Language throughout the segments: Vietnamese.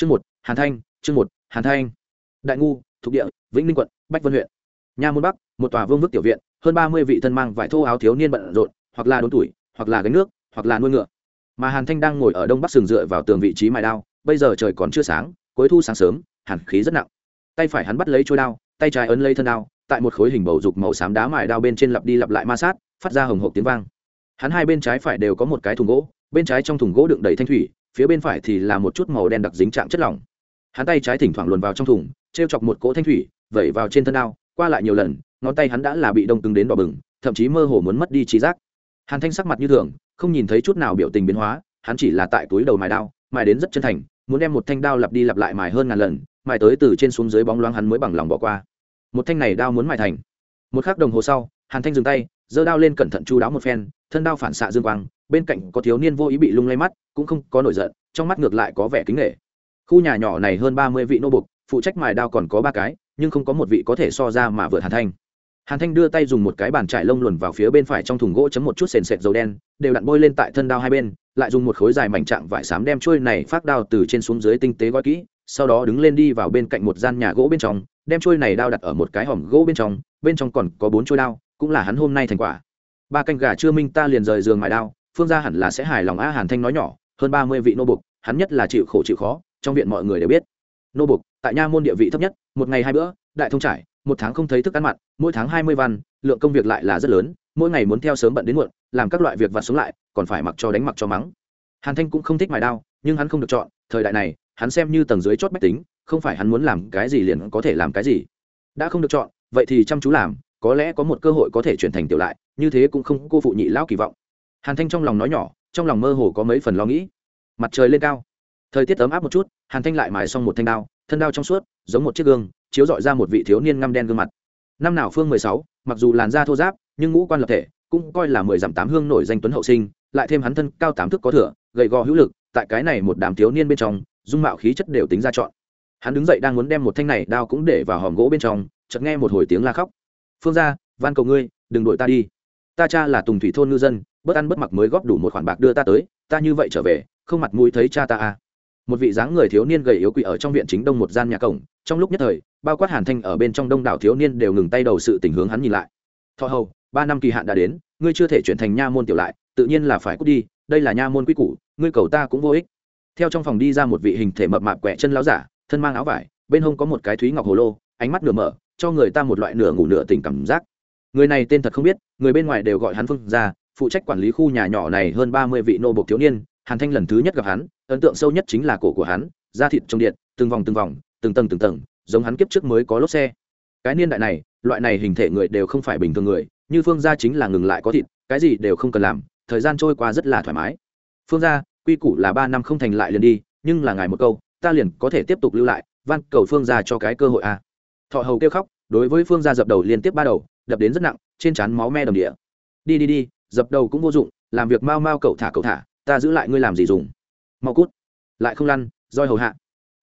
chương một, hàn thanh, chương một, hàn thanh. Đại ngu thuộc địa, vĩnh ninh quận, bách vân huyện. Nha môn bắc, một tòa vương vức tiểu viện, hơn ba mươi vị thân mang vải thô áo thiếu niên bận rộn, hoặc là đốn tuổi, hoặc là gánh nước, hoặc là nuôi ngựa. Mà hàn thanh đang ngồi ở đông bắc sừng dựa vào tường vị trí mài đao, bây giờ trời còn chưa sáng, cuối thu sáng sớm, hàn khí rất nặng. Tay phải hắn bắt lấy trôi đao, tay trái ấn lấy thân đao, tại một khối hình bầu dục màu xám đá mài đao bên trên lặp đi lặp lại ma sát, phát ra hồng hộp tiếng vang. Hắn hai bên trái phải đều có một cái thùng gỗ, bên trái trong thùng gỗ đựng đầy thanh thủy phía bên phải thì là một chút màu đen đặc dính trạng chất lỏng. Hắn tay trái thỉnh thoảng luồn vào trong thùng t r e o chọc một cỗ thanh thủy, vẩy vào trên thân đao, qua lại nhiều lần, ngón tay hắn đã là bị đông cứng đến đỏ bừng, thậm chí mơ hồ muốn mất đi trí giác. Hàn thanh sắc mặt như thường, không nhìn thấy chút nào biểu tình biến hóa, hắn chỉ là tại túi đầu mài đao, mài đến rất chân thành, muốn đem một thanh đao lặp đi lặp lại mài hơn ngàn lần, mài tới từ trên xuống dưới bóng loáng hắn mới bằng lòng bỏ qua. Một thanh này đao muốn mài thành. Một k h ắ c đồng hồ sau, hàn thanh dừng tay, giơ đao lên cẩn thận chu đáo một phen, thân đao phản xạ dương quang bên cạnh có thiếu niên vô ý bị lung lay mắt, cũng không có nổi giận, trong mắt ngược lại có vẻ kính nghệ khu nhà nhỏ này hơn ba mươi vị nô bục, phụ trách mài đao còn có ba cái, nhưng không có một vị có thể so ra mà vượt hàn thanh. Hàn thanh đưa tay dùng một cái bàn trải lông luồn vào phía bên phải trong thùng gỗ chấm một chút sền sệt dầu đen, đều đặn bôi lên tại thân đao hai bên, lại dùng một khối dài mảnh trạng vải xám đem trôi này phát đao từ trên xuống dưới tinh tế gói kỹ, sau đó đứng lên đi vào bên cạnh một gian nhà gỗ bên trong, đem trôi này đao đặt ở một cái hòm gỗ bên trong bên trong còn có bốn trôi đao, cũng là hắn hôm nay thành quả. Ba canh gà chưa minh ta liền rời giường mài đao phương gia hẳn là sẽ hài lòng a hàn thanh nói nhỏ, hơn ba mươi vị nô bục, hắn nhất là chịu khổ chịu khó, trong viện mọi người đều biết. Nô bục, tại nha môn địa vị thấp nhất, một ngày hai bữa, đại thông trải, một tháng không thấy thức ăn mặn, mỗi tháng hai mươi văn, lượng công việc lại là rất lớn, mỗi ngày muốn theo sớm bận đến muộn, làm các loại việc vặt sống lại, còn phải mặc cho đánh mặc cho mắng. Hàn thanh cũng không thích mài đao, nhưng hắn không được chọn, thời đại này, hắn xem như tầng dưới chót bách tính, không phải hắn muốn làm cái gì liền có thể làm cái gì. Đã không được chọn, vậy thì chăm chú làm, có lẽ có một cơ hội có thể chuyển thành tiểu lại, như thế cũng không cô phụ nhị lão kỳ vọng hàn thanh trong lòng nói nhỏ, trong lòng mơ hồ có mấy phần lo nghĩ. Mặt trời lên cao. Thời tiết ấm áp một chút, hàn thanh lại mài xong một thanh đao, thân đao trong suốt, giống một chiếc gương, chiếu dọi ra một vị thiếu niên ngăm đen gương mặt. Năm nào phương mười sáu, mặc dù làn da thô giáp nhưng ngũ quan lập thể, cũng coi là mười dặm tám hương nổi danh tuấn hậu sinh, lại thêm hắn thân cao tám thước có thừa, gầy gò hữu lực, tại cái này một đám thiếu niên bên trong, dung mạo khí chất đều tính ra chọn. Hắn đứng dậy đang muốn đem một thanh này đao cũng để vào hòm gỗ bên trong, chợt nghe một hồi tiếng la khóc. Phương ra van cầu ngươi, đừng đuổi ta đi ta cha là tùng thủy thôn ngư dân, bớt ăn bớt mặc mới góp đủ một khoản bạc đưa ta tới, ta như vậy trở về, không mặt mũi thấy cha ta à. một vị dáng người thiếu niên gầy yếu quỷ ở trong viện chính đông một gian nhà cổng, trong lúc nhất thời, bao quát hàn thanh ở bên trong đông đảo thiếu niên đều ngừng tay đầu sự tình hướng hắn nhìn lại. Thọ hầu, ba năm kỳ hạn đã đến, ngươi chưa thể chuyển thành nha môn tiểu lại, tự nhiên là phải cút đi, đây là nha môn quy củ, ngươi cầu ta cũng vô ích. Theo trong phòng đi ra một vị hình thể mập mạp quẹ chân láo giả, thân mang áo vải, bên hông có một cái thúy ngọc hồ lô, ánh mắt nửa mở, cho người ta một loại nửa ngủ nửa tình cảm giác người này tên thật không biết, người bên ngoài đều gọi hắn phương ra phụ trách quản lý khu nhà nhỏ này hơn ba mươi vị nô bộc thiếu niên. Hàn thanh lần thứ nhất gặp hắn, ấn tượng sâu nhất chính là cổ của hắn, da thịt trong điện, từng vòng từng vòng, từng tầng từng tầng, giống hắn kiếp trước mới có lốp xe. Cái niên đại này, loại này hình thể người đều không phải bình thường người, như phương gia chính là ngừng lại có thịt, cái gì đều không cần làm, thời gian trôi qua rất là thoải mái. Phương gia, quy củ là ba năm không thành lại liền đi, nhưng là ngài một câu, ta liền có thể tiếp tục lưu lại, van cầu phương gia cho cái cơ hội a à. thọ hầu kêu khóc, đối với phương gia dập đầu liên tiếp ba đầu đập đến rất nặng, trên trán máu me đầm địa. Đi đi đi, dập đầu cũng vô dụng, làm việc mau mau cậu thả cậu thả, ta giữ lại ngươi làm gì dùng. Mau cút. Lại không lăn, roi hầu hạ.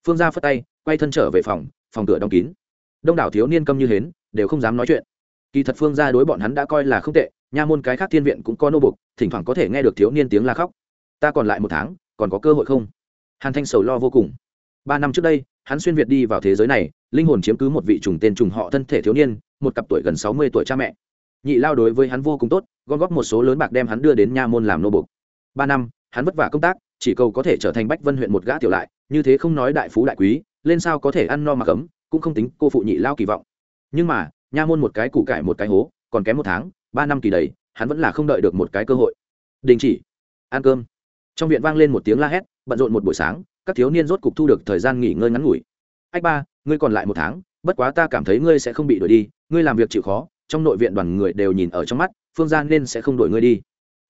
Phương gia phất tay, quay thân trở về phòng phòng cửa đóng kín. Đông đảo thiếu niên câm như hến, đều không dám nói chuyện. Kỳ thật phương gia đối bọn hắn đã coi là không tệ, nha môn cái khác thiên viện cũng có nô bục, thỉnh thoảng có thể nghe được thiếu niên tiếng la khóc. Ta còn lại một tháng, còn có cơ hội không? Hàn thanh sầu lo vô cùng. Ba năm trước đây, hắn xuyên việt đi vào thế giới này, linh hồn chiếm cứ một vị trùng tên trùng họ thân thể thiếu niên một cặp tuổi gần sáu mươi tuổi cha mẹ. Nhị lao đối với hắn vô cùng tốt gom góp một số lớn bạc đem hắn đưa đến nha môn làm nô bục. Ba năm hắn vất vả công tác chỉ cầu có thể trở thành bách vân huyện một gã tiểu lại như thế không nói đại phú đại quý lên sao có thể ăn no mà ấm, cũng không tính cô phụ nhị lao kỳ vọng. Nhưng mà nha môn một cái củ cải một cái hố còn kém một tháng ba năm kỳ đầy hắn vẫn là không đợi được một cái cơ hội. Đình chỉ. Ăn cơm. Trong viện vang lên một tiếng la hét bận rộn một buổi sáng các thiếu niên rốt cục thu được thời gian nghỉ ngơi ngắn ngủi. Ách ba ngươi còn lại một tháng bất quá ta cảm thấy ngươi sẽ không bị đuổi đi, ngươi làm việc chịu khó, trong nội viện đoàn người đều nhìn ở trong mắt, phương gian nên sẽ không đuổi ngươi đi.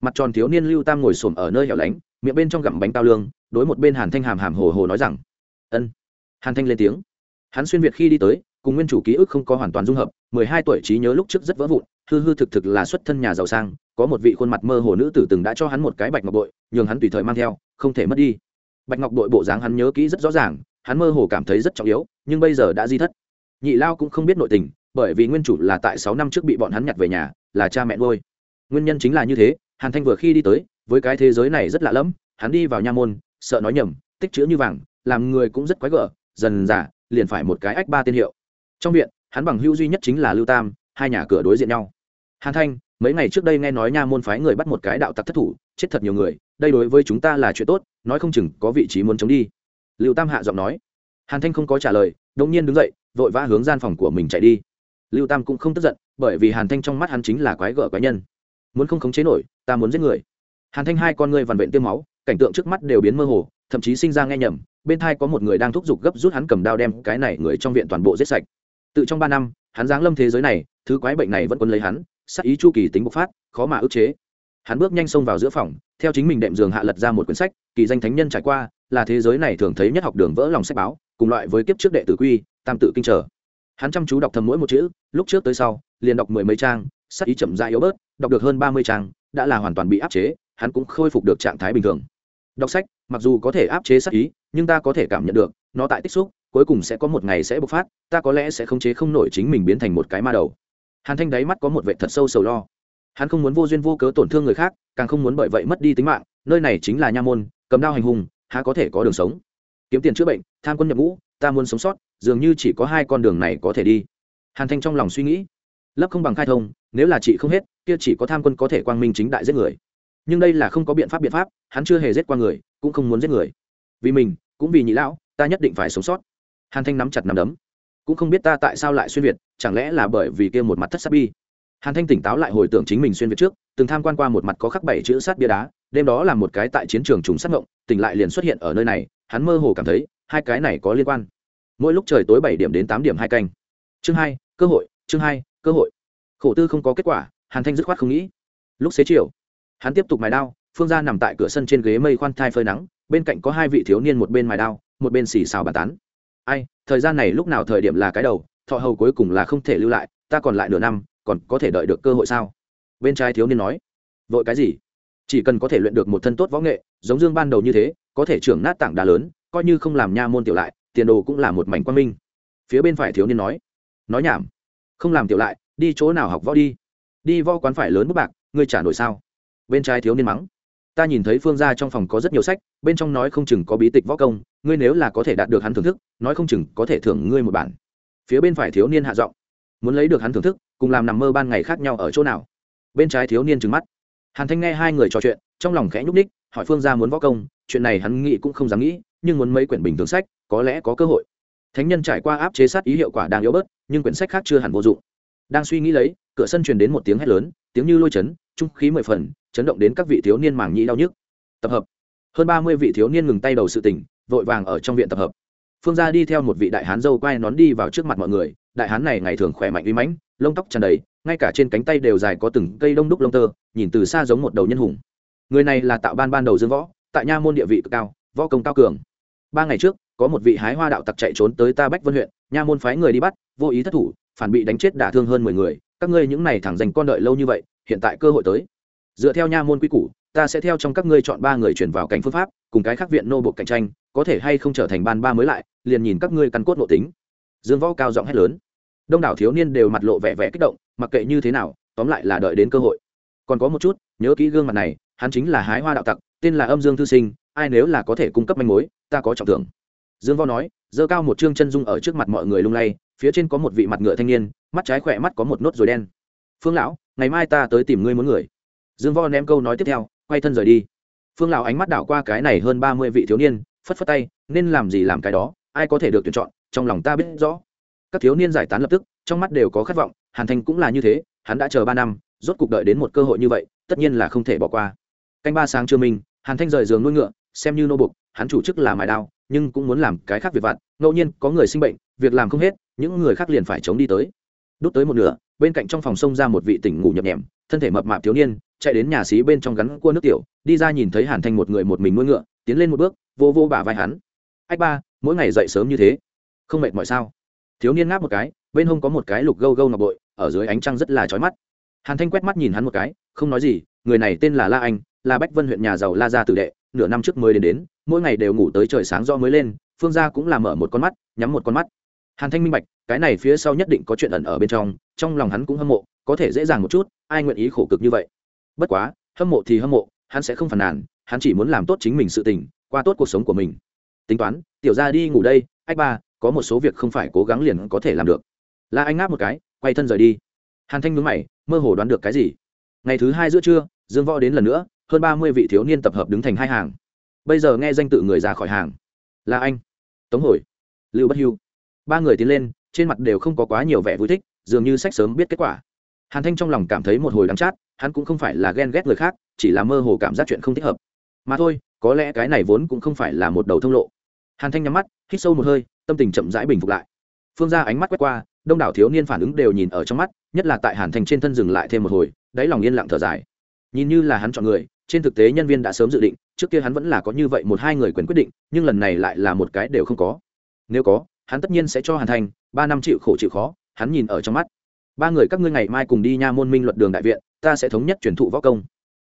Mặt tròn thiếu niên lưu tam ngồi xổm ở nơi hẻo lánh, miệng bên trong gặm bánh cao lương, đối một bên hàn thanh hàm hàm hồ hồ nói rằng, ân. Hàn thanh lên tiếng. Hắn xuyên việt khi đi tới, cùng nguyên chủ ký ức không có hoàn toàn dung hợp, mười hai tuổi trí nhớ lúc trước rất vỡ vụn, hư hư thực thực là xuất thân nhà giàu sang, có một vị khuôn mặt mơ hồ nữ tử từng đã cho hắn một cái bạch ngọc bội, nhường hắn tùy thời mang theo, không thể mất đi. Bạch ngọc bội bộ dáng hắn nhớ kỹ rất rõ ràng, hắn mơ hồ cảm thấy rất trọng yếu, nhưng bây giờ đã di thất nhị lao cũng không biết nội tình, bởi vì nguyên chủ là tại sáu năm trước bị bọn hắn nhặt về nhà, là cha mẹ nuôi. Nguyên nhân chính là như thế, hàn thanh vừa khi đi tới, với cái thế giới này rất lạ lẫm, hắn đi vào nha môn, sợ nói nhầm, tích chữ như vàng, làm người cũng rất quái gở, dần giả liền phải một cái ách ba tên hiệu. Trong viện, hắn bằng hữu duy nhất chính là lưu tam, hai nhà cửa đối diện nhau. Hàn thanh, mấy ngày trước đây nghe nói nha môn phái người bắt một cái đạo tặc thất thủ, chết thật nhiều người, đây đối với chúng ta là chuyện tốt, nói không chừng có vị trí muốn chống đi. Lưu tam hạ giọng nói. Hàn thanh không có trả lời đông nhiên đứng dậy vội vã hướng gian phòng của mình chạy đi. Lưu tam cũng không tức giận, bởi vì hàn thanh trong mắt hắn chính là quái gở quái nhân. Muốn không khống chế nổi, ta muốn giết người. Hàn thanh hai con ngươi vằn vện tiêm máu, cảnh tượng trước mắt đều biến mơ hồ, thậm chí sinh ra nghe nhầm, bên thai có một người đang thúc giục gấp rút hắn cầm đao đem cái này người trong viện toàn bộ giết sạch. Tự trong ba năm, hắn giáng lâm thế giới này, thứ quái bệnh này vẫn quân lấy hắn sắc ý chu kỳ tính bộc phát, khó mà ức chế. Hắn bước nhanh xông vào giữa phòng, theo chính mình đệm giường hạ lật ra một quyển sách, kỳ danh thánh nhân trải qua, là thế giới này thường thấy nhất học đường vỡ lòng sách báo, cùng loại với kiếp trước đệ tử quy tam tự kinh trở. Hắn chăm chú đọc thầm mỗi một chữ, lúc trước tới sau, liền đọc mười mấy trang, sắc ý chậm dại yếu bớt, đọc được hơn ba mươi trang, đã là hoàn toàn bị áp chế, hắn cũng khôi phục được trạng thái bình thường. Đọc sách, mặc dù có thể áp chế sắc ý, nhưng ta có thể cảm nhận được, nó tại tích xúc, cuối cùng sẽ có một ngày sẽ bộc phát, ta có lẽ sẽ không chế không nổi chính mình biến thành một cái ma đầu. Hàn thanh đáy mắt có một vệ thật sâu sầu lo. Hắn không muốn vô duyên vô cớ tổn thương người khác, càng không muốn bởi vậy mất đi tính mạng, nơi này chính là nha môn, cầm đao hành hùng há có thể có đường sống. Kiếm tiền chữa bệnh, tham quân nhập ngũ ta muốn sống sót, dường như chỉ có hai con đường này có thể đi. Hàn thanh trong lòng suy nghĩ. Lấp không bằng khai thông, nếu là chị không hết, kia chỉ có tham quân có thể quang minh chính đại giết người. Nhưng đây là không có biện pháp biện pháp, hắn chưa hề giết qua người, cũng không muốn giết người. Vì mình, cũng vì nhị lão, ta nhất định phải sống sót. Hàn thanh nắm chặt nắm đấm. Cũng không biết ta tại sao lại xuyên việt, chẳng lẽ là bởi vì kia một mặt thất sát bi? Hàn thanh tỉnh táo lại hồi tưởng chính mình xuyên việt trước, từng tham quan qua một mặt có khắc bảy chữ sát bia đá, đêm đó là một cái tại chiến trường trùng sát ngộng, tỉnh lại liền xuất hiện ở nơi này, hắn mơ hồ cảm thấy hai cái này có liên quan. Mỗi lúc trời tối bảy điểm đến tám điểm hai canh. Chương hai, cơ hội, chương hai, cơ hội. Khổ tư không có kết quả, hàn thanh dứt khoát không nghĩ. Lúc xế chiều, hắn tiếp tục mài đao, phương ra nằm tại cửa sân trên ghế mây khoan thai phơi nắng, bên cạnh có hai vị thiếu niên một bên mài đao, một bên xì xào bàn tán. Ai, thời gian này lúc nào thời điểm là cái đầu, thọ hầu cuối cùng là không thể lưu lại, ta còn lại nửa năm, còn có thể đợi được cơ hội sao? Bên trai thiếu niên nói. Vội cái gì? Chỉ cần có thể luyện được một thân tốt võ nghệ, giống dương ban đầu như thế, có thể trưởng nát tảng đá lớn coi như không làm nha môn tiểu lại, tiền đồ cũng là một mảnh quan minh. Phía bên phải thiếu niên nói nói nhảm, không làm tiểu lại, đi chỗ nào học võ đi? Đi võ quán phải lớn bút bạc, ngươi trả nổi sao? Bên trái thiếu niên mắng, ta nhìn thấy phương gia trong phòng có rất nhiều sách, bên trong nói không chừng có bí tịch võ công, ngươi nếu là có thể đạt được hắn thưởng thức, nói không chừng có thể thưởng ngươi một bản. Phía bên phải thiếu niên hạ giọng, muốn lấy được hắn thưởng thức, cùng làm nằm mơ ban ngày khác nhau ở chỗ nào? Bên trái thiếu niên trừng mắt, hàn thanh nghe hai người trò chuyện, trong lòng khẽ nhúc ních hỏi phương gia muốn võ công, chuyện này hắn nghĩ cũng không dám nghĩ nhưng muốn mấy quyển bình thường sách, có lẽ có cơ hội. Thánh nhân trải qua áp chế sát ý hiệu quả đang yếu bớt, nhưng quyển sách khác chưa hẳn vô dụng. Đang suy nghĩ lấy, cửa sân truyền đến một tiếng hét lớn, tiếng như lôi chấn, trung khí mười phần, chấn động đến các vị thiếu niên màng nhĩ đau nhức. Tập hợp. Hơn ba mươi vị thiếu niên ngừng tay đầu sự tỉnh vội vàng ở trong viện tập hợp. Phương gia đi theo một vị đại hán dâu quai nón đi vào trước mặt mọi người, đại hán này ngày thường khỏe mạnh uy mãnh, lông tóc tràn đầy, ngay cả trên cánh tay đều dài có từng cây đông đúc lông tơ, nhìn từ xa giống một đầu nhân hùng. Người này là tạo ban ban đầu dương võ, tại nha môn địa vị cực cao, võ công cao cường ba ngày trước, có một vị hái hoa đạo tặc chạy trốn tới ta bách vân huyện, nha môn phái người đi bắt, vô ý thất thủ, phản bị đánh chết đả thương hơn mười người. Các ngươi những này thẳng dành con đợi lâu như vậy, hiện tại cơ hội tới. Dựa theo nha môn quy củ, ta sẽ theo trong các ngươi chọn ba người chuyển vào cảnh phương pháp, cùng cái khác viện nô buộc cạnh tranh, có thể hay không trở thành ban ba mới lại, liền nhìn các ngươi căn cốt nội tính. Dương võ cao giọng hét lớn. Đông đảo thiếu niên đều mặt lộ vẻ vẻ kích động, mặc kệ như thế nào, tóm lại là đợi đến cơ hội. Còn có một chút, nhớ kỹ gương mặt này, hắn chính là hái hoa đạo tặc, tên là âm dương thư sinh, ai nếu là có thể cung cấp manh mối ta có trọng thưởng. Dương võ nói, giơ cao một chương chân dung ở trước mặt mọi người lung lay, phía trên có một vị mặt ngựa thanh niên, mắt trái khỏe mắt có một nốt rồi đen. Phương lão, ngày mai ta tới tìm ngươi muốn người. Dương võ ném câu nói tiếp theo, quay thân rời đi. Phương lão ánh mắt đảo qua cái này hơn ba mươi vị thiếu niên, phất phất tay, nên làm gì làm cái đó, ai có thể được tuyển chọn, trong lòng ta biết rõ. Các thiếu niên giải tán lập tức, trong mắt đều có khát vọng, hàn Thanh cũng là như thế, hắn đã chờ ba năm, rốt cuộc đợi đến một cơ hội như vậy, tất nhiên là không thể bỏ qua. Canh ba sáng trưa minh hàn thanh rời giường nuôi ngựa, xem như nô bục hắn chủ chức là mài đao, nhưng cũng muốn làm cái khác việc vặt, ngẫu nhiên có người sinh bệnh, việc làm không hết, những người khác liền phải chống đi tới. Đút tới một nửa, bên cạnh trong phòng sông ra một vị tỉnh ngủ nhập nhèm thân thể mập mạp thiếu niên, chạy đến nhà xí bên trong gắn cua nước tiểu, đi ra nhìn thấy hàn thanh một người một mình nuôi ngựa, tiến lên một bước, vô vô bả vai hắn. Ách ba, mỗi ngày dậy sớm như thế, không mệt mỏi sao? Thiếu niên ngáp một cái, bên hông có một cái lục gâu gâu ngọc bội, ở dưới ánh trăng rất là trói mắt. Hàn thanh quét mắt nhìn hắn một cái, không nói gì, người này tên là la anh, là bách vân huyện nhà giàu la gia tử đệ nửa năm trước mới đến đến, mỗi ngày đều ngủ tới trời sáng do mới lên, phương gia cũng là mở một con mắt, nhắm một con mắt. Hàn thanh minh bạch, cái này phía sau nhất định có chuyện ẩn ở bên trong trong lòng hắn cũng hâm mộ, có thể dễ dàng một chút, ai nguyện ý khổ cực như vậy? Bất quá, hâm mộ thì hâm mộ, hắn sẽ không phàn nàn, hắn chỉ muốn làm tốt chính mình sự tình, qua tốt cuộc sống của mình. Tính toán, tiểu ra đi ngủ đây ách ba, có một số việc không phải cố gắng liền có thể làm được. La anh ngáp một cái, quay thân rời đi. Hàn thanh nhướng mày, mơ hồ đoán được cái gì? Ngày thứ hai giữa trưa, dương võ đến lần nữa hơn ba mươi vị thiếu niên tập hợp đứng thành hai hàng. Bây giờ nghe danh tự người ra khỏi hàng. Là anh. Tống hồi. Lưu bất hưu. Ba người tiến lên, trên mặt đều không có quá nhiều vẻ vui thích, dường như sách sớm biết kết quả. Hàn thanh trong lòng cảm thấy một hồi đắng chát, hắn cũng không phải là ghen ghét người khác, chỉ là mơ hồ cảm giác chuyện không thích hợp. Mà thôi, có lẽ cái này vốn cũng không phải là một đầu thông lộ. Hàn thanh nhắm mắt, hít sâu một hơi, tâm tình chậm rãi bình phục lại. Phương ra ánh mắt quét qua, đông đảo thiếu niên phản ứng đều nhìn ở trong mắt, nhất là tại hàn thanh trên thân dừng lại thêm một hồi, đáy lòng yên lặng thở dài. Nhìn như là hắn chọn người trên thực tế nhân viên đã sớm dự định, trước kia hắn vẫn là có như vậy một hai người quyền quyết định, nhưng lần này lại là một cái đều không có. Nếu có, hắn tất nhiên sẽ cho hàn thành, ba năm chịu khổ chịu khó, hắn nhìn ở trong mắt. Ba người các ngươi ngày mai cùng đi nha môn minh luật đường đại viện, ta sẽ thống nhất truyền thụ võ công.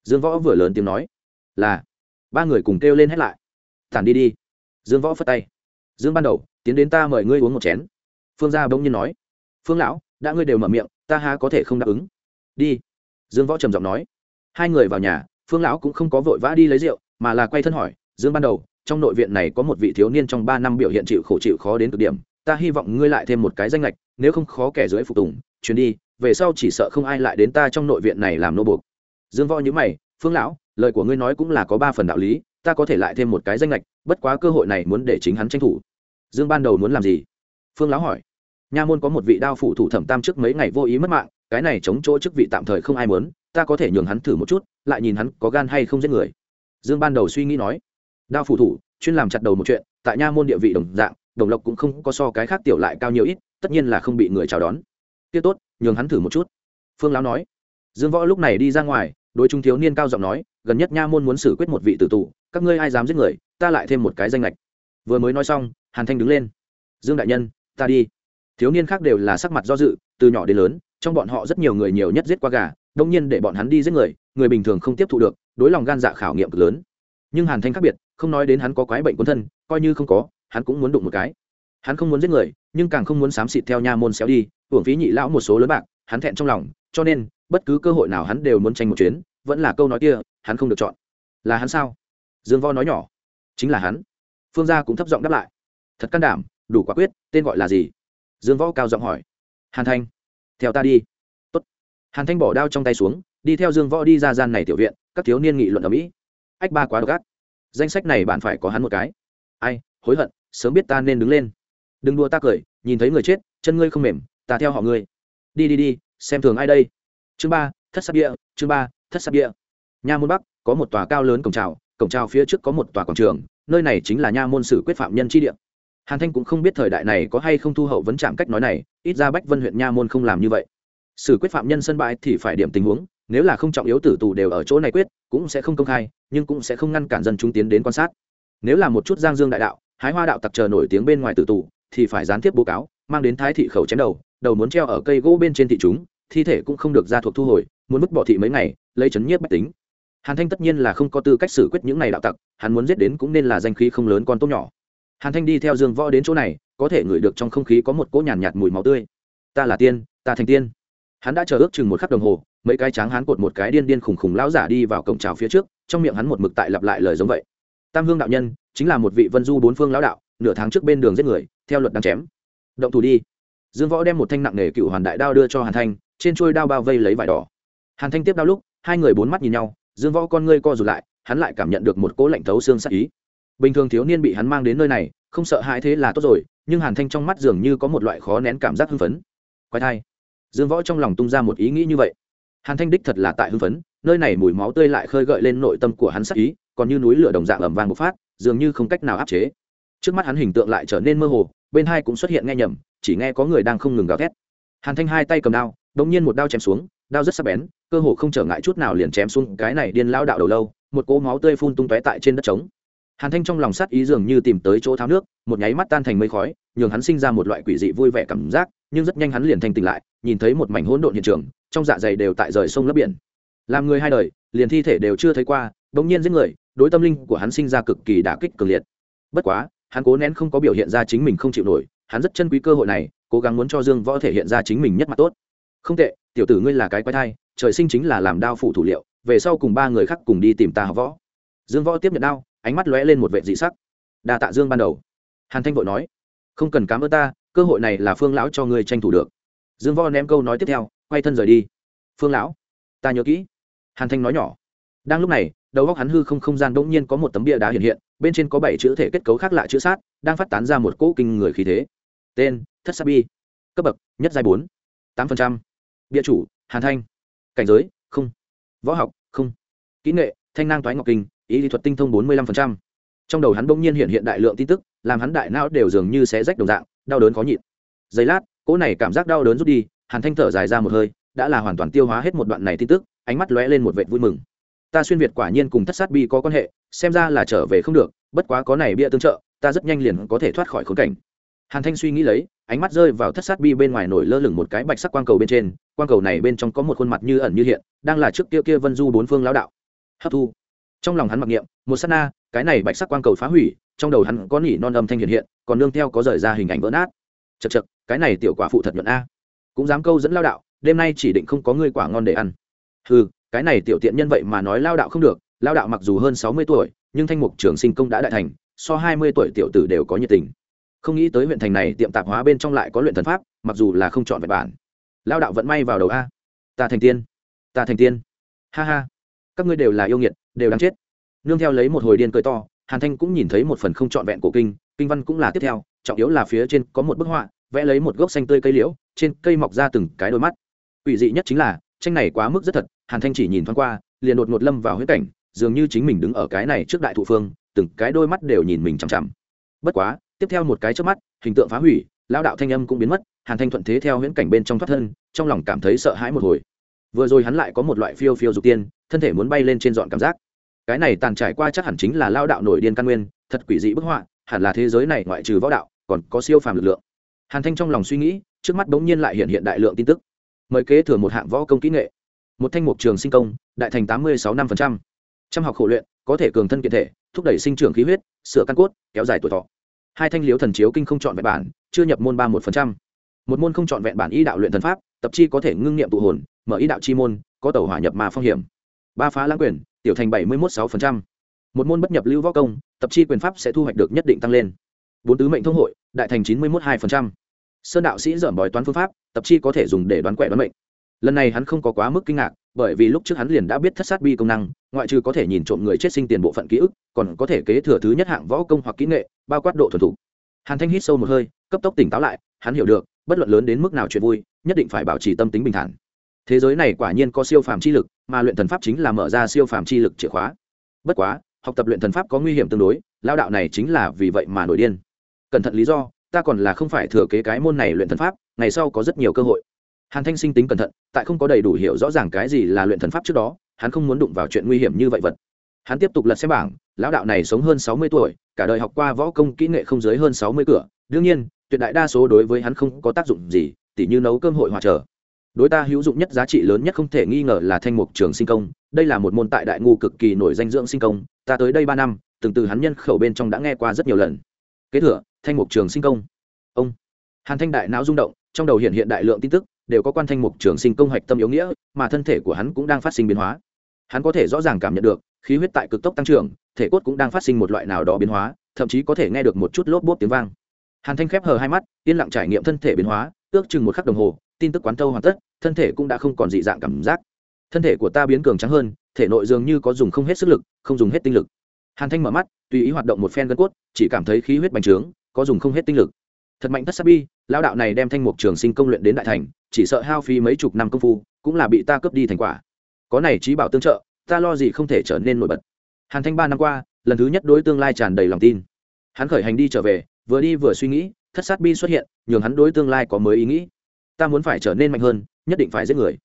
Dương võ vừa lớn tiếng nói. Là. Ba người cùng kêu lên hết lại. Tản đi đi. Dương võ phất tay. Dương ban đầu, tiến đến ta mời ngươi uống một chén. Phương gia bỗng nhiên nói. Phương lão, đã ngươi đều mở miệng, ta há có thể không đáp ứng? Đi. Dương võ trầm giọng nói. Hai người vào nhà phương lão cũng không có vội vã đi lấy rượu, mà là quay thân hỏi, dương ban đầu, trong nội viện này có một vị thiếu niên trong ba năm biểu hiện chịu khổ chịu khó đến cực điểm, ta hy vọng ngươi lại thêm một cái danh lệch nếu không khó kẻ dưới phục tùng chuyến đi, về sau chỉ sợ không ai lại đến ta trong nội viện này làm nô buộc. Dương võ nhữ mày, phương lão, lời của ngươi nói cũng là có ba phần đạo lý, ta có thể lại thêm một cái danh lệch bất quá cơ hội này muốn để chính hắn tranh thủ. Dương ban đầu muốn làm gì? Phương lão hỏi. Nha môn có một vị đao phủ thủ thẩm tam trước mấy ngày vô ý mất mạng, cái này chống chỗ chức vị tạm thời không ai muốn, ta có thể nhường hắn thử một chút lại nhìn hắn có gan hay không giết người. Dương ban đầu suy nghĩ nói, đao phủ thủ, chuyên làm chặt đầu một chuyện, tại nha môn địa vị đồng dạng, đồng lộc cũng không có so cái khác tiểu lại cao nhiều ít, tất nhiên là không bị người chào đón. Tiết tốt, nhường hắn thử một chút. Phương lão nói. Dương võ lúc này đi ra ngoài, đối trung thiếu niên cao giọng nói, gần nhất nha môn muốn xử quyết một vị tử tù, các ngươi ai dám giết người, ta lại thêm một cái danh lệch vừa mới nói xong, hàn thanh đứng lên. Dương đại nhân, ta đi. Thiếu niên khác đều là sắc mặt do dự, từ nhỏ đến lớn, trong bọn họ rất nhiều người nhiều nhất giết qua gà, đông nhiên để bọn hắn đi giết người người bình thường không tiếp thu được, đối lòng gan dạ khảo nghiệm cực lớn. Nhưng hàn thanh khác biệt, không nói đến hắn có quái bệnh quân thân, coi như không có, hắn cũng muốn đụng một cái. Hắn không muốn giết người, nhưng càng không muốn xám xịt theo nha môn xéo đi, hưởng phí nhị lão một số lớn bạc, hắn thẹn trong lòng, cho nên, bất cứ cơ hội nào hắn đều muốn tranh một chuyến, vẫn là câu nói kia, hắn không được chọn. Là hắn sao? Dương vo nói nhỏ. Chính là hắn. Phương gia cũng thấp giọng đáp lại. Thật can đảm, đủ quả quyết, tên gọi là gì? Dương võ cao giọng hỏi. Hàn thanh, theo ta đi hàn thanh bỏ đao trong tay xuống, đi theo dương võ đi ra gian này tiểu viện, các thiếu niên nghị luận ở mỹ ách ba quá độc ác. Danh sách này bạn phải có hắn một cái. Ai, hối hận, sớm biết ta nên đứng lên. Đừng đua ta cười, nhìn thấy người chết, chân ngươi không mềm, ta theo họ ngươi. Đi đi đi, xem thường ai đây? Chương ba, thất sắc địa, chương ba, thất sắc địa. Nha môn bắc, có một tòa cao lớn cổng trào cổng trào phía trước có một tòa quảng trường, nơi này chính là nha môn sử quyết phạm nhân tri địa. Hàn thanh cũng không biết thời đại này có hay không thu hậu vấn chạm cách nói này, ít ra bách vân huyện nha môn không làm như vậy xử quyết phạm nhân sân bãi thì phải điểm tình huống nếu là không trọng yếu tử tù đều ở chỗ này quyết cũng sẽ không công khai nhưng cũng sẽ không ngăn cản dân chúng tiến đến quan sát. Nếu là một chút giang dương đại đạo hái hoa đạo tặc chờ nổi tiếng bên ngoài tử tù thì phải gián tiếp bố cáo mang đến thái thị khẩu chém đầu đầu muốn treo ở cây gỗ bên trên thị chúng thi thể cũng không được ra thuộc thu hồi muốn vứt bỏ thị mấy ngày lấy chấn nhiếp bách tính. Hàn thanh tất nhiên là không có tư cách xử quyết những này đạo tặc hắn muốn giết đến cũng nên là danh khí không lớn con tốt nhỏ. Hàn thanh đi theo dương võ đến chỗ này có thể ngửi được trong không khí có một cỗ nhàn nhạt, nhạt mùi máu tươi. Ta là tiên ta thành tiên hắn đã chờ ước chừng một khắc đồng hồ, mấy cái tráng hắn cột một cái điên điên khùng khùng lão giả đi vào cổng trào phía trước, trong miệng hắn một mực tại lặp lại lời giống vậy. Tam hương đạo nhân, chính là một vị vân du bốn phương lão đạo, nửa tháng trước bên đường giết người, theo luật đang chém. Động thủ đi. Dương võ đem một thanh nặng nề cựu hoàn đại đao đưa cho hàn thanh, trên trôi đao bao vây lấy vải đỏ. Hàn thanh tiếp đao lúc, hai người bốn mắt nhìn nhau, dương võ con ngươi co rụt lại, hắn lại cảm nhận được một cỗ lạnh thấu xương sắc ý. Bình thường thiếu niên bị hắn mang đến nơi này, không sợ hãi thế là tốt rồi, nhưng hàn thanh trong mắt dường như có một loại khó nén cảm giác hưng phấn. Quái thai dương võ trong lòng tung ra một ý nghĩ như vậy. Hàn thanh đích thật là tại hưng phấn, nơi này mùi máu tươi lại khơi gợi lên nội tâm của hắn sắc ý, còn như núi lửa đồng dạng ẩm vàng bộc phát, dường như không cách nào áp chế. Trước mắt hắn hình tượng lại trở nên mơ hồ, bên hai cũng xuất hiện nghe nhầm, chỉ nghe có người đang không ngừng gào thét. Hàn thanh hai tay cầm đao đ ỗ n g nhiên một đao chém xuống, đao rất sắc bén, cơ hồ không trở ngại chút nào liền chém xuống cái này điên lao đạo đầu lâu, một cỗ máu tươi phun tung tóe tại trên đất trống hàn thanh trong lòng sát ý dường như tìm tới chỗ tháo nước, một nháy mắt tan thành mây khói, nhường hắn sinh ra một loại quỷ dị vui vẻ cảm giác, nhưng rất nhanh hắn liền thanh tỉnh lại, nhìn thấy một mảnh hỗn độn hiện trường, trong dạ dày đều tại rời sông lấp biển. Làm người hai đời, liền thi thể đều chưa thấy qua, bỗng nhiên giết người, đối tâm linh của hắn sinh ra cực kỳ đả kích cường liệt. Bất quá, hắn cố nén không có biểu hiện ra chính mình không chịu nổi, hắn rất chân quý cơ hội này, cố gắng muốn cho dương võ thể hiện ra chính mình nhất mặt tốt. Không tệ, tiểu tử ngươi là cái quái thai, trời sinh chính là làm đao phủ thủ liệu, về sau cùng ba người khác cùng đi tìm ta học võ. Dương võ tiếp nhận đao ánh mắt lóe lên một vệ dị sắc. Đa tạ dương ban đầu. Hàn thanh vội nói, không cần cám ơn ta, cơ hội này là phương lão cho ngươi tranh thủ được. Dương võ ném câu nói tiếp theo, quay thân rời đi. Phương lão, ta nhớ kỹ. Hàn thanh nói nhỏ. Đang lúc này, đầu góc hắn hư không không gian đ ỗ n g nhiên có một tấm bia đá hiện hiện, bên trên có bảy chữ thể kết cấu khác lạ chữ sát, đang phát tán ra một cỗ kinh người khí thế. Tên, thất sa bi. Cấp bậc, nhất giai bốn, tám phần trăm. Bia chủ, hàn thanh. Cảnh giới, không. Võ học, không. Kỹ nghệ, thanh nang toái ngọc kinh ý lý thuật tinh thông bốn mươi lăm phần trăm. Trong đầu hắn bỗng nhiên hiện hiện đại lượng tin tức, làm hắn đại não đều dường như xé rách đồng dạng, đau đớn khó nhịn. Giây lát, cỗ này cảm giác đau đớn rút đi, hàn thanh thở dài ra một hơi, đã là hoàn toàn tiêu hóa hết một đoạn này tin tức, ánh mắt lóe lên một vệt vui mừng. Ta xuyên việt quả nhiên cùng thất sát bi có quan hệ, xem ra là trở về không được, bất quá có này bia tương trợ, ta rất nhanh liền có thể thoát khỏi khốn cảnh. Hàn thanh suy nghĩ lấy, ánh mắt rơi vào thất sát bi bên ngoài nổi lơ lửng một cái bạch sắc quang cầu bên trên, quang cầu này bên trong có một khuôn mặt như ẩn như hiện, đang là trước kia kia vân du bốn phương lão đạo. Hấp thu trong lòng hắn mặc niệm, một sát na, cái này bạch sắc quang cầu phá hủy, trong đầu hắn có nỉ non âm thanh hiện hiện, còn nương theo có rời ra hình ảnh vỡ nát. Chật chật cái này tiểu quả phụ thật nhuận a. Cũng dám câu dẫn lao đạo, đêm nay chỉ định không có ngươi quả ngon để ăn. Ừ cái này tiểu tiện nhân vậy mà nói lao đạo không được, lao đạo mặc dù hơn sáu mươi tuổi, nhưng thanh mục trường sinh công đã đại thành, so hai mươi tuổi tiểu tử đều có nhiệt tình. Không nghĩ tới huyện thành này tiệm tạp hóa bên trong lại có luyện thần pháp, mặc dù là không chọn vẹn bản. Lao đạo vẫn may vào đầu a. Ta thành tiên, ta thành tiên. Ha ha, các ngươi đều là yêu nghiệt đều đáng chết. Nương theo lấy một hồi điên cười to, hàn thanh cũng nhìn thấy một phần không trọn vẹn cổ kinh kinh văn cũng là tiếp theo, trọng yếu là phía trên có một bức họa, vẽ lấy một gốc xanh tươi cây liễu, trên cây mọc ra từng cái đôi mắt. Ủy dị nhất chính là, tranh này quá mức rất thật, hàn thanh chỉ nhìn thoáng qua, liền đột ngột lâm vào huyết cảnh, dường như chính mình đứng ở cái này trước đại thụ phương, từng cái đôi mắt đều nhìn mình chằm chằm. Bất quá, tiếp theo một cái trước mắt, hình tượng phá hủy lao đạo thanh âm cũng biến mất, hàn thanh thuận thế theo huyễn cảnh bên trong thoát thân, trong lòng cảm thấy sợ hãi một hồi. Vừa rồi hắn lại có một loại phiêu phiêu dục tiên thân thể muốn bay lên trên dọn cảm giác. Cái này tàn trải qua chắc hẳn chính là lao đạo nổi điên căn nguyên, thật quỷ dị bức họa, hẳn là thế giới này ngoại trừ võ đạo, còn có siêu phàm lực lượng. Hàn thanh trong lòng suy nghĩ, trước mắt bỗng nhiên lại hiện hiện đại lượng tin tức. Mời kế thừa một hạng võ công kỹ nghệ. Một thanh mục trường sinh công, đại thành tám mươi sáu năm trăm. Học khổ luyện, có thể cường thân kiện thể, thúc đẩy sinh trưởng khí huyết, sửa căn cốt, kéo dài tuổi thọ. Hai thanh liếu thần chiếu kinh không chọn vẹn bản, chưa nhập môn ba một một môn không chọn vẹn bản y đạo luyện thần pháp, tập chi có thể ngưng nghiệm tụ hồn, mở y đạo chi môn, có tàu hỏa nhập mà phong hiểm ba phá lãng quyền, tiểu thành bảy mươi một sáu một môn bất nhập lưu võ công, tập chi quyền pháp sẽ thu hoạch được nhất định tăng lên. Bốn tứ mệnh thông hội, đại thành chín mươi một hai sơn đạo sĩ dởm bói toán phương pháp, tập chi có thể dùng để đoán quẻ đoán mệnh. Lần này hắn không có quá mức kinh ngạc, bởi vì lúc trước hắn liền đã biết thất sát bi công năng, ngoại trừ có thể nhìn trộm người chết sinh tiền bộ phận ký ức, còn có thể kế thừa thứ nhất hạng võ công hoặc kỹ nghệ, bao quát độ thuần thủ hàn thanh hít sâu một hơi, cấp tốc tỉnh táo lại, hắn hiểu được, bất luận lớn đến mức nào chuyện vui, nhất định phải bảo trì tâm tính bình thản thế giới này quả nhiên có siêu phàm chi lực, mà luyện thần pháp chính là mở ra siêu phàm chi lực chìa khóa. Bất quá, học tập luyện thần pháp có nguy hiểm tương đối lao đạo này chính là vì vậy mà nổi điên. Cẩn thận lý do, ta còn là không phải thừa kế cái môn này luyện thần pháp, ngày sau có rất nhiều cơ hội. Hàn thanh sinh tính cẩn thận, tại không có đầy đủ hiểu rõ ràng cái gì là luyện thần pháp trước đó, hắn không muốn đụng vào chuyện nguy hiểm như vậy vật. Hắn tiếp tục lật xem bảng, lão đạo này sống hơn sáu mươi tuổi, cả đời học qua võ công kỹ nghệ không dưới hơn sáu mươi cửa, đương nhiên, tuyệt đại đa số đối với hắn không có tác dụng gì, tỉ như nấu cơm hội hòa trở đối ta hữu dụng nhất giá trị lớn nhất không thể nghi ngờ là thanh mục trường sinh công, đây là một môn tại đại ngu cực kỳ nổi danh dưỡng sinh công, ta tới đây ba năm, từng từ hắn nhân khẩu bên trong đã nghe qua rất nhiều lần. Kế thừa, thanh mục trường sinh công. Ông. Hàn thanh đại não rung động, trong đầu hiện hiện đại lượng tin tức, đều có quan thanh mục trường sinh công hoạch tâm yếu nghĩa, mà thân thể của hắn cũng đang phát sinh biến hóa. Hắn có thể rõ ràng cảm nhận được, khí huyết tại cực tốc tăng trưởng, thể cốt cũng đang phát sinh một loại nào đó biến hóa, thậm chí có thể nghe được một chút lốp bốp tiếng vang. Hàn thanh khép hờ hai mắt, yên lặng trải nghiệm thân thể biến hóa, ước chừng một khắc đồng hồ tin tức quán thâu hoàn tất, thân thể cũng đã không còn dị dạng cảm giác. Thân thể của ta biến cường trắng hơn, thể nội dường như có dùng không hết sức lực, không dùng hết tinh lực. Hàn thanh mở mắt, tùy ý hoạt động một phen gân cốt, chỉ cảm thấy khí huyết bành trướng, có dùng không hết tinh lực. Thật mạnh tất sát bi lao đạo này đem thanh mục trường sinh công luyện đến đại thành, chỉ sợ hao phí mấy chục năm công phu, cũng là bị ta cướp đi thành quả. Có này trí bảo tương trợ, ta lo gì không thể trở nên nổi bật. Hàn thanh ba năm qua, lần thứ nhất đối tương lai tràn đầy lòng tin. Hắn khởi hành đi trở về, vừa đi vừa suy nghĩ, thất sát bi xuất hiện, nhường hắn đối tương lai có mới ý nghĩ ta muốn phải trở nên mạnh hơn, nhất định phải giết người.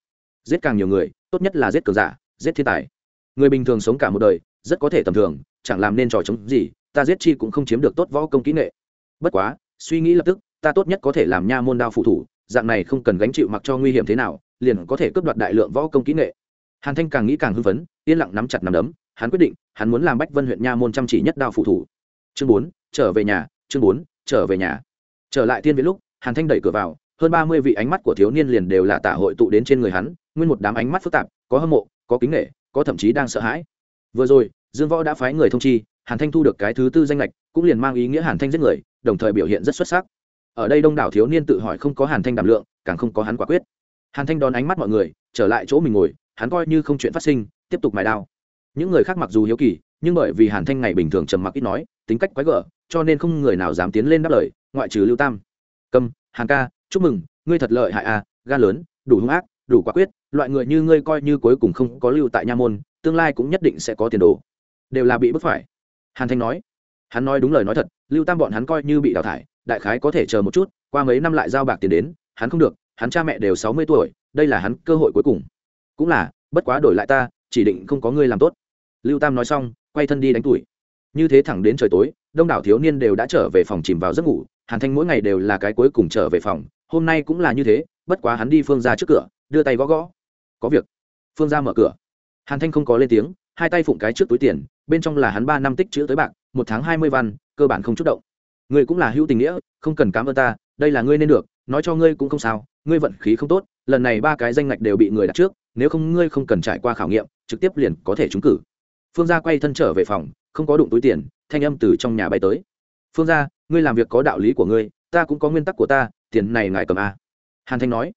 Giết càng nhiều người, tốt nhất là giết cường giả, giết thiên tài. Người bình thường sống cả một đời, rất có thể tầm thường, chẳng làm nên trò chống gì, ta giết chi cũng không chiếm được tốt võ công kỹ nghệ. Bất quá, suy nghĩ lập tức, ta tốt nhất có thể làm nha môn đao phụ thủ, dạng này không cần gánh chịu mặc cho nguy hiểm thế nào, liền có thể cướp đoạt đại lượng võ công kỹ nghệ. Hàn thanh càng nghĩ càng hưng phấn, yên lặng nắm chặt nắm đấm, hắn quyết định, hắn muốn làm bách vân huyện nha môn chăm chỉ nhất đao phụ thủ. Chương bốn, trở về nhà, chương bốn, trở về nhà. Trở lại thiên viện lúc, hàn thanh đẩy cửa vào hơn ba mươi vị ánh mắt của thiếu niên liền đều là tả hội tụ đến trên người hắn, nguyên một đám ánh mắt phức tạp, có hâm mộ, có kính nghệ có thậm chí đang sợ hãi. Vừa rồi, dương võ đã phái người thông chi, hàn thanh thu được cái thứ tư danh lệch, cũng liền mang ý nghĩa hàn thanh giết người, đồng thời biểu hiện rất xuất sắc. Ở đây đông đảo thiếu niên tự hỏi không có hàn thanh đảm lượng, càng không có hắn quả quyết. Hàn thanh đón ánh mắt mọi người, trở lại chỗ mình ngồi, hắn coi như không chuyện phát sinh, tiếp tục mài đao. Những người khác mặc dù hiếu kỳ, nhưng bởi vì hàn thanh ngày bình thường trầm mặc ít nói, tính cách quái gở, cho nên không người nào dám tiến lên đáp lời, ngoại trừ lưu tam. Cầm, hàn ca chúc mừng, ngươi thật lợi hại à gan lớn, đủ hung ác, đủ quả quyết, loại người như ngươi coi như cuối cùng không có lưu tại nha môn, tương lai cũng nhất định sẽ có tiền đồ. Đều là bị bức phải. Hàn thanh nói. Hắn nói đúng lời nói thật, lưu tam bọn hắn coi như bị đào thải, đại khái có thể chờ một chút, qua mấy năm lại giao bạc tiền đến, hắn không được, hắn cha mẹ đều sáu mươi tuổi, đây là hắn cơ hội cuối cùng. Cũng là, bất quá đổi lại ta, chỉ định không có ngươi làm tốt. Lưu tam nói xong, quay thân đi đánh tuổi. Như thế thẳng đến trời tối, đông đảo thiếu niên đều đã trở về phòng chìm vào giấc ngủ, hàn thanh mỗi ngày đều là cái cuối cùng trở về phòng hôm nay cũng là như thế, bất quá hắn đi phương ra trước cửa, đưa tay gõ gõ. Có việc. Phương ra mở cửa. Hàn thanh không có lên tiếng, hai tay phụng cái trước túi tiền, bên trong là hắn ba năm tích chữ tới bạc, một tháng hai mươi văn, cơ bản không chút động. Ngươi cũng là hữu tình nghĩa, không cần cám ơn ta, đây là ngươi nên được, nói cho ngươi cũng không sao, ngươi vận khí không tốt, lần này ba cái danh ngạch đều bị người đặt trước, nếu không ngươi không cần trải qua khảo nghiệm, trực tiếp liền có thể trúng cử. Phương gia quay thân trở về phòng, không có đụng túi tiền, thanh âm từ trong nhà bay tới. Phương gia, ngươi làm việc có đạo lý của ngươi, ta cũng có nguyên tắc của ta tiền này ngài cầm a hàn thanh nói,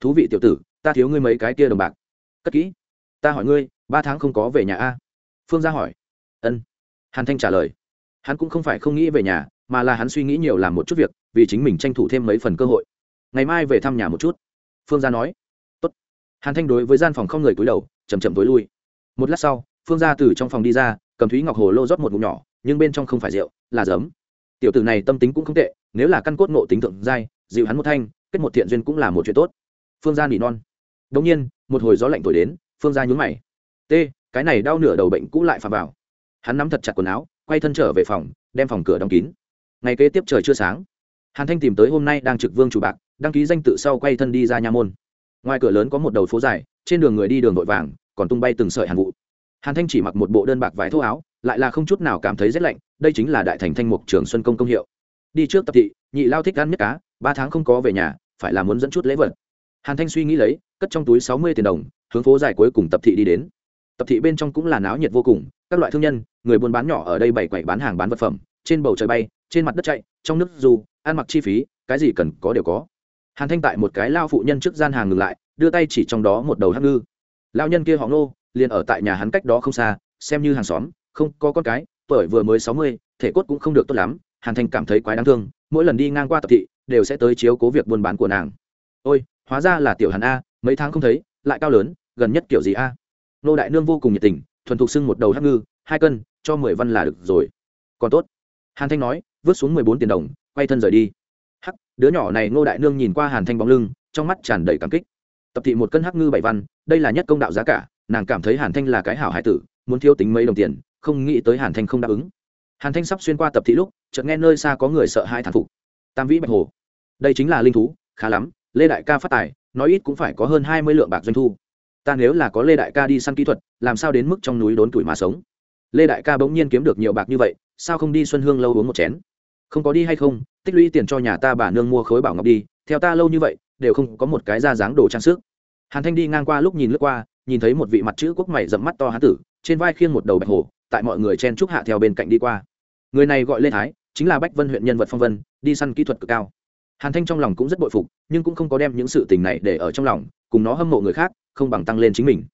thú vị tiểu tử, ta thiếu ngươi mấy cái kia đồng bạc. Cất kỹ. Ta hỏi ngươi, ba tháng không có về nhà a phương gia hỏi. Ân. Hàn thanh trả lời. Hắn cũng không phải không nghĩ về nhà, mà là hắn suy nghĩ nhiều làm một chút việc, vì chính mình tranh thủ thêm mấy phần cơ hội. Ngày mai về thăm nhà một chút. Phương gia nói. Tốt. hàn thanh đối với gian phòng không người cúi đầu chầm chậm tối lui. Một lát sau, phương gia từ trong phòng đi ra, cầm thúy ngọc hồ lô rót một ngụm nhỏ, nhưng bên trong không phải rượu, là giấm. Tiểu tử này tâm tính cũng không tệ, nếu là căn cốt ngộ tính thượng giai dịu hắn một thanh, kết một thiện duyên cũng là một chuyện tốt. Phương gia nỉ non. Đ nhiên, một hồi gió lạnh thổi đến, phương gia nhún mày. T, cái này đau nửa đầu bệnh cũ lại phà vào. Hắn nắm thật chặt quần áo, quay thân trở về phòng, đem phòng cửa đóng kín. Ngày kế tiếp trời chưa sáng, hàn thanh tìm tới hôm nay đang trực vương chủ bạc, đăng ký danh tự sau quay thân đi ra nha môn. Ngoài cửa lớn có một đầu phố dài, trên đường người đi đường vội vàng, còn tung bay từng sợi hàn vụ. Hàn thanh chỉ mặc một bộ đơn bạc vải thô áo, lại là không chút nào cảm thấy rét lạnh, đây chính là đại thành thanh mục trường xuân công công hiệu. Đi trước tập thị, nhị lao thích ăn nhất cá ba tháng không có về nhà, phải là muốn dẫn chút lễ vật. Hàn thanh suy nghĩ lấy, cất trong túi sáu mươi tiền đồng, hướng phố dài cuối cùng tập thị đi đến. Tập thị bên trong cũng là náo nhiệt vô cùng, các loại thương nhân, người buôn bán nhỏ ở đây bày quậy bán hàng bán vật phẩm, trên bầu trời bay, trên mặt đất chạy, trong nước dù, ăn mặc chi phí, cái gì cần có đều có. Hàn thanh tại một cái lao phụ nhân trước gian hàng ngừng lại, đưa tay chỉ trong đó một đầu hắc ngư. Lao nhân kia họ ngô, liền ở tại nhà hắn cách đó không xa, xem như hàng xóm, không có con cái, tuổi vừa mới sáu mươi, thể cốt cũng không được tốt lắm. Hàn thanh cảm thấy quái đáng thương, mỗi lần đi ngang qua tập thị đều sẽ tới chiếu cố việc buôn bán của nàng. Ôi, hóa ra là tiểu hàn a, mấy tháng không thấy, lại cao lớn, gần nhất kiểu gì a? Nô đại nương vô cùng nhiệt tình, thuần thục xưng một đầu hắc ngư, hai cân, cho mười văn là được rồi. Còn tốt. Hàn thanh nói, vứt xuống mười bốn tiền đồng, quay thân rời đi. Hắc, đứa nhỏ này ngô đại nương nhìn qua hàn thanh bóng lưng, trong mắt tràn đầy cảm kích. Tập thị một cân hắc ngư bảy văn, đây là nhất công đạo giá cả, nàng cảm thấy hàn thanh là cái hảo hải tử, muốn thiếu tính mấy đồng tiền, không nghĩ tới hàn thanh không đáp ứng. Hàn thanh sắp xuyên qua tập thị lúc, chợt nghe nơi xa có người sợ hai thản phục. Tam vĩ bạch hồ đây chính là linh thú, khá lắm, lê đại ca phát tài, nói ít cũng phải có hơn hai mươi lượng bạc doanh thu. Ta nếu là có lê đại ca đi săn kỹ thuật, làm sao đến mức trong núi đốn tuổi mà sống? Lê đại ca bỗng nhiên kiếm được nhiều bạc như vậy, sao không đi xuân hương lâu uống một chén? Không có đi hay không, tích lũy tiền cho nhà ta bà nương mua khối bảo ngọc đi, theo ta lâu như vậy, đều không có một cái da dáng đồ trang sức. Hàn thanh đi ngang qua lúc nhìn lướt qua, nhìn thấy một vị mặt chữ quốc mày dẫm mắt to hán tử, trên vai khiêng một đầu bạch hổ, tại mọi người chen trúc hạ theo bên cạnh đi qua. Người này gọi lê thái, chính là bách vân huyện nhân vật phong vân, đi săn kỹ thuật cực cao hàn thanh trong lòng cũng rất bội phục, nhưng cũng không có đem những sự tình này để ở trong lòng, cùng nó hâm mộ người khác, không bằng tăng lên chính mình.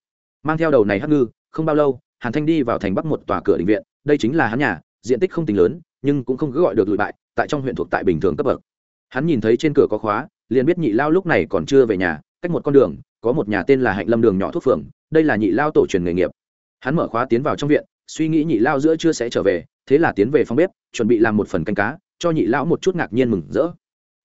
Mang theo đầu này hắc ngư, không bao lâu, hàn thanh đi vào thành bắc một tòa cửa định viện, đây chính là hắn nhà, diện tích không tính lớn, nhưng cũng không cứ gọi được lụi bại, tại trong huyện thuộc tại bình thường cấp bậc. Hắn nhìn thấy trên cửa có khóa, liền biết nhị lao lúc này còn chưa về nhà, cách một con đường, có một nhà tên là hạnh lâm đường nhỏ thuốc phường, đây là nhị lao tổ truyền nghề nghiệp. Hắn mở khóa tiến vào trong viện, suy nghĩ nhị lao giữa chưa sẽ trở về, thế là tiến về phòng bếp, chuẩn bị làm một phần canh cá, cho nhị lão một chút ngạc nhiên mừng rỡ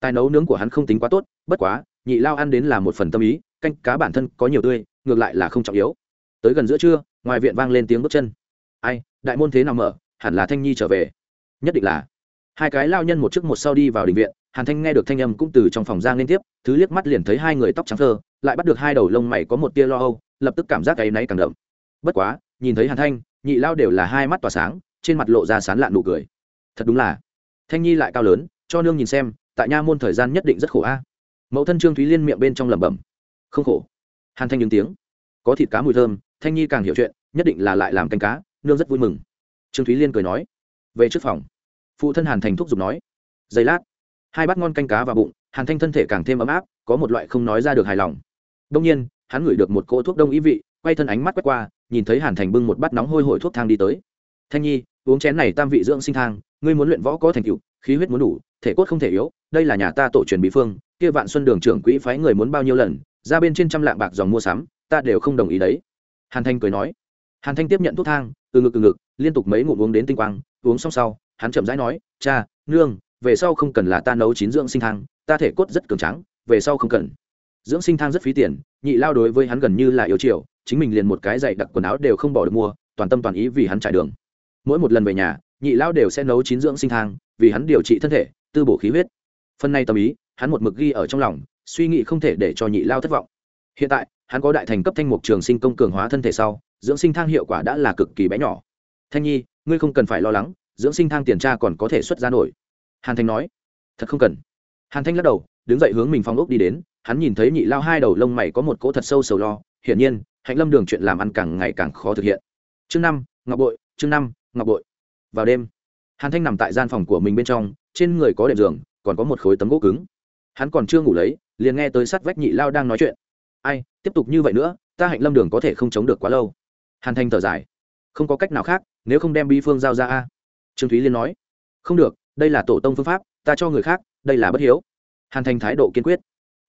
tài nấu nướng của hắn không tính quá tốt, bất quá, nhị lao ăn đến là một phần tâm ý, canh cá bản thân có nhiều tươi, ngược lại là không trọng yếu. Tới gần giữa trưa, ngoài viện vang lên tiếng bước chân. Ai, đại môn thế nào mở, hẳn là thanh nhi trở về. Nhất định là. Hai cái lao nhân một trước một sau đi vào đình viện, hàn thanh nghe được thanh âm cũng từ trong phòng ra liên tiếp, thứ liếc mắt liền thấy hai người tóc trắng thơ lại bắt được hai đầu lông mày có một tia lo âu, lập tức cảm giác cái náy càng đậm. Bất quá, nhìn thấy hàn thanh, nhị lao đều là hai mắt tỏa sáng, trên mặt lộ ra sán lạn nụ cười. Thật đúng là. Thanh nhi lại cao lớn, cho nương nhìn xem tại nha môn thời gian nhất định rất khổ a. Mẫu thân trương thúy liên miệng bên trong lẩm bẩm. Không khổ. Hàn thanh những tiếng. Có thịt cá mùi thơm, thanh nhi càng hiểu chuyện, nhất định là lại làm canh cá, nương rất vui mừng. Trương thúy liên cười nói. Về trước phòng. Phụ thân hàn thành thúc giục nói. Giây lát, hai bát ngon canh cá vào bụng, hàn thanh thân thể càng thêm ấm áp, có một loại không nói ra được hài lòng. Đông nhiên, hắn ngửi được một cỗ thuốc đông ý vị, quay thân ánh mắt quét qua, nhìn thấy hàn thành bưng một bát nóng hôi hổi thuốc thang đi tới. Thanh nhi, uống chén này tam vị dưỡng sinh thang, ngươi muốn luyện võ có thành tựu, khí huyết muốn đủ thể cốt không thể yếu, đây là nhà ta tổ truyền bí phương, kia vạn xuân đường trưởng quỹ phái người muốn bao nhiêu lần, ra bên trên trăm lạng bạc dòng mua sắm, ta đều không đồng ý đấy. Hàn thanh cười nói. Hàn thanh tiếp nhận thuốc thang, từ ngực từ ngực, liên tục mấy ngụm uống đến tinh quang, uống xong sau, hắn chậm rãi nói, cha, nương, về sau không cần là ta nấu chín dưỡng sinh thang, ta thể cốt rất cường trắng về sau không cần. Dưỡng sinh thang rất phí tiền, nhị lao đối với hắn gần như là yêu chiều, chính mình liền một cái giày đặc quần áo đều không bỏ được mua, toàn tâm toàn ý vì hắn trải đường. Mỗi một lần về nhà, nhị lao đều sẽ nấu chín dưỡng sinh thang, vì hắn điều trị thân thể tư bổ khí huyết. Phần này tâm ý, hắn một mực ghi ở trong lòng, suy nghĩ không thể để cho nhị lao thất vọng. Hiện tại, hắn có đại thành cấp thanh mục trường sinh công cường hóa thân thể sau, dưỡng sinh thang hiệu quả đã là cực kỳ bé nhỏ. Thanh nhi, ngươi không cần phải lo lắng, dưỡng sinh thang tiền tra còn có thể xuất ra nổi. Hàn thanh nói, thật không cần. Hàn thanh lắc đầu, đứng dậy hướng mình phong ốc đi đến, hắn nhìn thấy nhị lao hai đầu lông mày có một cỗ thật sâu sầu lo, hiển nhiên, hạnh lâm đường chuyện làm ăn càng ngày càng khó thực hiện. Chương năm, ngọc bội, chương năm, ngọc bội. Vào đêm, hàn thanh nằm tại gian phòng của mình bên trong trên người có đệm giường, còn có một khối tấm gỗ cứng. Hắn còn chưa ngủ lấy, liền nghe tới sát vách nhị lao đang nói chuyện. Ai, tiếp tục như vậy nữa, ta hạnh lâm đường có thể không chống được quá lâu. Hàn thanh thở dài. Không có cách nào khác, nếu không đem bi phương giao ra a. Trương thúy liên nói. Không được, đây là tổ tông phương pháp, ta cho người khác, đây là bất hiếu. Hàn thành thái độ kiên quyết.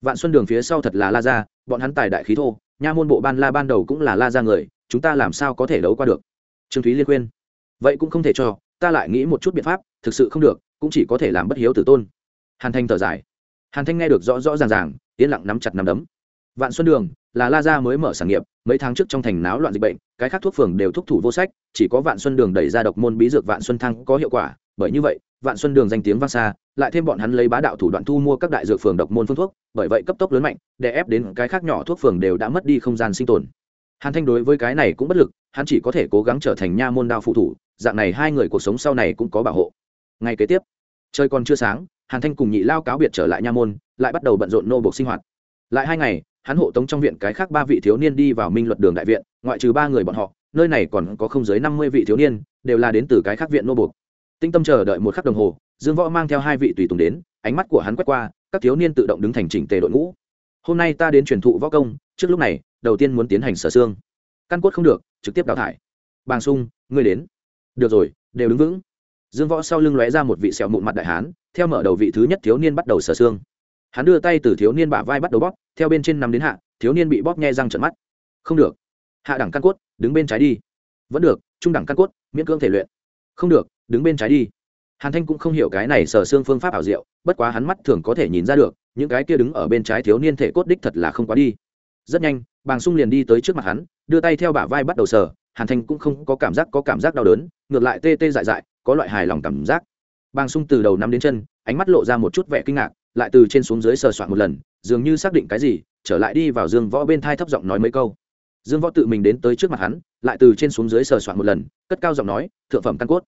Vạn xuân đường phía sau thật là la ra bọn hắn tài đại khí thô, nha môn bộ ban la ban đầu cũng là la ra người, chúng ta làm sao có thể đấu qua được? Trương thúy liên khuyên. Vậy cũng không thể cho ta lại nghĩ một chút biện pháp, thực sự không được, cũng chỉ có thể làm bất hiếu tử tôn. Hàn thanh thở dài. Hàn thanh nghe được rõ rõ ràng ràng, yên lặng nắm chặt nắm đấm. Vạn xuân đường là la gia mới mở sản nghiệp, mấy tháng trước trong thành náo loạn dịch bệnh, cái khác thuốc phường đều thúc thủ vô sách, chỉ có vạn xuân đường đẩy ra độc môn bí dược vạn xuân thăng có hiệu quả, bởi như vậy, vạn xuân đường danh tiếng vang xa, lại thêm bọn hắn lấy bá đạo thủ đoạn thu mua các đại dược phường độc môn phương thuốc, bởi vậy cấp tốc lớn mạnh, để ép đến cái khác nhỏ thuốc phường đều đã mất đi không gian sinh tồn hàn thanh đối với cái này cũng bất lực, hắn chỉ có thể cố gắng trở thành nha môn đao phụ thủ, dạng này hai người cuộc sống sau này cũng có bảo hộ. Ngay kế tiếp, trời còn chưa sáng, hàn thanh cùng nhị lao cáo biệt trở lại nha môn, lại bắt đầu bận rộn nô buộc sinh hoạt. Lại hai ngày, hắn hộ tống trong viện cái khác ba vị thiếu niên đi vào minh luật đường đại viện, ngoại trừ ba người bọn họ, nơi này còn có không dưới năm mươi vị thiếu niên, đều là đến từ cái khác viện nô buộc. tinh tâm chờ đợi một khắc đồng hồ, dương võ mang theo hai vị tùy tùng đến, ánh mắt của hắn quét qua, các thiếu niên tự động đứng thành chỉnh tề đội ngũ. Hôm nay ta đến truyền thụ võ công, trước lúc này đầu tiên muốn tiến hành sở xương. Căn cốt không được, trực tiếp đào thải. Bàng sung, ngươi đến. Được rồi, đều đứng vững. Dương võ sau lưng lóe ra một vị sẹo mụn mặt đại hán, theo mở đầu vị thứ nhất thiếu niên bắt đầu sở xương. Hắn đưa tay từ thiếu niên bả vai bắt đầu bóp, theo bên trên nằm đến hạ, thiếu niên bị bóp nghe răng trận mắt. Không được. Hạ đẳng căn cốt, đứng bên trái đi. Vẫn được, trung đẳng căn cốt, miễn cưỡng thể luyện. Không được, đứng bên trái đi. Hàn thanh cũng không hiểu cái này sở xương phương pháp ảo diệu, bất quá hắn mắt thường có thể nhìn ra được, những cái kia đứng ở bên trái thiếu niên thể cốt đích thật là không quá đi. Rất nhanh bàng sung liền đi tới trước mặt hắn, đưa tay theo bả vai bắt đầu sờ, hàn thanh cũng không có cảm giác, có cảm giác đau đớn, ngược lại tê tê dại dại, có loại hài lòng cảm giác. Bàng sung từ đầu nắm đến chân, ánh mắt lộ ra một chút vẻ kinh ngạc, lại từ trên xuống dưới sờ soạn một lần, dường như xác định cái gì, trở lại đi vào dương võ bên thai thấp giọng nói mấy câu. Dương võ tự mình đến tới trước mặt hắn, lại từ trên xuống dưới sờ soạn một lần, cất cao giọng nói, thượng phẩm căn cốt.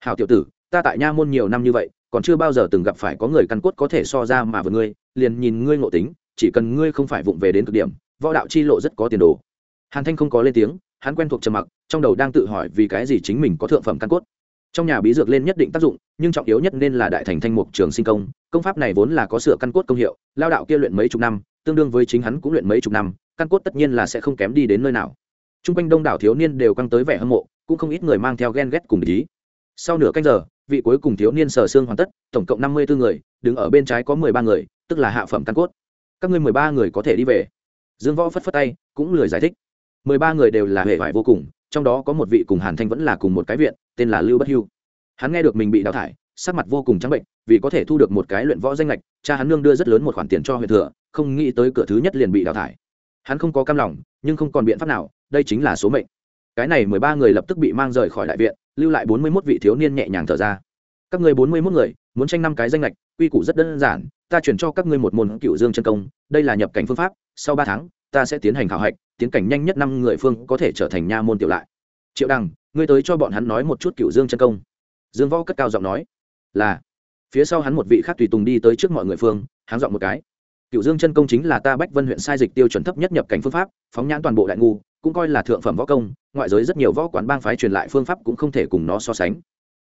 Hào tiểu tử, ta tại nha môn nhiều năm như vậy, còn chưa bao giờ từng gặp phải có người căn cốt có thể so ra mà vừa ngươi, liền nhìn ngươi ngộ tính, chỉ cần ngươi không phải vụng về đến cực điểm võ đạo chi lộ rất có tiền đồ. Hàn thanh không có lên tiếng, hắn quen thuộc trầm mặc, trong đầu đang tự hỏi vì cái gì chính mình có thượng phẩm căn cốt. Trong nhà bí dược lên nhất định tác dụng, nhưng trọng yếu nhất nên là đại thành thanh mục trường sinh công công pháp này vốn là có sửa căn cốt công hiệu, lao đạo kia luyện mấy chục năm, tương đương với chính hắn cũng luyện mấy chục năm, căn cốt tất nhiên là sẽ không kém đi đến nơi nào. T r u n g quanh đông đảo thiếu niên đều căng tới vẻ hâm mộ, cũng không ít người mang theo ghen ghét cùng ý. Sau nửa canh giờ, vị cuối cùng thiếu niên sở xương hoàn tất, tổng cộng năm mươi bốn người, đứng ở bên trái có mười ba người, tức là hạ phẩm căn cốt. Các ngươi mười ba người có thể đi về dương võ phất phất tay, cũng lười giải thích. Mười ba người đều là hệ vải vô cùng, trong đó có một vị cùng hàn thanh vẫn là cùng một cái viện, tên là lưu bất hưu. Hắn nghe được mình bị đào thải, sắc mặt vô cùng trắng bệnh, vì có thể thu được một cái luyện võ danh lệch cha hắn nương đưa rất lớn một khoản tiền cho huyện thừa, không nghĩ tới cửa thứ nhất liền bị đào thải. Hắn không có cam lòng, nhưng không còn biện pháp nào, đây chính là số mệnh. Cái này mười ba người lập tức bị mang rời khỏi đại viện, lưu lại bốn mươi mốt vị thiếu niên nhẹ nhàng thở ra. Các người bốn mươi mốt người, muốn tranh năm cái danh lệch quy củ rất đơn giản, ta chuyển cho các ngươi một môn cựu dương chân công, đây là nhập cảnh phương pháp sau ba tháng, ta sẽ tiến hành khảo hạch, tiến cảnh nhanh nhất năm người phương có thể trở thành nha môn tiểu lại. Triệu đằng, ngươi tới cho bọn hắn nói một chút cựu dương chân công. Dương võ cất cao giọng nói, là. Phía sau hắn một vị khác tùy tùng đi tới trước mọi người phương hắn dọn một cái. Cựu dương chân công chính là ta bách vân huyện sai dịch tiêu chuẩn thấp nhất nhập cảnh phương pháp, phóng nhãn toàn bộ đại ngu, cũng coi là thượng phẩm võ công, ngoại giới rất nhiều võ quán bang phái truyền lại phương pháp cũng không thể cùng nó so sánh.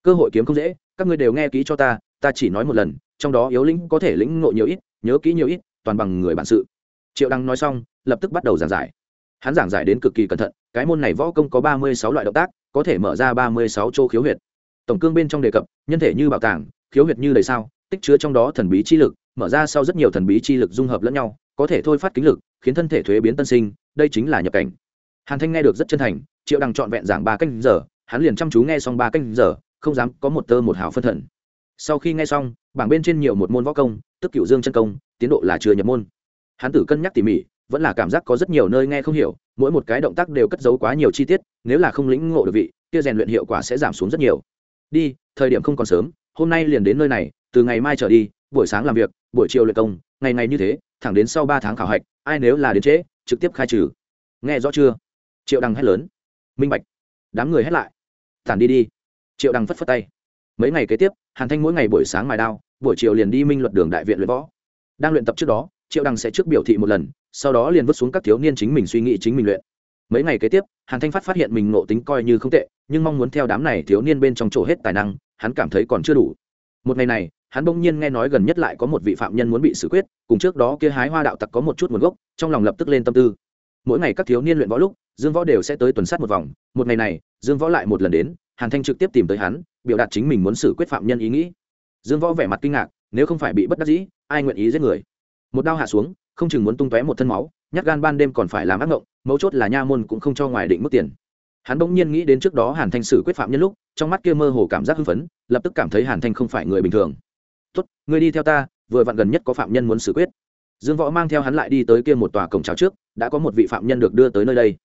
Cơ hội kiếm không dễ, các ngươi đều nghe kỹ cho ta ta chỉ nói một lần, trong đó yếu lĩnh có thể lĩnh ngộ nhiều ít, nhớ kỹ nhiều ít, toàn bằng người bản sự triệu đăng nói xong, lập tức bắt đầu giảng giải. Hắn giảng giải đến cực kỳ cẩn thận, cái môn này võ công có ba mươi sáu loại động tác, có thể mở ra ba mươi sáu chỗ khiếu huyệt. Tổng cương bên trong đề cập, nhân thể như bảo tàng, khiếu huyệt như đầy sao, tích chứa trong đó thần bí chi lực, mở ra sau rất nhiều thần bí chi lực dung hợp lẫn nhau, có thể thôi phát kính lực, khiến thân thể thuế biến tân sinh, đây chính là nhập cảnh. Hàn thanh nghe được rất chân thành, triệu đăng trọn vẹn giảng ba canh giờ, hắn liền chăm chú nghe xong ba canh giờ, không dám có một tơ một hào phân thần. Sau khi nghe xong, bảng bên trên nhiều một môn võ công, tức cựu dương chân công, tiến độ là chưa nhập môn hắn tử cân nhắc tỉ mỉ, vẫn là cảm giác có rất nhiều nơi nghe không hiểu, mỗi một cái động tác đều cất giấu quá nhiều chi tiết, nếu là không lĩnh ngộ được vị, kia rèn luyện hiệu quả sẽ giảm xuống rất nhiều. Đi, thời điểm không còn sớm, hôm nay liền đến nơi này, từ ngày mai trở đi, buổi sáng làm việc, buổi chiều luyện công, ngày ngày như thế, thẳng đến sau ba tháng khảo hạch, ai nếu là đến trễ, trực tiếp khai trừ. Nghe rõ chưa? Triệu đăng hét lớn. Minh bạch. Đám người hét lại. Tản đi đi. Triệu đăng phất phất tay. Mấy ngày kế tiếp, hàn thanh mỗi ngày buổi sáng mài đao, buổi chiều liền đi minh luật đường đại viện luyện võ. Đang luyện tập trước đó triệu Đằng sẽ trước biểu thị một lần, sau đó liền vứt xuống các thiếu niên chính mình suy nghĩ chính mình luyện. Mấy ngày kế tiếp, hàn thanh phát phát hiện mình ngộ tính coi như không tệ, nhưng mong muốn theo đám này thiếu niên bên trong chỗ hết tài năng, hắn cảm thấy còn chưa đủ. Một ngày này, hắn bỗng nhiên nghe nói gần nhất lại có một vị phạm nhân muốn bị xử quyết, cùng trước đó kia hái hoa đạo tặc có một chút nguồn gốc, trong lòng lập tức lên tâm tư. Mỗi ngày các thiếu niên luyện võ lúc, dương võ đều sẽ tới tuần sát một vòng, một ngày này, dương võ lại một lần đến, hàn thanh trực tiếp tìm tới hắn, biểu đạt chính mình muốn xử quyết phạm nhân ý nghĩ. Dương võ vẻ mặt kinh ngạc, nếu không phải bị bất đắc dĩ, ai nguyện ý giết người? Một đao hạ xuống, không chừng muốn tung tóe một thân máu, nhát gan ban đêm còn phải làm ác ngộng, mấu chốt là nha môn cũng không cho ngoài định mức tiền. Hắn bỗng nhiên nghĩ đến trước đó hàn thanh xử quyết phạm nhân lúc, trong mắt kia mơ hồ cảm giác hưng phấn, lập tức cảm thấy hàn thanh không phải người bình thường. Tốt, ngươi đi theo ta, vừa vặn gần nhất có phạm nhân muốn xử quyết. Dương võ mang theo hắn lại đi tới kia một tòa cổng chào trước, đã có một vị phạm nhân được đưa tới nơi đây.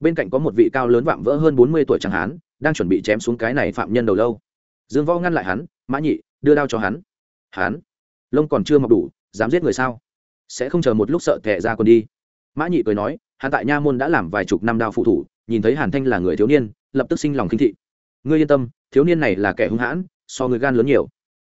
Bên cạnh có một vị cao lớn vạm vỡ hơn bốn mươi tuổi chẳng hán, đang chuẩn bị chém xuống cái này phạm nhân đầu lâu. Dương võ ngăn lại hắn, mã nhị, đưa đao cho hắn. Hắn? Lông còn chưa mọc đủ, dám giết người sao? Sẽ không chờ một lúc sợ tệ ra còn đi. Mã nhị cười nói, hắn tại nha môn đã làm vài chục năm đao phụ thủ, nhìn thấy hàn thanh là người thiếu niên, lập tức sinh lòng kinh thị. Ngươi yên tâm, thiếu niên này là kẻ hung hãn, so người gan lớn nhiều.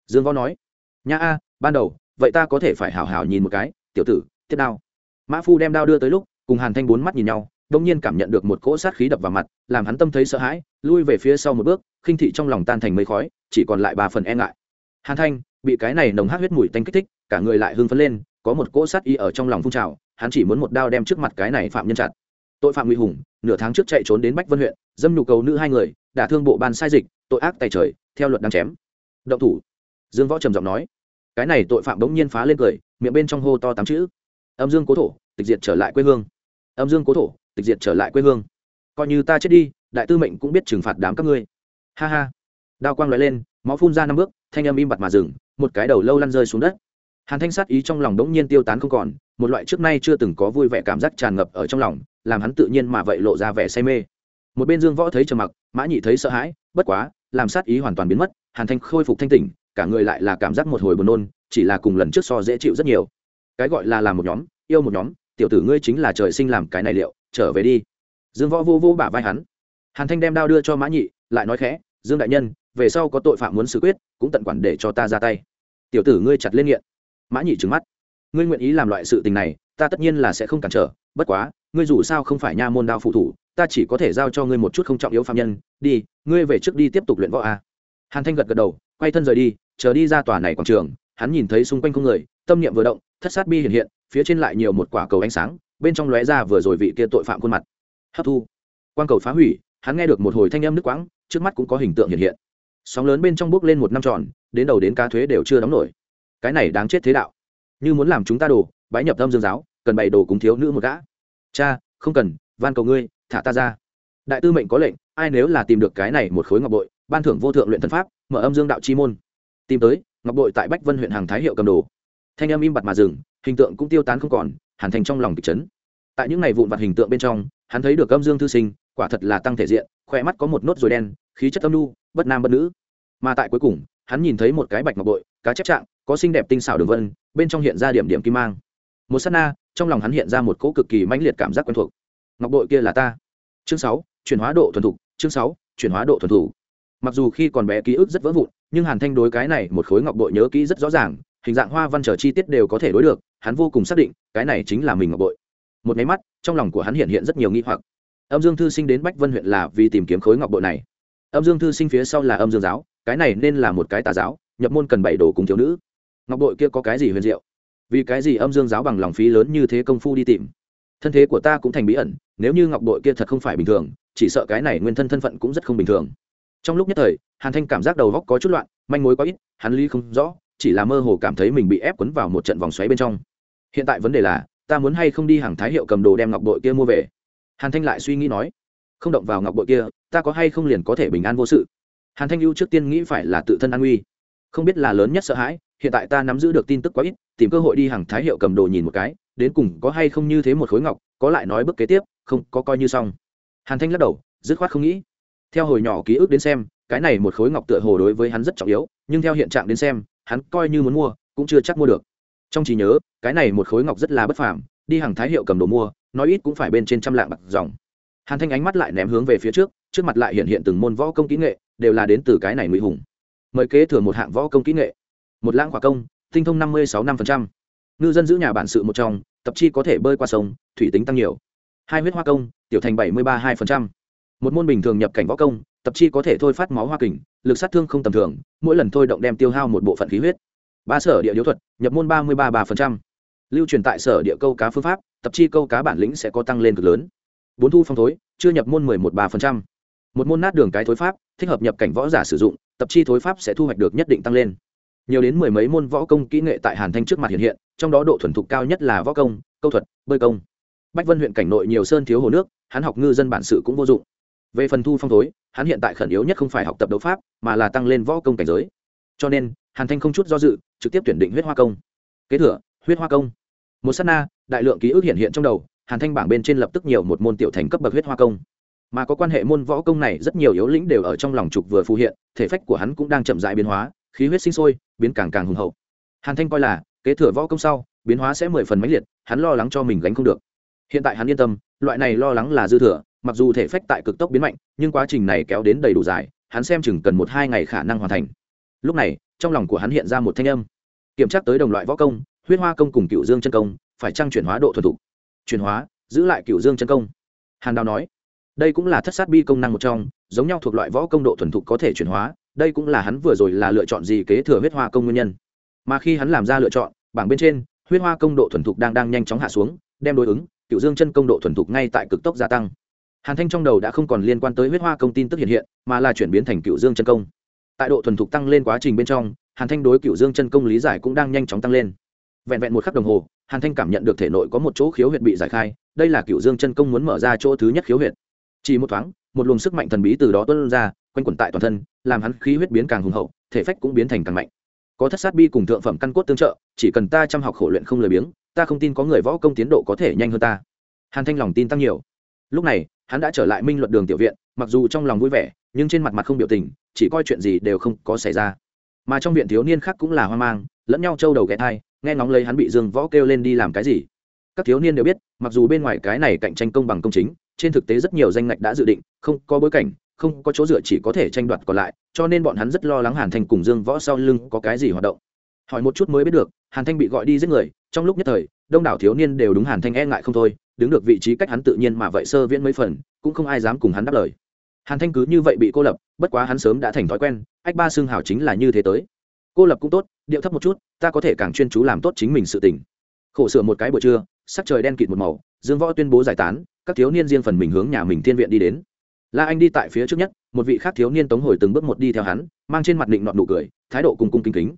Dương võ nói, nha a, ban đầu, vậy ta có thể phải hảo hảo nhìn một cái, tiểu tử tiếp đao. Mã phu đem đao đưa tới lúc, cùng hàn thanh bốn mắt nhìn nhau, đông nhiên cảm nhận được một cỗ sát khí đập vào mặt, làm hắn tâm thấy sợ hãi, lui về phía sau một bước, khinh thị trong lòng tan thành mây khói, chỉ còn lại ba phần e ngại. Hàn thanh, bị cái này nồng hát huyết mùi tanh kích thích, cả người lại hưng phấn lên có một cỗ sát y ở trong lòng phun trào, hắn chỉ muốn một đao đem trước mặt cái này phạm nhân chặt. Tội phạm nguy hùng, nửa tháng trước chạy trốn đến bách vân huyện, dâm nhu cầu nữ hai người, đả thương bộ ban sai dịch, tội ác tài trời, theo luật đang chém. Động thủ. Dương võ trầm giọng nói. Cái này tội phạm đống nhiên phá lên cười, miệng bên trong hô to tám chữ. Âm dương cố thổ, tịch diệt trở lại quê hương. Âm dương cố thổ, tịch diệt trở lại quê hương. Coi như ta chết đi, đại tư mệnh cũng biết trừng phạt đám các ngươi. Ha ha. Đao quang loại lên, máu phun ra năm bước, thanh âm im bặt mà dừng, một cái đầu lâu lăn rơi xuống đất hàn thanh sát ý trong lòng đống nhiên tiêu tán không còn, một loại trước nay chưa từng có vui vẻ cảm giác tràn ngập ở trong lòng, làm hắn tự nhiên mà vậy lộ ra vẻ say mê. Một bên dương võ thấy trầm mặc, mã nhị thấy sợ hãi, bất quá, làm sát ý hoàn toàn biến mất, hàn thanh khôi phục thanh tỉnh, cả người lại là cảm giác một hồi buồn nôn, chỉ là cùng lần trước so dễ chịu rất nhiều. Cái gọi là làm một nhóm, yêu một nhóm, tiểu tử ngươi chính là trời sinh làm cái này liệu, trở về đi. Dương võ vô vô bả vai hắn. Hàn thanh đem đao đưa cho mã nhị, lại nói khẽ, dương đại nhân, về sau có tội phạm muốn xử quyết, cũng tận quản để cho ta ra tay. Tiểu tử ngươi chặt lên nghiện mã nhị trừng mắt. Ngươi nguyện ý làm loại sự tình này, ta tất nhiên là sẽ không cản trở, bất quá, ngươi dù sao không phải nha môn đao phụ thủ, ta chỉ có thể giao cho ngươi một chút không trọng yếu phạm nhân, đi, ngươi về trước đi tiếp tục luyện võ a. Hàn thanh gật gật đầu, quay thân rời đi, chờ đi ra tòa này quảng trường, hắn nhìn thấy xung quanh không người, tâm niệm vừa động, thất sát bi hiện hiện, phía trên lại nhiều một quả cầu ánh sáng, bên trong lóe ra vừa rồi vị kia tội phạm khuôn mặt. Hấp thu. Quang cầu phá hủy, hắn nghe được một hồi thanh âm nước quãng, trước mắt cũng có hình tượng hiện hiện. Sóng lớn bên trong bước lên một năm tròn, đến đầu đến cá thuế đều chưa đóng nổi cái này đáng chết thế đạo. Như muốn làm chúng ta đồ, bái nhập tâm dương giáo, cần bày đồ cúng thiếu nữ một gã. Cha, không cần, van cầu ngươi, thả ta ra. Đại tư mệnh có lệnh, ai nếu là tìm được cái này một khối ngọc bội, ban thưởng vô thượng luyện thân pháp, mở âm dương đạo chi môn. Tìm tới, ngọc bội tại bách vân huyện hàng thái hiệu cầm đồ. Thanh âm im bặt mà dừng, hình tượng cũng tiêu tán không còn, hàn thành trong lòng kịch chấn. Tại những ngày vụn vặt hình tượng bên trong, hắn thấy được âm dương thư sinh, quả thật là tăng thể diện, khỏe mắt có một nốt ruồi đen, khí chất âm nu, bất nam bất nữ. Mà tại cuối cùng, hắn nhìn thấy một cái bạch ngọc bội, cá chép trạng có xinh đẹp tinh xảo đường vân, bên trong hiện ra điểm điểm kim mang. Một s á t na, trong lòng hắn hiện ra một cỗ cực kỳ mãnh liệt cảm giác quen thuộc. Ngọc bội kia là ta. Chương sáu, chuyển hóa độ thuần thục, chương sáu, chuyển hóa độ thuần thủ mặc dù khi còn bé ký ức rất vỡ vụn, nhưng hàn thanh đối cái này một khối ngọc bội nhớ kỹ rất rõ ràng, hình dạng hoa văn trở chi tiết đều có thể đối được, hắn vô cùng xác định, cái này chính là mình ngọc bội. Một máy mắt, trong lòng của hắn hiện hiện rất nhiều nghi hoặc. Âm dương thư sinh đến bách vân huyện là vì tìm kiếm khối ngọc bội này. Âm dương thư sinh phía sau là âm dương giáo, cái này nên là một cái tà giáo, nhập môn cần bảy đồ cùng thiếu nữ ngọc bội kia có cái gì huyền diệu? Vì cái gì âm dương giáo bằng lòng phí lớn như thế công phu đi tìm? Thân thế của ta cũng thành bí ẩn, nếu như ngọc bội kia thật không phải bình thường, chỉ sợ cái này nguyên thân thân phận cũng rất không bình thường. Trong lúc nhất thời, hàn thanh cảm giác đầu góc có chút loạn, manh mối có ít, hắn ly không rõ, chỉ là mơ hồ cảm thấy mình bị ép quấn vào một trận vòng xoáy bên trong. Hiện tại vấn đề là, ta muốn hay không đi hàng thái hiệu cầm đồ đem ngọc bội kia mua về? Hàn thanh lại suy nghĩ nói. Không động vào ngọc bội kia, ta có hay không liền có thể bình an vô sự? Hàn thanh ưu trước tiên nghĩ phải là tự thân an nguy. Không biết là lớn nhất sợ hãi hiện tại ta nắm giữ được tin tức quá ít, tìm cơ hội đi hàng thái hiệu cầm đồ nhìn một cái, đến cùng có hay không như thế một khối ngọc, có lại nói bước kế tiếp, không, có coi như xong. Hàn thanh lắc đầu, dứt khoát không nghĩ. Theo hồi nhỏ ký ức đến xem, cái này một khối ngọc tựa hồ đối với hắn rất trọng yếu, nhưng theo hiện trạng đến xem, hắn coi như muốn mua, cũng chưa chắc mua được. Trong trí nhớ, cái này một khối ngọc rất là bất phàm, đi hàng thái hiệu cầm đồ mua, nói ít cũng phải bên trên trăm lạng bạc dòng. Hàn thanh ánh mắt lại ném hướng về phía trước trước mặt lại hiện hiện từng môn võ công kỹ nghệ, đều là đến từ cái này ngụy hùng. Mời kế thừa một hạng võ công kỹ nghệ một lãng khỏa công, tinh thông năm mươi sáu năm ngư dân giữ nhà bản sự một trong, tập chi có thể bơi qua sông, thủy tính tăng nhiều. Hai huyết hoa công, tiểu thành bảy mươi ba hai một môn bình thường nhập cảnh võ công, tập chi có thể thôi phát máu hoa kình, lực sát thương không tầm thường, mỗi lần thôi động đem tiêu hao một bộ phận khí huyết. Ba sở địa điếu thuật, nhập môn ba mươi ba ba lưu truyền tại sở địa câu cá phương pháp, tập chi câu cá bản lĩnh sẽ có tăng lên cực lớn. Bốn thu phong thối, chưa nhập môn mười một ba một môn nát đường cái thối pháp, thích hợp nhập cảnh võ giả sử dụng, tập chi thối pháp sẽ thu hoạch được nhất định tăng lên nhiều đến mười mấy môn võ công kỹ nghệ tại hàn thanh trước mặt hiện hiện, trong đó độ thuần thục cao nhất là võ công, câu thuật, bơi công. Bách vân huyện cảnh nội nhiều sơn thiếu hồ nước, hắn học ngư dân bản sự cũng vô dụng. Về phần thu phong thối, hắn hiện tại khẩn yếu nhất không phải học tập đấu pháp, mà là tăng lên võ công cảnh giới. Cho nên, hàn thanh không chút do dự, trực tiếp tuyển định huyết hoa công. Kế thừa, huyết hoa công. Một s á t na, đại lượng ký ức hiện hiện trong đầu, hàn thanh bảng bên trên lập tức nhiều một môn tiểu thành cấp bậc huyết hoa công. Mà có quan hệ môn võ công này, rất nhiều yếu lĩnh đều ở trong lòng trục vừa phù hiện, thể phách của hắn cũng đang chậm dại biến hóa khí huyết sinh sôi, biến càng càng hùng hậu. Hàn thanh coi là, kế thừa võ công sau, biến hóa sẽ mười phần mãnh liệt, hắn lo lắng cho mình gánh không được. Hiện tại hắn yên tâm, loại này lo lắng là dư thừa, mặc dù thể phách tại cực tốc biến mạnh, nhưng quá trình này kéo đến đầy đủ dài, hắn xem chừng cần một hai ngày khả năng hoàn thành. Lúc này, trong lòng của hắn hiện ra một thanh âm. Kiểm tra tới đồng loại võ công, huyết hoa công cùng cựu dương chân công, phải trăng chuyển hóa độ thuần thục? Chuyển hóa, giữ lại cựu dương chân công. Hàn đào nói, đây cũng là thất sát bi công năng một trong, giống nhau thuộc loại võ công độ thuần thục có thể chuyển hóa đây cũng là hắn vừa rồi là lựa chọn gì kế thừa huyết hoa công nguyên nhân. Mà khi hắn làm ra lựa chọn, bảng bên trên, huyết hoa công độ thuần thục đang đang nhanh chóng hạ xuống, đem đối ứng, cựu dương chân công độ thuần thục ngay tại cực tốc gia tăng. Hàn thanh trong đầu đã không còn liên quan tới huyết hoa công tin tức hiện hiện, mà là chuyển biến thành cựu dương chân công. Tại độ thuần thục tăng lên quá trình bên trong, hàn thanh đối cựu dương chân công lý giải cũng đang nhanh chóng tăng lên. Vẹn vẹn một khắc đồng hồ, hàn thanh cảm nhận được thể nội có một chỗ khiếu huyệt bị giải khai, đây là cựu dương chân công muốn mở ra chỗ thứ nhất khiếu huyệt. Chỉ một thoáng, một luồng sức mạnh thần bí từ đó tuân ra quanh quẩn tại toàn thân, làm hắn khí huyết biến càng hùng hậu, thể phách cũng biến thành càng mạnh. Có thất sát bi cùng thượng phẩm căn cốt tương trợ, chỉ cần ta chăm học khổ luyện không lười biếng, ta không tin có người võ công tiến độ có thể nhanh hơn ta. Hàn thanh lòng tin tăng nhiều. Lúc này, hắn đã trở lại minh luận đường tiểu viện, mặc dù trong lòng vui vẻ, nhưng trên mặt mặt không biểu tình, chỉ coi chuyện gì đều không có xảy ra. Mà trong viện thiếu niên khác cũng là hoang mang, lẫn nhau trâu đầu ghé thai, nghe ngóng lấy hắn bị dương võ kêu lên đi làm cái gì. Các thiếu niên đều biết, mặc dù bên ngoài cái này cạnh tranh công bằng công chính, trên thực tế rất nhiều danh ngạch đã dự định, không có bối cảnh không có chỗ dựa chỉ có thể tranh đoạt còn lại, cho nên bọn hắn rất lo lắng hàn thanh cùng dương võ sau lưng có cái gì hoạt động. Hỏi một chút mới biết được, hàn thanh bị gọi đi giết người, trong lúc nhất thời, đông đảo thiếu niên đều đúng hàn thanh e ngại không thôi, đứng được vị trí cách hắn tự nhiên mà vậy sơ viễn mấy phần, cũng không ai dám cùng hắn đáp lời. Hàn thanh cứ như vậy bị cô lập, bất quá hắn sớm đã thành thói quen, ách ba xương hảo chính là như thế tới. Cô lập cũng tốt, điệu thấp một chút, ta có thể càng chuyên chú làm tốt chính mình sự tình. Khổ sửa một cái buổi trưa, sắc trời đen kịt một màu, dương võ tuyên bố giải tán, các thiếu niên riêng phần mình hướng nhà mình thiên viện đi đến la anh đi tại phía trước nhất, một vị khác thiếu niên tống hồi từng bước một đi theo hắn, mang trên mặt định nọt nụ cười, thái độ cung cung kính kính.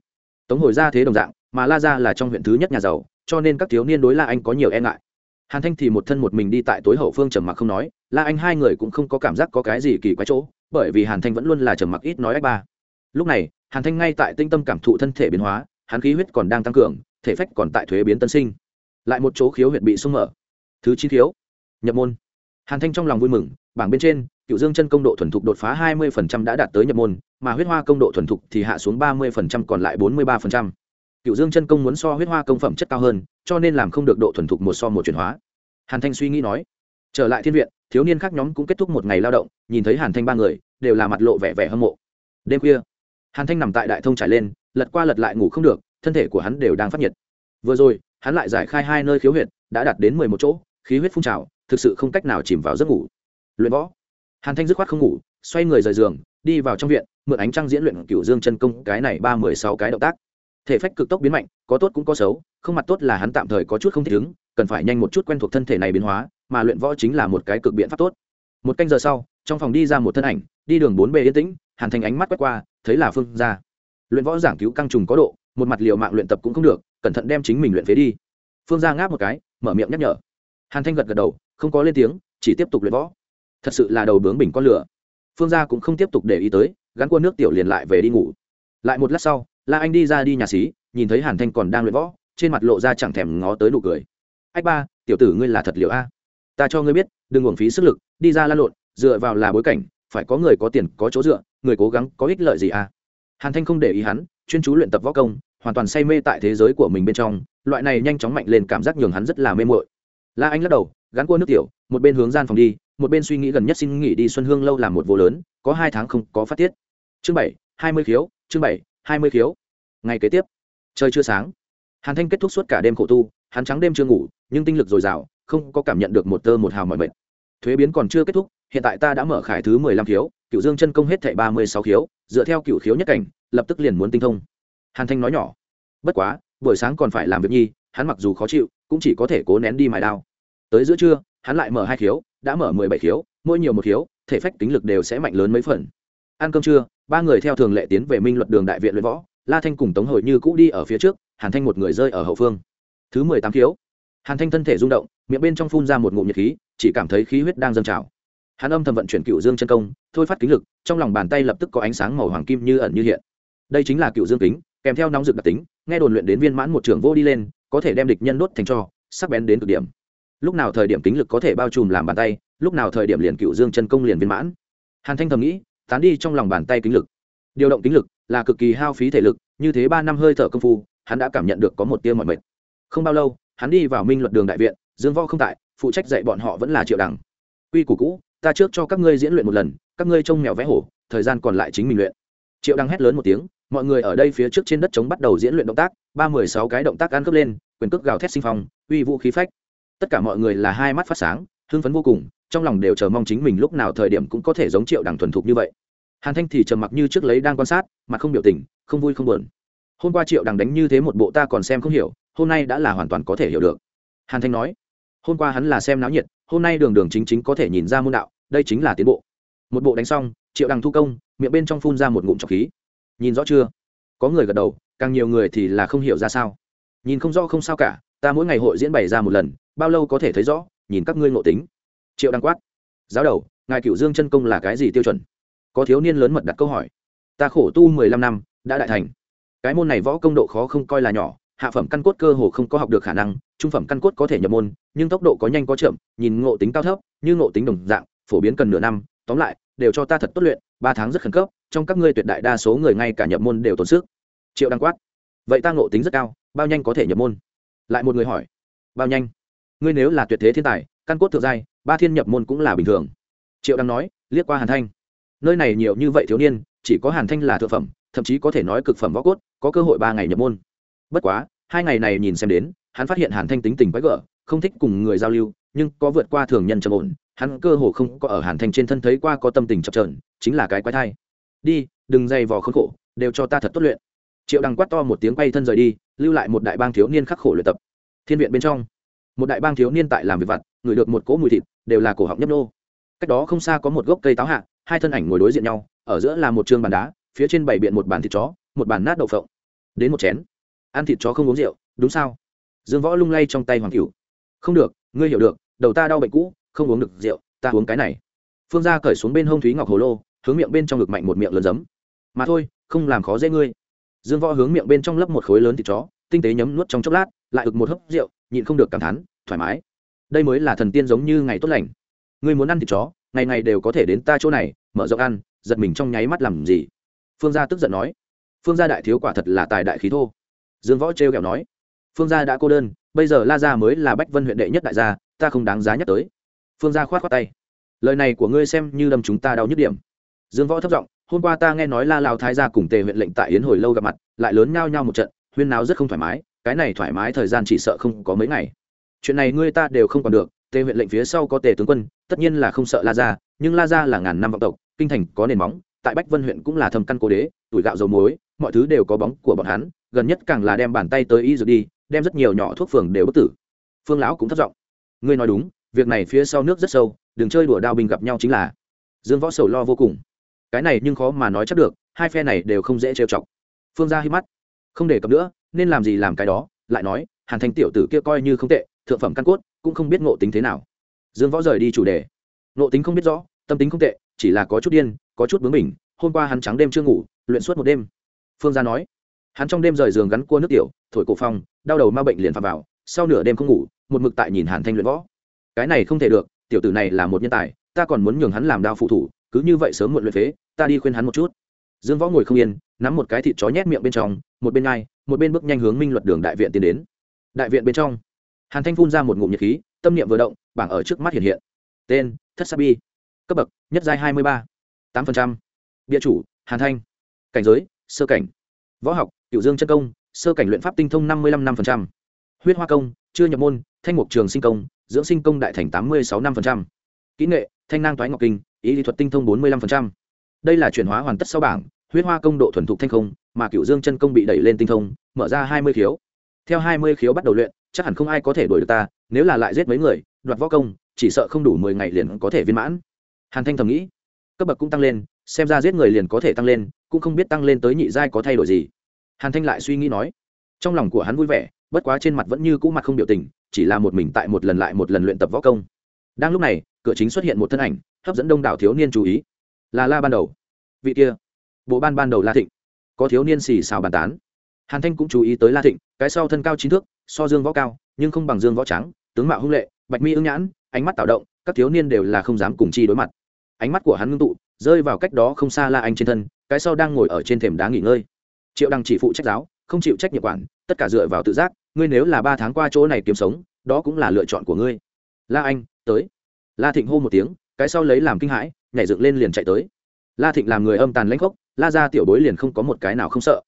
Tống hồi ra thế đồng dạng, mà la ra là trong huyện thứ nhất nhà giàu, cho nên các thiếu niên đối la anh có nhiều e ngại. Hàn thanh thì một thân một mình đi tại tối hậu phương trầm mặc không nói, la anh hai người cũng không có cảm giác có cái gì kỳ quái chỗ, bởi vì hàn thanh vẫn luôn là trầm mặc ít nói ách ba. Lúc này, hàn thanh ngay tại tinh tâm cảm thụ thân thể biến hóa, hắn khí huyết còn đang tăng cường, thể phách còn tại thuế biến tân sinh. Lại một chỗ khiếu huyệt bị sung mở. Thứ chín khiếu nhập môn. Hàn thanh trong lòng vui mừng, bảng bên trên cựu dương chân công độ thuần thục đột phá hai mươi đã đạt tới nhập môn, mà huyết hoa công độ thuần thục thì hạ xuống ba mươi còn lại bốn mươi ba cựu dương chân công muốn so huyết hoa công phẩm chất cao hơn, cho nên làm không được độ thuần thục một so một chuyển hóa. Hàn thanh suy nghĩ nói, trở lại thiên viện, thiếu niên khác nhóm cũng kết thúc một ngày lao động, nhìn thấy hàn thanh ba người, đều là mặt lộ vẻ vẻ hâm mộ. Đêm khuya, hàn thanh nằm tại đại thông trải lên, lật qua lật lại ngủ không được, thân thể của hắn đều đang phát nhiệt. Vừa rồi, hắn lại giải khai hai nơi khiếu huyệt, đã đạt đến mười một chỗ, khí huyết phun trào, thực sự không cách nào chìm vào giấc ngủ. Luyện võ hàn thanh dứt khoát không ngủ, xoay người rời giường, đi vào trong viện, mượn ánh trăng diễn luyện cửu dương chân công, cái này ba mười sáu cái động tác. Thể phách cực tốc biến mạnh, có tốt cũng có xấu, không mặt tốt là hắn tạm thời có chút không thể ứng, cần phải nhanh một chút quen thuộc thân thể này biến hóa, mà luyện võ chính là một cái cực biện pháp tốt. Một canh giờ sau, trong phòng đi ra một thân ảnh, đi đường bốn bề yên tĩnh, hàn thành ánh mắt quét qua, thấy là phương gia. Luyện võ giảng cứu căng trùng có độ, một mặt liều mạng luyện tập cũng không được, cẩn thận đem chính mình luyện phế đi. Phương gia ngáp một cái, mở miệng nhắc nhở. Hàn thanh gật gật đầu, không có lên tiếng, chỉ tiếp tục luyện võ thật sự là đầu bướng bình con lửa. Phương gia cũng không tiếp tục để ý tới, gắn cua nước tiểu liền lại về đi ngủ. Lại một lát sau, la anh đi ra đi nhà xí, nhìn thấy hàn thanh còn đang luyện võ, trên mặt lộ ra chẳng thèm ngó tới nụ cười. Ách ba, tiểu tử ngươi là thật liệu a. Ta cho ngươi biết, đừng uổng phí sức lực, đi ra lan lộn, dựa vào là bối cảnh, phải có người có tiền, có chỗ dựa, người cố gắng, có ích lợi gì a? Hàn thanh không để ý hắn, chuyên chú luyện tập võ công, hoàn toàn say mê tại thế giới của mình bên trong, loại này nhanh chóng mạnh lên cảm giác nhường hắn rất là mê mội la anh lắc đầu, gắn cua nước tiểu, một bên hướng gian phòng đi, một bên suy nghĩ gần nhất xin nghỉ đi xuân hương lâu làm một vô lớn, có hai tháng không có phát tiết. Chương bảy, hai mươi khiếu, chương bảy, hai mươi khiếu. Ngày kế tiếp, trời chưa sáng. Hàn thanh kết thúc suốt cả đêm khổ tu, hắn trắng đêm chưa ngủ, nhưng tinh lực dồi dào, không có cảm nhận được một tơ một hào mọi mệt. Thuế biến còn chưa kết thúc, hiện tại ta đã mở khải thứ mười lăm khiếu cựu dương chân công hết thảy ba mươi sáu khiếu, dựa theo cựu khiếu nhất cảnh, lập tức liền muốn tinh thông. Hàn thanh nói nhỏ, bất quá, buổi sáng còn phải làm việc nhi hắn mặc dù khó chịu, cũng chỉ có thể cố nén đi mài đao. Tới giữa trưa, hắn lại mở hai khiếu, đã mở mười bảy khiếu, mỗi nhiều một khiếu, thể phách tính lực đều sẽ mạnh lớn mấy phần. Ăn cơm trưa, ba người theo thường lệ tiến về minh luật đường đại viện luyện võ, la thanh cùng tống hồi như cũ đi ở phía trước, hàn thanh một người rơi ở hậu phương. Thứ mười tám khiếu. Hàn thanh thân thể rung động, miệng bên trong phun ra một ngụm nhiệt khí, chỉ cảm thấy khí huyết đang dâng trào. Hắn âm thầm vận chuyển cựu dương chân công, thôi phát kính lực, trong lòng bàn tay lập tức có ánh sáng màu hoàng kim như ẩn như hiện. Đây chính là cựu dương kính, kèm theo nóng rực đặc tính, nghe đồn luyện đến viên mãn một trưởng vô đi lên có thể đem địch nhân đốt thành cho, sắc bén đến cực điểm. Lúc nào thời điểm kính lực có thể bao trùm làm bàn tay, lúc nào thời điểm liền cựu dương chân công liền viên mãn. Hàn thanh thầm nghĩ, tán đi trong lòng bàn tay kính lực. Điều động kính lực là cực kỳ hao phí thể lực, như thế ba năm hơi thở công phu, hắn đã cảm nhận được có một tia mọi mệt. Không bao lâu, hắn đi vào minh luật đường đại viện, dương võ không tại, phụ trách dạy bọn họ vẫn là triệu đẳng quy củ cũ, ta trước cho các ngươi diễn luyện một lần, các ngươi trông mèo vẽ hổ, thời gian còn lại chính mình luyện. Triệu đăng hét lớn một tiếng mọi người ở đây phía trước trên đất chống bắt đầu diễn luyện động tác, ba mười sáu cái động tác ăn cướp lên, quyền cước gào thét sinh phong, uy vũ khí phách. Tất cả mọi người là hai mắt phát sáng, hưng phấn vô cùng, trong lòng đều chờ mong chính mình lúc nào thời điểm cũng có thể giống triệu đằng thuần thục như vậy. Hàn thanh thì trầm mặc như trước lấy đang quan sát mà không biểu tình, không vui không buồn. Hôm qua triệu đằng đánh như thế một bộ ta còn xem không hiểu, hôm nay đã là hoàn toàn có thể hiểu được. Hàn thanh nói, hôm qua hắn là xem náo nhiệt, hôm nay đường đường chính chính có thể nhìn ra môn đạo, đây chính là tiến bộ. Một bộ đánh xong, triệu đằng thu công, miệng bên trong phun ra một ngụm trọc khí nhìn rõ chưa? Có người gật đầu, càng nhiều người thì là không hiểu ra sao. Nhìn không rõ không sao cả, ta mỗi ngày hội diễn bày ra một lần, bao lâu có thể thấy rõ, nhìn các ngươi ngộ tính. Triệu đăng quát. Giáo đầu, ngài cựu dương chân công là cái gì tiêu chuẩn? Có thiếu niên lớn mật đặt câu hỏi. Ta khổ tu mười lăm năm, đã đại thành. Cái môn này võ công độ khó không coi là nhỏ, hạ phẩm căn cốt cơ hồ không có học được khả năng, trung phẩm căn cốt có thể nhập môn, nhưng tốc độ có nhanh có chậm, nhìn ngộ tính cao thấp, như ngộ tính đồng dạng, phổ biến cần nửa năm. Tóm lại, đều cho ta thật tốt luyện, ba tháng rất khẩn cấp trong các ngươi tuyệt đại đa số người ngay cả nhập môn đều tốn sức. Triệu đăng quát. Vậy ta ngộ tính rất cao, bao nhanh có thể nhập môn? Lại một người hỏi. Bao nhanh? Ngươi nếu là tuyệt thế thiên tài, căn cốt thượng giai, ba thiên nhập môn cũng là bình thường. Triệu đăng nói, liếc qua hàn thanh. Nơi này nhiều như vậy thiếu niên, chỉ có hàn thanh là thượng phẩm, thậm chí có thể nói cực phẩm võ cốt, có cơ hội ba ngày nhập môn. Bất quá, hai ngày này nhìn xem đến, hắn phát hiện hàn thanh tính tình quái gở, không thích cùng người giao lưu, nhưng có vượt qua thường nhân trầm ổn, hắn cơ hồ không có ở hàn thanh trên thân thấy qua có tâm tình chập trờn chính là cái quái thai đi, đừng dày vò khốn khổ, đều cho ta thật tốt luyện. Triệu đằng quát to một tiếng quay thân rời đi, lưu lại một đại bang thiếu niên khắc khổ luyện tập. Thiên viện bên trong, một đại bang thiếu niên tại làm việc vặt ngửi được một cỗ mùi thịt, đều là cổ họng nhấp nô. Cách đó không xa có một gốc cây táo hạ, hai thân ảnh ngồi đối diện nhau, ở giữa là một t bàn đá, phía trên bảy biện một bàn thịt chó, một bàn nát đậu phộng. Đến một chén. Ăn thịt chó không uống rượu, đúng sao? Dương võ lung lay trong tay hoàng cửu. Không được, ngươi hiểu được, đầu ta đau bệnh cũ, không uống được rượu, ta uống cái này. Phương gia cởi xuống bên hông thúy ngọc hồ lô hướng miệng bên trong ngực mạnh một miệng lớn giấm. Mà thôi, không làm khó dễ ngươi. Dương võ hướng miệng bên trong lấp một khối lớn thịt chó, tinh tế nhấm nuốt trong chốc lát, lại ực một hớp rượu, nhịn không được cảm thán, thoải mái. Đây mới là thần tiên giống như ngày tốt lành. Ngươi muốn ăn thịt chó, ngày ngày đều có thể đến ta chỗ này, mở rộng ăn, giật mình trong nháy mắt làm gì? Phương gia tức giận nói. Phương gia đại thiếu quả thật là tài đại khí thô. Dương võ trêu kẹo nói. Phương gia đã cô đơn, bây giờ la gia mới là bách vân huyện đệ nhất đại gia, ta không đáng giá nhắc tới. Phương gia khoát khoát tay. Lời này của ngươi xem như đâm chúng ta đau nhức điểm dương võ thấp giọng, hôm qua ta nghe nói la lao thái gia cùng tề huyện lệnh tại yến hồi lâu gặp mặt, lại lớn nhao nhao một trận, huyên nào rất không thoải mái, cái này thoải mái thời gian chỉ sợ không có mấy ngày. Chuyện này ngươi ta đều không còn được, tề huyện lệnh phía sau có tề tướng quân, tất nhiên là không sợ la gia, nhưng la gia là ngàn năm vọng tộc, kinh thành có nền móng, tại bách vân huyện cũng là thầm căn cố đế, tuổi gạo dầu muối, mọi thứ đều có bóng của bọn hắn, gần nhất càng là đem bàn tay tới y dược đi, đem rất nhiều nhỏ thuốc phường đều bất tử. Phương lão cũng thất giọng. ngươi nói đúng, việc này phía sau nước rất sâu, đừng chơi đùa đao binh gặp nhau chính là. Dương võ sầu lo vô cùng cái này nhưng khó mà nói chắc được, hai phe này đều không dễ trêu chọc. Phương ra hít mắt. Không để cập nữa, nên làm gì làm cái đó, lại nói, hàn thanh tiểu tử kia coi như không tệ, thượng phẩm căn cốt, cũng không biết ngộ tính thế nào. Dương võ rời đi chủ đề. Ngộ tính không biết rõ, tâm tính không tệ, chỉ là có chút điên, có chút bướng mình hôm qua hắn trắng đêm chưa ngủ, luyện suốt một đêm. Phương gia nói, hắn trong đêm rời giường gắn cua nước tiểu, thổi cổ phong, đau đầu ma bệnh liền phạt vào, sau nửa đêm không ngủ, một mực tại nhìn hàn thanh luyện võ. Cái này không thể được, tiểu tử này là một nhân tài, ta còn muốn nhường hắn làm đao phụ thủ cứ như vậy sớm muộn luyện phế, ta đi khuyên hắn một chút. Dương võ ngồi không yên, nắm một cái thịt chó nhét miệng bên trong, một bên ngay một bên bước nhanh hướng minh luật đường đại viện tiến đến. Đại viện bên trong, hàn thanh phun ra một ngụm nhiệt khí, tâm niệm vừa động, bảng ở trước mắt hiện hiện. Tên, thất sa bi. Cấp bậc, nhất giai hai mươi ba, tám phần trăm. Địa chủ, hàn thanh. Cảnh giới, sơ cảnh. Võ học cựu dương chân công, sơ cảnh luyện pháp tinh thông năm mươi năm năm phần trăm. Huyết hoa công, chưa nhập môn, thanh mục trường sinh công, dưỡng sinh công đại thành tám mươi sáu năm phần trăm. Kỹ nghệ, thanh nang toái ngọc kinh ý lý thuật tinh thông bốn mươi năm phần trăm. Đây là chuyển hóa hoàn tất sau bảng, huyết hoa công độ thuần thục thanh không, mà cựu dương chân công bị đẩy lên tinh thông, mở ra hai mươi khiếu. Theo hai mươi khiếu bắt đầu luyện, chắc hẳn không ai có thể đuổi được ta, nếu là lại giết mấy người, đoạt võ công, chỉ sợ không đủ mười ngày liền có thể viên mãn. Hàn thanh thầm nghĩ. Cấp bậc cũng tăng lên, xem ra giết người liền có thể tăng lên, cũng không biết tăng lên tới nhị giai có thay đổi gì. Hàn thanh lại suy nghĩ nói. Trong lòng của hắn vui vẻ, bất quá trên mặt vẫn như cũ mặt không biểu tình, chỉ là một mình tại một lần lại một lần luyện tập võ công. Đang lúc này, cửa chính xuất hiện một thân ảnh hấp dẫn đông đảo thiếu niên chú ý. Là la ban đầu. Vị kia. Bộ ban ban đầu la thịnh. Có thiếu niên xì xào bàn tán. Hàn thanh cũng chú ý tới la thịnh, cái sau thân cao chín thước, so dương võ cao, nhưng không bằng dương võ trắng, tướng mạo hung lệ, bạch mi ưng nhãn, ánh mắt tạo động, các thiếu niên đều là không dám cùng chi đối mặt. Ánh mắt của hắn ngưng tụ, rơi vào cách đó không xa la anh trên thân, cái sau đang ngồi ở trên thềm đá nghỉ ngơi. Triệu đăng chỉ phụ trách giáo, không chịu trách nhiệm quản, tất cả dựa vào tự giác, ngươi nếu là ba tháng qua chỗ này kiếm sống, đó cũng là lựa chọn của ngươi. La anh, tới. La thịnh hô một tiếng cái sau lấy làm kinh hãi, nhảy dựng lên liền chạy tới. La thịnh làm người âm tàn lãnh khốc, la ra tiểu bối liền không có một cái nào không sợ.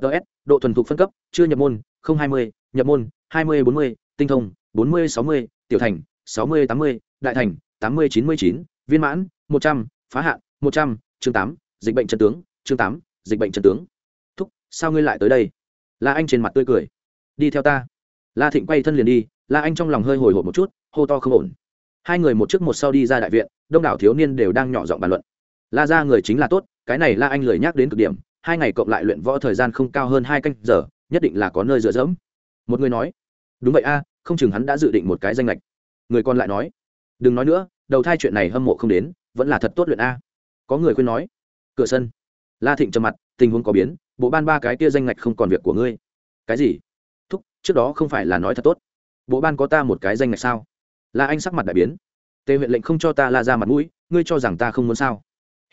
Ts độ thuần thục phân cấp, chưa nhập môn, không hai mươi, nhập môn, hai mươi bốn mươi, tinh thông, bốn mươi sáu mươi, tiểu thành, sáu mươi tám mươi, đại thành, tám mươi chín mươi chín, viên mãn, một trăm, phá hạn, một trăm, chương tám, dịch bệnh chân tướng, chương tám, dịch bệnh chân tướng. Thúc, sao ngươi lại tới đây? La anh trên mặt tươi cười. Đi theo ta. La thịnh quay thân liền đi, la anh trong lòng hơi hồi hộp một chút, hô to không ổn hai người một trước một sau đi ra đại viện, đông đảo thiếu niên đều đang nhỏ giọng bàn luận. La ra người chính là tốt, cái này la anh lời nhắc đến cực điểm, hai ngày cộng lại luyện võ thời gian không cao hơn hai canh giờ, nhất định là có nơi dựa dẫm. Một người nói, đúng vậy a, không chừng hắn đã dự định một cái danh lệch. Người còn lại nói, đừng nói nữa, đầu thai chuyện này hâm mộ không đến, vẫn là thật tốt luyện a. Có người khuyên nói, cửa sân. La thịnh trầm mặt, tình huống có biến, bộ ban ba cái kia danh ngạch không còn việc của ngươi. Cái gì? Thúc, trước đó không phải là nói thật tốt. Bộ ban có ta một cái danh ngạch sao? La anh sắc mặt đại biến. Tề huyện lệnh không cho ta la ra mặt mũi, ngươi cho rằng ta không muốn sao?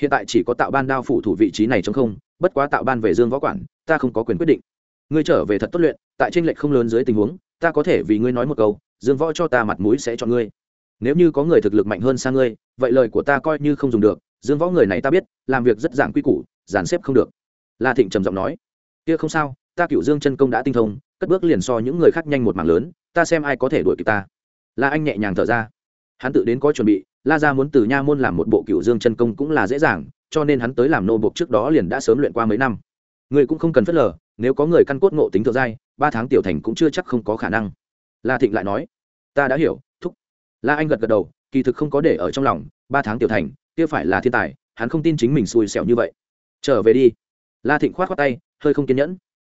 Hiện tại chỉ có tạo ban đao phủ thủ vị trí này trong không, bất quá tạo ban về dương võ quản, ta không có quyền quyết định. Ngươi trở về thật tốt luyện, tại tranh lệch không lớn dưới tình huống, ta có thể vì ngươi nói một câu, dương võ cho ta mặt mũi sẽ cho ngươi. Nếu như có người thực lực mạnh hơn xa ngươi, vậy lời của ta coi như không dùng được, dương võ người này ta biết, làm việc rất dạng quy củ, dàn xếp không được. La thịnh trầm giọng nói, kia không sao, ta cựu dương chân công đã tinh thông, cất bước liền so những người khác nhanh một mảng lớn, ta xem ai có thể đuổi kịp ta la anh nhẹ nhàng thở ra. Hắn tự đến có chuẩn bị, la ra muốn từ nha môn làm một bộ cựu dương chân công cũng là dễ dàng, cho nên hắn tới làm nô bộc trước đó liền đã sớm luyện qua mấy năm. Người cũng không cần phớt lờ, nếu có người căn cốt ngộ tính thượng giai, ba tháng tiểu thành cũng chưa chắc không có khả năng. La thịnh lại nói, ta đã hiểu, thúc. La anh gật gật đầu, kỳ thực không có để ở trong lòng, ba tháng tiểu thành, kia phải là thiên tài, hắn không tin chính mình xui xẻo như vậy. Trở về đi. La thịnh khoát khoát tay, hơi không kiên nhẫn.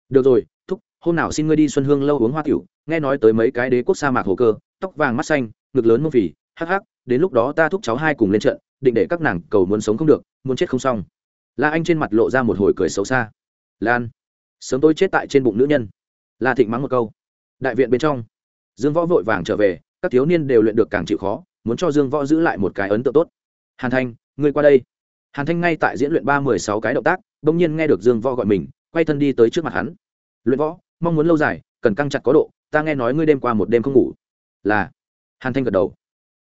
Được rồi, thúc, hôm nào xin ngươi đi xuân hương lâu uống hoa tiểu nghe nói tới mấy cái đế quốc sa mạc hồ cơ, tóc vàng mắt xanh, ngực lớn mông phì, hắc hắc, đến lúc đó ta thúc cháu hai cùng lên trận, định để các nàng cầu muốn sống không được, muốn chết không xong. La anh trên mặt lộ ra một hồi cười xấu xa. Lan, sớm tôi chết tại trên bụng nữ nhân. La thịnh mắng một câu. Đại viện bên trong, dương võ vội vàng trở về, các thiếu niên đều luyện được càng chịu khó, muốn cho dương võ giữ lại một cái ấn tượng tốt. Hàn thanh, ngươi qua đây. Hàn thanh ngay tại diễn luyện ba mười sáu cái động tác, bỗng nhiên nghe được dương võ gọi mình, quay thân đi tới trước mặt hắn. Luyện võ, mong muốn lâu dài, cần căng chặt có độ ta nghe nói ngươi đêm qua một đêm không ngủ. Là. Hàn thanh gật đầu.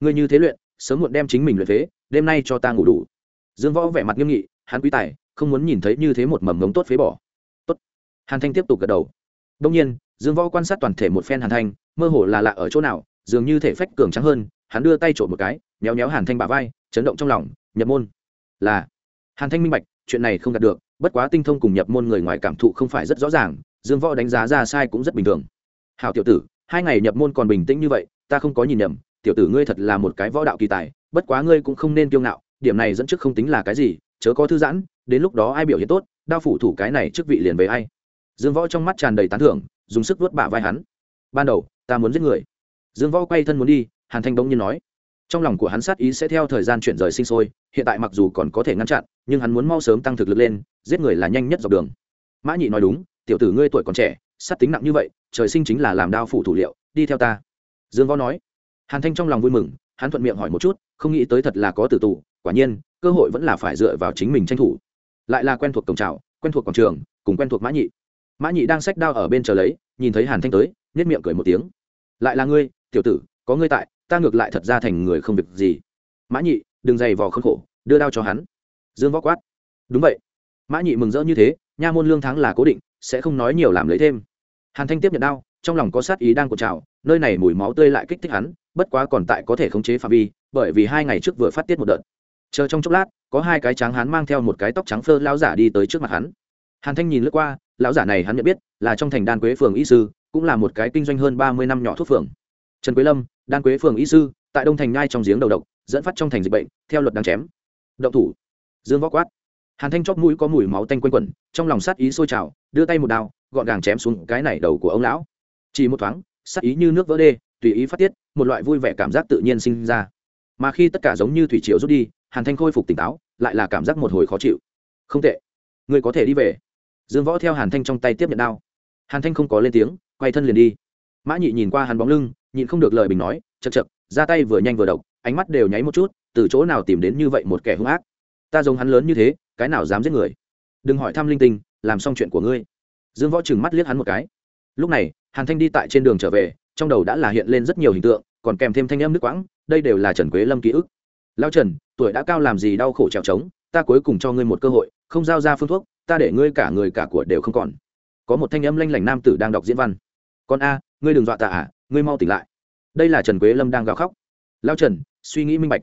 Ngươi như thế luyện, sớm muộn đem chính mình luyện phế, đêm nay cho ta ngủ đủ. Dương võ vẻ mặt nghiêm nghị, hắn quý tài, không muốn nhìn thấy như thế một mầm ngống tốt phế bỏ. Tốt. Hàn thanh tiếp tục gật đầu. Đông nhiên, dương võ quan sát toàn thể một phen hàn thanh, mơ hồ là lạ ở chỗ nào, dường như thể phách cường trắng hơn, hắn đưa tay trộm một cái, méo méo hàn thanh bả vai, chấn động trong lòng, nhập môn. Là. Hàn thanh minh bạch, chuyện này không đạt được, bất quá tinh thông cùng nhập môn người ngoài cảm thụ không phải rất rõ ràng, dương võ đánh giá ra sai cũng rất bình thường hào tiểu tử, hai ngày nhập môn còn bình tĩnh như vậy, ta không có nhìn nhầm, tiểu tử ngươi thật là một cái võ đạo kỳ tài, bất quá ngươi cũng không nên kiêu ngạo, điểm này dẫn trước không tính là cái gì, chớ có thư giãn, đến lúc đó ai biểu hiện tốt, đao phủ thủ cái này trước vị liền về ai. Dương võ trong mắt tràn đầy tán thưởng, dùng sức vuốt bả vai hắn. Ban đầu, ta muốn giết người. Dương võ quay thân muốn đi, hàn thanh bỗng nhiên nói. Trong lòng của hắn sát ý sẽ theo thời gian chuyển rời sinh sôi, hiện tại mặc dù còn có thể ngăn chặn, nhưng hắn muốn mau sớm tăng thực lực lên, giết người là nhanh nhất dọc đường. Mã nhị nói đúng, tiểu tử ngươi tuổi còn trẻ, sát tính nặng như vậy trời sinh chính là làm đao phủ thủ liệu, đi theo ta. Dương võ nói. Hàn thanh trong lòng vui mừng, hắn thuận miệng hỏi một chút, không nghĩ tới thật là có tử tù, quả nhiên, cơ hội vẫn là phải dựa vào chính mình tranh thủ. Lại là quen thuộc cổng trào quen thuộc quảng trường, cùng quen thuộc mã nhị. Mã nhị đang xách đao ở bên chờ lấy, nhìn thấy hàn thanh tới nhất miệng cười một tiếng. Lại là ngươi, tiểu tử, có ngươi tại, ta ngược lại thật ra thành người không việc gì. Mã nhị, đừng dày vò khốn khổ, đưa đao cho hắn. Dương võ quát. Đúng vậy. Mã nhị mừng rỡ như thế, nha môn lương tháng là cố định, sẽ không nói nhiều làm lấy thêm hàn thanh tiếp nhận đao, trong lòng có sát ý đang cột trào, nơi này mùi máu tươi lại kích thích hắn, bất quá còn tại có thể khống chế phạm vi, bởi vì hai ngày trước vừa phát tiết một đợt. Chờ trong chốc lát, có hai cái tráng hắn mang theo một cái tóc trắng phơ lão giả đi tới trước mặt hắn. Hàn thanh nhìn lướt qua, lão giả này hắn nhận biết, là trong thành đan quế phường y sư, cũng là một cái kinh doanh hơn ba mươi năm nhỏ thuốc phường. Trần quế lâm, đan quế phường y sư, tại đông thành nhai trong giếng đầu độc, dẫn phát trong thành dịch bệnh, theo luật đang chém. Động thủ. Dương võ quát. Hàn thanh chóp mũi có mùi máu tanh quanh quẩn, trong lòng sát ý sôi trào, đưa tay một đao gọn gàng chém xuống cái này đầu của ông lão. Chỉ một thoáng, sắc ý như nước vỡ đê, tùy ý phát tiết, một loại vui vẻ cảm giác tự nhiên sinh ra. Mà khi tất cả giống như thủy triều rút đi, hàn thanh khôi phục tỉnh táo, lại là cảm giác một hồi khó chịu. Không tệ người có thể đi về. Dương võ theo hàn thanh trong tay tiếp nhận đao. Hàn thanh không có lên tiếng, quay thân liền đi. Mã nhị nhìn qua hắn bóng lưng, nhịn không được lời bình nói chật chật ra tay vừa nhanh vừa độc, ánh mắt đều nháy một chút, từ chỗ nào tìm đến như vậy một kẻ hung ác? Ta giống hắn lớn như thế, cái nào dám giết người? Đừng hỏi thăm linh tinh, làm xong chuyện của ngươi dương võ trừng mắt liếc hắn một cái. Lúc này, hàn thanh đi tại trên đường trở về, trong đầu đã là hiện lên rất nhiều hình tượng, còn kèm thêm thanh âm nước quãng, đây đều là trần quế lâm ký ức. Lao trần, tuổi đã cao làm gì đau khổ trèo trống, ta cuối cùng cho ngươi một cơ hội, không giao ra phương thuốc, ta để ngươi cả người cả của đều không còn. Có một thanh âm lanh lảnh nam tử đang đọc diễn văn. Con a, ngươi đừng dọa tạ à ngươi mau tỉnh lại. Đây là trần quế lâm đang gào khóc. Lao trần, suy nghĩ minh bạch.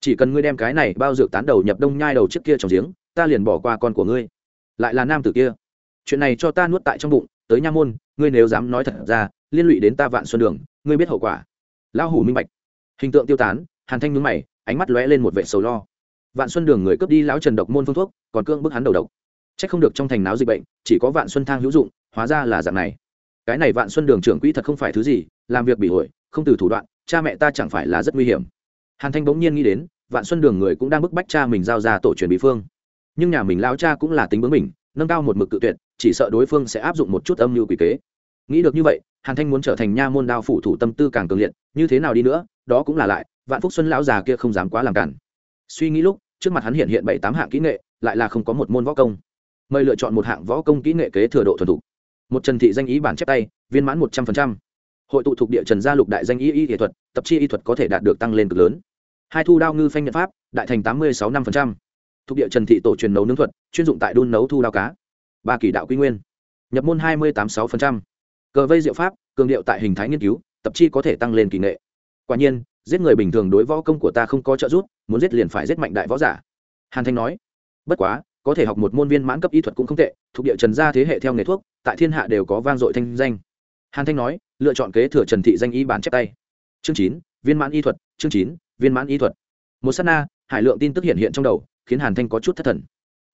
Chỉ cần ngươi đem cái này bao dược tán đầu nhập đông nhai đầu trước kia trong giếng, ta liền bỏ qua con của ngươi. Lại là nam tử kia chuyện này cho ta nuốt tại trong bụng, tới nha môn, ngươi nếu dám nói thật ra, liên lụy đến ta vạn xuân đường, ngươi biết hậu quả. Lão hủ minh bạch. Hình tượng tiêu tán, hàn thanh nhướng mày, ánh mắt lóe lên một vệ sầu lo. Vạn xuân đường người cướp đi lão trần độc môn phương thuốc, còn cương bức hắn đầu độc. Chắc không được trong thành náo dịch bệnh, chỉ có vạn xuân thang hữu dụng, hóa ra là dạng này. Cái này vạn xuân đường trưởng quỹ thật không phải thứ gì, làm việc bị ổi không từ thủ đoạn, cha mẹ ta chẳng phải là rất nguy hiểm. Hàn thanh bỗng nhiên nghĩ đến, vạn xuân đường người cũng đang bức bách cha mình giao ra tổ truyền bí phương. Nhưng nhà mình lão cha cũng là tính bướng mình nâng cao một mực cự tuyệt chỉ sợ đối phương sẽ áp dụng một chút âm mưu quỷ kế. Nghĩ được như vậy, hàn thanh muốn trở thành nha môn đao phủ thủ tâm tư càng cường liệt, như thế nào đi nữa, đó cũng là lại, vạn phúc xuân lão già kia không dám quá làm cản. Suy nghĩ lúc, trước mặt hắn hiện hiện bảy tám hạng kỹ nghệ, lại là không có một môn võ công. Mời lựa chọn một hạng võ công kỹ nghệ kế thừa độ thuần thục. Một trần thị danh ý bản chép tay, viên mãn một trăm linh hội tụ thuộc địa trần gia lục đại danh y y nghệ thuật, tập chi y thuật có thể đạt được tăng lên cực lớn. Hai thu đao ngư phanh nhật pháp, đại thành tám mươi sáu năm thuộc địa trần thị tổ truyền nấu nướng thuật, chuyên dụng tại đun nấu thu đao cá ba kỳ đạo quy nguyên. Nhập môn hai mươi tám sáu cờ vây diệu pháp, cường điệu tại hình thái nghiên cứu, tập chi có thể tăng lên kỳ nghệ. Quả nhiên, giết người bình thường đối võ công của ta không có trợ giúp, muốn giết liền phải giết mạnh đại võ giả. Hàn thanh nói, bất quá, có thể học một môn viên mãn cấp y thuật cũng không tệ, thuộc địa trần gia thế hệ theo nghề thuốc, tại thiên hạ đều có vang dội thanh danh. Hàn thanh nói, lựa chọn kế thừa trần thị danh y bản chép tay. Chương chín, viên mãn y thuật, chương chín, viên mãn y thuật. Một s á t na, hải lượng tin tức hiện hiện trong đầu, khiến hàn thanh có chút thất thần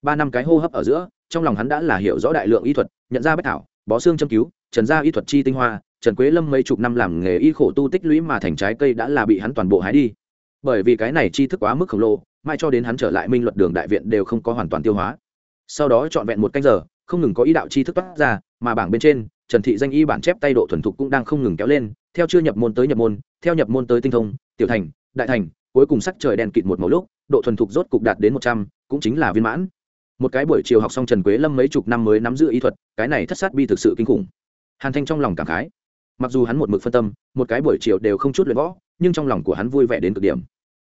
ba năm cái hô hấp ở giữa, trong lòng hắn đã là hiểu rõ đại lượng y thuật, nhận ra bách thảo, bó xương châm cứu, trần gia y thuật chi tinh hoa, trần quế lâm mấy chục năm làm nghề y khổ tu tích lũy mà thành trái cây đã là bị hắn toàn bộ hái đi. Bởi vì cái này chi thức quá mức khổng lồ mai cho đến hắn trở lại minh luật đường đại viện đều không có hoàn toàn tiêu hóa. Sau đó trọn vẹn một canh giờ, không ngừng có ý đạo chi thức toát ra, mà bảng bên trên, trần thị danh y bản chép tay độ thuần thục cũng đang không ngừng kéo lên, theo chưa nhập môn tới nhập môn, theo nhập môn tới tinh thông, tiểu thành, đại thành, cuối cùng sắc trời đèn kịt một màu lúc, độ thuần thục rốt cục đạt đến một trăm, cũng chính là viên mãn một cái buổi chiều học xong trần quế lâm mấy chục năm mới nắm giữ y thuật, cái này thất sát bi thực sự kinh khủng. Hàn thanh trong lòng cảm khái. Mặc dù hắn một mực phân tâm, một cái buổi chiều đều không chút luyện võ, nhưng trong lòng của hắn vui vẻ đến cực điểm.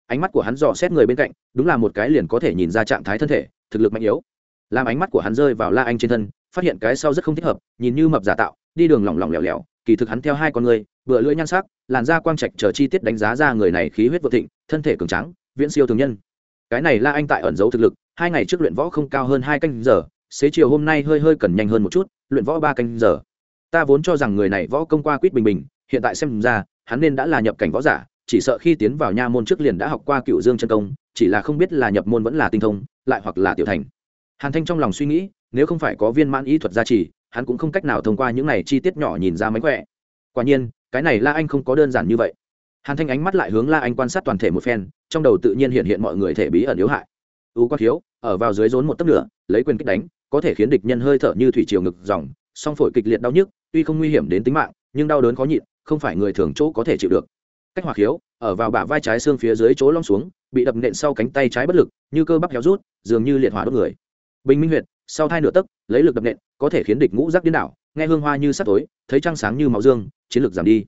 Ánh mắt của hắn dò xét người bên cạnh, đúng là một cái liền có thể nhìn ra trạng thái thân thể, thực lực mạnh yếu. Làm ánh mắt của hắn rơi vào la anh trên thân, phát hiện cái sau rất không thích hợp, nhìn như mập giả tạo, đi đường lỏng lỏng lẻo lẻo, kỳ thực hắn theo hai con người vừa lưỡi nhan sắc, làn da quang trạch chờ chi tiết đánh giá ra người này khí huyết vợ thịnh, thân thể cường tráng, viễn siêu thường nhân. Cái này la anh tại ẩn giấu thực lực hai ngày trước luyện võ không cao hơn hai canh giờ, xế chiều hôm nay hơi hơi cần nhanh hơn một chút, luyện võ ba canh giờ. Ta vốn cho rằng người này võ công qua quýt bình bình, hiện tại xem ra, hắn nên đã là nhập cảnh võ giả, chỉ sợ khi tiến vào nha môn trước liền đã học qua cựu dương chân công, chỉ là không biết là nhập môn vẫn là tinh thông, lại hoặc là tiểu thành. Hàn thanh trong lòng suy nghĩ, nếu không phải có viên mãn ý thuật gia trì, hắn cũng không cách nào thông qua những này chi tiết nhỏ nhìn ra mánh khỏe. Quả nhiên, cái này la anh không có đơn giản như vậy. Hàn thanh ánh mắt lại hướng la anh quan sát toàn thể một phen, trong đầu tự nhiên hiện hiện mọi người thể bí ẩn yếu hại u quang khiếu, ở vào dưới rốn một tấc nửa lấy quyền kích đánh, có thể khiến địch nhân hơi thở như thủy triều ngực dòng, song phổi kịch liệt đau nhức, tuy không nguy hiểm đến tính mạng, nhưng đau đớn khó nhịn, không phải người thường chỗ có thể chịu được. Cách hỏa khiếu, ở vào bả vai trái xương phía dưới chỗ long xuống, bị đập nện sau cánh tay trái bất lực, như cơ bắp héo rút, dường như liệt hỏa đốt người. Bình minh huyệt, sau thai nửa tấc, lấy lực đập nện, có thể khiến địch ngũ giác điên đảo, nghe hương hoa như sắt tối, thấy trăng sáng như máu dương, chiến lược giảm đi.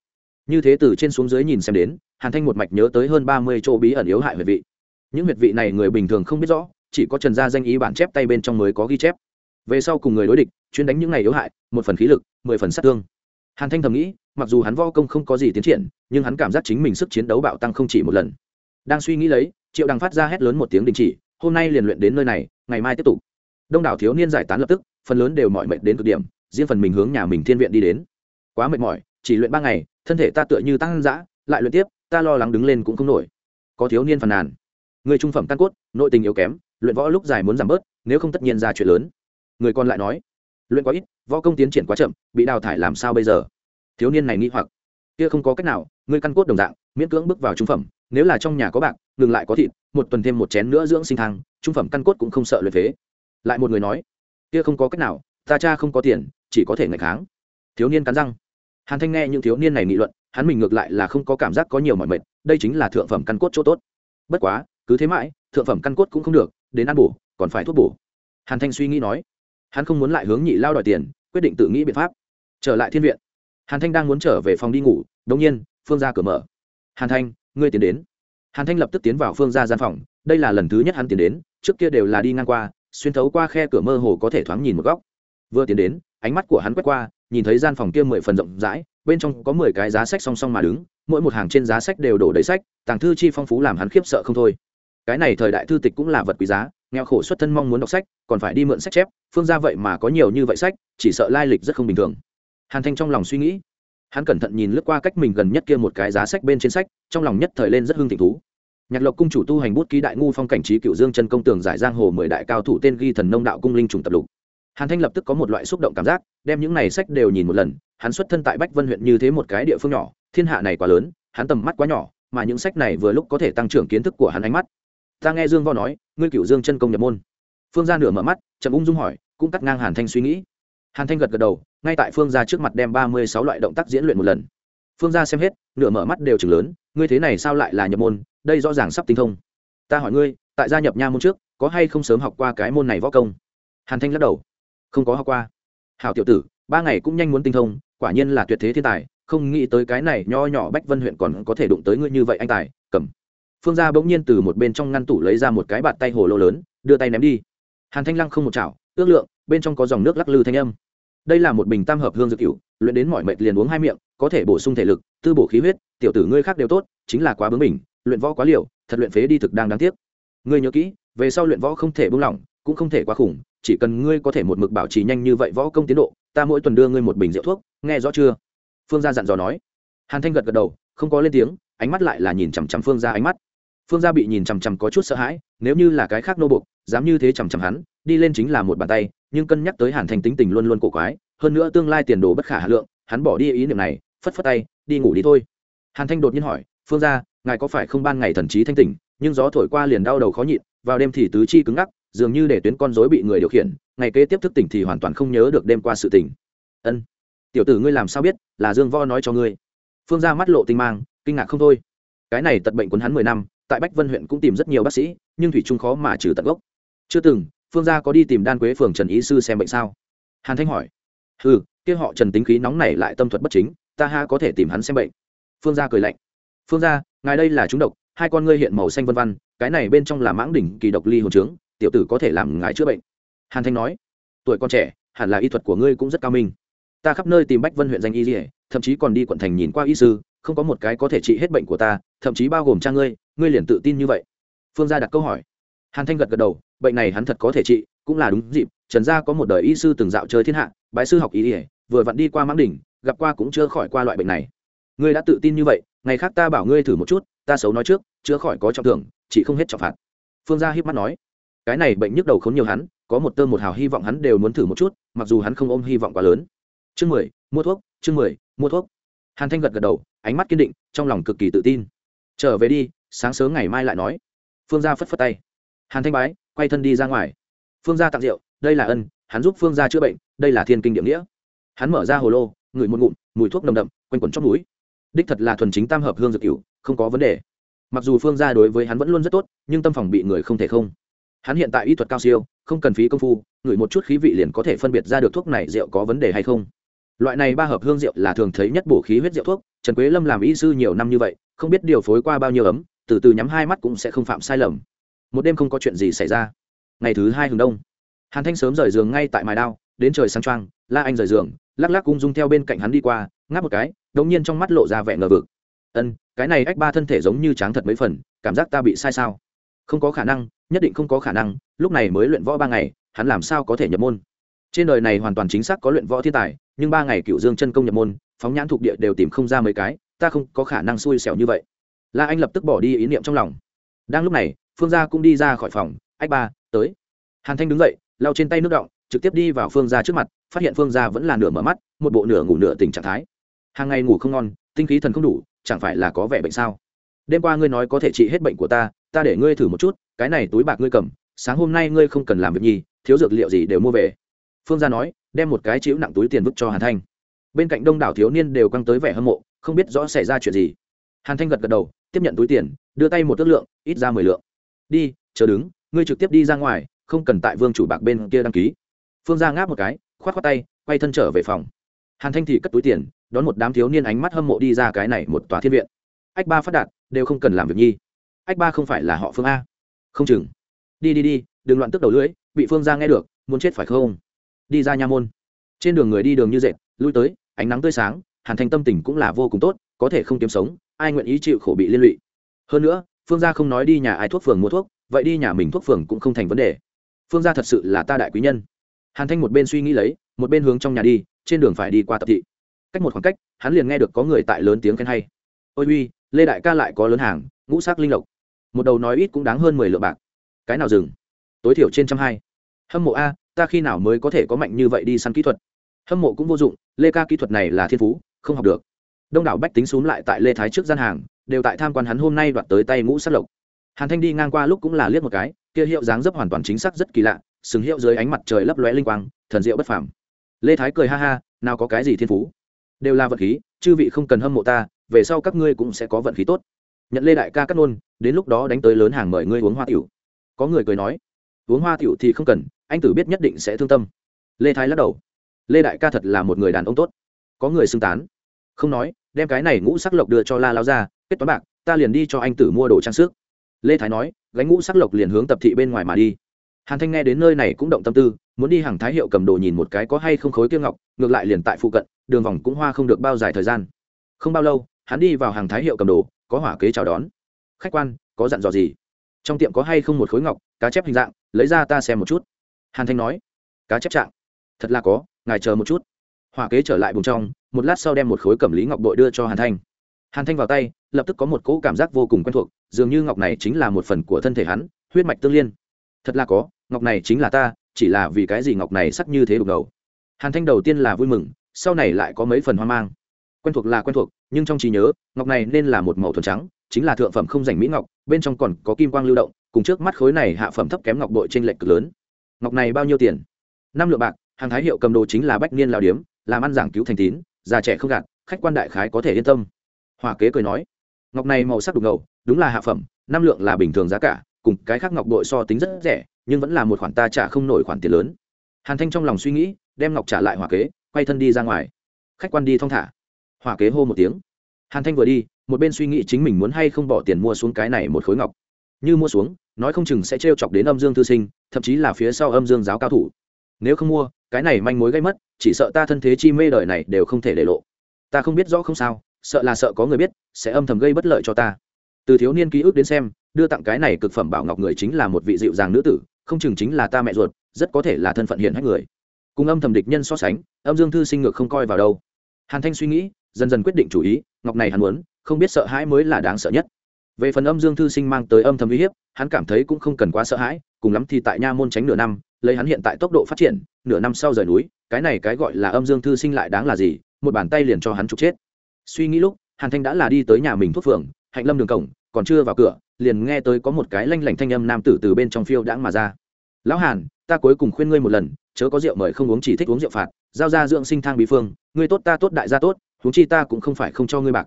Như thế từ trên xuống dưới nhìn xem đến, hàn thanh một mạch nhớ tới hơn ba mươi chỗ bí ẩn yếu hại về vị những huyệt vị này người bình thường không biết rõ, chỉ có trần gia danh ý bản chép tay bên trong mới có ghi chép. Về sau cùng người đối địch, chuyên đánh những ngày yếu hại, một phần khí lực, mười phần sát thương. Hàn thanh thầm nghĩ, mặc dù hắn vo công không có gì tiến triển, nhưng hắn cảm giác chính mình sức chiến đấu bạo tăng không chỉ một lần. Đang suy nghĩ lấy, triệu đằng phát ra hét lớn một tiếng đình chỉ, hôm nay liền luyện đến nơi này, ngày mai tiếp tục. Đông đảo thiếu niên giải tán lập tức, phần lớn đều mỏi mệt đến cực điểm, riêng phần mình hướng nhà mình thiên viện đi đến. Quá mệt mỏi, chỉ luyện ba ngày, thân thể ta tựa như tăng dã, lại luyện tiếp, ta lo lắng đứng lên cũng không nổi. Có thiếu niên phàn nàn người trung phẩm căn cốt, nội tình yếu kém, luyện võ lúc dài muốn giảm bớt, nếu không tất nhiên ra chuyện lớn. Người còn lại nói, luyện quá ít, võ công tiến triển quá chậm, bị đào thải làm sao bây giờ? Thiếu niên này nghĩ hoặc, kia không có cách nào, người căn cốt đồng dạng, miễn cưỡng bước vào trung phẩm, nếu là trong nhà có bạc, ngừng lại có thịt, một tuần thêm một chén nữa dưỡng sinh thang trung phẩm căn cốt cũng không sợ luyện phế. Lại một người nói, kia không có cách nào, ta cha không có tiền, chỉ có thể ngày kháng. Thiếu niên cắn răng. Hàn thanh nghe những thiếu niên này nghị luận, hắn mình ngược lại là không có cảm giác có nhiều mọi mệt, đây chính là thượng phẩm căn cốt chỗ tốt. Bất quá cứ thế mãi, thượng phẩm căn cốt cũng không được, đến ăn bổ, còn phải thuốc bổ. Hàn thanh suy nghĩ nói, hắn không muốn lại hướng nhị lao đòi tiền, quyết định tự nghĩ biện pháp. Trở lại thiên viện, hàn thanh đang muốn trở về phòng đi ngủ đông nhiên, phương ra cửa mở. Hàn thanh, ngươi tiến đến. Hàn thanh lập tức tiến vào phương ra gian phòng, đây là lần thứ nhất hắn tiến đến, trước kia đều là đi ngang qua, xuyên thấu qua khe cửa mơ hồ có thể thoáng nhìn một góc. Vừa tiến đến, ánh mắt của hắn quét qua, nhìn thấy gian phòng kia mười phần rộng rãi, bên trong có mười cái giá sách song song mà đứng, mỗi một hàng trên giá sách đều đổ đầy sách, tàng thư chi phong phú làm hắn khiếp sợ không thôi cái này thời đại thư tịch cũng là vật quý giá, nghèo khổ xuất thân mong muốn đọc sách, còn phải đi mượn sách chép, phương ra vậy mà có nhiều như vậy sách, chỉ sợ lai lịch rất không bình thường. Hàn thanh trong lòng suy nghĩ. Hắn cẩn thận nhìn lướt qua cách mình gần nhất kia một cái giá sách bên trên sách, trong lòng nhất thời lên rất hưng thịnh thú. Nhạc lộc cung chủ tu hành bút ký đại ngu phong cảnh trí cựu dương chân công tường giải giang hồ mười đại cao thủ tên ghi thần nông đạo cung linh trùng tập lục. Hàn thanh lập tức có một loại xúc động cảm giác, đem những này sách đều nhìn một lần, hắn xuất thân tại bách vân huyện như thế một cái địa phương nhỏ, thiên hạ này quá lớn, hắn tầm mắt quá nhỏ, mà những sách này vừa lúc có thể tăng trưởng kiến thức của hắn ánh mắt ta nghe dương vo nói, ngươi cựu dương chân công nhập môn. Phương gia nửa mở mắt, chậm ung dung hỏi, cũng cắt ngang hàn thanh suy nghĩ. Hàn thanh gật gật đầu, ngay tại phương gia trước mặt đem ba mươi sáu loại động tác diễn luyện một lần. Phương gia xem hết, nửa mở mắt đều chừng lớn, ngươi thế này sao lại là nhập môn, đây rõ ràng sắp tinh thông. Ta hỏi ngươi, tại gia nhập nha môn trước, có hay không sớm học qua cái môn này võ công? Hàn thanh lắc đầu. Không có học qua. Hảo tiểu tử, ba ngày cũng nhanh muốn tinh thông, quả nhiên là tuyệt thế thiên tài, không nghĩ tới cái này nho nhỏ bách vân huyện còn có thể đụng tới ngươi như vậy anh tài, cầm phương gia bỗng nhiên từ một bên trong ngăn tủ lấy ra một cái bạt tay hồ lô lớn, đưa tay ném đi. Hàn thanh lăng không một chảo, ước lượng, bên trong có dòng nước lắc lư thanh âm. Đây là một bình tam hợp hương dược cửu luyện đến mọi mệt liền uống hai miệng, có thể bổ sung thể lực, tư bổ khí huyết, tiểu tử ngươi khác đều tốt, chính là quá bướng mình luyện võ quá liều, thật luyện phế đi thực đang đáng tiếc. Ngươi nhớ kỹ, về sau luyện võ không thể buông lỏng, cũng không thể quá khủng, chỉ cần ngươi có thể một mực bảo trì nhanh như vậy võ công tiến độ, ta mỗi tuần đưa ngươi một bình rượu thuốc, nghe rõ chưa? Phương gia dặn dò nói. Hàn thanh gật gật đầu, không có lên tiếng, ánh mắt lại là nhìn chằm chằm phương gia ánh mắt phương gia bị nhìn chằm chằm có chút sợ hãi, nếu như là cái khác nô bục dám như thế chằm chằm hắn, đi lên chính là một bàn tay, nhưng cân nhắc tới hàn thanh tính tình luôn luôn cổ quái, hơn nữa tương lai tiền đồ bất khả hà lượng, hắn bỏ đi ý niệm này, phất phất tay, đi ngủ đi thôi. Hàn thanh đột nhiên hỏi, phương gia, ngài có phải không ban ngày thần trí thanh tỉnh, nhưng gió thổi qua liền đau đầu khó nhịn, vào đêm thì tứ chi cứng ngắc, dường như để tuyến con rối bị người điều khiển, ngày kế tiếp thức tỉnh thì hoàn toàn không nhớ được đêm qua sự tỉnh ân, tiểu tử ngươi làm sao biết, là dương vo nói cho ngươi. Phương gia mắt lộ tinh mang, kinh ngạc không thôi. Cái này tật bệnh quấn hắn mười năm tại bách vân huyện cũng tìm rất nhiều bác sĩ, nhưng thủy trung khó mà trừ tận gốc. Chưa từng, phương gia có đi tìm đan quế phường trần ý sư xem bệnh sao? Hàn thanh hỏi. Ừ kia họ trần tính khí nóng này lại tâm thuật bất chính, ta ha có thể tìm hắn xem bệnh. Phương gia cười lạnh. Phương gia, ngài đây là chúng độc, hai con ngươi hiện màu xanh vân văn cái này bên trong là mãng đỉnh kỳ độc ly hồn trướng, tiểu tử có thể làm ngài chữa bệnh. Hàn thanh nói. Tuổi con trẻ, hẳn là y thuật của ngươi cũng rất cao minh. Ta khắp nơi tìm bách vân huyện danh y dỉa thậm chí còn đi quận thành nhìn qua y sư không có một cái có thể trị hết bệnh của ta, thậm chí bao gồm cha ngươi ngươi liền tự tin như vậy. Phương gia đặt câu hỏi. Hàn thanh gật gật đầu, bệnh này hắn thật có thể trị, cũng là đúng dịp, trần gia có một đời y sư từng dạo chơi thiên hạ, bái sư học y ỉa vừa vặn đi qua mãng đỉnh, gặp qua cũng chưa khỏi qua loại bệnh này. Ngươi đã tự tin như vậy, ngày khác ta bảo ngươi thử một chút, ta xấu nói trước chữa khỏi có trọng thưởng chị không hết trọng phạt. Phương gia hiếp mắt nói. Cái này bệnh nhức đầu khốn nhiều hắn, có một tơ một hào hy vọng hắn đều muốn thử một chút, mặc dù hắn không ôm hy vọng quá lớn. Chương mười, mua thuốc, chương mười, mua thuốc. Hàn thanh gật gật đầu ánh mắt kiên định, trong lòng cực kỳ tự tin. Trở về đi, sáng sớm ngày mai lại nói. Phương gia phất phất tay. Hàn thanh bái, quay thân đi ra ngoài. Phương gia tặng rượu, đây là ân, hắn giúp phương gia chữa bệnh, đây là thiên kinh địa nghĩa. Hắn mở ra hồ lô, ngửi một ngụm, mùi thuốc nồng đậm, quanh quẩn trong núi. Đích thật là thuần chính tam hợp hương dược cửu, không có vấn đề. Mặc dù phương gia đối với hắn vẫn luôn rất tốt, nhưng tâm phòng bị người không thể không. Hắn hiện tại y thuật cao siêu, không cần phí công phu, ngửi một chút khí vị liền có thể phân biệt ra được thuốc này rượu có vấn đề hay không. Loại này ba hợp hương rượu là thường thấy nhất bổ khí huyết rượu thuốc trần quế lâm làm y sư nhiều năm như vậy, không biết điều phối qua bao nhiêu ấm, từ từ nhắm hai mắt cũng sẽ không phạm sai lầm. Một đêm không có chuyện gì xảy ra. Ngày thứ hai hừng đông. Hàn thanh sớm rời giường ngay tại mài đao, đến trời sáng trăng la anh rời giường, lắc lắc cung dung theo bên cạnh hắn đi qua, ngáp một cái, đống nhiên trong mắt lộ ra vẻ ngờ vực. Ân, cái này ách ba thân thể giống như tráng thật mấy phần, cảm giác ta bị sai sao? Không có khả năng, nhất định không có khả năng, lúc này mới luyện võ ba ngày, hắn làm sao có thể nhập môn? Trên đời này hoàn toàn chính xác có luyện võ thiên tài nhưng ba ngày cựu dương chân công nhập môn, phóng nhãn thuộc địa đều tìm không ra mấy cái, ta không có khả năng xui xẻo như vậy. La anh lập tức bỏ đi ý niệm trong lòng. Đang lúc này, phương gia cũng đi ra khỏi phòng, ách ba, tới. Hàn thanh đứng dậy, lau trên tay nước động trực tiếp đi vào phương gia trước mặt, phát hiện phương gia vẫn là nửa mở mắt, một bộ nửa ngủ nửa tỉnh trạng thái. Hàng ngày ngủ không ngon, tinh khí thần không đủ, chẳng phải là có vẻ bệnh sao? Đêm qua ngươi nói có thể trị hết bệnh của ta ta để ngươi thử một chút, cái này túi bạc ngươi cầm, sáng hôm nay ngươi không cần làm việc nhi, thiếu dược liệu gì đều mua về phương gia nói, đem một cái chiếu nặng túi tiền vứt cho hàn thanh. Bên cạnh đông đảo thiếu niên đều căng tới vẻ hâm mộ, không biết rõ xảy ra chuyện gì. Hàn thanh gật gật đầu, tiếp nhận túi tiền, đưa tay một ước lượng, ít ra mười lượng. Đi, chờ đứng, ngươi trực tiếp đi ra ngoài, không cần tại vương chủ bạc bên kia đăng ký. Phương gia ngáp một cái k h o á t khoác tay, quay thân trở về phòng. Hàn thanh thì cất túi tiền, đón một đám thiếu niên ánh mắt hâm mộ đi ra cái này một tòa thiên viện. Ách ba phát đạt, đều không cần làm việc nhi. Ách ba không phải là họ phương a. Không chừng. Đi đi đi, đừng loạn tức đầu lưỡi, bị phương gia nghe được, muốn chết phải không? Đi ra nha môn. Trên đường người đi đường như dệt, lui tới, ánh nắng tươi sáng, hàn thanh tâm tình cũng là vô cùng tốt, có thể không kiếm sống, ai nguyện ý chịu khổ bị liên lụy. Hơn nữa, phương gia không nói đi nhà ai thuốc phường mua thuốc, vậy đi nhà mình thuốc phường cũng không thành vấn đề. Phương gia thật sự là ta đại quý nhân. Hàn thanh một bên suy nghĩ lấy, một bên hướng trong nhà đi, trên đường phải đi qua tập thị. Cách một khoảng cách, hắn liền nghe được có người tại lớn tiếng khen hay. Ôi uy, lê đại ca lại có lớn hàng, ngũ sắc linh lộc. Một đầu nói ít cũng đáng hơn mười lượng bạc. Cái nào dừng? Tối thiểu trên trăm hai. Hâm mộ a ta khi nào mới có thể có mạnh như vậy đi săn kỹ thuật? Hâm mộ cũng vô dụng, lê ca kỹ thuật này là thiên phú, không học được. Đông đảo bách tính x lại tại lê thái trước gian hàng, đều tại tham quan hắn hôm nay đoạt tới tay ngũ sắt lộc. Hàn thanh đi ngang qua lúc cũng là liếc một cái, kia hiệu dáng dấp hoàn toàn chính xác rất kỳ lạ, sừng hiệu dưới ánh mặt trời lấp lóe linh quang, thần diệu bất phàm. Lê thái cười ha ha, nào có cái gì thiên phú? Đều là vận khí, chư vị không cần hâm mộ ta, về sau các ngươi cũng sẽ có vận khí tốt. Nhận lê đại ca cắt nôn đến lúc đó đánh tới lớn hàng mời ngươi uống hoa tiểu. Có người cười nói, uống hoa tiểu thì không cần anh tử biết nhất định sẽ thương tâm. Lê thái lắc đầu. Lê đại ca thật là một người đàn ông tốt. Có người xưng tán. Không nói, đem cái này ngũ sắc lộc đưa cho la lao ra, kết toán bạc, ta liền đi cho anh tử mua đồ trang sức. Lê thái nói, gánh ngũ sắc lộc liền hướng tập thị bên ngoài mà đi. Hàn thanh nghe đến nơi này cũng động tâm tư, muốn đi hàng thái hiệu cầm đồ nhìn một cái có hay không khối kiêng ngọc, ngược lại liền tại phụ cận, đường vòng cũng hoa không được bao dài thời gian. Không bao lâu, hắn đi vào hàng thái hiệu cầm đồ, có hỏa kế chào đón. Khách quan, có dặn dò gì? Trong tiệm có hay không một khối ngọc, cá chép hình dạng, lấy ra ta xem một chút hàn thanh nói, cá chép trạng, thật là có, ngài chờ một chút. Hỏa kế trở lại bùng trong, một lát sau đem một khối cẩm lý ngọc bội đưa cho hàn thanh. Hàn thanh vào tay, lập tức có một cỗ cảm giác vô cùng quen thuộc, dường như ngọc này chính là một phần của thân thể hắn, huyết mạch tương liên. Thật là có, ngọc này chính là ta, chỉ là vì cái gì ngọc này sắc như thế đục ngầu. Hàn thanh đầu tiên là vui mừng, sau này lại có mấy phần hoang mang. Quen thuộc là quen thuộc, nhưng trong trí nhớ, ngọc này nên là một màu thuần trắng, chính là thượng phẩm không dành mỹ ngọc, bên trong còn có kim quang lưu động, cùng trước mắt khối này hạ phẩm thấp kém ngọc bội trên lệch cực lớn ngọc này bao nhiêu tiền? Năm lượng bạc, hàng thái hiệu cầm đồ chính là bách niên lao điếm, làm ăn giảng cứu thành tín, già trẻ không gạt, khách quan đại khái có thể yên tâm. Hòa kế cười nói, ngọc này màu sắc đục ngầu, đúng là hạ phẩm, năm lượng là bình thường giá cả, cùng cái khác ngọc đội so tính rất rẻ, nhưng vẫn là một khoản ta trả không nổi khoản tiền lớn. Hàn thanh trong lòng suy nghĩ, đem ngọc trả lại hòa kế, quay thân đi ra ngoài. Khách quan đi thong thả. Hòa kế hô một tiếng. Hàn thanh vừa đi, một bên suy nghĩ chính mình muốn hay không bỏ tiền mua xuống cái này một khối ngọc như mua xuống, nói không chừng sẽ t r e o chọc đến âm dương thư sinh, thậm chí là phía sau âm dương giáo cao thủ. Nếu không mua, cái này manh mối gây mất, chỉ sợ ta thân thế chi mê đời này đều không thể để lộ. Ta không biết rõ không sao, sợ là sợ có người biết, sẽ âm thầm gây bất lợi cho ta. Từ thiếu niên ký ức đến xem, đưa tặng cái này cực phẩm bảo ngọc người chính là một vị dịu dàng nữ tử, không chừng chính là ta mẹ ruột, rất có thể là thân phận hiện hách người. Cùng âm thầm địch nhân so sánh, âm dương thư sinh ngược không coi vào đâu. Hàn thanh suy nghĩ, dần dần quyết định chủ ý, ngọc này hắn muốn, không biết sợ hãi mới là đáng sợ nhất về phần âm dương thư sinh mang tới âm thầm uy hiếp, hắn cảm thấy cũng không cần quá sợ hãi, cùng lắm thì tại nha môn tránh nửa năm, lấy hắn hiện tại tốc độ phát triển, nửa năm sau rời núi, cái này cái gọi là âm dương thư sinh lại đáng là gì, một bàn tay liền cho hắn trục chết. Suy nghĩ lúc, hàn thanh đã là đi tới nhà mình thuốc phường, hạnh lâm đường cổng, còn chưa vào cửa, liền nghe tới có một cái lanh lảnh thanh âm nam tử từ bên trong phiêu đãng mà ra. Lão hàn, ta cuối cùng khuyên ngươi một lần, chớ có rượu mời không uống chỉ thích uống rượu phạt, giao ra dưỡng sinh thang bí phương, ngươi tốt ta tốt đại gia tốt, huống chi ta cũng không phải không cho ngươi bạc.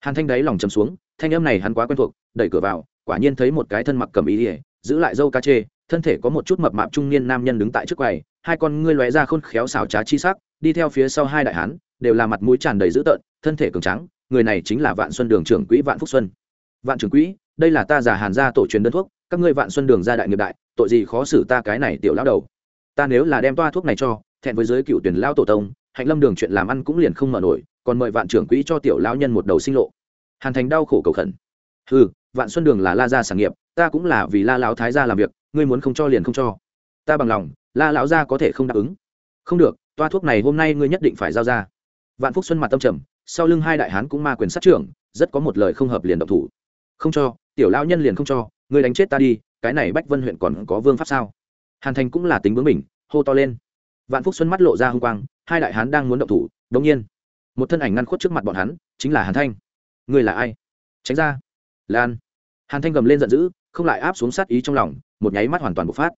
Hàn thanh đáy lòng chầm xuống thanh âm này hắn quá quen thuộc, đẩy cửa vào, quả nhiên thấy một cái thân mặc cầm ý ỉa giữ lại dâu ca chê, thân thể có một chút mập mạp trung niên nam nhân đứng tại trước quầy, hai con ngươi lóe ra khôn khéo xào trá chi sắc, đi theo phía sau hai đại hán, đều là mặt mũi tràn đầy dữ tợn, thân thể cường trắng người này chính là vạn xuân đường trưởng quỹ vạn phúc xuân. Vạn trưởng quỹ, đây là ta giả hàn gia tổ truyền đơn thuốc, các ngươi vạn xuân đường gia đại nghiệp đại, tội gì khó xử ta cái này tiểu lão đầu. Ta nếu là đem toa thuốc này cho, thẹn với giới cựu tuyển lao tổ tông, hạnh lâm đường chuyện làm ăn cũng liền không mở nổi, còn mời vạn trưởng quỹ cho tiểu lão nhân một đầu sinh lộ hàn thành đau khổ cầu khẩn. Ừ vạn xuân đường là la gia sản nghiệp, ta cũng là vì la lão thái gia làm việc, ngươi muốn không cho liền không cho. Ta bằng lòng, la lão gia có thể không đáp ứng. Không được, toa thuốc này hôm nay ngươi nhất định phải giao ra. Vạn phúc xuân mặt tâm trầm, sau lưng hai đại hán cũng ma quyền sát trưởng, rất có một lời không hợp liền độc thủ. Không cho, tiểu lão nhân liền không cho, ngươi đánh chết ta đi, cái này bách vân huyện còn có vương pháp sao? Hàn thành cũng là tính bướng mình hô to lên. Vạn phúc xuân mắt lộ ra h ư n g quang, hai đại hán đang muốn động thủ, đống nhiên, một thân ảnh ngăn khuất trước mặt bọn hắn, chính là hàn thanh ngươi là ai? Tránh ra. Lan. Hàn thanh gầm lên giận dữ, không lại áp xuống sát ý trong lòng, một nháy mắt hoàn toàn bộc phát.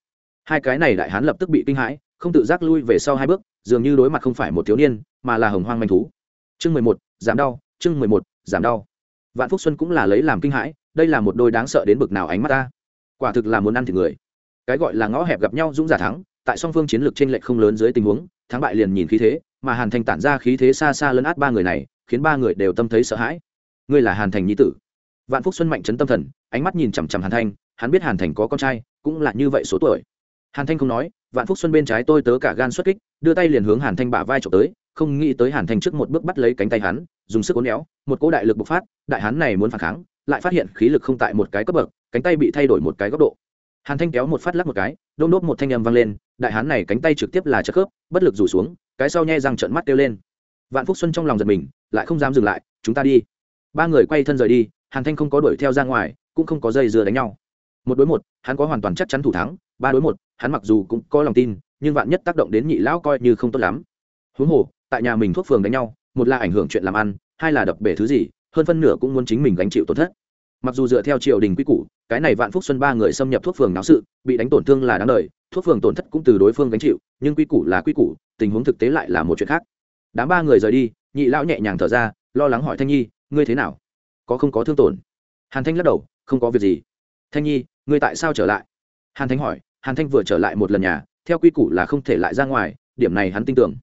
Hai cái này đại hán lập tức bị kinh hãi, không tự giác lui về sau hai bước, dường như đối mặt không phải một thiếu niên, mà là hồng hoang manh thú. Chương mười một, giảm đau, chương mười một, giảm đau. Vạn phúc xuân cũng là lấy làm kinh hãi, đây là một đôi đáng sợ đến bực nào ánh mắt ta. Quả thực là muốn ăn thịt người. Cái gọi là ngõ hẹp gặp nhau dũng giả thắng, tại song phương chiến lược trên lệch không lớn dưới tình huống, thắng bại liền nhìn khí thế, mà hàn thành tản ra khí thế xa xa lấn át ba người này, khiến ba người đều tâm thấy sợ hãi ngươi là hàn thành nhi tử. Vạn phúc xuân mạnh chấn tâm thần, ánh mắt nhìn chằm chằm hàn thanh, hắn biết hàn thành có con trai, cũng là như vậy số tuổi. Hàn thanh không nói, vạn phúc xuân bên trái tôi tớ cả gan xuất kích, đưa tay liền hướng hàn thanh bả vai trộm tới, không nghĩ tới hàn thanh trước một bước bắt lấy cánh tay hắn, dùng sức uốn néo một cỗ đại lực bộc phát, đại hắn này muốn phản kháng, lại phát hiện khí lực không tại một cái cấp bậc, cánh tay bị thay đổi một cái góc độ. Hàn thanh kéo một phát lắc một cái đôn đốt một thanh âm vang lên, đại hán này cánh tay trực tiếp là chất khớp, bất lực rủ xuống, cái sau nhai răng trợn mắt kêu lên. Vạn phúc xuân trong lòng giật mình, lại không dám dừng lại, chúng ta đi ba người quay thân rời đi, hàn thanh không có đuổi theo ra ngoài, cũng không có dây dừa đánh nhau. Một đối một, hắn có hoàn toàn chắc chắn thủ thắng, ba đối một, hắn mặc dù cũng có lòng tin, nhưng vạn nhất tác động đến nhị lão coi như không tốt lắm. Huống hồ, tại nhà mình thuốc phường đánh nhau, một là ảnh hưởng chuyện làm ăn, hai là đập bể thứ gì, hơn phân nửa cũng muốn chính mình gánh chịu tổn thất. Mặc dù dựa theo triều đình quy củ, cái này vạn phúc xuân ba người xâm nhập thuốc phường náo sự, bị đánh tổn thương là đáng lời thuốc phường tổn thất cũng từ đối phương gánh chịu, nhưng quy củ là quy củ, tình huống thực tế lại là một chuyện khác. Đám ba người rời đi, nhị lão nhẹ nhàng thở ra, lo lắng hỏi thanh nhi ngươi thế nào? Có không có thương tổn? Hàn thanh lắc đầu, không có việc gì. Thanh nhi, ngươi tại sao trở lại? Hàn thanh hỏi, hàn thanh vừa trở lại một lần nhà, theo quy củ là không thể lại ra ngoài, điểm này hắn tin tưởng.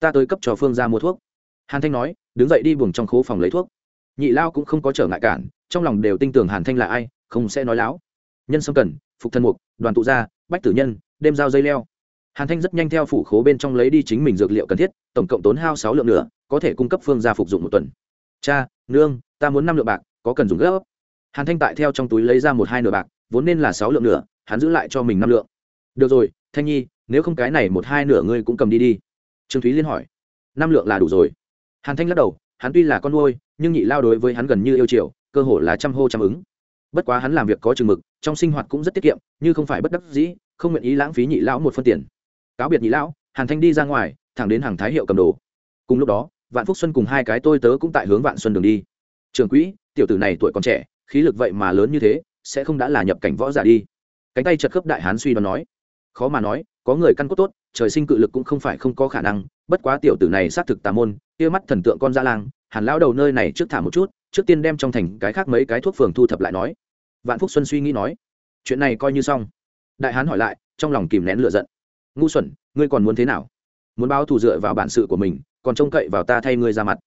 Ta tới cấp cho phương ra mua thuốc. Hàn thanh nói, đứng dậy đi buồng trong khố phòng lấy thuốc. Nhị lao cũng không có trở ngại cản, trong lòng đều tin tưởng hàn thanh là ai, không sẽ nói láo. Nhân sâm cần, phục thân mục, đoàn tụ gia, bách tử nhân, đêm giao dây leo. Hàn thanh rất nhanh theo phủ khố bên trong lấy đi chính mình dược liệu cần thiết, tổng cộng tốn hao sáu lượng nữa có thể cung cấp phương gia phục dụng một tuần. Cha nương ta muốn năm lượng bạc có cần dùng gấp hàn thanh tại theo trong túi lấy ra một hai nửa bạc vốn nên là sáu lượng nửa, hắn giữ lại cho mình năm lượng. Được rồi thanh nhi nếu không cái này một hai nửa ngươi cũng cầm đi đi. Trương thúy liên hỏi. Năm lượng là đủ rồi. Hàn thanh lắc đầu hắn tuy là con nuôi nhưng nhị lao đối với hắn gần như yêu chiều cơ hội là trăm hô trăm ứng. Bất quá hắn làm việc có chừng mực trong sinh hoạt cũng rất tiết kiệm như không phải bất đắc dĩ không nguyện ý lãng phí nhị lão một phân tiền. Cáo biệt nhị lão hàn thanh đi ra ngoài thẳng đến hàng thái hiệu cầm đồ. Cùng lúc đó vạn phúc xuân cùng hai cái tôi tớ cũng tại hướng vạn xuân đường đi. Trường quỹ, tiểu tử này tuổi còn trẻ, khí lực vậy mà lớn như thế, sẽ không đã là nhập cảnh võ giả đi. Cánh tay chật khớp đại hán suy đoán nói. Khó mà nói, có người căn cốt tốt, trời sinh cự lực cũng không phải không có khả năng, bất quá tiểu tử này xác thực tà môn, kia mắt thần tượng con gia lang, hàn lão đầu nơi này trước thả một chút, trước tiên đem trong thành cái khác mấy cái thuốc phường thu thập lại nói. Vạn phúc xuân suy nghĩ nói. Chuyện này coi như xong. Đại hán hỏi lại, trong lòng kìm nén lựa giận. Ngu xuẩn, ngươi còn muốn thế nào? Muốn báo thù dựa vào bản sự của mình, còn trông cậy vào ta thay ngươi ra mặt.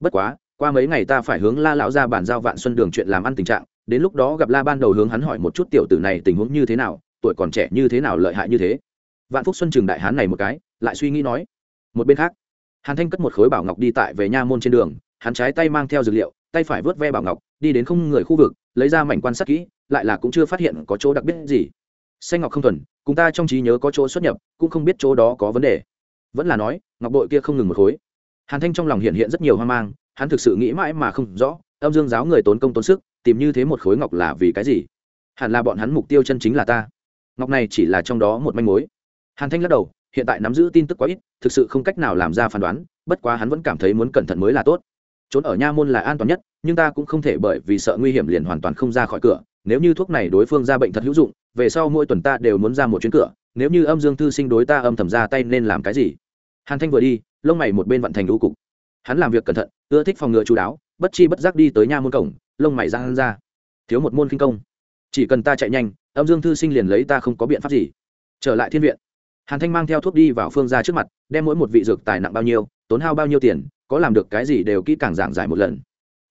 Bất quá, qua mấy ngày ta phải hướng la lão ra bản giao vạn xuân đường chuyện làm ăn tình trạng, đến lúc đó gặp la ban đầu hướng hắn hỏi một chút tiểu tử này tình huống như thế nào, tuổi còn trẻ như thế nào, lợi hại như thế. Vạn phúc xuân trường đại hán này một cái, lại suy nghĩ nói, một bên khác, hàn thanh cất một khối bảo ngọc đi tại về nha môn trên đường, hắn trái tay mang theo dược liệu, tay phải vớt ve bảo ngọc, đi đến không người khu vực, lấy ra mảnh quan sát kỹ, lại là cũng chưa phát hiện có chỗ đặc biệt gì. Xanh ngọc không thuần, cùng ta trong trí nhớ có chỗ xuất nhập, cũng không biết chỗ đó có vấn đề vẫn là nói, ngọc bội kia không ngừng một khối. Hàn thanh trong lòng hiện hiện rất nhiều hoang mang, hắn thực sự nghĩ mãi mà không rõ, âm dương giáo người tốn công tốn sức, tìm như thế một khối ngọc là vì cái gì? Hẳn là bọn hắn mục tiêu chân chính là ta. Ngọc này chỉ là trong đó một manh mối. Hàn thanh lắc đầu, hiện tại nắm giữ tin tức quá ít, thực sự không cách nào làm ra phán đoán, bất quá hắn vẫn cảm thấy muốn cẩn thận mới là tốt. Trốn ở nha môn là an toàn nhất, nhưng ta cũng không thể bởi vì sợ nguy hiểm liền hoàn toàn không ra khỏi cửa, nếu như thuốc này đối phương ra bệnh thật hữu dụng, về sau mỗi tuần ta đều muốn ra một chuyến cửa, nếu như âm dương thư sinh đối ta âm thầm ra tay nên làm cái gì? Hàn thanh vừa đi, lông mày một bên vận thành lũ cục. Hắn làm việc cẩn thận, ưa thích phòng ngừa chú đáo, bất chi bất giác đi tới nha môn cổng, lông mày ra hắn ra. Thiếu một môn kinh công. Chỉ cần ta chạy nhanh, âm dương thư sinh liền lấy ta không có biện pháp gì. Trở lại thiên viện. Hàn thanh mang theo thuốc đi vào phương ra trước mặt, đem mỗi một vị dược tài nặng bao nhiêu, tốn hao bao nhiêu tiền, có làm được cái gì đều kỹ càng giảng giải một lần.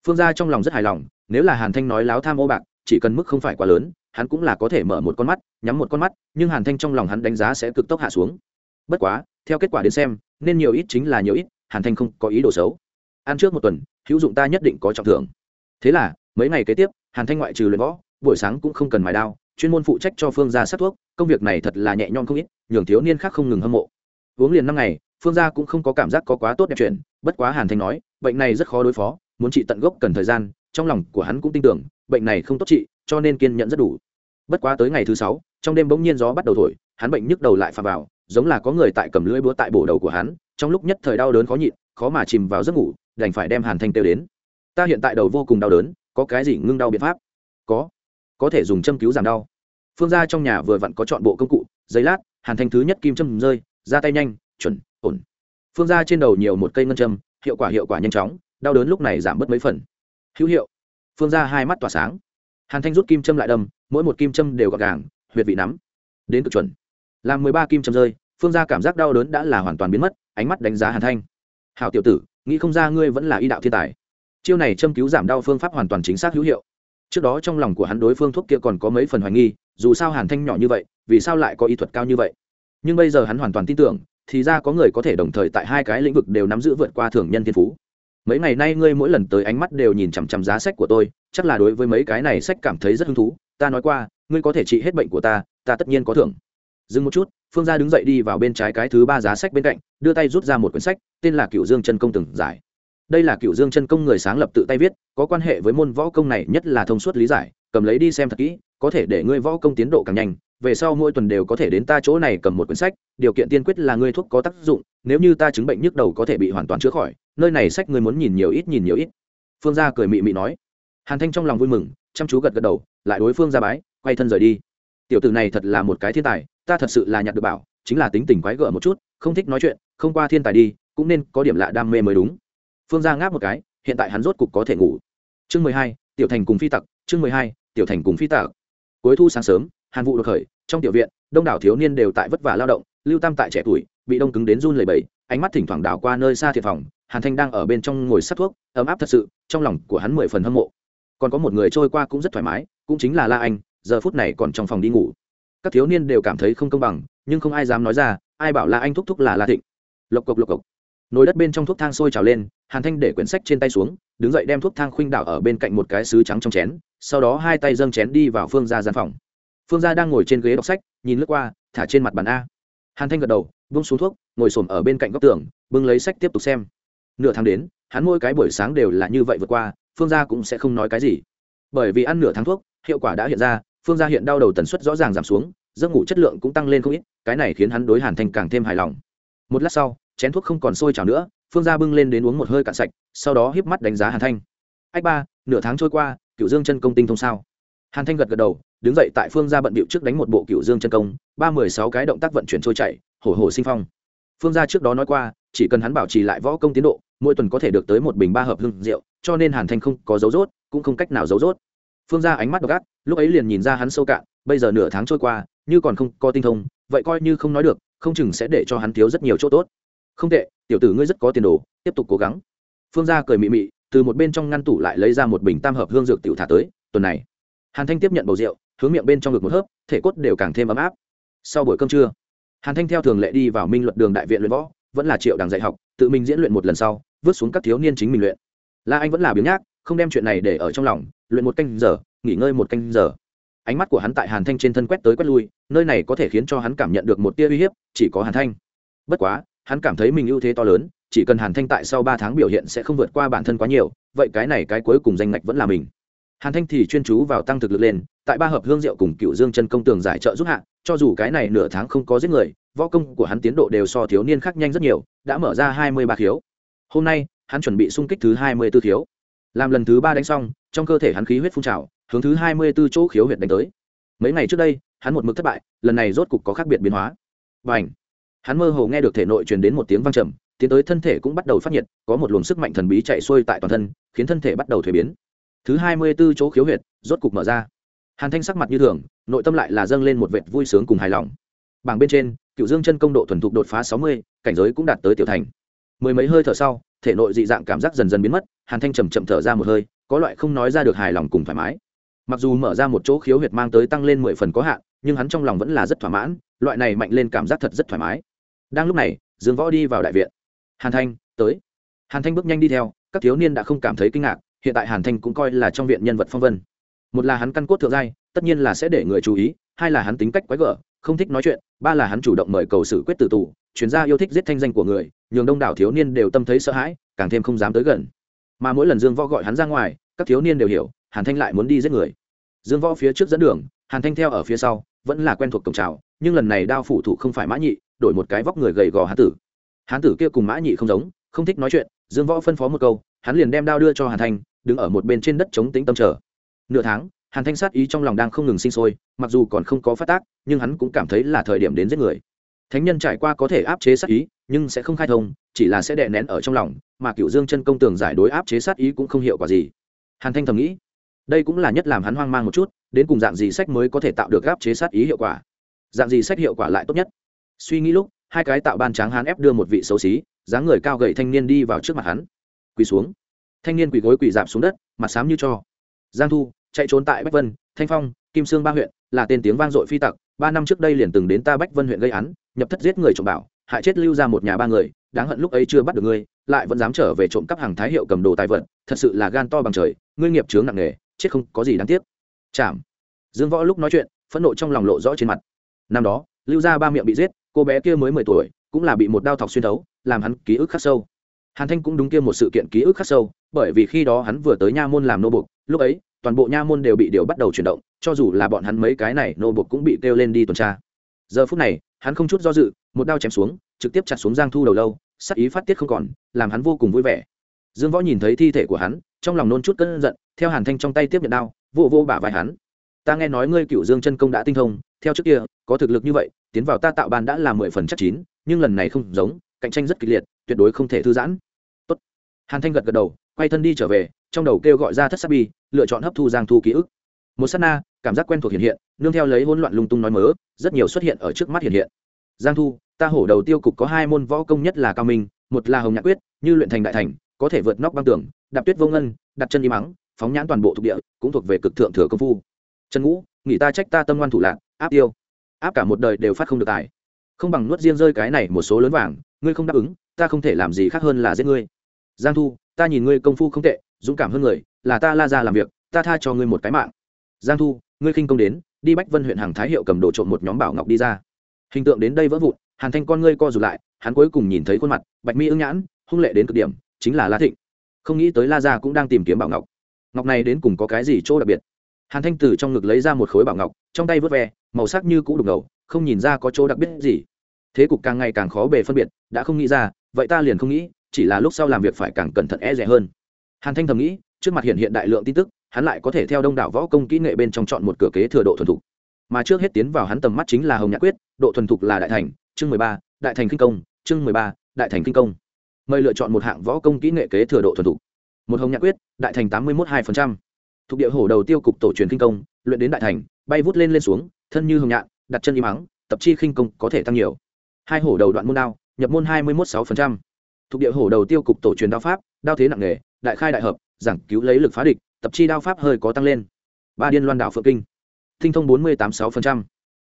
Phương ra trong lòng rất hài lòng, nếu là hàn thanh nói láo tham ô bạc, chỉ cần mức không phải quá lớn, hắn cũng là có thể mở một con mắt, nhắm một con mắt, nhưng hàn thanh trong lòng hắn đánh giá sẽ cực tốc hạ xuống. Bất quá theo kết quả đến xem, nên nhiều ít chính là nhiều ít, hàn thanh không có ý đồ xấu. Ăn trước một tuần, hữu dụng ta nhất định có trọng thưởng. Thế là, mấy ngày kế tiếp, hàn thanh ngoại trừ luyện võ, buổi sáng cũng không cần mài đao, chuyên môn phụ trách cho phương gia sát thuốc, công việc này thật là nhẹ nhõm không ít, nhường thiếu niên khác không ngừng hâm mộ. Uống liền năm ngày, phương gia cũng không có cảm giác có quá tốt đẹp chuyện, bất quá hàn thanh nói, bệnh này rất khó đối phó, muốn trị tận gốc cần thời gian, trong lòng của hắn cũng tin tưởng, bệnh này không tốt trị, cho nên kiên nhẫn rất đủ. Bất quá tới ngày thứ sáu, trong đêm bỗng nhiên gió bắt đầu thổi, hắn bệnh nhức đầu lại phà vào giống là có người tại cầm lưỡi búa tại bổ đầu của hắn, trong lúc nhất thời đau đớn khó nhịn, khó mà chìm vào giấc ngủ, đành phải đem hàn thanh kêu đến. Ta hiện tại đầu vô cùng đau đớn, có cái gì ngưng đau biện pháp? Có. Có thể dùng châm cứu giảm đau. Phương gia trong nhà vừa vặn có chọn bộ công cụ giấy lát, hàn thanh thứ nhất kim châm rơi, ra tay nhanh, chuẩn, ổn. Phương gia trên đầu nhiều một cây ngân châm, hiệu quả hiệu quả nhanh chóng, đau đớn lúc này giảm bớt mấy phần. Hữu hiệu. Phương gia hai mắt tỏa sáng. Hàn thanh rút kim châm lại đâm, mỗi một kim châm đều gọn gàng, huyệt vị nắm. Đến cực chuẩn làm mười ba kim châm rơi, phương gia cảm giác đau đớn đã là hoàn toàn biến mất, ánh mắt đánh giá hàn thanh. Hảo tiểu tử, nghĩ không ra ngươi vẫn là y đạo thiên tài. Chiêu này châm cứu giảm đau phương pháp hoàn toàn chính xác hữu hiệu. Trước đó trong lòng của hắn đối phương thuốc kia còn có mấy phần hoài nghi, dù sao hàn thanh nhỏ như vậy, vì sao lại có y thuật cao như vậy? Nhưng bây giờ hắn hoàn toàn tin tưởng, thì ra có người có thể đồng thời tại hai cái lĩnh vực đều nắm giữ vượt qua thường nhân thiên phú. Mấy ngày nay ngươi mỗi lần tới ánh mắt đều nhìn chằm chằm giá sách của tôi, chắc là đối với mấy cái này sách cảm thấy rất hứng thú. Ta nói qua, ngươi có thể trị hết bệnh của ta ta tất nhiên có thưởng dừng một chút, phương gia đứng dậy đi vào bên trái cái thứ ba giá sách bên cạnh, đưa tay rút ra một quyển sách, tên là cựu dương chân công từng giải. Đây là cựu dương chân công người sáng lập tự tay viết, có quan hệ với môn võ công này nhất là thông suốt lý giải, cầm lấy đi xem thật kỹ, có thể để ngươi võ công tiến độ càng nhanh, về sau mỗi tuần đều có thể đến ta chỗ này cầm một quyển sách, điều kiện tiên quyết là ngươi thuốc có tác dụng, nếu như ta chứng bệnh nhức đầu có thể bị hoàn toàn chữa khỏi, nơi này sách ngươi muốn nhìn nhiều ít nhìn nhiều ít. Phương gia cười mị mị nói. Hàn thanh trong lòng vui mừng, chăm chú gật gật đầu, lại đối phương ra bái, quay thân rời đi. Tiểu tử này thật là một cái thiên tài ta thật sự là nhặt được bảo, chính là tính tình quái gở một chút, không thích nói chuyện, không qua thiên tài đi, cũng nên có điểm lạ đam mê mới đúng. Phương gia ngáp một cái, hiện tại hắn rốt cục có thể ngủ. Chương mười hai, tiểu thành cùng phi tặc, chương mười hai, tiểu thành cùng phi tặc. Cuối thu sáng sớm, hàn vụ được khởi, trong tiểu viện, đông đảo thiếu niên đều tại vất vả lao động, lưu tam tại trẻ tuổi, bị đông cứng đến run lẩy bẩy, ánh mắt thỉnh thoảng đảo qua nơi xa thiệt phòng, hàn thanh đang ở bên trong ngồi sắt thuốc, ấm áp thật sự, trong lòng của hắn mười phần hâm mộ. Còn có một người trôi qua cũng rất thoải mái, cũng chính là la anh, giờ phút này còn trong phòng đi ngủ các thiếu niên đều cảm thấy không công bằng, nhưng không ai dám nói ra, ai bảo là anh thúc thúc là la thịnh. Lộc cộc lộc cộc. Nồi đất bên trong thuốc thang sôi trào lên, hàn thanh để quyển sách trên tay xuống, đứng dậy đem thuốc thang khuynh đảo ở bên cạnh một cái sứ trắng trong chén, sau đó hai tay dâng chén đi vào phương ra gian phòng. Phương gia đang ngồi trên ghế đọc sách, nhìn lướt qua, thả trên mặt bàn a. Hàn thanh gật đầu bung xuống thuốc, ngồi s ở bên cạnh góc tường, bưng lấy sách tiếp tục xem. Nửa tháng đến, hắn mỗi cái buổi sáng đều là như vậy vượt qua, phương gia cũng sẽ không nói cái gì. Bởi vì ăn nửa tháng thuốc, hiệu quả đã hiện ra phương gia hiện đau đầu tần suất rõ ràng giảm xuống, giấc ngủ chất lượng cũng tăng lên không ít, cái này khiến hắn đối hàn thanh càng thêm hài lòng. Một lát sau, chén thuốc không còn sôi trào nữa, phương gia bưng lên đến uống một hơi cạn sạch, sau đó híp mắt đánh giá hàn thanh. Ách ba, nửa tháng trôi qua cựu dương chân công tinh thông sao? Hàn thanh gật gật đầu, đứng dậy tại phương gia bận bịu trước đánh một bộ cựu dương chân công, ba mười sáu cái động tác vận chuyển trôi chảy, hổ hổ sinh phong. Phương gia trước đó nói qua, chỉ cần hắn bảo trì lại võ công tiến độ, mỗi tuần có thể được tới một bình ba hợp hương rượu, cho nên hàn thanh không có dấu rốt, cũng không cách nào dấu rốt phương gia ánh mắt gắt lúc ấy liền nhìn ra hắn sâu cạn, bây giờ nửa tháng trôi qua, như còn không có tinh thông, vậy coi như không nói được, không chừng sẽ để cho hắn thiếu rất nhiều chỗ tốt. Không tệ, tiểu tử ngươi rất có tiền đồ, tiếp tục cố gắng. Phương gia cười mị mị, từ một bên trong ngăn tủ lại lấy ra một bình tam hợp hương dược tiểu thả tới, tuần này, hàn thanh tiếp nhận bầu rượu, hướng miệng bên trong ngực một hớp, thể cốt đều càng thêm ấm áp. Sau buổi cơm trưa, hàn thanh theo thường lệ đi vào minh luật đường đại viện luyện võ, vẫn là triệu đằng dạy học, tự mình diễn luyện một lần sau, vứt xuống các thiếu niên chính mình luyện. La anh vẫn là biếng nhác, không đem chuyện này để ở trong lòng luyện một canh giờ, nghỉ ngơi một canh giờ. Ánh mắt của hắn tại hàn thanh trên thân quét tới quét lui, nơi này có thể khiến cho hắn cảm nhận được một tia uy hiếp, chỉ có hàn thanh. Bất quá, hắn cảm thấy mình ưu thế to lớn, chỉ cần hàn thanh tại sau ba tháng biểu hiện sẽ không vượt qua bản thân quá nhiều, vậy cái này cái cuối cùng danh ngạch vẫn là mình. Hàn thanh thì chuyên chú vào tăng thực lực lên, tại ba hợp hương rượu cùng cựu dương chân công tường giải trợ giúp hạ, cho dù cái này nửa tháng không có giết người, võ công của hắn tiến độ đều so thiếu niên khác nhanh rất nhiều, đã mở ra hai mươi ba khiếu. Hôm nay, hắn chuẩn bị xung kích thứ hai mươi b ố khiếu. Làm lần thứ ba đánh xong trong cơ thể hắn khí huyết phun trào, hướng thứ hai mươi b ố chỗ khiếu huyệt đánh tới. Mấy ngày trước đây, hắn một mực thất bại, lần này rốt cục có khác biệt biến hóa. Và ảnh hắn mơ hồ nghe được thể nội truyền đến một tiếng vang trầm, tiến tới thân thể cũng bắt đầu phát nhiệt, có một luồng sức mạnh thần bí chạy xuôi tại toàn thân, khiến thân thể bắt đầu thuế biến. Thứ hai mươi b ố chỗ khiếu huyệt rốt cục mở ra. Hàn thanh sắc mặt như thường, nội tâm lại là dâng lên một vệt vui sướng cùng hài lòng. Bảng bên trên cựu dương chân công độ thuần thục đột phá sáu mươi, cảnh giới cũng đạt tới tiểu thành. Mười mấy hơi thở sau, thể nội dị dạng cảm giác dần dần biến mất, hàn thanh chầm chậm thở ra một hơi có loại không nói ra được hài lòng cùng thoải mái. Mặc dù mở ra một chỗ khiếu huyệt mang tới tăng lên mười phần có hạn, nhưng hắn trong lòng vẫn là rất thỏa mãn, loại này mạnh lên cảm giác thật rất thoải mái. Đang lúc này, dương võ đi vào đại viện. Hàn thanh, tới. Hàn thanh bước nhanh đi theo, các thiếu niên đã không cảm thấy kinh ngạc, hiện tại hàn thanh cũng coi là trong viện nhân vật phong vân. Một là hắn căn cốt thượng giai, tất nhiên là sẽ để người chú ý, hai là hắn tính cách quái gở, không thích nói chuyện, ba là hắn chủ động mời cầu xử quyết tử tù, chuyên gia yêu thích giết thanh danh của người, nhường đông đảo thiếu niên đều tâm thấy sợ hãi, càng thêm không dám tới gần mà mỗi lần dương võ gọi hắn ra ngoài, các thiếu niên đều hiểu, hàn thanh lại muốn đi giết người. Dương võ phía trước dẫn đường, hàn thanh theo ở phía sau, vẫn là quen thuộc cổng trào nhưng lần này đao phủ thủ không phải mã nhị, đổi một cái vóc người gầy gò hán tử. Hán tử kia cùng mã nhị không giống, không thích nói chuyện, dương võ phân phó một câu, hắn liền đem đao đưa cho hàn thanh, đứng ở một bên trên đất chống tính tâm trở nửa tháng, hàn thanh sát ý trong lòng đang không ngừng sinh sôi, mặc dù còn không có phát tác, nhưng hắn cũng cảm thấy là thời điểm đến giết người. Thánh nhân trải qua có thể áp chế sát ý nhưng sẽ không khai thông, chỉ là sẽ đè nén ở trong lòng, mà cựu dương chân công tường giải đối áp chế sát ý cũng không hiệu quả gì. Hàn thanh thầm nghĩ, đây cũng là nhất làm hắn hoang mang một chút, đến cùng dạng gì sách mới có thể tạo được áp chế sát ý hiệu quả? Dạng gì sách hiệu quả lại tốt nhất? Suy nghĩ lúc, hai cái tạo ban tráng hắn ép đưa một vị xấu xí, dáng người cao gầy thanh niên đi vào trước mặt hắn. Quỳ xuống. Thanh niên quỳ gối quỳ dạp xuống đất, mặt xám như cho. Giang thu, chạy trốn tại bách vân, thanh phong, kim sương ba huyện, là tên tiếng vang dội phi tặc, ba năm trước đây liền từng đến ta bách vân huyện gây án, nhập thất giết người trộm bảo hại chết lưu ra một nhà ba người, đáng hận lúc ấy chưa bắt được ngươi, lại vẫn dám trở về trộm cắp hàng thái hiệu cầm đồ tài vật, thật sự là gan to bằng trời, ngươi nghiệp chướng nặng nề, chết không có gì đáng tiếc. Chạm dương võ lúc nói chuyện, phẫn nộ trong lòng lộ rõ trên mặt. Năm đó, lưu ra ba miệng bị giết, cô bé kia mới mười tuổi, cũng là bị một đao thọc xuyên thấu, làm hắn ký ức khắc sâu. Hàn thanh cũng đúng kia một sự kiện ký ức khắc sâu, bởi vì khi đó hắn vừa tới nha môn làm nô bục, lúc ấy, toàn bộ nha môn đều bị điều bắt đầu chuyển động, cho dù là bọn hắn mấy cái này, nô bục cũng bị kêu lên đi tuần tra. Giờ phút này hắn không chút do dự, một đao chém xuống, trực tiếp chặt xuống giang thu đầu lâu, sắc ý phát tiết không còn, làm hắn vô cùng vui vẻ. Dương võ nhìn thấy thi thể của hắn, trong lòng nôn chút cơn giận, theo hàn thanh trong tay tiếp nhận đao, vô vô bả vai hắn. Ta nghe nói ngươi cựu dương chân công đã tinh thông, theo trước kia, có thực lực như vậy, tiến vào ta tạo bàn đã là mười phần chắc chín, nhưng lần này không giống, cạnh tranh rất kịch liệt, tuyệt đối không thể thư giãn. Tốt. hàn thanh gật gật đầu, quay thân đi trở về, trong đầu kêu gọi ra thất sắc bi, lựa chọn hấp thu giang thu ký ức. Một s á t na cảm giác quen thuộc hiện hiện, nương theo lấy hỗn loạn lung tung nói mớ, rất nhiều xuất hiện ở trước mắt hiện hiện. Giang thu, ta hổ đầu tiêu cục có hai môn võ công nhất là cao minh, một là hồng nhạc quyết, như luyện thành đại thành, có thể vượt nóc băng tường, đạp tuyết vô ngân, đặt chân đi mắng, phóng nhãn toàn bộ thuộc địa, cũng thuộc về cực thượng thừa công phu. Trần ngũ nghĩ ta trách ta tâm ngoan thủ lạc áp tiêu. Áp cả một đời đều phát không được tài. Không bằng nuốt riêng rơi cái này một số lớn vàng, ngươi không đáp ứng, ta không thể làm gì khác hơn là giết ngươi. Giang thu, ta nhìn ngươi công phu không tệ, dũng cảm hơn người, là ta la ra làm việc, ta tha cho ngươi một cái mạng giang thu, ngươi khinh công đến, đi bách vân huyện hàng thái hiệu cầm đồ trộm một nhóm bảo ngọc đi ra. Hình tượng đến đây vỡ vụn, hàn thanh con ngươi co rụt lại, hắn cuối cùng nhìn thấy khuôn mặt, bạch mi ưng nhãn, hung lệ đến cực điểm, chính là la thịnh. Không nghĩ tới la gia cũng đang tìm kiếm bảo ngọc. Ngọc này đến cùng có cái gì chỗ đặc biệt? Hàn thanh từ trong ngực lấy ra một khối bảo ngọc, trong tay vớt ve, màu sắc như cũ đục ngầu, không nhìn ra có chỗ đặc biệt gì. Thế cục càng ngày càng khó bề phân biệt, đã không nghĩ ra, vậy ta liền không nghĩ, chỉ là lúc sau làm việc phải càng cẩn thận e rẻ hơn. Hàn thanh thầm nghĩ, trước mặt hiện hiện đại lượng tin tức hắn lại có thể theo đông đảo võ công kỹ nghệ bên trong chọn một cửa kế thừa độ thuần thục. Mà trước hết tiến vào hắn tầm mắt chính là hồng nhạc quyết, độ thuần thục là đại thành, chương mười ba, đại thành kinh công, chương mười ba, đại thành kinh công. Mời lựa chọn một hạng võ công kỹ nghệ kế thừa độ thuần thục. Một hồng nhạc quyết, đại thành tám mươi một hai thuộc địa hổ đầu tiêu cục tổ truyền kinh công, luyện đến đại thành, bay vút lên lên xuống, thân như hồng nhạn, đặt chân im ắng tập chi khinh công có thể tăng nhiều. Hai hổ đầu đoạn môn đao, nhập môn hai mươi một sáu thuộc địa hổ đầu tiêu cục tổ truyền đao pháp, đao thế nặng nghề đại khai đại hợp, giảng cứu lấy lực phá địch tập chi đao pháp hơi có tăng lên. Ba điên loan đảo phượng kinh. Tinh thông bốn mươi tám sáu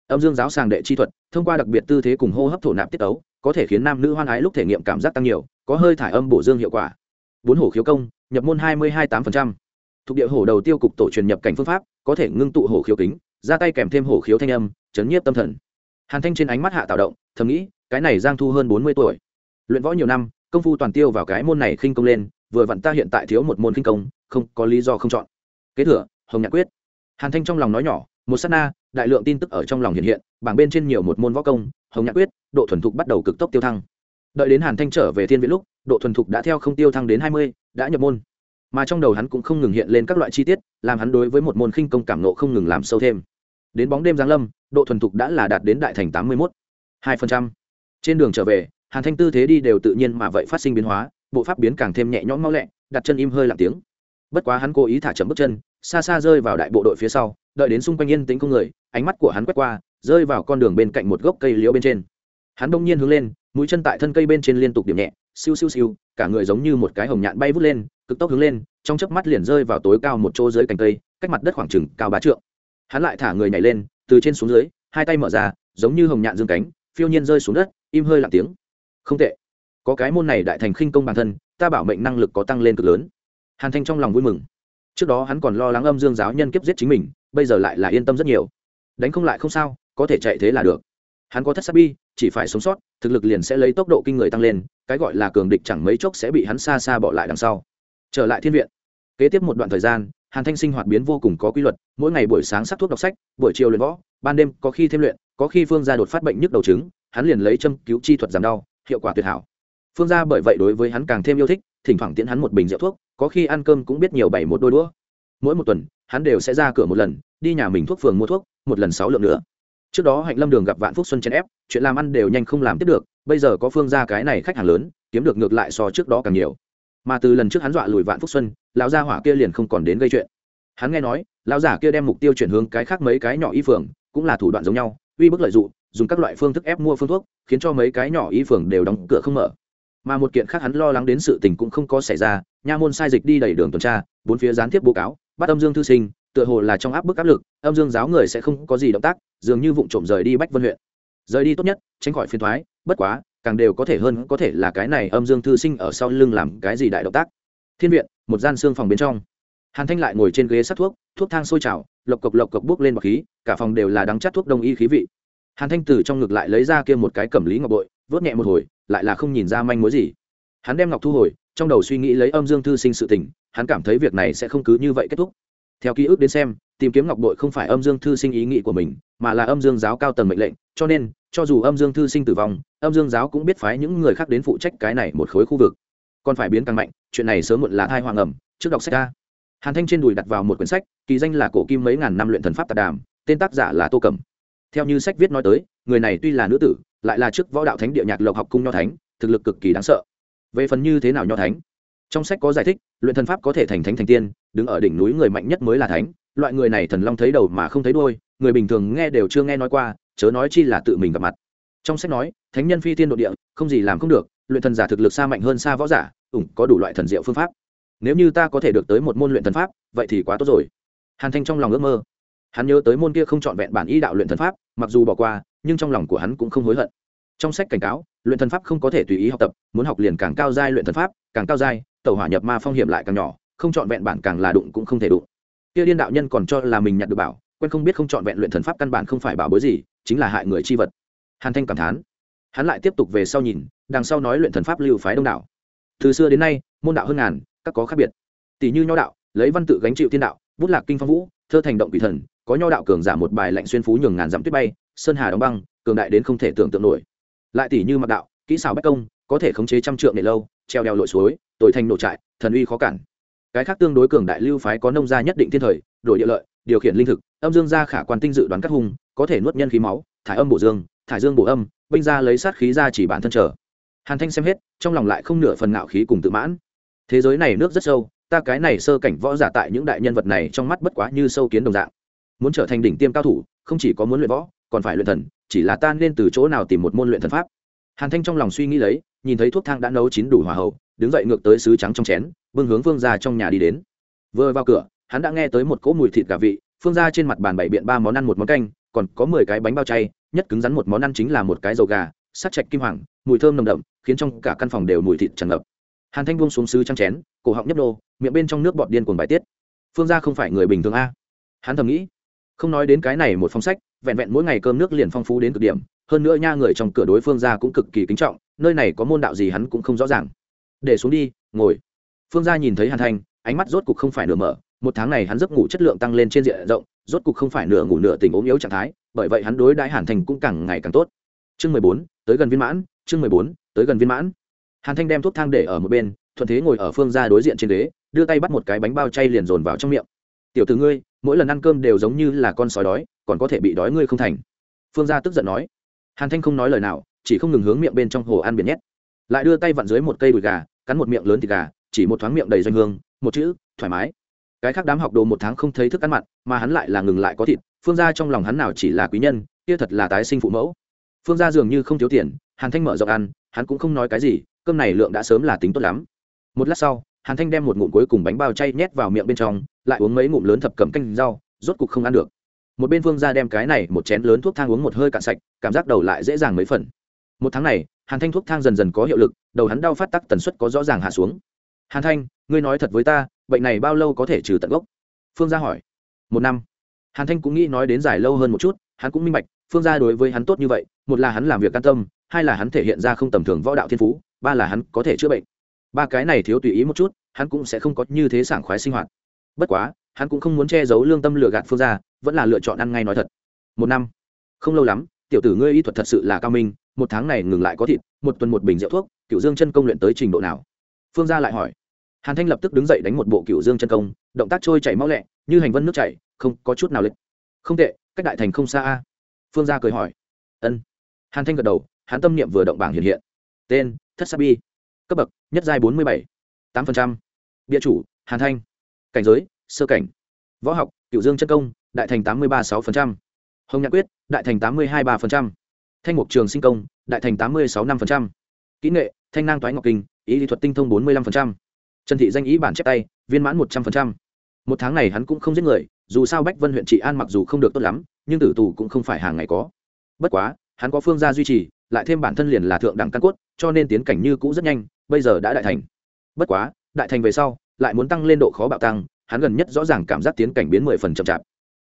âm dương giáo sàng đệ chi thuật, thông qua đặc biệt tư thế cùng hô hấp thổ nạp tiết ấu, có thể khiến nam nữ hoan ái lúc thể nghiệm cảm giác tăng nhiều, có hơi thải âm bổ dương hiệu quả. Bốn hổ khiếu công, nhập môn hai mươi hai tám thuộc địa hổ đầu tiêu cục tổ truyền nhập cảnh phương pháp, có thể ngưng tụ hổ khiếu kính, ra tay kèm thêm hổ khiếu thanh âm, chấn nhiếp tâm thần. Hàn thanh trên ánh mắt hạ tạo động, thầm nghĩ, cái này giang thu hơn bốn mươi tuổi. Luyện võ nhiều năm, công phu toàn tiêu vào cái môn này khinh công lên, vừa vặn ta hiện tại thiếu một môn khinh công không có lý do không chọn. Kế thừa, hồng nhạc quyết. Hàn thanh trong lòng nói nhỏ, một s á t na, đại lượng tin tức ở trong lòng hiện hiện, bảng bên trên nhiều một môn võ công, hồng nhạc quyết, độ thuần thục bắt đầu cực tốc tiêu thăng. Đợi đến hàn thanh trở về thiên viễn lúc, độ thuần thục đã theo không tiêu thăng đến hai mươi, đã nhập môn. Mà trong đầu hắn cũng không ngừng hiện lên các loại chi tiết, làm hắn đối với một môn khinh công cảm nộ không ngừng làm sâu thêm. Đến bóng đêm giáng lâm, độ thuần thục đã là đạt đến đại thành tám mươi một hai phần trăm. Trên đường trở về, hàn thanh tư thế đi đều tự nhiên mà vậy phát sinh biến hóa, bộ pháp biến càng thêm nhẹ nhõm mau lẹ, đặt chân im hơi lặng tiếng bất quá hắn cố ý thả chậm bước chân, xa xa rơi vào đại bộ đội phía sau, đợi đến xung quanh yên tĩnh không người, ánh mắt của hắn quét qua, rơi vào con đường bên cạnh một gốc cây liễu bên trên. Hắn đông nhiên hướng lên, mũi chân tại thân cây bên trên liên tục điểm nhẹ, siêu siêu siêu, cả người giống như một cái hồng nhạn bay vút lên, cực tốc hướng lên, trong chớp mắt liền rơi vào tối cao một chỗ dưới cành cây, cách mặt đất khoảng chừng cao bá trượng. Hắn lại thả người nhảy lên, từ trên xuống dưới, hai tay mở ra, giống như hồng nhạn dương cánh, phiêu nhiên rơi xuống đất, im hơi lặng tiếng. Không tệ. Có cái môn này đại thành khinh công bản thân, ta bảo mệnh năng lực có tăng lên cực lớn hàn thanh trong lòng vui mừng. Trước đó hắn còn lo lắng âm dương giáo nhân kiếp giết chính mình, bây giờ lại là yên tâm rất nhiều. Đánh không lại không sao, có thể chạy thế là được. Hắn có thất sắc bi, chỉ phải sống sót, thực lực liền sẽ lấy tốc độ kinh người tăng lên, cái gọi là cường địch chẳng mấy chốc sẽ bị hắn xa xa bỏ lại đằng sau. Trở lại thiên viện. Kế tiếp một đoạn thời gian, hàn thanh sinh hoạt biến vô cùng có quy luật, mỗi ngày buổi sáng sắc thuốc đọc sách, buổi chiều luyện võ, ban đêm có khi thêm luyện, có khi phương gia đột phát bệnh nhức đầu trứng hắn liền lấy châm cứu chi thuật giảm đau, hiệu quả tuyệt hảo. Phương gia bởi vậy đối với hắn càng thêm yêu thích, thỉnh thoảng tiễn hắn một bình rượu thuốc có khi ăn cơm cũng biết nhiều bảy một đôi đũa. Mỗi một tuần, hắn đều sẽ ra cửa một lần, đi nhà mình thuốc phường mua thuốc, một lần sáu lượng nữa. Trước đó hạnh lâm đường gặp vạn phúc xuân chen ép, chuyện làm ăn đều nhanh không làm tiếp được, bây giờ có phương gia cái này khách hàng lớn, kiếm được ngược lại so trước đó càng nhiều. Mà từ lần trước hắn dọa lùi vạn phúc xuân, lão gia hỏa kia liền không còn đến gây chuyện. Hắn nghe nói, lão giả kia đem mục tiêu chuyển hướng cái khác mấy cái nhỏ y phường, cũng là thủ đoạn giống nhau, uy bức lợi dụng, dùng các loại phương thức ép mua phương thuốc, khiến cho mấy cái nhỏ y phường đều đóng cửa không mở mà một kiện khác hắn lo lắng đến sự tình cũng không có xảy ra, nha môn sai dịch đi đầy đường tuần tra, bốn phía gián tiếp bố cáo, bắt âm dương thư sinh, tựa hồ là trong áp bức áp lực, âm dương giáo người sẽ không có gì động tác, dường như vụ trộm rời đi bách vân huyện. Rời đi tốt nhất, tránh khỏi phiền thoái bất quá, càng đều có thể hơn có thể là cái này âm dương thư sinh ở sau lưng làm cái gì đại động tác. Thiên viện, một gian xương phòng bên trong. Hàn thanh lại ngồi trên ghế sắc thuốc thuốc thang sôi trào, lộc cộc lộc cộc bốc lên bọc khí, cả phòng đều là đắng chát thuốc đông y khí vị. Hàn thanh từ trong ngực lại lấy ra kia một cái cẩm lý ngọc bội, vớt nhẹ một hồi lại là không nhìn ra manh mối gì. Hắn đem ngọc thu hồi trong đầu suy nghĩ lấy âm dương thư sinh sự tình hắn cảm thấy việc này sẽ không cứ như vậy kết thúc. Theo ký ức đến xem tìm kiếm ngọc bội không phải âm dương thư sinh ý nghĩ của mình mà là âm dương giáo cao tầng mệnh lệnh cho nên cho dù âm dương thư sinh tử vong âm dương giáo cũng biết phái những người khác đến phụ trách cái này một khối khu vực. Còn phải biến càng mạnh chuyện này sớm muộn là thai hoàng ẩm trước đọc sách ra, hàn thanh trên đùi đặt vào một quyển sách kỳ danh là cổ kim mấy ngàn năm luyện thần pháp tà đàm tên tác giả là tô cẩm. Theo như sách viết nói tới người này tuy là nữ tử lại là trước võ đạo thánh địa nhạc lộc học cung nho thánh, thực lực cực kỳ đáng sợ. Về phần như thế nào nho thánh? Trong sách có giải thích, luyện thần pháp có thể thành thánh thành tiên, đứng ở đỉnh núi người mạnh nhất mới là thánh. Loại người này thần long thấy đầu mà không thấy đôi người bình thường nghe đều chưa nghe nói qua, chớ nói chi là tự mình gặp mặt. Trong sách nói, thánh nhân phi tiên độ địa, không gì làm không được, luyện thần giả thực lực xa mạnh hơn xa võ giả, ủng có đủ loại thần diệu phương pháp. Nếu như ta có thể được tới một môn luyện thần pháp, vậy thì quá tốt rồi. Hàn thanh trong lòng ước mơ. Hắn nhớ tới môn kia không trọn vẹn bản ý đạo luyện thần pháp, mặc dù bỏ qua nhưng trong lòng của hắn cũng không hối hận. Trong sách cảnh cáo, luyện thần pháp không có thể tùy ý học tập, muốn học liền càng cao giai luyện thần pháp, càng cao giai, tẩu hỏa nhập ma phong hiểm lại càng nhỏ, không trọn vẹn bản càng là đụng cũng không thể đụng. Kia điên đạo nhân còn cho là mình nhận được bảo, quen không biết không trọn vẹn luyện thần pháp căn bản không phải bảo bối gì, chính là hại người chi vật. Hàn thanh cảm thán. Hắn lại tiếp tục về sau nhìn, đằng sau nói luyện thần pháp lưu phái đông đảo. Từ xưa đến nay, môn đạo hơn ngàn, các có khác biệt. Tỷ như nho đạo, lấy văn tự gánh chịu thiên đạo, bút lạc kinh phong vũ, thơ thành động quỷ thần, có nho đạo cường giả một bài lạnh xuyên phú nhường ngàn dặm tuyết bay sơn hà đóng băng, cường đại đến không thể tưởng tượng nổi. Lại tỷ như mặc đạo, kỹ xảo bách công, có thể khống chế trăm trượng để lâu, treo đeo lội suối tội thành nổ trại, thần uy khó cản. Cái khác tương đối cường đại lưu phái có nông gia nhất định thiên thời, đổi địa lợi, điều khiển linh thực, âm dương gia khả quan tinh dự đoán cắt hung, có thể nuốt nhân khí máu, thải âm bổ dương, thải dương bổ âm, binh ra lấy sát khí ra chỉ bản thân trở hàn thanh xem hết, trong lòng lại không nửa phần ngạo khí cùng tự mãn. Thế giới này nước rất sâu, ta cái này sơ cảnh võ giả tại những đại nhân vật này trong mắt bất quá như sâu kiến đồng dạng. Muốn trở thành đỉnh tiêm cao thủ, không chỉ có muốn luyện võ còn phải luyện thần, chỉ là ta nên từ chỗ nào tìm một môn luyện thần pháp? Hàn thanh trong lòng suy nghĩ lấy, nhìn thấy thuốc thang đã nấu chín đủ hòa hậu đứng dậy ngược tới sứ trắng trong chén, bưng hướng phương ra trong nhà đi đến. Vừa vào cửa, hắn đã nghe tới một cỗ mùi thịt gà vị, phương ra trên mặt bàn bảy biện ba món ăn một món canh, còn có mười cái bánh bao chay, nhất cứng rắn một món ăn chính là một cái dầu gà, sắc chạch kim hoàng, mùi thơm nồng đậm, khiến trong cả căn phòng đều mùi thịt tràn ngập. Hàn thanh buông xuống sứ trắng chén, cổ họng nhấp nô, miệng bên trong nước bọt điên cuồng bài tiết. Phương ra không phải người bình thường a. Hắn thầm nghĩ không nói đến cái này một phong sách, vẹn vẹn mỗi ngày cơm nước liền phong phú đến cực điểm, hơn nữa nha người trong cửa đối phương gia cũng cực kỳ kính trọng, nơi này có môn đạo gì hắn cũng không rõ ràng. Để xuống đi, ngồi. Phương gia nhìn thấy hàn thanh ánh mắt rốt cục không phải nửa mở, một tháng này hắn giấc ngủ chất lượng tăng lên trên diện rộng, rốt cục không phải nửa ngủ nửa tỉnh ốm yếu trạng thái, bởi vậy hắn đối đãi hàn thanh cũng càng ngày càng tốt. Chương mười bốn, tới gần viên mãn, chương mười bốn, tới gần viên mãn. Hàn thanh đem thuốc thang để ở một bên, thuận thế ngồi ở phương gia đối diện trên ghế, đưa tay bắt một cái bánh bao chay liền dồn vào trong miệng tiểu t ử ngươi, mỗi lần ăn cơm đều giống như là con sói đói, còn có thể bị đói ngươi không thành. Phương gia tức giận nói. Hàn thanh không nói lời nào, chỉ không ngừng hướng miệng bên trong hồ ăn biển nhét. Lại đưa tay vặn dưới một cây đùi gà, cắn một miệng lớn thịt gà, chỉ một thoáng miệng đầy doanh hương, một chữ, thoải mái. Cái khác đám học đồ một tháng không thấy thức ăn mặn, mà hắn lại là ngừng lại có thịt, phương gia trong lòng hắn nào chỉ là quý nhân, kia thật là tái sinh phụ mẫu. Phương gia dường như không thiếu tiền, hàn thanh mở rộng ăn, hắn cũng không nói cái gì, cơm này lượng đã sớm là tính tốt lắm. Một lát sau, hàn thanh đem một ngụm cuối cùng bánh bao chay nhét vào miệng bên trong lại uống mấy ngụm lớn thập cầm canh rau, rốt cục không ăn được. Một bên phương gia đem cái này một chén lớn thuốc thang uống một hơi cạn sạch, cảm giác đầu lại dễ dàng mấy phần. Một tháng này, hàn thanh thuốc thang dần dần có hiệu lực, đầu hắn đau phát tắc tần suất có rõ ràng hạ xuống. Hàn thanh, ngươi nói thật với ta, bệnh này bao lâu có thể trừ tận gốc? Phương gia hỏi. Một năm. Hàn thanh cũng nghĩ nói đến dài lâu hơn một chút, hắn cũng minh bạch, phương gia đối với hắn tốt như vậy, một là hắn làm việc can tâm, hai là hắn thể hiện ra không tầm thường võ đạo thiên phú, ba là hắn có thể chữa bệnh. Ba cái này thiếu tùy ý một chút, hắn cũng sẽ không có như thế sảng khoái sinh hoạt bất quá, hắn cũng không muốn che giấu lương tâm lừa gạt phương gia, vẫn là lựa chọn ăn ngay nói thật. Một năm, không lâu lắm, tiểu tử ngươi y thuật thật sự là cao minh, một tháng này ngừng lại có thịt, một tuần một bình rượu thuốc cựu dương chân công luyện tới trình độ nào? Phương gia lại hỏi. Hàn thanh lập tức đứng dậy đánh một bộ cựu dương chân công, động tác trôi chảy mau lẹ, như hành vân nước chảy, không, có chút nào lịch. Không tệ, cách đại thành không xa a. Phương gia cười hỏi. Ân. Hàn thanh gật đầu, hắn tâm niệm vừa động bảng hiện hiện. Tên, thất sa bi. Cấp bậc, nhất giai bốn mươi bảy, tám phần trăm. Bia chủ, hàn thanh cảnh giới, sơ cảnh. Võ học cựu dương chân công, đại thành tám mươi ba sáu phần trăm. Hồng nhạc quyết, đại thành tám mươi hai ba phần trăm. Thanh mục trường sinh công, đại thành tám mươi sáu năm phần trăm. Kỹ nghệ, thanh nang toái ngọc kinh, ý lý thuật tinh thông bốn mươi năm phần trăm. Trần thị danh ý bản chép tay, viên mãn một trăm phần trăm. Một tháng này hắn cũng không giết người, dù sao bách vân huyện trị an mặc dù không được tốt lắm, nhưng tử tù cũng không phải hàng ngày có. Bất quá, hắn có phương gia duy trì, lại thêm bản thân liền là thượng đẳng căn cốt, cho nên tiến cảnh như cũ rất nhanh, bây giờ đã đại thành. Bất quá, đại thành về sau lại muốn tăng lên độ khó bạo tăng, hắn gần nhất rõ ràng cảm giác tiến cảnh biến mười phần chậm chạp.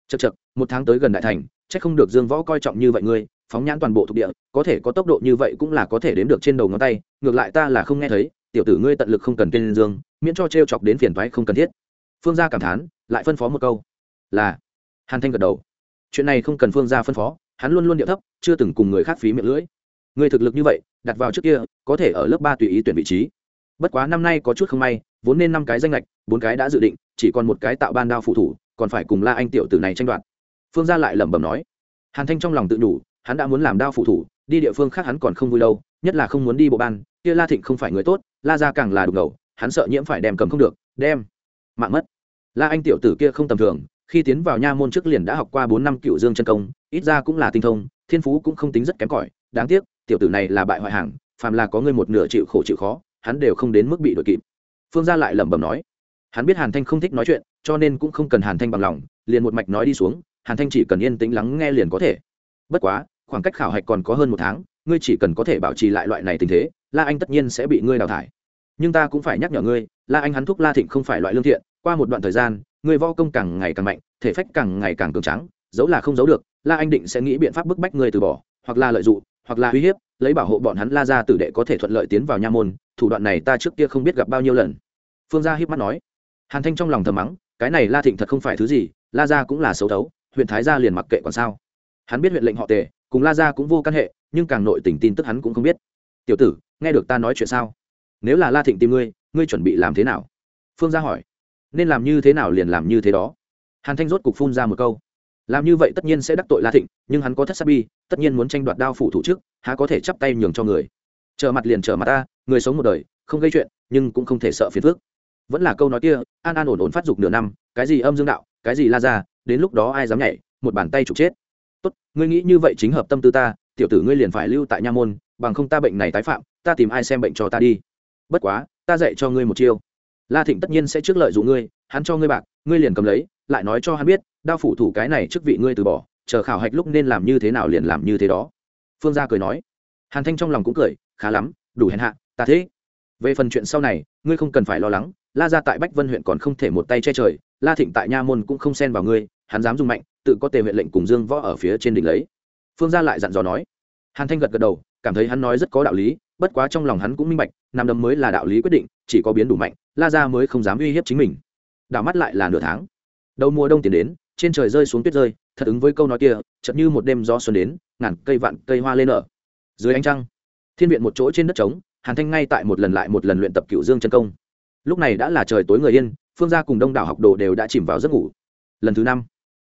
Chật chật một tháng tới gần đại thành c h ắ c không được dương võ coi trọng như vậy ngươi, phóng nhãn toàn bộ thuộc địa, có thể có tốc độ như vậy cũng là có thể đến được trên đầu ngón tay, ngược lại ta là không nghe thấy, tiểu tử ngươi tận lực không cần tên dương, miễn cho t r e o chọc đến phiền thoái không cần thiết. Phương gia cảm thán, lại phân phó một câu, là, hàn thanh gật đầu. Chuyện này không cần phương gia phân phó, hắn luôn luôn điệu thấp, chưa từng cùng người khác phí miệng lưỡi. Người thực lực như vậy, đặt vào trước kia, có thể ở lớp ba tùy ý tuyển vị trí bất quá năm nay có chút không may, vốn nên năm cái danh lệch bốn cái đã dự định, chỉ còn một cái tạo ban đao phụ thủ, còn phải cùng la anh tiểu tử này tranh đoạt. Phương gia lại lẩm bẩm nói. Hàn thanh trong lòng tự đủ, hắn đã muốn làm đao phụ thủ, đi địa phương khác hắn còn không vui đâu, nhất là không muốn đi bộ ban, kia la thịnh không phải người tốt, la ra càng là đục ngầu, hắn sợ nhiễm phải đem cầm không được, đem mạng mất. La anh tiểu tử kia không tầm thường, khi tiến vào nha môn trước liền đã học qua bốn năm cựu dương chân công, ít ra cũng là tinh thông, thiên phú cũng không tính rất kém cỏi, đáng tiếc, tiểu tử này là bại hoại hàng, phàm là có người một nửa chịu khổ chịu khó hắn đều không đến mức bị đội kịp. Phương gia lại lẩm bẩm nói, hắn biết hàn thanh không thích nói chuyện, cho nên cũng không cần hàn thanh bằng lòng, liền một mạch nói đi xuống, hàn thanh chỉ cần yên tĩnh lắng nghe liền có thể. Bất quá, khoảng cách khảo hạch còn có hơn một tháng, ngươi chỉ cần có thể bảo trì lại loại này tình thế, la anh tất nhiên sẽ bị ngươi đào thải. Nhưng ta cũng phải nhắc nhở ngươi, la anh hắn thúc la thịnh không phải loại lương thiện, qua một đoạn thời gian, ngươi vo công càng ngày càng mạnh, thể phách càng ngày càng cường trắng giấu là không giấu được, la anh định sẽ nghĩ biện pháp bức bách ngươi từ bỏ, hoặc là lợi dụng hoặc là uy hiếp, lấy bảo hộ bọn hắn la ra tử đệ có thể thuận lợi tiến vào nha môn, thủ đoạn này ta trước kia không biết gặp bao nhiêu lần. Phương gia hiếp mắt nói. Hàn thanh trong lòng thầm mắng, cái này la thịnh thật không phải thứ gì, la gia cũng là xấu thấu, huyện thái gia liền mặc kệ còn sao. Hắn biết huyện lệnh họ tề, cùng la gia cũng vô căn hệ, nhưng càng nội tình tin tức hắn cũng không biết. Tiểu tử, nghe được ta nói chuyện sao? Nếu là la thịnh tìm ngươi ngươi chuẩn bị làm thế nào? Phương gia hỏi. Nên làm như thế nào liền làm như thế đó. Hàn thanh rốt cục phun ra một câu làm như vậy tất nhiên sẽ đắc tội la thịnh, nhưng hắn có thất sát bi, tất nhiên muốn tranh đoạt đao phủ thủ trước, há có thể chắp tay nhường cho người. Trở mặt liền trở mặt ta, người sống một đời, không gây chuyện, nhưng cũng không thể sợ phiền phước vẫn là câu nói kia, an an ổn ổn phát dục nửa năm, cái gì âm dương đạo, cái gì la ra đến lúc đó ai dám nhảy, một bàn tay trục chết. Tốt, ngươi nghĩ như vậy chính hợp tâm tư ta, tiểu tử ngươi liền phải lưu tại nha môn, bằng không ta bệnh này tái phạm, ta tìm ai xem bệnh cho ta đi. Bất quá, ta dạy cho ngươi một chiêu. La thịnh tất nhiên sẽ trước lợi dụng ngươi hắn cho ngươi bạc, ngươi liền cầm lấy, lại nói cho hắn biết, đao phủ thủ cái này trước vị ngươi từ bỏ, chờ khảo hạch lúc nên làm như thế nào liền làm như thế đó. Phương gia cười nói. Hàn thanh trong lòng cũng cười, khá lắm, đủ hèn hạ, ta thế. Về phần chuyện sau này, ngươi không cần phải lo lắng, la ra tại bách vân huyện còn không thể một tay che trời, la thịnh tại nha môn cũng không xen vào ngươi, hắn dám dùng mạnh, tự có tề huyện lệnh cùng dương võ ở phía trên đỉnh lấy. Phương gia lại dặn dò nói. Hàn thanh gật gật đầu, cảm thấy hắn nói rất có đạo lý, bất quá trong lòng hắn cũng minh bạch nam đấm mới là đạo lý quyết định, chỉ có biến đủ mạnh, la ra mới không dám uy hiếp chính mình đảo mắt lại là nửa tháng. Đầu mùa đông tiến đến, trên trời rơi xuống tuyết rơi, thật ứng với câu nói kia, chợt như một đêm gió xuân đến, ngàn cây vạn cây hoa lên ở dưới ánh trăng. Thiên viện một chỗ trên đất trống, hàn thanh ngay tại một lần lại một lần luyện tập cựu dương chân công. Lúc này đã là trời tối người yên, phương gia cùng đông đảo học đồ đều đã chìm vào giấc ngủ. Lần thứ năm,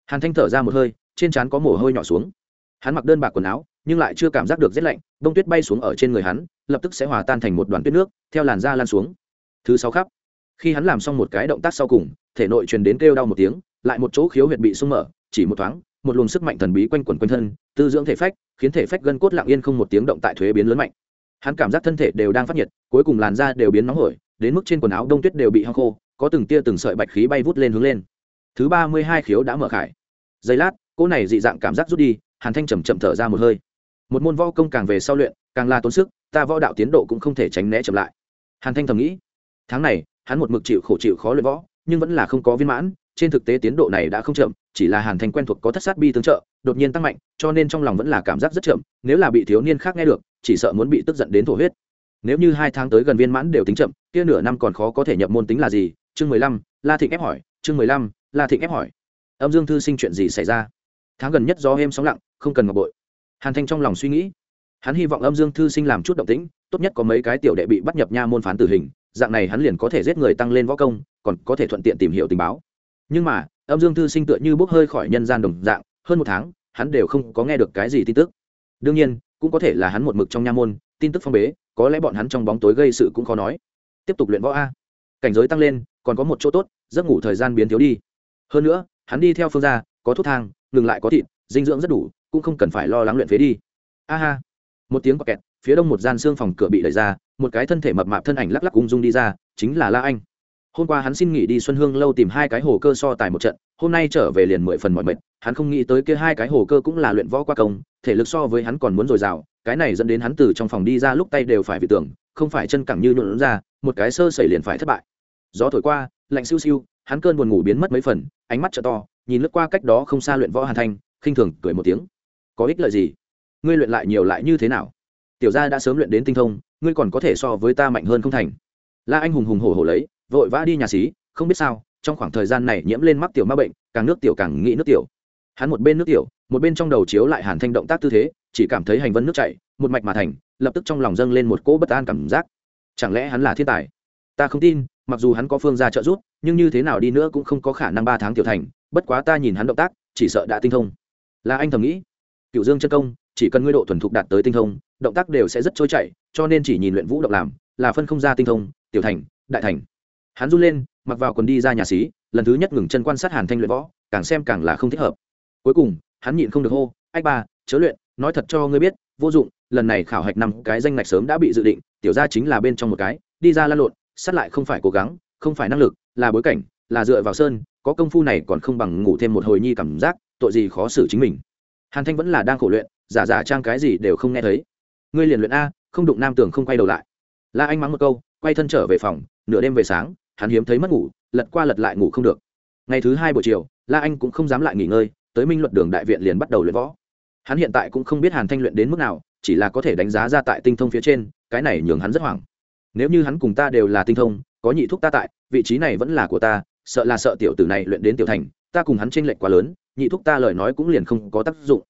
hàn thanh thở ra một hơi, trên trán có mồ hôi nhỏ xuống. Hắn mặc đơn bạc quần áo, nhưng lại chưa cảm giác được rét lạnh, đông tuyết bay xuống ở trên người hắn, lập tức sẽ hòa tan thành một đoàn tuyết nước, theo làn da lan xuống. Thứ sáu khắp khi hắn làm xong một cái động tác sau cùng, thể nội truyền đến kêu đau một tiếng, lại một chỗ khiếu huyệt bị sung mở, chỉ một thoáng, một luồng sức mạnh thần bí quanh quẩn quanh thân, tư dưỡng thể phách, khiến thể phách gân cốt lặng yên không một tiếng động tại thuế biến lớn mạnh. Hắn cảm giác thân thể đều đang phát nhiệt, cuối cùng làn da đều biến nóng hổi, đến mức trên quần áo đông tuyết đều bị hăng khô, có từng tia từng sợi bạch khí bay vút lên hướng lên. Thứ ba mươi hai khiếu đã mở khải. Giây lát cỗ này dị dạng cảm giác rút đi, hàn thanh chầm chậm thở ra một hơi. Một môn võ công càng về sau luyện, càng là tốn sức, ta võ đạo tiến độ cũng không thể tránh né chậm lại. Hàn thanh thầm nghĩ, tháng này hắn một mực chịu khổ chịu khó luyện võ, nhưng vẫn là không có viên mãn, trên thực tế tiến độ này đã không chậm, chỉ là hàn thành quen thuộc có thất sát bi tương trợ, đột nhiên tăng mạnh, cho nên trong lòng vẫn là cảm giác rất chậm, nếu là bị thiếu niên khác nghe được, chỉ sợ muốn bị tức giận đến thổ huyết. Nếu như hai tháng tới gần viên mãn đều tính chậm, kia nửa năm còn khó có thể nhập môn tính là gì? Chương mười lăm, la thịnh ép hỏi, chương mười lăm, la thịnh ép hỏi. Âm dương thư sinh chuyện gì xảy ra? Tháng gần nhất gió êm sóng lặng, không cần ngọc bội. Hàn thanh trong lòng suy nghĩ. Hắn hy vọng âm dương thư sinh làm chút động tĩnh, tốt nhất có mấy cái tiểu đệ bị bắt nhập nha môn phán tử hình dạng này hắn liền có thể giết người tăng lên võ công, còn có thể thuận tiện tìm hiểu tình báo. Nhưng mà, âm dương thư sinh tựa như bốc hơi khỏi nhân gian đồng dạng, hơn một tháng, hắn đều không có nghe được cái gì tin tức. Đương nhiên, cũng có thể là hắn một mực trong nha môn, tin tức phong bế, có lẽ bọn hắn trong bóng tối gây sự cũng khó nói. Tiếp tục luyện võ a. Cảnh giới tăng lên, còn có một chỗ tốt, giấc ngủ thời gian biến thiếu đi. Hơn nữa, hắn đi theo phương gia, có thuốc thang, ngừng lại có thịt, dinh dưỡng rất đủ, cũng không cần phải lo lắng luyện phế đi. A ha một tiếng quạt kẹt, phía đông một gian xương phòng cửa bị đẩy ra một cái thân thể mập mạp thân ảnh lắc lắc ung dung đi ra, chính là la anh. Hôm qua hắn xin nghỉ đi xuân hương lâu tìm hai cái hồ cơ so tài một trận, hôm nay trở về liền mười phần mọi mệt, hắn không nghĩ tới kia hai cái hồ cơ cũng là luyện võ qua công, thể lực so với hắn còn muốn dồi dào, cái này dẫn đến hắn từ trong phòng đi ra lúc tay đều phải vì tưởng, không phải chân cẳng như nhuộn ra, một cái sơ sẩy liền phải thất bại. Gió thổi qua, lạnh siêu siêu, hắn cơn buồn ngủ biến mất mấy phần, ánh mắt t to, nhìn lướt qua cách đó không xa luyện võ hàn thanh, khinh thường cười một tiếng. Có ích lợi gì? Ngươi luyện lại nhiều lại như thế nào? Tiểu gia đã sớm luyện đến tinh thông, ngươi còn có thể so với ta mạnh hơn không thành. La anh hùng hùng hổ hổ lấy, vội vã đi nhà xí, không biết sao, trong khoảng thời gian này nhiễm lên mắc tiểu ma bệnh, càng nước tiểu càng nghĩ nước tiểu. Hắn một bên nước tiểu, một bên trong đầu chiếu lại hàn thanh động tác tư thế, chỉ cảm thấy hành vân nước chảy, một mạch mà thành, lập tức trong lòng dâng lên một cỗ bất an cảm giác. Chẳng lẽ hắn là thiên tài? Ta không tin, mặc dù hắn có phương gia trợ giúp, nhưng như thế nào đi nữa cũng không có khả năng ba tháng tiểu thành, bất quá ta nhìn hắn động tác, chỉ sợ đã tinh thông. Là anh thầm nghĩ. Cựu dương chân công chỉ cần ngươi độ thuần thục đạt tới tinh thông, động tác đều sẽ rất trôi chảy, cho nên chỉ nhìn luyện vũ động làm, là phân không ra tinh thông, tiểu thành, đại thành. Hắn run lên, mặc vào quần đi ra nhà xí, lần thứ nhất ngừng chân quan sát hàn thanh luyện võ, càng xem càng là không thích hợp. Cuối cùng, hắn nhịn không được hô, ách ba, chớ luyện, nói thật cho ngươi biết, vô dụng, lần này khảo hạch năm cái danh ngạch sớm đã bị dự định, tiểu ra chính là bên trong một cái, đi ra lăn lộn, sát lại không phải cố gắng, không phải năng lực, là bối cảnh, là dựa vào sơn, có công phu này còn không bằng ngủ thêm một hồi nhi cảm giác, tội gì khó xử chính mình. Hàn thanh vẫn là đang khổ luyện giả giả trang cái gì đều không nghe thấy. Ngươi liền luyện a, không đụng nam tường không quay đầu lại. La anh mắng một câu, quay thân trở về phòng, nửa đêm về sáng, hắn hiếm thấy mất ngủ, lật qua lật lại ngủ không được. Ngày thứ hai buổi chiều, la anh cũng không dám lại nghỉ ngơi, tới minh luật đường đại viện liền bắt đầu luyện võ. Hắn hiện tại cũng không biết hàn thanh luyện đến mức nào, chỉ là có thể đánh giá ra tại tinh thông phía trên, cái này nhường hắn rất hoảng. Nếu như hắn cùng ta đều là tinh thông, có nhị thúc ta tại, vị trí này vẫn là của ta, sợ là sợ tiểu tử này luyện đến tiểu thành, ta cùng hắn tranh lệch quá lớn, nhị thúc ta lời nói cũng liền không có tác dụng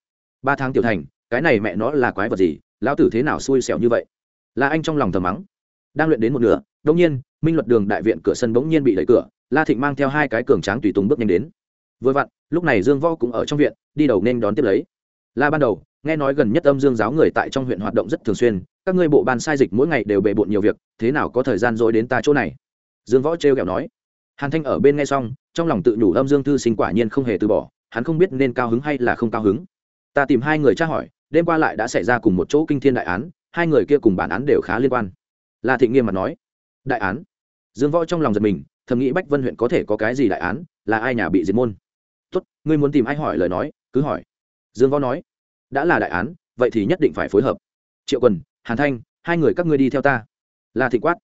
ba tháng tiểu thành, cái này mẹ nó là quái vật gì, lão tử thế nào xui xẻo như vậy? La anh trong lòng thầm mắng. Đang luyện đến một nửa đông nhiên, minh luật đường đại viện cửa sân bỗng nhiên bị đẩy cửa, la thịnh mang theo hai cái cường tráng tùy tùng bước nhanh đến. Vừa vặn, lúc này dương võ cũng ở trong viện, đi đầu nên đón tiếp lấy. La ban đầu, nghe nói gần nhất âm dương giáo người tại trong huyện hoạt động rất thường xuyên, các ngươi bộ ban sai dịch mỗi ngày đều bề bộn nhiều việc, thế nào có thời gian dối đến ta chỗ này? Dương võ trêu ghẹo nói. Hàn thanh ở bên nghe xong, trong lòng tự nhủ âm dương thư sinh quả nhiên không hề từ bỏ, hắn không biết nên cao hứng hay là không cao hứng ta tìm hai người tra hỏi, đêm qua lại đã xảy ra cùng một chỗ kinh thiên đại án, hai người kia cùng bản án đều khá liên quan. La thị nghiêm mặt nói, đại án? Dương võ trong lòng giật mình, thầm nghĩ bách vân huyện có thể có cái gì đại án, là ai nhà bị diệt môn? Tốt, ngươi muốn tìm ai hỏi lời nói, cứ hỏi. Dương võ nói, đã là đại án, vậy thì nhất định phải phối hợp. Triệu quần, hàn thanh, hai người các ngươi đi theo ta. La thị quát,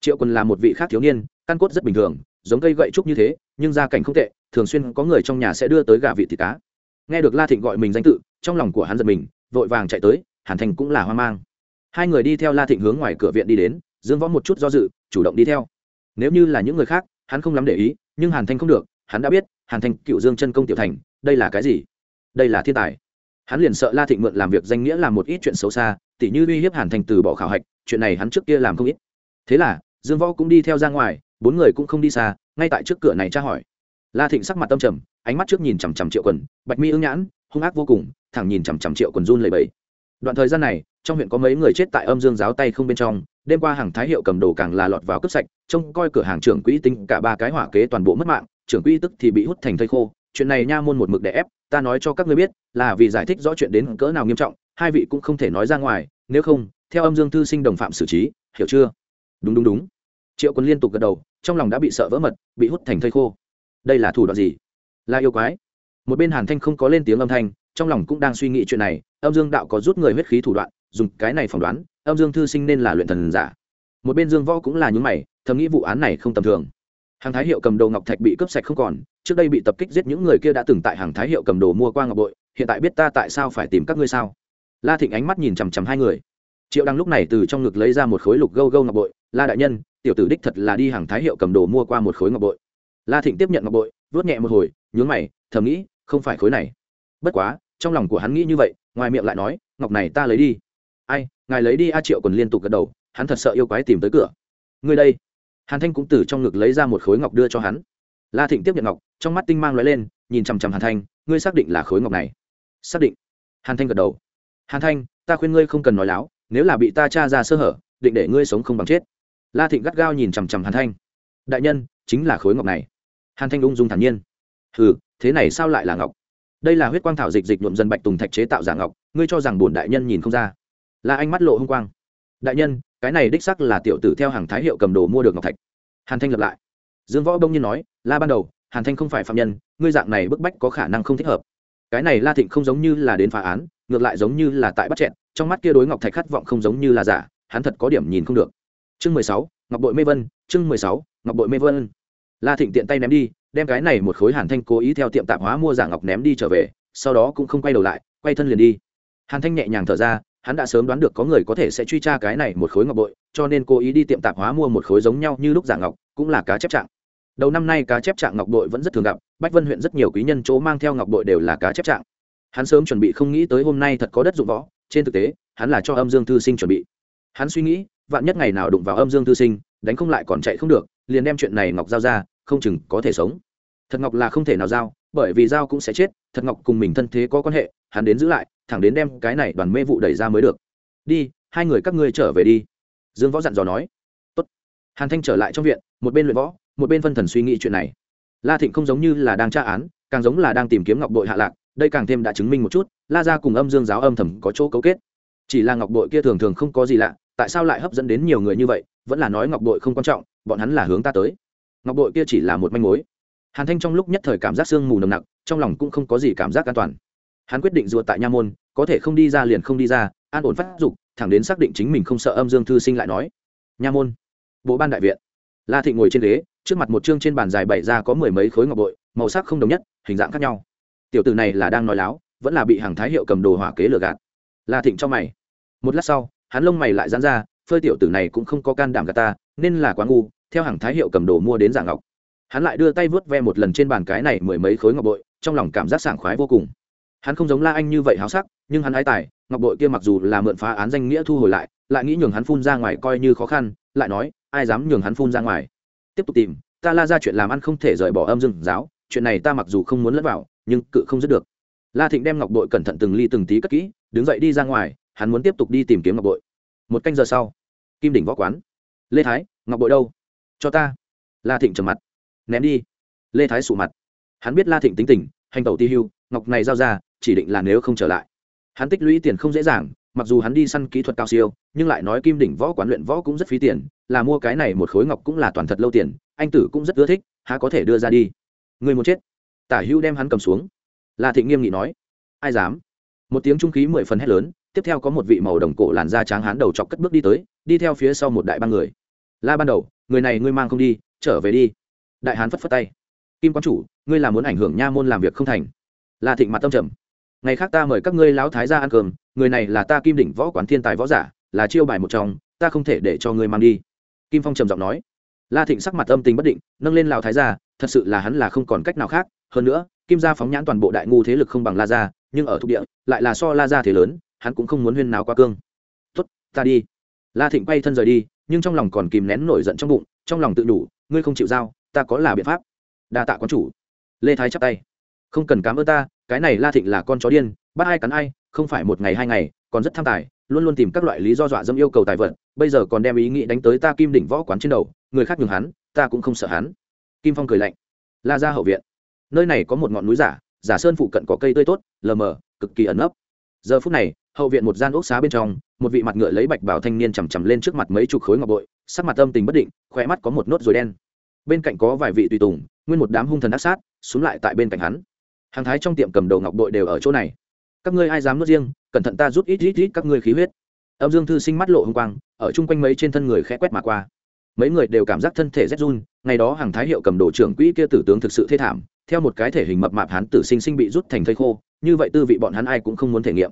triệu quần là một vị khác thiếu niên, căn cốt rất bình thường, giống cây gậy trúc như thế, nhưng gia cảnh không tệ, thường xuyên có người trong nhà sẽ đưa tới gà vịt thịt cá nghe được la thịnh gọi mình danh tự, trong lòng của hắn giật mình, vội vàng chạy tới, hàn thành cũng là hoang mang. Hai người đi theo la thịnh hướng ngoài cửa viện đi đến, dương võ một chút do dự, chủ động đi theo. Nếu như là những người khác, hắn không lắm để ý, nhưng hàn thanh không được, hắn đã biết, hàn thanh cựu dương chân công tiểu thành, đây là cái gì? Đây là thiên tài. Hắn liền sợ la thịnh mượn làm việc danh nghĩa làm một ít chuyện xấu xa, tỉ như uy hiếp hàn thành từ bỏ khảo hạch, chuyện này hắn trước kia làm không ít. Thế là, dương võ cũng đi theo ra ngoài, bốn người cũng không đi xa, ngay tại trước cửa này tra hỏi. La thịnh sắc mặt tâm trầm ánh mắt trước nhìn chằm chằm triệu quần, bạch mi ưng nhãn, hung ác vô cùng, thẳng nhìn chằm chằm triệu quần run lầy bẫy đoạn thời gian này, trong huyện có mấy người chết tại âm dương giáo tay không bên trong, đêm qua hàng thái hiệu cầm đồ càng là lọt vào cướp sạch, trông coi cửa hàng trưởng quỹ tính cả ba cái hỏa kế toàn bộ mất mạng, trưởng quỹ tức thì bị hút thành thây khô. Chuyện này nha môn một mực đè ép, ta nói cho các ngươi biết, là vì giải thích rõ chuyện đến cỡ nào nghiêm trọng, hai vị cũng không thể nói ra ngoài, nếu không, theo âm dương thư sinh đồng phạm xử trí, hiểu chưa? Đúng đúng đúng. Triệu quân liên tục gật đầu, trong lòng đã bị sợ vỡ mật, bị hút thành thây khô. Đây là thủ đoạn gì? Là yêu quái. Một bên hàn thanh không có lên tiếng âm thanh, trong lòng cũng đang suy nghĩ chuyện này, âm dương đạo có rút người huyết khí thủ đoạn, dùng cái này phỏng đoán, âm dương thư sinh nên là luyện thần giả. Một bên dương võ cũng là những mày, thầm nghĩ vụ án này không tầm thường. Hàng thái hiệu cầm đồ ngọc thạch bị cướp sạch không còn, trước đây bị tập kích giết những người kia đã từng tại hàng thái hiệu cầm đồ mua qua ngọc bội, hiện tại biết ta tại sao phải tìm các ngươi sao? La thịnh ánh mắt nhìn chằm chằm hai người. Triệu đăng lúc này từ trong ngực lấy ra một khối lục gâu gâu ngọc bội, la đại nhân, tiểu tử đích thật là đi hàng thái hiệu cầm đồ mua qua một khối ngọc bội. La thịnh tiếp nhận ngọc bội vớt nhẹ một hồi nhướng mày, thầm nghĩ, không phải khối này. Bất quá, trong lòng của hắn nghĩ như vậy, ngoài miệng lại nói, ngọc này ta lấy đi. Ai, ngài lấy đi a triệu còn liên tục gật đầu, hắn thật sợ yêu quái tìm tới cửa. Ngươi đây. Hàn thanh cũng từ trong ngực lấy ra một khối ngọc đưa cho hắn. La thịnh tiếp nhận ngọc, trong mắt tinh mang lóe lên, nhìn chằm chằm hàn thanh, ngươi xác định là khối ngọc này. Xác định. Hàn thanh gật đầu. Hàn thanh, ta khuyên ngươi không cần nói láo, nếu là bị ta tra ra sơ hở, định để ngươi sống không bằng chết. La thịnh gắt gao nhìn chằm chằm hàn thanh. Đại nhân, chính là khối ngọc này. Hàn thanh ung dung thản nhiên ừ thế này sao lại là ngọc? Đây là huyết quang thảo dịch dịch nhuộm dân bạch tùng thạch chế tạo giả ngọc, ngươi cho rằng bổn đại nhân nhìn không ra. Là anh mắt lộ h ư n g quang. Đại nhân, cái này đích sắc là tiểu tử theo hàng thái hiệu cầm đồ mua được ngọc thạch. Hàn thanh lập lại. Dương võ đông nhiên nói, la ban đầu, hàn thanh không phải phạm nhân, ngươi dạng này bức bách có khả năng không thích hợp. Cái này la thịnh không giống như là đến phá án, ngược lại giống như là tại bắt chẹn, trong mắt kia đối ngọc thạch khát vọng không giống như là giả, hắn thật có điểm nhìn không được. Chương mười sáu, ngọc bội mê vân, chương mười sáu, ngọc bội mê vân. La thịnh tiện tay ném đi đem cái này một khối hàn thanh cố ý theo tiệm tạp hóa mua giả ngọc ném đi trở về, sau đó cũng không quay đầu lại, quay thân liền đi. Hàn thanh nhẹ nhàng thở ra, hắn đã sớm đoán được có người có thể sẽ truy tra cái này một khối ngọc bội, cho nên cố ý đi tiệm tạp hóa mua một khối giống nhau như lúc giả ngọc, cũng là cá chép trạng. Đầu năm nay cá chép trạng ngọc bội vẫn rất thường gặp, bách vân huyện rất nhiều quý nhân chỗ mang theo ngọc bội đều là cá chép trạng. Hắn sớm chuẩn bị không nghĩ tới hôm nay thật có đất dụng võ, trên thực tế, hắn là cho âm dương thư sinh chuẩn bị. Hắn suy nghĩ, vạn nhất ngày nào đụng vào âm dương thư sinh, đánh không lại còn chạy không được, liền đem chuyện này ngọc giao ra không chừng có thể sống. Thật ngọc là không thể nào giao, bởi vì giao cũng sẽ chết, thật ngọc cùng mình thân thế có quan hệ, hắn đến giữ lại, thẳng đến đem cái này đoàn mê vụ đẩy ra mới được. Đi, hai người các ngươi trở về đi. Dương võ dặn dò nói. Tốt. hàn thanh trở lại trong viện, một bên luyện võ, một bên phân thần suy nghĩ chuyện này. La thịnh không giống như là đang tra án, càng giống là đang tìm kiếm ngọc bội hạ lạc, đây càng thêm đã chứng minh một chút, la ra cùng âm dương giáo âm thầm có chỗ cấu kết. Chỉ là ngọc bội kia thường thường không có gì lạ, tại sao lại hấp dẫn đến nhiều người như vậy, vẫn là nói ngọc bội không quan trọng, bọn hắn là hướng ta tới ngọc bội kia chỉ là một manh mối. Hàn thanh trong lúc nhất thời cảm giác sương mù nồng nặc, trong lòng cũng không có gì cảm giác an toàn. Hắn quyết định ruột tại nha môn, có thể không đi ra liền không đi ra, an ổn phát dục, thẳng đến xác định chính mình không sợ âm dương thư sinh lại nói. Nha môn, bộ ban đại viện. La thị ngồi trên ghế, trước mặt một chương trên bàn dài bảy ra có mười mấy khối ngọc bội, màu sắc không đồng nhất, hình dạng khác nhau. Tiểu tử này là đang nói láo, vẫn là bị hàng thái hiệu cầm đồ hỏa kế lừa gạt. La thịnh cho mày. Một lát sau, hắn lông mày lại dán ra, phơi tiểu tử này cũng không có can đảm gạt ta, nên là quá ngu theo hàng thái hiệu cầm đồ mua đến giả ngọc. Hắn lại đưa tay vớt ve một lần trên bàn cái này mười mấy khối ngọc bội, trong lòng cảm giác sảng khoái vô cùng. Hắn không giống la anh như vậy háo sắc, nhưng hắn ái tài, ngọc bội kia mặc dù là mượn phá án danh nghĩa thu hồi lại lại nghĩ nhường hắn phun ra ngoài coi như khó khăn, lại nói, ai dám nhường hắn phun ra ngoài. Tiếp tục tìm, ta la ra chuyện làm ăn không thể rời bỏ âm dương giáo, chuyện này ta mặc dù không muốn lẫn vào, nhưng cự không dứt được. La thịnh đem ngọc bội cẩn thận từng ly từng tí cất kỹ, đứng dậy đi ra ngoài, hắn muốn tiếp tục đi tìm kiếm ngọc bội. Một canh giờ sau, kim đỉnh võ quán. Lê thái, ngọc bội đâu? Cho ta. La thịnh trầm mặt. Ném đi. Lê thái sụ mặt. Hắn biết la thịnh tính tình, hành tẩu ti hưu, ngọc này giao ra, chỉ định là nếu không trở lại. Hắn tích lũy tiền không dễ dàng, mặc dù hắn đi săn kỹ thuật cao siêu, nhưng lại nói kim đỉnh võ quán luyện võ cũng rất phí tiền, là mua cái này một khối ngọc cũng là toàn thật lâu tiền, anh tử cũng rất ưa thích, há có thể đưa ra đi. Người muốn chết. Tả hưu đem hắn cầm xuống. La thịnh nghiêm nghị nói. Ai dám? Một tiếng trung khí mười phần hét lớn, tiếp theo có một vị màu đồng cổ làn da trắng hán đầu chọc cất bước đi tới, đi theo phía sau một đại ba người. La ban đầu người này ngươi mang không đi, trở về đi. Đại hán phất phất tay. Kim quan chủ, ngươi là muốn ảnh hưởng nha môn làm việc không thành. La thịnh mặt tâm trầm. Ngày khác ta mời các ngươi lão thái ra ăn cơm, người này là ta kim đỉnh võ quán thiên tài võ giả, là chiêu bài một trong, ta không thể để cho ngươi mang đi. Kim phong trầm giọng nói. La thịnh sắc mặt âm tình bất định, nâng lên lão thái gia, thật sự là hắn là không còn cách nào khác, hơn nữa, kim gia phóng nhãn toàn bộ đại ngu thế lực không bằng la gia, nhưng ở thuộc địa, lại là so la gia thế lớn, hắn cũng không muốn huyên nào qua cương. Tốt, ta đi. La thịnh quay thân rời đi nhưng trong lòng còn kìm nén nổi giận trong bụng, trong lòng tự đủ, ngươi không chịu giao, ta có là biện pháp. Đa tạ quán chủ. Lê thái chắp tay. Không cần cám ơn ta, cái này la thịnh là con chó điên, bắt ai cắn ai, không phải một ngày hai ngày, còn rất tham tài, luôn luôn tìm các loại lý do dọa dâm yêu cầu tài vật bây giờ còn đem ý nghĩ đánh tới ta kim đỉnh võ quán trên đầu, người khác nhường hắn, ta cũng không sợ hắn. Kim phong cười lạnh. La ra hậu viện. Nơi này có một ngọn núi giả giả sơn phụ cận có cây tươi tốt, lờ mờ, cực kỳ ẩn ấp giờ phút này, hậu viện một gian ốc xá bên trong một vị mặt ngựa lấy bạch bảo thanh niên chằm chằm lên trước mặt mấy chục khối ngọc bội, sắc mặt âm tình bất định khỏe mắt có một nốt ruồi đen. Bên cạnh có vài vị tùy tùng, nguyên một đám hung thần ác sát, xuống lại tại bên cạnh hắn. Hàng thái trong tiệm cầm đầu ngọc bội đều ở chỗ này. Các ngươi ai dám nuốt riêng, cẩn thận ta rút ít ít ít các ngươi khí huyết. Âm dương thư sinh mắt lộ hung quang, ở chung quanh mấy trên thân người khẽ quét mà qua. Mấy người đều cảm giác thân thể rét run, ngày đó hàng thái hiệu cầm đồ trưởng quỹ kia tử tướng thực sự thê thảm, theo một cái thể hình mập mạp hắn tử sinh sinh bị rút thành thây khô, như vậy tư vị bọn hắn ai cũng không muốn thể nghiệm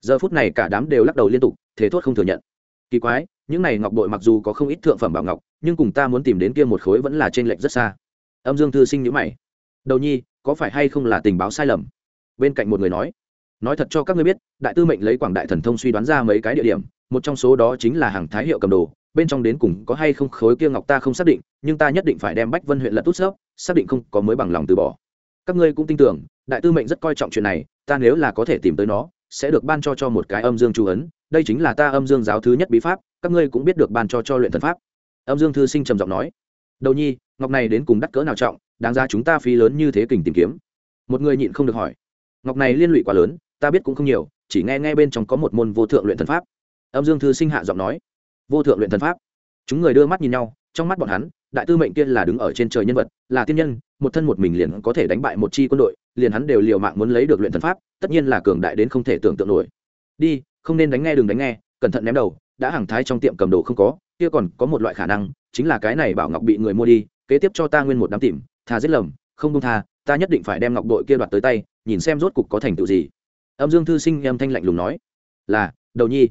giờ phút này cả đám đều lắc đầu liên tục thế thốt không thừa nhận. Kỳ quái, những này ngọc bội mặc dù có không ít thượng phẩm bảo ngọc, nhưng cùng ta muốn tìm đến kia một khối vẫn là t r ê n lệch rất xa. Âm dương thư sinh nhữ mày. Đầu nhi, có phải hay không là tình báo sai lầm? Bên cạnh một người nói. Nói thật cho các ngươi biết, đại tư mệnh lấy quảng đại thần thông suy đoán ra mấy cái địa điểm, một trong số đó chính là hàng thái hiệu cầm đồ, bên trong đến cùng có hay không khối kia ngọc ta không xác định, nhưng ta nhất định phải đem bách vân huyện lật tút sớp xác định không có mới bằng lòng từ bỏ. Các ngươi cũng tin tưởng, đại tư mệnh rất coi trọng chuyện này, ta nếu là có thể tìm tới nó sẽ được ban cho cho một cái âm dương chú ấn, đây chính là ta âm dương giáo thứ nhất bí pháp, các ngươi cũng biết được ban cho cho luyện thần pháp. Âm dương thư sinh trầm giọng nói. Đầu nhi, ngọc này đến cùng đắt cỡ nào trọng, đáng ra chúng ta phí lớn như thế kình tìm kiếm. Một người nhịn không được hỏi. Ngọc này liên lụy quá lớn, ta biết cũng không nhiều, chỉ nghe nghe bên trong có một môn vô thượng luyện thần pháp. Âm dương thư sinh hạ giọng nói. Vô thượng luyện thần pháp? Chúng người đưa mắt nhìn nhau, trong mắt bọn hắn, đại tư mệnh kia là đứng ở trên trời nhân vật, là tiên nhân, một thân một mình liền có thể đánh bại một chi quân đội liền hắn đều liều mạng muốn lấy được luyện thần pháp, tất nhiên là cường đại đến không thể tưởng tượng nổi. Đi, không nên đánh nghe đừng đánh nghe, cẩn thận ném đầu, đã hàng thái trong tiệm cầm đồ không có, kia còn có một loại khả năng, chính là cái này bảo ngọc bị người mua đi, kế tiếp cho ta nguyên một đám tìm thà giết lầm, không công tha, ta nhất định phải đem ngọc đội kia đoạt tới tay, nhìn xem rốt cục có thành tựu gì. Âm dương thư sinh âm thanh lạnh lùng nói, là, đầu nhi.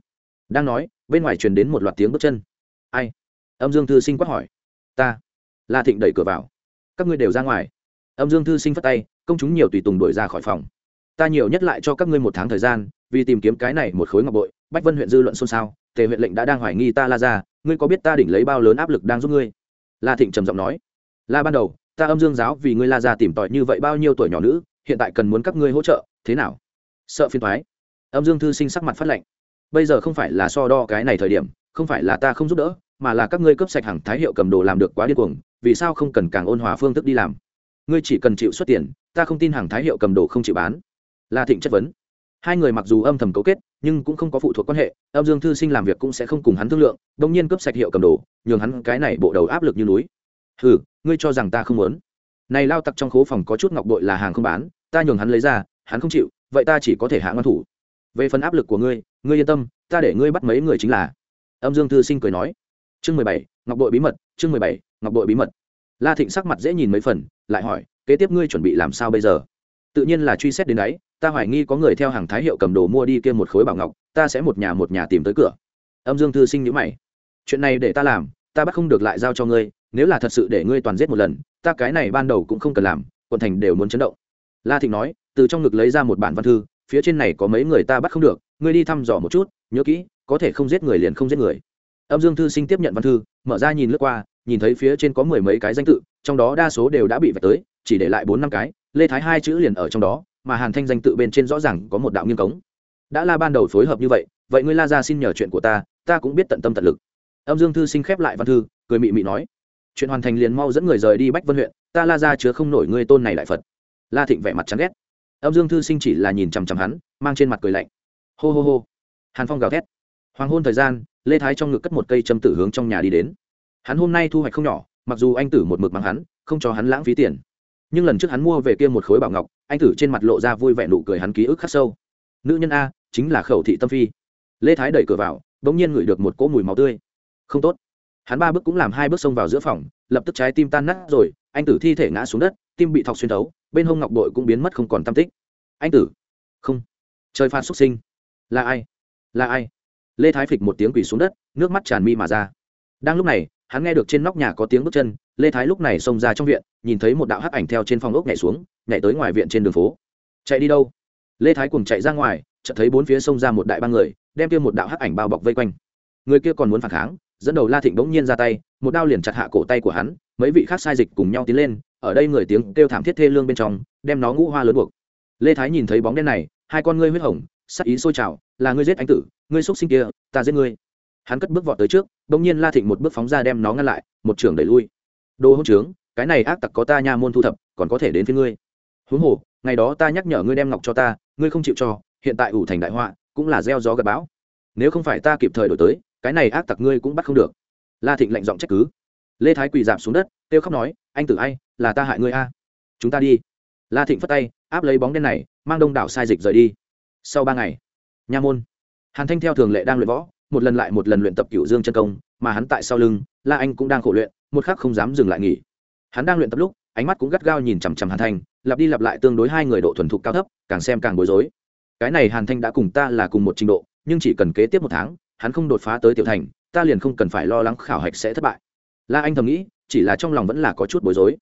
Đang nói, bên ngoài truyền đến một loạt tiếng bước chân. Ai? Âm dương thư sinh quát hỏi. Ta. La thịnh đẩy cửa vào. Các ngươi đều ra ngoài âm dương thư sinh phất tay, công chúng nhiều tùy tùng đuổi ra khỏi phòng. Ta nhiều nhất lại cho các ngươi một tháng thời gian, vì tìm kiếm cái này một khối ngọc bội, bách vân huyện dư luận xôn xao, tề huyện lệnh đã đang hoài nghi ta la ra ngươi có biết ta đỉnh lấy bao lớn áp lực đang giúp ngươi? La thịnh trầm giọng nói. La ban đầu, ta âm dương giáo vì ngươi la ra tìm tòi như vậy bao nhiêu tuổi nhỏ nữ, hiện tại cần muốn các ngươi hỗ trợ, thế nào? Sợ phiền thoái âm dương thư sinh sắc mặt phát lệnh bây giờ không phải là so đo cái này thời điểm, không phải là ta không giúp đỡ, mà là các ngươi cướp sạch hàng thái hiệu cầm đồ làm được quá điên cuồng, vì sao không cần càng ôn hòa phương thức đi làm? Ngươi chỉ cần chịu xuất tiền, ta không tin hàng thái hiệu cầm đồ không chịu bán. La thịnh chất vấn. Hai người mặc dù âm thầm cấu kết, nhưng cũng không có phụ thuộc quan hệ, âm dương thư sinh làm việc cũng sẽ không cùng hắn thương lượng đông nhiên cướp sạch hiệu cầm đồ, nhường hắn cái này bộ đầu áp lực như núi. Hừ, ngươi cho rằng ta không muốn? Này lao tặc trong khố phòng có chút ngọc bội là hàng không bán, ta nhường hắn lấy ra, hắn không chịu, vậy ta chỉ có thể hạ ngăn thủ. Về phần áp lực của ngươi ngươi yên tâm, ta để ngươi bắt mấy người chính là. Âm dương thư sinh cười nói. Chương mười bảy, ngọc bội bí mật, chương mười bảy, ngọc bội bí mật la thịnh sắc mặt dễ nhìn mấy phần, lại hỏi, kế tiếp ngươi chuẩn bị làm sao bây giờ? Tự nhiên là truy xét đến đấy, ta hoài nghi có người theo hàng thái hiệu cầm đồ mua đi kia một khối bảo ngọc, ta sẽ một nhà một nhà tìm tới cửa. Âm dương thư sinh nhữ mày, chuyện này để ta làm, ta bắt không được lại giao cho ngươi, nếu là thật sự để ngươi toàn giết một lần, ta cái này ban đầu cũng không cần làm, quận thành đều muốn chấn động. La thịnh nói, từ trong ngực lấy ra một bản văn thư, phía trên này có mấy người ta bắt không được, ngươi đi thăm dò một chút, nhớ kỹ, có thể không giết người liền không giết người. Âm dương thư sinh tiếp nhận văn thư, mở ra nhìn lướt qua nhìn thấy phía trên có mười mấy cái danh tự, trong đó đa số đều đã bị vạch tới, chỉ để lại bốn năm cái, lê thái hai chữ liền ở trong đó, mà hàn thanh danh tự bên trên rõ ràng có một đạo nghiêm cống. Đã la ban đầu phối hợp như vậy vậy ngươi la ra xin nhờ chuyện của ta ta cũng biết tận tâm tận lực. Âm dương thư sinh khép lại văn thư, cười mị mị nói, chuyện hoàn thành liền mau dẫn người rời đi bách vân huyện, ta la ra chứa không nổi ngươi tôn này đại phật. La thịnh vẻ mặt chán ghét. Âm dương thư sinh chỉ là nhìn chằm chằm hắn, mang trên mặt cười lạnh. Hô hô hô. Hàn phong gào thét. Hoàng hôn thời gian, lê thái trong ngực cất một cây châm tử hướng trong nhà đi đến hắn hôm nay thu hoạch không nhỏ, mặc dù anh tử một mực mắng hắn, không cho hắn lãng phí tiền. Nhưng lần trước hắn mua về kia một khối bảo ngọc, anh tử trên mặt lộ ra vui vẻ nụ cười hắn ký ức khắc sâu. Nữ nhân a, chính là khẩu thị tâm phi. Lê thái đẩy cửa vào, bỗng nhiên ngửi được một cỗ mùi máu tươi. Không tốt. Hắn ba bước cũng làm hai bước xông vào giữa phòng, lập tức trái tim tan nát rồi, anh tử thi thể ngã xuống đất, tim bị thọc xuyên thấu, bên hông ngọc bội cũng biến mất không còn tam tích. Anh tử. Không. Trời phan xuất sinh. Là ai? Là ai? Lê thái phịch một tiếng quỳ xuống đất, nước mắt tràn mi mà ra. Đang lúc này hắn nghe được trên nóc nhà có tiếng bước chân, lê thái lúc này xông ra trong viện, nhìn thấy một đạo hắc ảnh theo trên phòng ốc nhảy xuống, nhảy tới ngoài viện trên đường phố. Chạy đi đâu? Lê thái cùng chạy ra ngoài, chợt thấy bốn phía xông ra một đại ba người, đem kia một đạo hắc ảnh bao bọc vây quanh. Người kia còn muốn phản kháng, dẫn đầu la thịnh bỗng nhiên ra tay, một đao liền chặt hạ cổ tay của hắn, mấy vị khác sai dịch cùng nhau tiến lên, ở đây người tiếng kêu thảm thiết thê lương bên trong, đem nó ngũ hoa lớn buộc. Lê thái nhìn thấy bóng đen này, hai con ngươi huyết hồng, sắc ý sôi trào, là ngươi giết anh tử, ngươi xúc sinh kia, ta giết ngươi hắn cất bước vọt tới trước, bỗng nhiên la thịnh một bước phóng ra đem nó ngăn lại, một trường đẩy lui. Đồ hỗn trướng, cái này ác tặc có ta nha môn thu thập, còn có thể đến với ngươi. Huống hồ, ngày đó ta nhắc nhở ngươi đem ngọc cho ta, ngươi không chịu cho, hiện tại ủ thành đại họa, cũng là gieo gió gặp bão. Nếu không phải ta kịp thời đổi tới, cái này ác tặc ngươi cũng bắt không được. La thịnh lạnh giọng trách cứ. Lê thái quỳ dạp xuống đất, kêu khóc nói, anh tử ai, là ta hại ngươi a. Chúng ta đi. La thịnh phất tay, áp lấy bóng đen này, mang đông đảo sai dịch rời đi. Sau ba ngày, nha môn, hàn thanh theo thường lệ đang luyện võ một lần lại một lần luyện tập cựu dương chân công, mà hắn tại sau lưng, la anh cũng đang khổ luyện, một khắc không dám dừng lại nghỉ. Hắn đang luyện tập lúc, ánh mắt cũng gắt gao nhìn chằm chằm hàn thanh, lặp đi lặp lại tương đối hai người độ thuần thục cao thấp, càng xem càng bối rối. Cái này hàn thanh đã cùng ta là cùng một trình độ, nhưng chỉ cần kế tiếp một tháng, hắn không đột phá tới tiểu thành, ta liền không cần phải lo lắng khảo hạch sẽ thất bại. La anh thầm nghĩ, chỉ là trong lòng vẫn là có chút bối rối.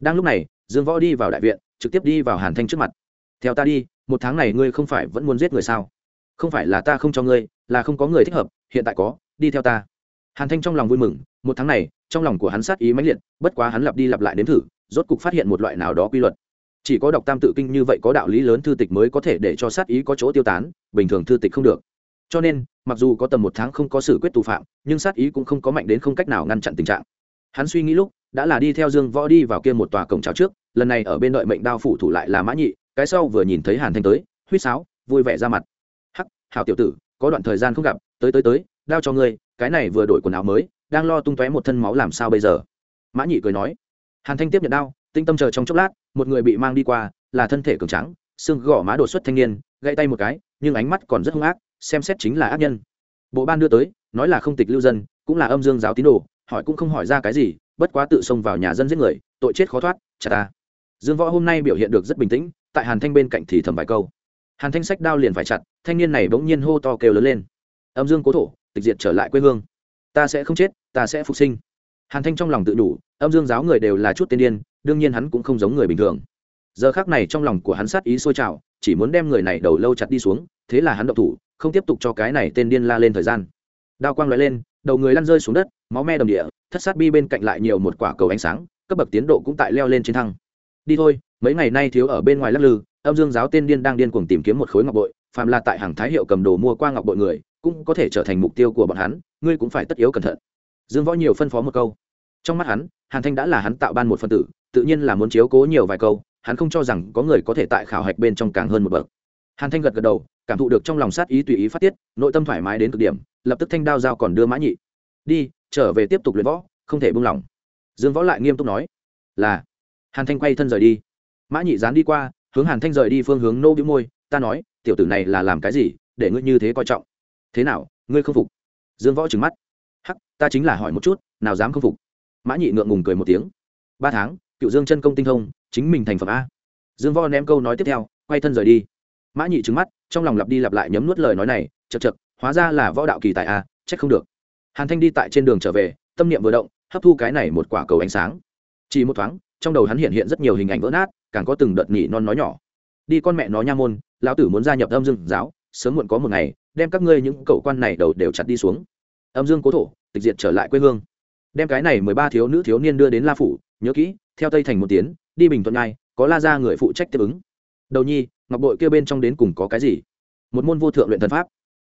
Đang lúc này, dương võ đi vào đại viện, trực tiếp đi vào hàn thanh trước mặt. Theo ta đi, một tháng này ngươi không phải vẫn muốn giết người sao? Không phải là ta không cho ngươi là không có người thích hợp, hiện tại có, đi theo ta. Hàn thanh trong lòng vui mừng, một tháng này, trong lòng của hắn sát ý mãnh liệt, bất quá hắn lặp đi lặp lại đến thử, rốt cục phát hiện một loại nào đó quy luật. Chỉ có đọc tam tự kinh như vậy có đạo lý lớn thư tịch mới có thể để cho sát ý có chỗ tiêu tán, bình thường thư tịch không được. Cho nên, mặc dù có tầm một tháng không có xử quyết tù phạm, nhưng sát ý cũng không có mạnh đến không cách nào ngăn chặn tình trạng. Hắn suy nghĩ lúc, đã là đi theo dương võ đi vào kia một tòa cổng cháo trước, lần này ở bên đợi mệnh đao phủ thủ lại là mã nhị, cái sau vừa nhìn thấy hàn thanh tới, huýt sáo, vui vẻ ra mặt. Hắc, hảo tiểu tử có đoạn thời gian không gặp, tới tới tới, đao cho ngươi, cái này vừa đổi quần áo mới, đang lo tung tóe một thân máu làm sao bây giờ? Mã nhị cười nói. Hàn thanh tiếp nhận đao, tinh tâm chờ trong chốc lát, một người bị mang đi qua, là thân thể cường trắng xương gõ má đột xuất thanh niên, gãy tay một cái, nhưng ánh mắt còn rất hung ác, xem xét chính là ác nhân. Bộ ban đưa tới, nói là không tịch lưu dân, cũng là âm dương giáo tín đồ, hỏi cũng không hỏi ra cái gì, bất quá tự xông vào nhà dân giết người, tội chết khó thoát chả ta. Dương võ hôm nay biểu hiện được rất bình tĩnh, tại hàn thanh bên cạnh thì thầm vài câu hàn thanh sách đao liền phải chặt, thanh niên này bỗng nhiên hô to kêu lớn lên. Âm dương cố thổ, tịch diệt trở lại quê hương. Ta sẽ không chết, ta sẽ phục sinh. Hàn thanh trong lòng tự đủ, âm dương giáo người đều là chút tiên điên, đương nhiên hắn cũng không giống người bình thường. Giờ khác này trong lòng của hắn sát ý sôi trào, chỉ muốn đem người này đầu lâu chặt đi xuống, thế là hắn động thủ, không tiếp tục cho cái này tên điên la lên thời gian. Đao quang loại lên, đầu người lăn rơi xuống đất, máu me đồng địa, thất sát bi bên cạnh lại nhiều một quả cầu ánh sáng, cấp bậc tiến độ cũng tại leo lên trên thăng. Đi thôi, mấy ngày nay thiếu ở bên ngoài lắc lư âm dương giáo tên điên đang điên cuồng tìm kiếm một khối ngọc bội, phàm là tại hàng thái hiệu cầm đồ mua qua ngọc bội người, cũng có thể trở thành mục tiêu của bọn hắn, ngươi cũng phải tất yếu cẩn thận. Dương võ nhiều phân phó một câu. Trong mắt hắn, hàn thanh đã là hắn tạo ban một phân tử, tự nhiên là muốn chiếu cố nhiều vài câu, hắn không cho rằng có người có thể tại khảo hạch bên trong càng hơn một bậc. Hàn thanh gật gật đầu, cảm thụ được trong lòng sát ý tùy ý phát tiết, nội tâm thoải mái đến cực điểm, lập tức thanh đao dao còn đưa mã nhị. Đi, trở về tiếp tục luyện võ, không thể buông lỏng. Dương võ lại nghiêm túc nói. Là. Hàn thanh quay thân rời đi. Mã nhị dán đi qua hướng hàn thanh rời đi phương hướng nô bĩu môi, ta nói, tiểu tử này là làm cái gì, để ngươi như thế coi trọng? Thế nào, ngươi không phục? Dương võ trừng mắt. Hắc, ta chính là hỏi một chút, nào dám không phục? Mã nhị ngượng ngùng cười một tiếng. Ba tháng, cựu dương chân công tinh thông, chính mình thành phẩm a. Dương võ ném câu nói tiếp theo, quay thân rời đi. Mã nhị trừng mắt, trong lòng lặp đi lặp lại nhấm nuốt lời nói này chật chật hóa ra là võ đạo kỳ tại a, trách không được. Hàn thanh đi tại trên đường trở về, tâm niệm vừa động, hấp thu cái này một quả cầu ánh sáng. Chỉ một thoáng trong đầu hắn hiện hiện rất nhiều hình ảnh vỡ nát, càng có từng đợt nhị non nói nhỏ. Đi con mẹ nó nha môn, lão tử muốn gia nhập âm dương giáo, sớm muộn có một ngày, đem các ngươi những cậu quan này đầu đều chặt đi xuống. Âm dương cố thổ, tịch diệt trở lại quê hương. Đem cái này mười ba thiếu nữ thiếu niên đưa đến la phủ, nhớ kỹ, theo tây thành một tiến, đi bình thuận ngay có la ra người phụ trách tiếp ứng. Đầu nhi, ngọc bội kia bên trong đến cùng có cái gì? Một môn vô thượng luyện thần pháp.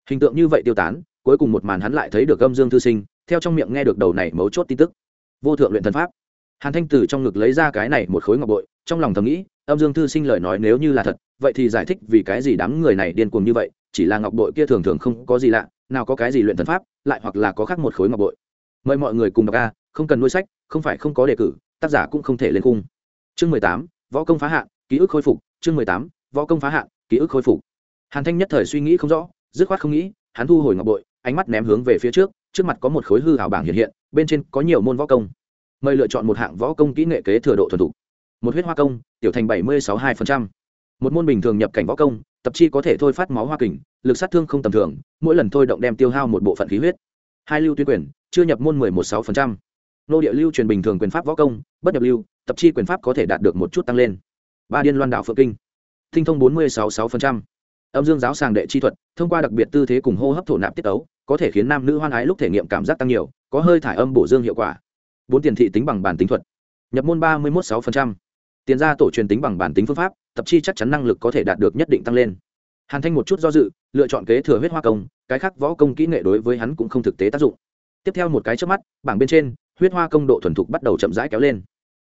Hình tượng như vậy tiêu tán, cuối cùng một màn hắn lại thấy được âm dương thư sinh, theo trong miệng nghe được đầu này mấu chốt tin tức. Vô thượng luyện thần pháp hàn thanh từ trong ngực lấy ra cái này một khối ngọc bội, trong lòng thầm nghĩ, âm dương thư sinh lời nói nếu như là thật, vậy thì giải thích vì cái gì đám người này điên cuồng như vậy, chỉ là ngọc bội kia thường thường không có gì lạ, nào có cái gì luyện thần pháp, lại hoặc là có khác một khối ngọc bội. Mời mọi người cùng đọc a, không cần nuôi sách, không phải không có đề cử, tác giả cũng không thể lên cung chương mười tám, võ công phá hạn, ký ức khôi phục. Chương mười tám, võ công phá hạn, ký ức khôi phục. Hàn thanh nhất thời suy nghĩ không rõ, dứt khoát không nghĩ, hắn thu hồi ngọc bội, ánh mắt ném hướng về phía trước trước mặt có một khối hư hảo bảng hiện hiện, bên trên có nhiều môn võ công mời lựa chọn một hạng võ công kỹ nghệ kế thừa độ thuần thục. Một huyết hoa công, tiểu thành bảy mươi sáu hai một môn bình thường nhập cảnh võ công, tập chi có thể thôi phát máu hoa kình, lực sát thương không tầm thường, mỗi lần thôi động đem tiêu hao một bộ phận khí huyết. Hai lưu tuyên quyền, chưa nhập môn mười một sáu nô địa lưu truyền bình thường quyền pháp võ công, bất nhập lưu, tập chi quyền pháp có thể đạt được một chút tăng lên. Ba điên loan đạo phượng kinh. Tinh thông bốn mươi sáu sáu âm dương giáo sàng đệ chi thuật, thông qua đặc biệt tư thế cùng hô hấp thổ nạp tiết ấu có thể khiến nam nữ hoan ái lúc thể nghiệm cảm giác tăng nhiều, có hơi thải âm bổ dương hiệu quả bốn tiền thị tính bằng bản tính thuật. Nhập môn ba mươi một sáu tiền ra tổ truyền tính bằng bản tính phương pháp, tập chi chắc chắn năng lực có thể đạt được nhất định tăng lên. Hàn thanh một chút do dự, lựa chọn kế thừa huyết hoa công, cái khác võ công kỹ nghệ đối với hắn cũng không thực tế tác dụng. Tiếp theo một cái trước mắt, bảng bên trên, huyết hoa công độ thuần thục bắt đầu chậm rãi kéo lên.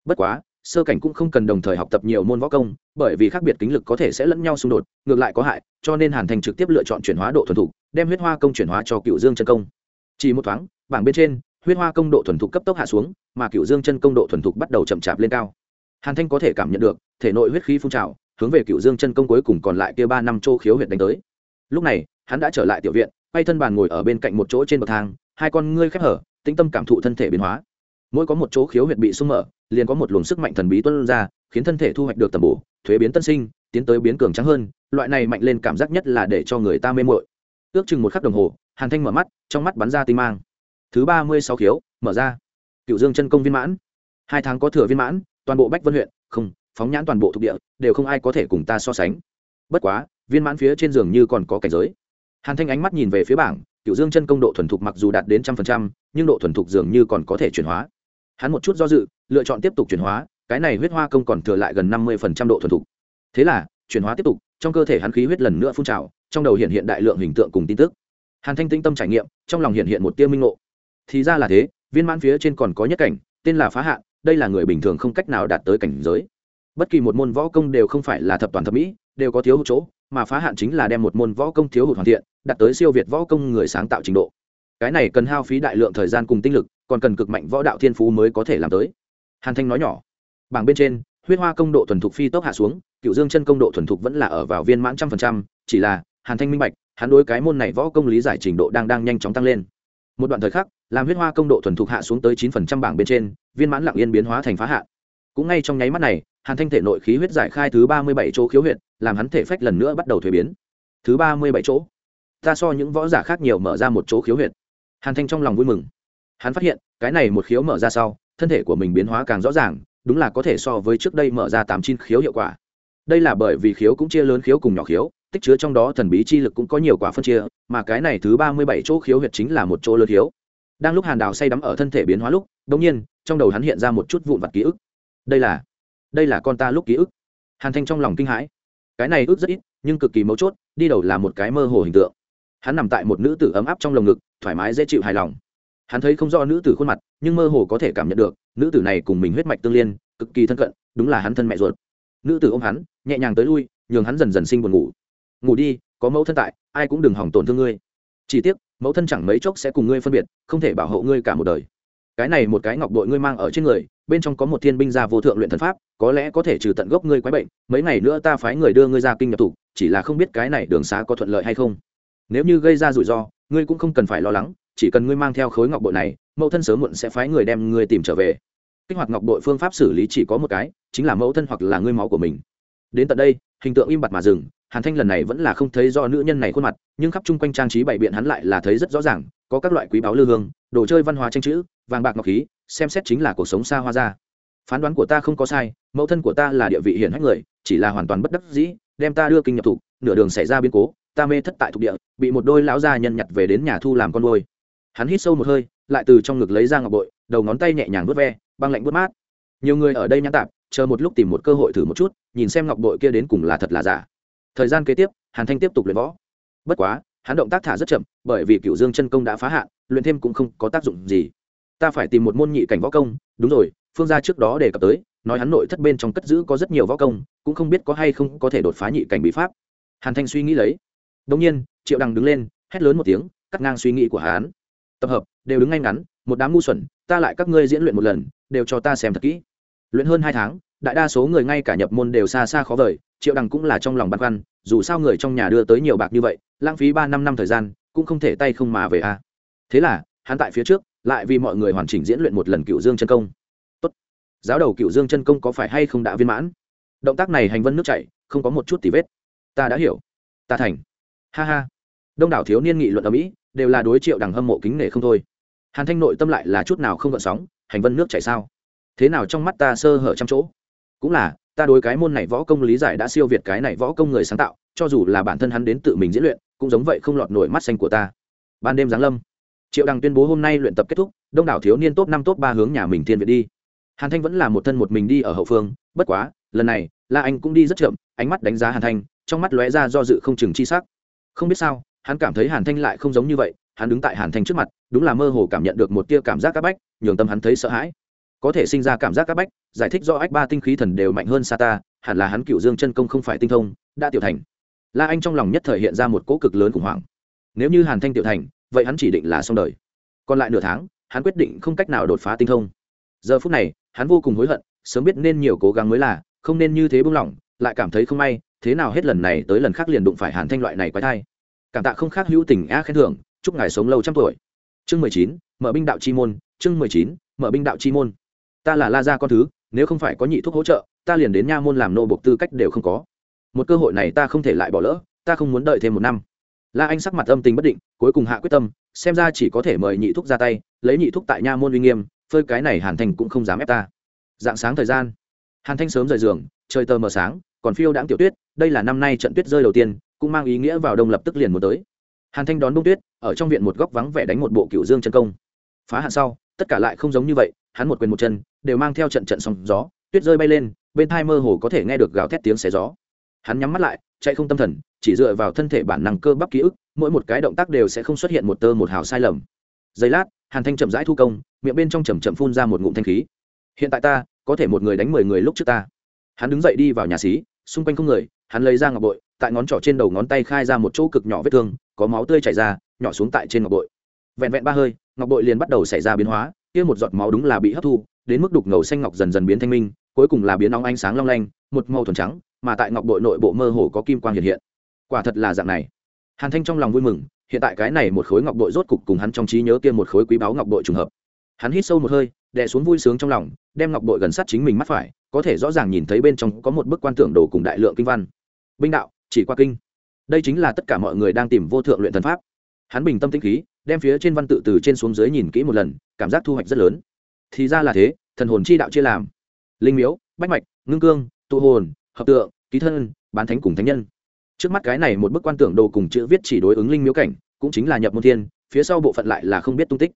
Bất quá, sơ cảnh cũng không cần đồng thời học tập nhiều môn võ công, bởi vì khác biệt kính lực có thể sẽ lẫn nhau xung đột, ngược lại có hại, cho nên hàn thành trực tiếp lựa chọn chuyển hóa độ thuần thục, đem huyết hoa công chuyển hóa cho cựu dương chân công. Chỉ một thoáng, bảng bên trên huyết hoa công độ thuần thục cấp tốc hạ xuống, mà cựu dương chân công độ thuần thục bắt đầu chậm chạp lên cao. Hàn thanh có thể cảm nhận được, thể nội huyết khí phun trào, hướng về cựu dương chân công cuối cùng còn lại kia ba năm chỗ khiếu huyệt đánh tới. Lúc này, hắn đã trở lại tiểu viện, quay thân bàn ngồi ở bên cạnh một chỗ trên bậc thang, hai con ngươi khép hở, tĩnh tâm cảm thụ thân thể biến hóa. Mỗi có một chỗ khiếu huyệt bị sung mở, liền có một luồng sức mạnh thần bí tuân ra, khiến thân thể thu hoạch được tầm bổ, thuế biến tân sinh, tiến tới biến cường trắng hơn, loại này mạnh lên cảm giác nhất là để cho người ta mê mội ước chừng một khắc đồng hồ, hàn thanh mở mắt, trong mắt bắn ra tinh mang thứ ba mươi sáu khiếu, mở ra. Cựu dương chân công viên mãn. Hai tháng có thừa viên mãn, toàn bộ bách vân huyện, không, phóng nhãn toàn bộ thuộc địa, đều không ai có thể cùng ta so sánh. Bất quá, viên mãn phía trên giường như còn có cảnh giới. Hàn thanh ánh mắt nhìn về phía bảng, cựu dương chân công độ thuần thục mặc dù đạt đến trăm phần trăm, nhưng độ thuần thục dường như còn có thể chuyển hóa. Hắn một chút do dự, lựa chọn tiếp tục chuyển hóa, cái này huyết hoa công còn thừa lại gần năm mươi phần trăm độ thuần thục. Thế là, chuyển hóa tiếp tục, trong cơ thể hắn khí huyết lần nữa phun trào, trong đầu hiện hiện đại lượng hình tượng cùng tin tức. Hàn thanh tinh tâm trải nghiệm, trong lòng hiện hiện một tiêu minh ngộ thì ra là thế, viên mãn phía trên còn có nhất cảnh, tên là phá hạn, đây là người bình thường không cách nào đạt tới cảnh giới. Bất kỳ một môn võ công đều không phải là thập toàn thập mỹ, đều có thiếu hụt chỗ, mà phá hạn chính là đem một môn võ công thiếu hụt hoàn thiện, đạt tới siêu việt võ công người sáng tạo trình độ. Cái này cần hao phí đại lượng thời gian cùng tinh lực, còn cần cực mạnh võ đạo thiên phú mới có thể làm tới. Hàn thanh nói nhỏ, bảng bên trên, huyết hoa công độ thuần thục phi tốc hạ xuống, cựu dương chân công độ thuần thục vẫn là ở vào viên mãn trăm phần trăm, chỉ là, hàn thanh minh bạch, hắn đối cái môn này võ công lý giải trình độ đang đang nhanh chóng tăng lên một đoạn thời khắc, làm huyết hoa công độ thuần thục hạ xuống tới chín phần trăm bảng bên trên, viên mãn lặng yên biến hóa thành phá hạ cũng ngay trong nháy mắt này, hàn thanh thể nội khí huyết giải khai thứ ba mươi bảy chỗ khiếu huyện làm hắn thể phách lần nữa bắt đầu thuế biến. Thứ ba mươi bảy chỗ. Ta so những võ giả khác nhiều mở ra một chỗ khiếu huyện hàn thanh trong lòng vui mừng. Hắn phát hiện, cái này một khiếu mở ra sau, thân thể của mình biến hóa càng rõ ràng, đúng là có thể so với trước đây mở ra tám chín khiếu hiệu quả. Đây là bởi vì khiếu cũng chia lớn khiếu cùng nhỏ khiếu tích chứa trong đó thần bí chi lực cũng có nhiều quả phân chia, mà cái này thứ ba mươi bảy chỗ khiếu huyệt chính là một chỗ lớn khiếu đang lúc hàn đào say đắm ở thân thể biến hóa lúc đ ỗ n g nhiên, trong đầu hắn hiện ra một chút vụn vặt ký ức. Đây là đây là con ta lúc ký ức. Hàn thanh trong lòng kinh hãi. Cái này ước rất ít, nhưng cực kỳ mấu chốt, đi đầu là một cái mơ hồ hình tượng. Hắn nằm tại một nữ tử ấm áp trong lồng ngực, thoải mái dễ chịu hài lòng. Hắn thấy không rõ nữ tử khuôn mặt, nhưng mơ hồ có thể cảm nhận được, nữ tử này cùng mình huyết mạch tương liên, cực kỳ thân cận, đúng là hắn thân mẹ ruột. Nữ tử ôm hắn, nhẹ nhàng tới lui, nhường hắn dần dần sinh buồn ngủ ngủ đi, có mẫu thân tại, ai cũng đừng hỏng tổn thương ngươi. Chỉ tiếc, mẫu thân chẳng mấy chốc sẽ cùng ngươi phân biệt, không thể bảo hộ ngươi cả một đời. Cái này một cái ngọc bội ngươi mang ở trên người, bên trong có một thiên binh gia vô thượng luyện thần pháp, có lẽ có thể trừ tận gốc ngươi quái bệnh, mấy ngày nữa ta phái người đưa ngươi ra kinh nhập thủ chỉ là không biết cái này đường xá có thuận lợi hay không. Nếu như gây ra rủi ro, ngươi cũng không cần phải lo lắng, chỉ cần ngươi mang theo khối ngọc bội này, mẫu thân sớm muộn sẽ phái người đem ngươi tìm trở về. Kích hoạt ngọc bội phương pháp xử lý chỉ có một cái, chính là mẫu thân hoặc là ngươi máu của mình. Đến tận đây hình tượng im bặt mà dừng, hàn thanh lần này vẫn là không thấy do nữ nhân này khuôn mặt, nhưng khắp chung quanh trang trí bày biện hắn lại là thấy rất rõ ràng, có các loại quý báo lư hương, đồ chơi văn hóa tranh chữ, vàng bạc ngọc khí, xem xét chính là cuộc sống xa hoa ra. Phán đoán của ta không có sai, mẫu thân của ta là địa vị hiển hách người, chỉ là hoàn toàn bất đắc dĩ, đem ta đưa kinh nhập thủ nửa đường xảy ra biến cố, ta mê thất tại thuộc địa, bị một đôi lão gia nhân nhặt về đến nhà thu làm con nuôi. Hắn hít sâu một hơi, lại từ trong ngực lấy ra ngọc bội, đầu ngón tay nhẹ nhàng vớt ve, băng lạnh vớt mát. Nhiều người ở đây nhãn tạp chờ một lúc tìm một cơ hội thử một chút, nhìn xem ngọc bội kia đến cùng là thật là giả. Thời gian kế tiếp, hàn thanh tiếp tục luyện võ. Bất quá, hắn động tác thả rất chậm, bởi vì cựu dương chân công đã phá hạn, luyện thêm cũng không có tác dụng gì. Ta phải tìm một môn nhị cảnh võ công. Đúng rồi, phương gia trước đó đề cập tới, nói hắn nội thất bên trong cất giữ có rất nhiều võ công, cũng không biết có hay không có thể đột phá nhị cảnh bí pháp. Hàn thanh suy nghĩ lấy. Đông nhiên, triệu đằng đứng lên, hét lớn một tiếng, cắt ngang suy nghĩ của hắn. Tập hợp, đều đứng ngay ngắn, một đám ngu xuẩn, ta lại các ngươi diễn luyện một lần, đều cho ta xem thật kỹ luyện hơn hai tháng, đại đa số người ngay cả nhập môn đều xa xa khó vời, triệu đằng cũng là trong lòng băn khoăn, dù sao người trong nhà đưa tới nhiều bạc như vậy, lãng phí ba năm năm thời gian, cũng không thể tay không mà về a thế là, hắn tại phía trước, lại vì mọi người hoàn chỉnh diễn luyện một lần cựu dương chân công. Tốt. giáo đầu cựu dương chân công có phải hay không đã viên mãn? Động tác này hành vân nước chảy, không có một chút tì vết. Ta đã hiểu. Ta thành. Ha ha. Đông đảo thiếu niên nghị luận ở mỹ, đều là đối triệu đằng hâm mộ kính nể không thôi. Hàn thanh nội tâm lại là chút nào không gợn sóng, hành vân nước chảy sao? Thế nào trong mắt ta sơ hở trăm chỗ? Cũng là, ta đối cái môn này võ công lý giải đã siêu việt cái này võ công người sáng tạo, cho dù là bản thân hắn đến tự mình diễn luyện, cũng giống vậy không lọt nổi mắt xanh của ta. Ban đêm giáng lâm. Triệu đằng tuyên bố hôm nay luyện tập kết thúc, đông đảo thiếu niên top năm, top ba hướng nhà mình thiên việt đi. Hàn thanh vẫn là một thân một mình đi ở hậu phương, bất quá, lần này, la anh cũng đi rất chậm, ánh mắt đánh giá hàn thanh, trong mắt lóe ra do dự không chừng chi sắc. Không biết sao, hắn cảm thấy hàn thanh lại không giống như vậy, hắn đứng tại hàn thanh trước mặt, đúng là mơ hồ cảm nhận được một tia cảm giác áp bách, nhường tâm hắn thấy sợ hãi có thể sinh ra cảm giác các bách, giải thích do ách ba tinh khí thần đều mạnh hơn sa ta hẳn là hắn cựu dương chân công không phải tinh thông, đã tiểu thành. La anh trong lòng nhất thời hiện ra một cỗ cực lớn khủng hoảng. Nếu như hàn thanh tiểu thành, vậy hắn chỉ định là xong đời. Còn lại nửa tháng, hắn quyết định không cách nào đột phá tinh thông. Giờ phút này, hắn vô cùng hối hận, sớm biết nên nhiều cố gắng mới là, không nên như thế buông lỏng, lại cảm thấy không may, thế nào hết lần này tới lần khác liền đụng phải hàn thanh loại này quái thai. Cảm tạ không khác hữu tình a khen thưởng, chúc ngài sống lâu trăm tuổi. Chương mười chín, mở binh đạo chi môn, chương mười chín, mở binh đạo chi môn ta là la gia con thứ, nếu không phải có nhị thuốc hỗ trợ, ta liền đến nha môn làm nô bộc tư cách đều không có. Một cơ hội này ta không thể lại bỏ lỡ, ta không muốn đợi thêm một năm. La anh sắc mặt âm tình bất định, cuối cùng hạ quyết tâm, xem ra chỉ có thể mời nhị thuốc ra tay, lấy nhị thuốc tại nha môn uy nghiêm, phơi cái này hàn thành cũng không dám ép ta. Dạng sáng thời gian, hàn thanh sớm rời giường, trời tờ mờ sáng, còn phiêu đãng tiểu tuyết, đây là năm nay trận tuyết rơi đầu tiên, cũng mang ý nghĩa vào đông lập tức liền muốn tới. Hàn thanh đón đông tuyết, ở trong viện một góc vắng vẻ đánh một bộ cựu dương chân công. Phá hạn sau, tất cả lại không giống như vậy hắn một quyền một chân, đều mang theo trận trận sóng gió, tuyết rơi bay lên, bên thai mơ hồ có thể nghe được gào thét tiếng xé gió. Hắn nhắm mắt lại, chạy không tâm thần, chỉ dựa vào thân thể bản năng cơ bắp ký ức, mỗi một cái động tác đều sẽ không xuất hiện một tơ một hào sai lầm. Giây lát, hàn thanh chậm rãi thu công, miệng bên trong chầm chậm phun ra một ngụm thanh khí. Hiện tại ta, có thể một người đánh mười người lúc trước ta. Hắn đứng dậy đi vào nhà xí, xung quanh không người, hắn lấy ra ngọc bội, tại ngón trỏ trên đầu ngón tay khai ra một chỗ cực nhỏ vết thương, có máu tươi chảy ra, nhỏ xuống tại trên ngọc bội. Vẹn vẹn ba hơi, ngọc bội liền bắt đầu xảy ra biến hóa kia một giọt máu đúng là bị hấp thu, đến mức đục ngầu xanh ngọc dần dần biến thanh minh, cuối cùng là biến nóng ánh sáng long lanh, một màu thuần trắng, mà tại ngọc bội nội bộ mơ hồ có kim quang hiện hiện. Quả thật là dạng này. Hàn thanh trong lòng vui mừng, hiện tại cái này một khối ngọc bội rốt cục cùng hắn trong trí nhớ kia một khối quý báu ngọc bội trùng hợp. Hắn hít sâu một hơi, đè xuống vui sướng trong lòng, đem ngọc bội gần sát chính mình mắt phải, có thể rõ ràng nhìn thấy bên trong có một bức quan tưởng đồ cùng đại lượng kinh văn. Binh đạo, chỉ qua kinh. Đây chính là tất cả mọi người đang tìm vô thượng luyện thần pháp. Hắn bình tâm tĩnh khí đem phía trên văn tự từ trên xuống dưới nhìn kỹ một lần, cảm giác thu hoạch rất lớn. Thì ra là thế, thần hồn chi đạo chia làm. Linh miếu, bách mạch, ngưng cương, tụ hồn, hợp tượng, ký thân, bán thánh cùng thánh nhân. Trước mắt cái này một bức quan tưởng đồ cùng chữ viết chỉ đối ứng linh miếu cảnh, cũng chính là nhập môn thiên, phía sau bộ phận lại là không biết tung tích.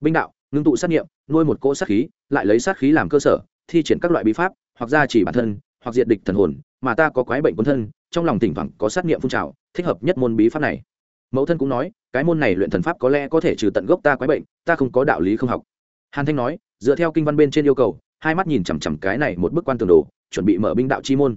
Binh đạo, ngưng tụ sát nghiệm nuôi một cỗ sát khí, lại lấy sát khí làm cơ sở, thi triển các loại bí pháp, hoặc ra chỉ bản thân, hoặc diệt địch thần hồn, mà ta có quái bệnh quân thân, trong lòng tỉnh thoảng có sát nghiệm phun trào, thích hợp nhất môn bí pháp này mẫu thân cũng nói, cái môn này luyện thần pháp có lẽ có thể trừ tận gốc ta quái bệnh, ta không có đạo lý không học. Hàn thanh nói, dựa theo kinh văn bên trên yêu cầu, hai mắt nhìn chằm chằm cái này một bức quan tưởng đồ, chuẩn bị mở binh đạo chi môn.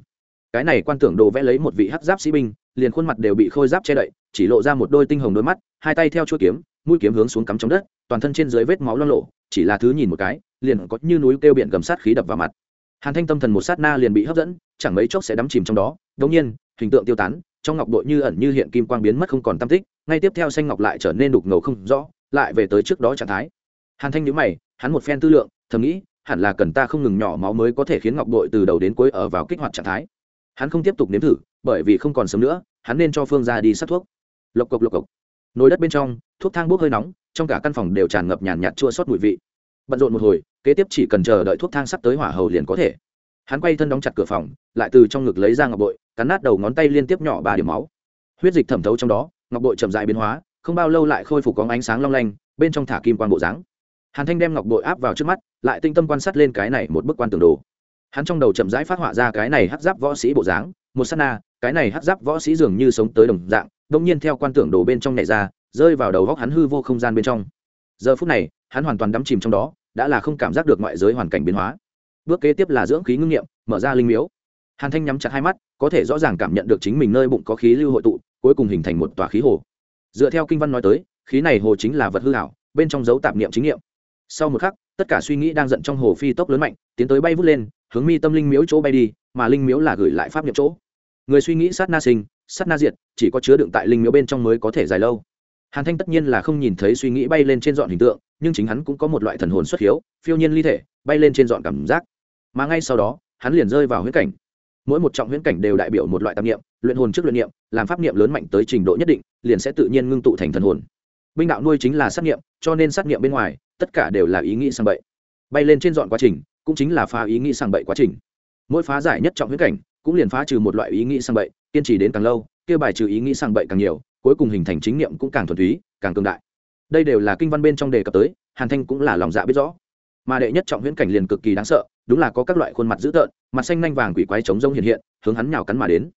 Cái này quan tưởng đồ vẽ lấy một vị hắc giáp sĩ binh, liền khuôn mặt đều bị khôi giáp che đậy, chỉ lộ ra một đôi tinh hồng đôi mắt, hai tay theo chuôi kiếm, mũi kiếm hướng xuống cắm trong đất, toàn thân trên dưới vết máu loang lộ chỉ là thứ nhìn một cái, liền có như núi kêu biển gầm sát khí đập vào mặt. Hàn thanh tâm thần một sát na liền bị hấp dẫn, chẳng mấy chốc sẽ đắm chìm trong đó. Đống nhiên, hình tượng tiêu tán trong ngọc bội như ẩn như hiện kim quang biến mất không còn tam tích, ngay tiếp theo xanh ngọc lại trở nên đục ngầu không rõ, lại về tới trước đó trạng thái. Hàn thanh nhữ mày, hắn một phen tư lượng, thầm nghĩ, hẳn là cần ta không ngừng nhỏ máu mới có thể khiến ngọc bội từ đầu đến cuối ở vào kích hoạt trạng thái. Hắn không tiếp tục nếm thử, bởi vì không còn sớm nữa, hắn nên cho phương ra đi sát thuốc. Lộc cộc lộc cộc. Nồi đất bên trong, thuốc thang bốc hơi nóng, trong cả căn phòng đều tràn ngập nhàn nhạt chua sót mùi vị. Bận rộn một hồi, kế tiếp chỉ cần chờ đợi thuốc thang sắp tới hỏa hầu liền có thể hắn quay thân đóng chặt cửa phòng, lại từ trong ngực lấy ra ngọc bội, cắn nát đầu ngón tay liên tiếp nhỏ ba điểm máu. Huyết dịch thẩm thấu trong đó, ngọc bội chậm dại biến hóa, không bao lâu lại khôi phục có ánh sáng long lanh, bên trong thả kim quan bộ dáng. Hàn thanh đem ngọc bội áp vào trước mắt, lại tinh tâm quan sát lên cái này một bức quan tường đồ. Hắn trong đầu chậm rãi phát họa ra cái này hắc giáp võ sĩ bộ dáng, một s á t na, cái này hắc giáp võ sĩ dường như sống tới đồng dạng đ ỗ n g nhiên theo quan tưởng đồ bên trong nhảy ra, rơi vào đầu góc hắn hư vô không gian bên trong. Giờ phút này, hắn hoàn toàn đắm chìm trong đó, đã là không cảm giác được ngoại giới hoàn cảnh biến hóa bước kế tiếp là dưỡng khí ngưng nghiệm, mở ra linh miếu. Hàn thanh nhắm chặt hai mắt, có thể rõ ràng cảm nhận được chính mình nơi bụng có khí lưu hội tụ, cuối cùng hình thành một tòa khí hồ. Dựa theo kinh văn nói tới, khí này hồ chính là vật hư hảo bên trong dấu tạp niệm chính nghiệm sau một khắc, tất cả suy nghĩ đang giận trong hồ phi tốc lớn mạnh, tiến tới bay vút lên, hướng mi tâm linh miếu chỗ bay đi, mà linh miếu là gửi lại pháp niệm chỗ. Người suy nghĩ sát na sinh, sát na diệt, chỉ có chứa đựng tại linh miếu bên trong mới có thể dài lâu. Hàn thanh tất nhiên là không nhìn thấy suy nghĩ bay lên trên dọn hình tượng, nhưng chính hắn cũng có một loại thần hồn xuất hiếu, phiêu nhiên ly thể, bay lên trên dọn cảm giác mà ngay sau đó, hắn liền rơi vào huyễn cảnh. Mỗi một trọng huyễn cảnh đều đại biểu một loại tạp niệm, luyện hồn trước luyện niệm, làm pháp niệm lớn mạnh tới trình độ nhất định, liền sẽ tự nhiên ngưng tụ thành thần hồn. Binh đạo nuôi chính là sát niệm, cho nên sát niệm bên ngoài, tất cả đều là ý nghĩ sang bậy. Bay lên trên dọn quá trình, cũng chính là phá ý nghĩ sang bậy quá trình. Mỗi phá giải nhất trọng huyễn cảnh, cũng liền phá trừ một loại ý nghĩ sang bậy, kiên trì đến càng lâu, kia bài trừ ý nghĩ sang bậy càng nhiều, cuối cùng hình thành chính niệm cũng càng thuần túy, càng cường đại. Đây đều là kinh văn bên trong đề cập tới, hàn thanh cũng là lòng dạ biết rõ mà đệ nhất trọng huyễn cảnh liền cực kỳ đáng sợ, đúng là có các loại khuôn mặt dữ tợn, mặt xanh nanh vàng quỷ quái trống rông hiện hiện, hướng hắn nhào cắn mà đến.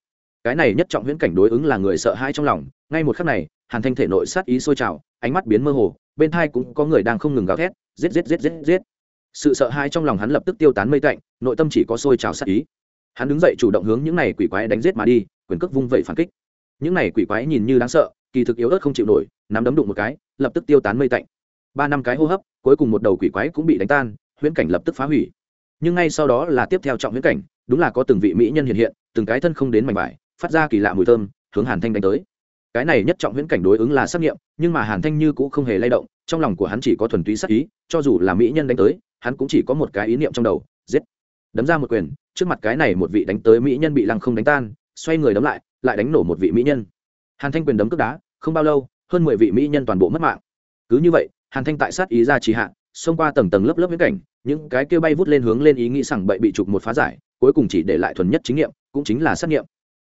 Cái này nhất trọng huyễn cảnh đối ứng là người sợ hãi trong lòng, ngay một khắc này, hàn thanh thể nội sát ý sôi trào, ánh mắt biến mơ hồ, bên thai cũng có người đang không ngừng gào thét, giết giết giết giết giết. Sự sợ hãi trong lòng hắn lập tức tiêu tán mây tạnh, nội tâm chỉ có sôi trào sát ý. Hắn đứng dậy chủ động hướng những này quỷ quái đánh giết mà đi, quyền cước vung vẩy phản kích. Những này quỷ quái nhìn như đáng sợ, kỳ thực yếu ớt không chịu nổi, nắm đấm đụng một cái, lập tức tiêu tán mây tạnh. Ba năm cái hô hấp cuối cùng một đầu quỷ quái cũng bị đánh tan, huyễn cảnh lập tức phá hủy. Nhưng ngay sau đó là tiếp theo trọng huyễn cảnh, đúng là có từng vị mỹ nhân hiện hiện, từng cái thân không đến mảnh vải, phát ra kỳ lạ mùi thơm, hướng hàn thanh đánh tới. Cái này nhất trọng huyễn cảnh đối ứng là xác nghiệm, nhưng mà hàn thanh như cũng không hề lay động, trong lòng của hắn chỉ có thuần túy sắc ý, cho dù là mỹ nhân đánh tới, hắn cũng chỉ có một cái ý niệm trong đầu, giết. Đấm ra một quyền, trước mặt cái này một vị đánh tới mỹ nhân bị lăng không đánh tan, xoay người đấm lại lại đánh nổ một vị mỹ nhân. Hàn thanh quyền đấm cướp đá, không bao lâu, hơn mười vị mỹ nhân toàn bộ mất mạng. Cứ như vậy hàn thanh tại sát ý ra trì hạ, xông qua tầng tầng lớp lớp viễn cảnh, những cái kia bay vút lên hướng lên ý nghĩ rằng bậy bị trục một phá giải, cuối cùng chỉ để lại thuần nhất chính nghiệm, cũng chính là sát nghiệm.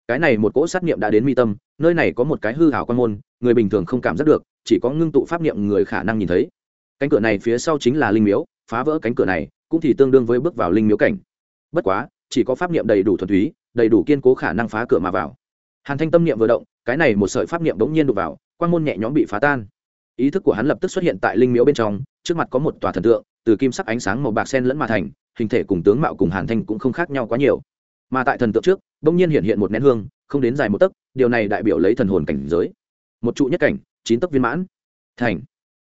Cái này một cỗ sát nghiệm đã đến mi tâm, nơi này có một cái hư hào quan môn, người bình thường không cảm giác được, chỉ có ngưng tụ pháp niệm người khả năng nhìn thấy. Cánh cửa này phía sau chính là linh miếu, phá vỡ cánh cửa này, cũng thì tương đương với bước vào linh miếu cảnh. Bất quá, chỉ có pháp niệm đầy đủ thuần túy, đầy đủ kiên cố khả năng phá cửa mà vào. Hàn thanh tâm niệm vừa động, cái này một sợi pháp niệm bỗng nhiên đụng vào, quan môn nhẹ nhõm bị phá tan ý thức của hắn lập tức xuất hiện tại linh miếu bên trong trước mặt có một tòa thần tượng từ kim sắc ánh sáng màu bạc sen lẫn mà thành hình thể cùng tướng mạo cùng hàn thanh cũng không khác nhau quá nhiều. Mà tại thần tượng trước bỗng nhiên hiện hiện một nén hương không đến dài một tấc điều này đại biểu lấy thần hồn cảnh giới. Một trụ nhất cảnh chín tấc viên mãn. Thành.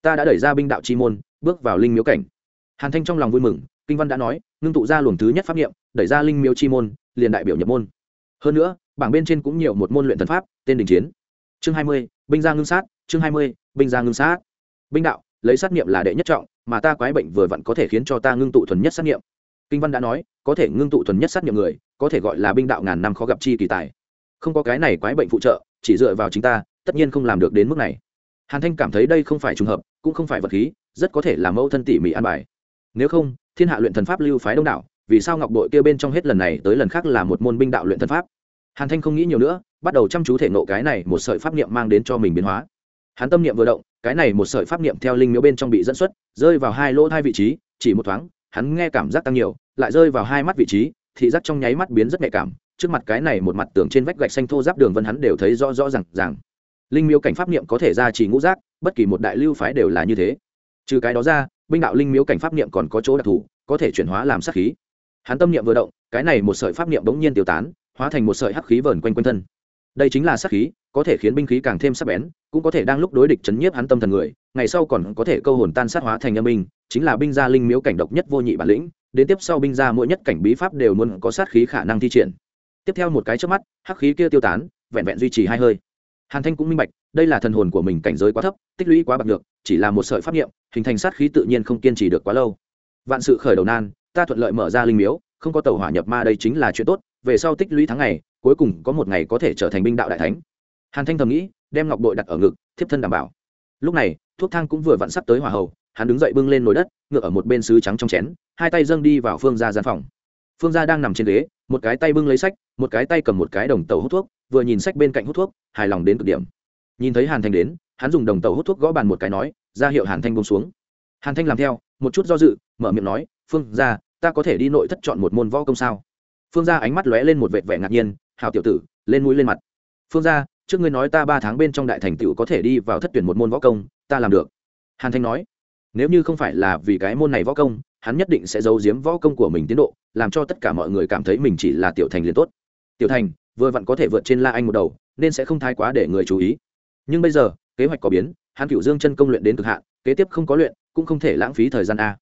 Ta đã đẩy ra binh đạo chi môn bước vào linh miếu cảnh. Hàn thanh trong lòng vui mừng kinh văn đã nói ngưng tụ ra luồng thứ nhất pháp niệm, đẩy ra linh miếu chi môn liền đại biểu nhập môn. Hơn nữa bảng bên trên cũng nhiều một môn luyện thần pháp tên đình chiến. Chương hai mươi binh gia ngưng sát chương hai mươi, binh gia ngưng sát. Binh đạo, lấy sát nghiệm là đệ nhất trọng, mà ta quái bệnh vừa vặn có thể khiến cho ta ngưng tụ thuần nhất sát nghiệm kinh văn đã nói, có thể ngưng tụ thuần nhất sát nghiệm người, có thể gọi là binh đạo ngàn năm khó gặp chi kỳ tài. Không có cái này quái bệnh phụ trợ, chỉ dựa vào chính ta, tất nhiên không làm được đến mức này. Hàn thanh cảm thấy đây không phải trùng hợp, cũng không phải vật khí, rất có thể là mẫu thân tỉ mỉ an bài. Nếu không, thiên hạ luyện thần pháp lưu phái đông đảo, vì sao ngọc đội kêu bên trong hết lần này tới lần khác là một môn binh đạo luyện thần pháp? Hàn thanh không nghĩ nhiều nữa, bắt đầu chăm chú thể nộ cái này một sợi pháp niệm mang đến cho mình biến hóa hắn tâm niệm vừa động, cái này một sợi pháp niệm theo linh miếu bên trong bị dẫn xuất, rơi vào hai lỗ hai vị trí, chỉ một thoáng, hắn nghe cảm giác tăng nhiều, lại rơi vào hai mắt vị trí, thị giác trong nháy mắt biến rất nhạy cảm, trước mặt cái này một mặt tường trên vách gạch xanh thô giáp đường vân hắn đều thấy rõ rõ rằng rằng linh miếu cảnh pháp niệm có thể ra chỉ ngũ giác, bất kỳ một đại lưu phái đều là như thế. Trừ cái đó ra, binh đạo linh miếu cảnh pháp niệm còn có chỗ đặc thù, có thể chuyển hóa làm sát khí. Hắn tâm niệm vừa động, cái này một sợi pháp niệm bỗng nhiên tiêu tán, hóa thành một sợi hắc khí vờn quanh quanh thân. Đây chính là sát khí có thể khiến binh khí càng thêm sắc bén, cũng có thể đang lúc đối địch chấn nhiếp hắn tâm thần người, ngày sau còn có thể câu hồn tan sát hóa thành âm binh, chính là binh gia linh miếu cảnh độc nhất vô nhị bản lĩnh, đến tiếp sau binh gia mỗi nhất cảnh bí pháp đều luôn có sát khí khả năng thi triển. Tiếp theo một cái trước mắt, hắc khí kia tiêu tán, vẹn vẹn duy trì hai hơi. Hàn thanh cũng minh bạch, đây là thần hồn của mình cảnh giới quá thấp, tích lũy quá bạc được chỉ là một sợi pháp niệm, hình thành sát khí tự nhiên không kiên trì được quá lâu. Vạn sự khởi đầu nan, ta thuận lợi mở ra linh miếu, không có tàu hỏa nhập ma đây chính là chuyện tốt, về sau tích lũy tháng ngày, cuối cùng có một ngày có thể trở thành binh đạo đại thánh hàn thanh thầm nghĩ, đem ngọc bội đặt ở ngực, thiếp thân đảm bảo. Lúc này, thuốc thang cũng vừa vặn sắp tới hỏa hầu hắn đứng dậy bưng lên nồi đất, ngựa ở một bên sứ trắng trong chén, hai tay dâng đi vào phương ra gian phòng. Phương gia đang nằm trên ghế, một cái tay bưng lấy sách, một cái tay cầm một cái đồng tàu hút thuốc, vừa nhìn sách bên cạnh hút thuốc, hài lòng đến cực điểm. Nhìn thấy hàn thanh đến, hắn dùng đồng tàu hút thuốc gõ bàn một cái nói, ra hiệu hàn thanh bông xuống. Hàn thanh làm theo, một chút do dự, mở miệng nói, phương ra ta có thể đi nội thất chọn một môn võ công sao? Phương gia ánh mắt lóe lên một vệt vẻ ngạc nhiên hào tiểu tử, lên mũi lên mặt. Phương gia trước ngươi nói ta ba tháng bên trong đại thành tựu có thể đi vào thất tuyển một môn võ công, ta làm được. Hàn thanh nói, nếu như không phải là vì cái môn này võ công, hắn nhất định sẽ giấu giếm võ công của mình tiến độ, làm cho tất cả mọi người cảm thấy mình chỉ là tiểu thành liền tốt. Tiểu thành, vừa vặn có thể vượt trên la anh một đầu, nên sẽ không thái quá để người chú ý. Nhưng bây giờ, kế hoạch có biến, hắn cựu dương chân công luyện đến cực hạn, kế tiếp không có luyện, cũng không thể lãng phí thời gian a.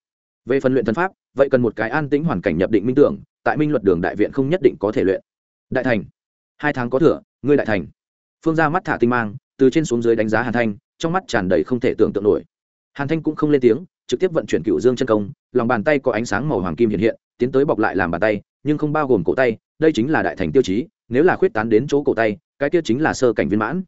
Về phần luyện thần pháp, vậy cần một cái an tĩnh hoàn cảnh nhập định minh tưởng, tại minh luật đường đại viện không nhất định có thể luyện. Đại thành, hai tháng có thừa, ngươi đại thành phương ra mắt thả tinh mang, từ trên xuống dưới đánh giá hàn thanh, trong mắt tràn đầy không thể tưởng tượng nổi. Hàn thanh cũng không lên tiếng, trực tiếp vận chuyển cựu dương chân công, lòng bàn tay có ánh sáng màu hoàng kim hiện hiện, tiến tới bọc lại làm bàn tay, nhưng không bao gồm cổ tay, đây chính là đại thành tiêu chí, nếu là khuyết tán đến chỗ cổ tay, cái tiêu chính là sơ cảnh viên mãn.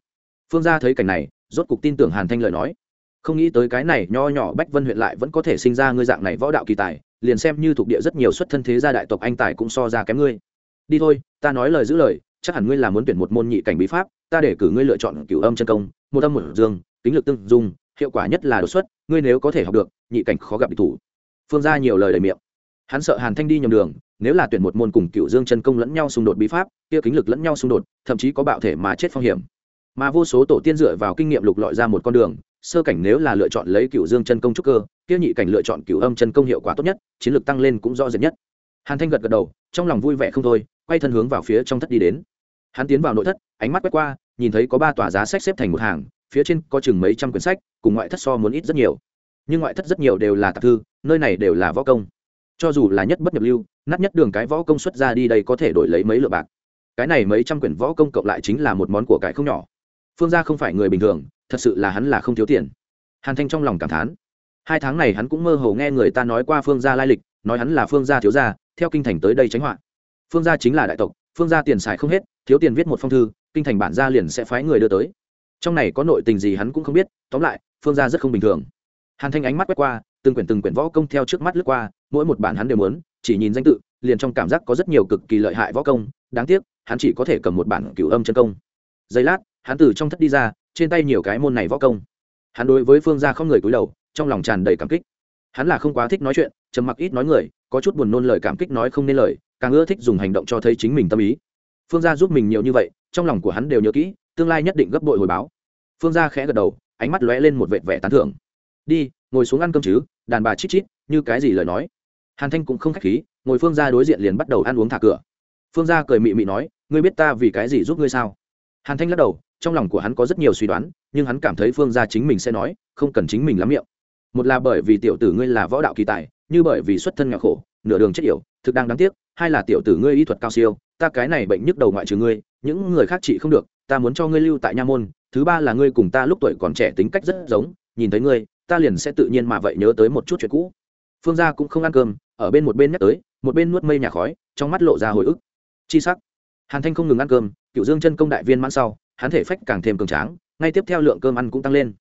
Phương gia thấy cảnh này, rốt cục tin tưởng hàn thanh lời nói. Không nghĩ tới cái này nho nhỏ bách vân huyện lại vẫn có thể sinh ra ngươi dạng này võ đạo kỳ tài, liền xem như thuộc địa rất nhiều xuất thân thế gia đại tộc anh tài cũng so ra kém ngươi. Đi thôi, ta nói lời giữ lời, chắc hẳn ngươi là muốn tuyển một môn nhị cảnh bí pháp ta để cử ngươi lựa chọn cửu âm chân công, một âm một dương, kính lực tương dung, hiệu quả nhất là đột xuất, ngươi nếu có thể học được, nhị cảnh khó gặp địch thủ. Phương ra nhiều lời đầy miệng. Hắn sợ hàn thanh đi nhầm đường, nếu là tuyển một môn cùng cựu dương chân công lẫn nhau xung đột bí pháp, kia kính lực lẫn nhau xung đột, thậm chí có bạo thể mà chết phong hiểm. Mà vô số tổ tiên dựa vào kinh nghiệm lục lọi ra một con đường, sơ cảnh nếu là lựa chọn lấy cựu dương chân công trúc cơ, kia nhị cảnh lựa chọn cựu âm chân công hiệu quả tốt nhất, chiến lược tăng lên cũng rõ rệt nhất. Hàn thanh gật gật đầu, trong lòng vui vẻ không thôi, quay thân hướng vào phía trong thất đi đến. Hắn tiến vào nội thất ánh mắt quét qua, nhìn thấy có ba tòa giá sách xếp thành một hàng, phía trên có chừng mấy trăm quyển sách, cùng ngoại thất so muốn ít rất nhiều. Nhưng ngoại thất rất nhiều đều là tạp thư, nơi này đều là võ công. Cho dù là nhất bất nhập lưu, nát nhất đường cái võ công xuất ra đi đây có thể đổi lấy mấy lượng bạc. Cái này mấy trăm quyển võ công cộng lại chính là một món của cải không nhỏ. Phương gia không phải người bình thường, thật sự là hắn là không thiếu tiền. Hàn thanh trong lòng cảm thán. Hai tháng này hắn cũng mơ hồ nghe người ta nói qua phương gia lai lịch, nói hắn là phương gia thiếu gia, theo kinh thành tới đây tránh họa. Phương gia chính là đại tộc, phương gia tiền xài không hết, thiếu tiền viết một phong thư kinh thành bản gia liền sẽ phái người đưa tới. Trong này có nội tình gì hắn cũng không biết, tóm lại, phương gia rất không bình thường. Hàn thanh ánh mắt quét qua, từng quyển từng quyển võ công theo trước mắt lướt qua, mỗi một bản hắn đều muốn, chỉ nhìn danh tự, liền trong cảm giác có rất nhiều cực kỳ lợi hại võ công, đáng tiếc, hắn chỉ có thể cầm một bản cửu âm chân công. Giây lát, hắn từ trong thất đi ra, trên tay nhiều cái môn này võ công. Hắn đối với phương gia không người cúi đầu, trong lòng tràn đầy cảm kích. Hắn là không quá thích nói chuyện, trầm mặc ít nói người, có chút buồn nôn lời cảm kích nói không nên lời, càng ưa thích dùng hành động cho thấy chính mình tâm ý phương gia giúp mình nhiều như vậy, trong lòng của hắn đều nhớ kỹ, tương lai nhất định gấp bội hồi báo. Phương gia khẽ gật đầu, ánh mắt lóe lên một vệt vẻ tán thưởng. Đi, ngồi xuống ăn cơm chứ, đàn bà chít chít, như cái gì lời nói? Hàn thanh cũng không khách khí, ngồi phương gia đối diện liền bắt đầu ăn uống thả cửa. Phương gia cười mị mị nói, ngươi biết ta vì cái gì giúp ngươi sao? Hàn thanh lắc đầu, trong lòng của hắn có rất nhiều suy đoán, nhưng hắn cảm thấy phương gia chính mình sẽ nói, không cần chính mình lắm miệng. Một là bởi vì tiểu tử ngươi là võ đạo kỳ tài, như bởi vì xuất thân nghèo khổ, nửa đường chết yểu thực đang đáng tiếc, hai là tiểu tử ngươi y thuật cao siêu, ta cái này bệnh nhức đầu ngoại trừ ngươi, những người khác trị không được, ta muốn cho ngươi lưu tại nha môn, thứ ba là ngươi cùng ta lúc tuổi còn trẻ tính cách rất giống, nhìn thấy ngươi, ta liền sẽ tự nhiên mà vậy nhớ tới một chút chuyện cũ. Phương gia cũng không ăn cơm, ở bên một bên nhắc tới, một bên nuốt mây nhà khói, trong mắt lộ ra hồi ức. Chi sắc. Hàn thanh không ngừng ăn cơm, cựu dương chân công đại viên mãn sau, hắn thể phách càng thêm cường tráng, ngay tiếp theo lượng cơm ăn cũng tăng lên.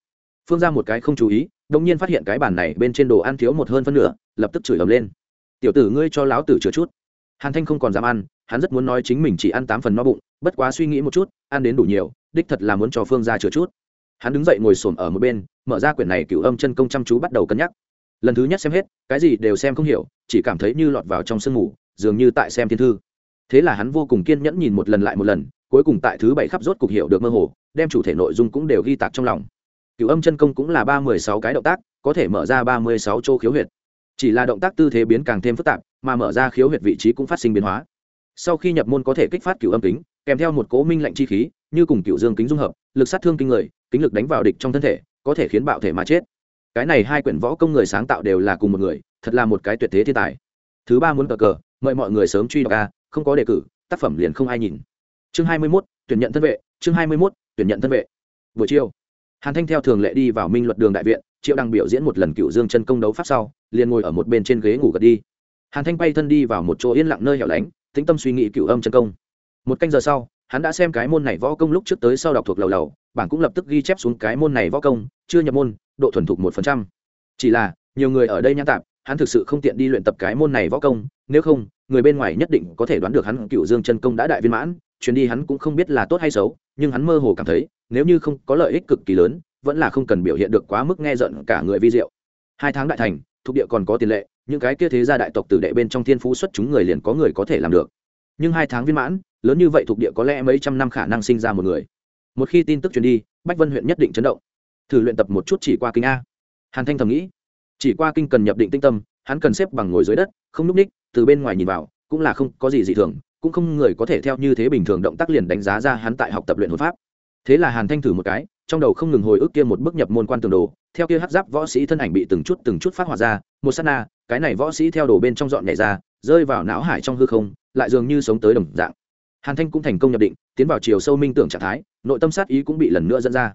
Phương ra một cái không chú ý đông nhiên phát hiện cái bàn này bên trên đồ ăn thiếu một hơn phân nửa, lập tức chửi ầm lên tiểu tử ngươi cho láo tử chừa chút. Hàn thanh không còn dám ăn, hắn rất muốn nói chính mình chỉ ăn tám phần no bụng, bất quá suy nghĩ một chút, ăn đến đủ nhiều, đích thật là muốn cho phương ra chừa chút. Hắn đứng dậy ngồi xổm ở một bên, mở ra quyển này cựu âm chân công chăm chú bắt đầu cân nhắc. Lần thứ nhất xem hết, cái gì đều xem không hiểu, chỉ cảm thấy như lọt vào trong sương ngủ dường như tại xem thiên thư. Thế là hắn vô cùng kiên nhẫn nhìn một lần lại một lần, cuối cùng tại thứ bảy khắp rốt cục hiểu được mơ hồ, đem chủ thể nội dung cũng đều ghi tạc trong lòng. Cựu âm chân công cũng là ba mươi sáu cái động tác, có thể mở ra ba mươi sáu chỗ khiếu huyệt chỉ là động tác tư thế biến càng thêm phức tạp mà mở ra khiếu huyệt vị trí cũng phát sinh biến hóa. Sau khi nhập môn có thể kích phát cựu âm kính kèm theo một cố minh lạnh chi khí như cùng cựu dương kính dung hợp lực sát thương kinh người kính lực đánh vào địch trong thân thể có thể khiến bạo thể mà chết. Cái này hai quyển võ công người sáng tạo đều là cùng một người thật là một cái tuyệt thế thiên tài. Thứ ba muốn cờ cờ mời mọi người sớm truy đọc ca không có đề cử tác phẩm liền không ai nhìn. Chương hai mươi 21, tuyển nhận thân vệ chương hai mươi 21, tuyển nhận thân vệ. Buổi chiều hàn thanh theo thường lệ đi vào minh luật đường đại viện triệu đằng biểu diễn một lần cựu dương chân công đấu pháp sau, liền ngồi ở một bên trên ghế ngủ gật đi. Hàn thanh bay thân đi vào một chỗ yên lặng nơi hẻo lánh, tĩnh tâm suy nghĩ cựu âm chân công. Một canh giờ sau, hắn đã xem cái môn này võ công lúc trước tới sau đọc thuộc lầu lầu, bảng cũng lập tức ghi chép xuống cái môn này võ công, chưa nhập môn, độ thuần thục một phần trăm. Chỉ là, nhiều người ở đây nhãn tạp, hắn thực sự không tiện đi luyện tập cái môn này võ công, nếu không, người bên ngoài nhất định có thể đoán được hắn cựu dương chân công đã đại viên mãn, chuyến đi hắn cũng không biết là tốt hay xấu, nhưng hắn mơ hồ cảm thấy, nếu như không có lợi ích cực kỳ lớn vẫn là không cần biểu hiện được quá mức nghe giận cả người vi diệu. Hai tháng đại thành, thuộc địa còn có tiền lệ, những cái kia thế gia đại tộc tử đệ bên trong thiên phú xuất chúng người liền có người có thể làm được. Nhưng hai tháng viên mãn, lớn như vậy thuộc địa có lẽ mấy trăm năm khả năng sinh ra một người. Một khi tin tức truyền đi, bách vân huyện nhất định chấn động. Thử luyện tập một chút chỉ qua kinh a. Hàn thanh thầm nghĩ, chỉ qua kinh cần nhập định tinh tâm, hắn cần xếp bằng ngồi dưới đất, không n ú c ních, từ bên ngoài nhìn vào, cũng là không có gì dị thường, cũng không người có thể theo như thế bình thường động tác liền đánh giá ra hắn tại học tập luyện hồn pháp. Thế là hàn thanh thử một cái trong đầu không ngừng hồi ức kia một bước nhập môn quan tường đồ, theo kia hát giáp võ sĩ thân ảnh bị từng chút từng chút phát hỏa ra, một s á t na, cái này võ sĩ theo đồ bên trong dọn nhảy ra, rơi vào não hải trong hư không, lại dường như sống tới đồng dạng. Hàn thanh cũng thành công nhập định, tiến vào chiều sâu minh tưởng trạng thái, nội tâm sát ý cũng bị lần nữa dẫn ra.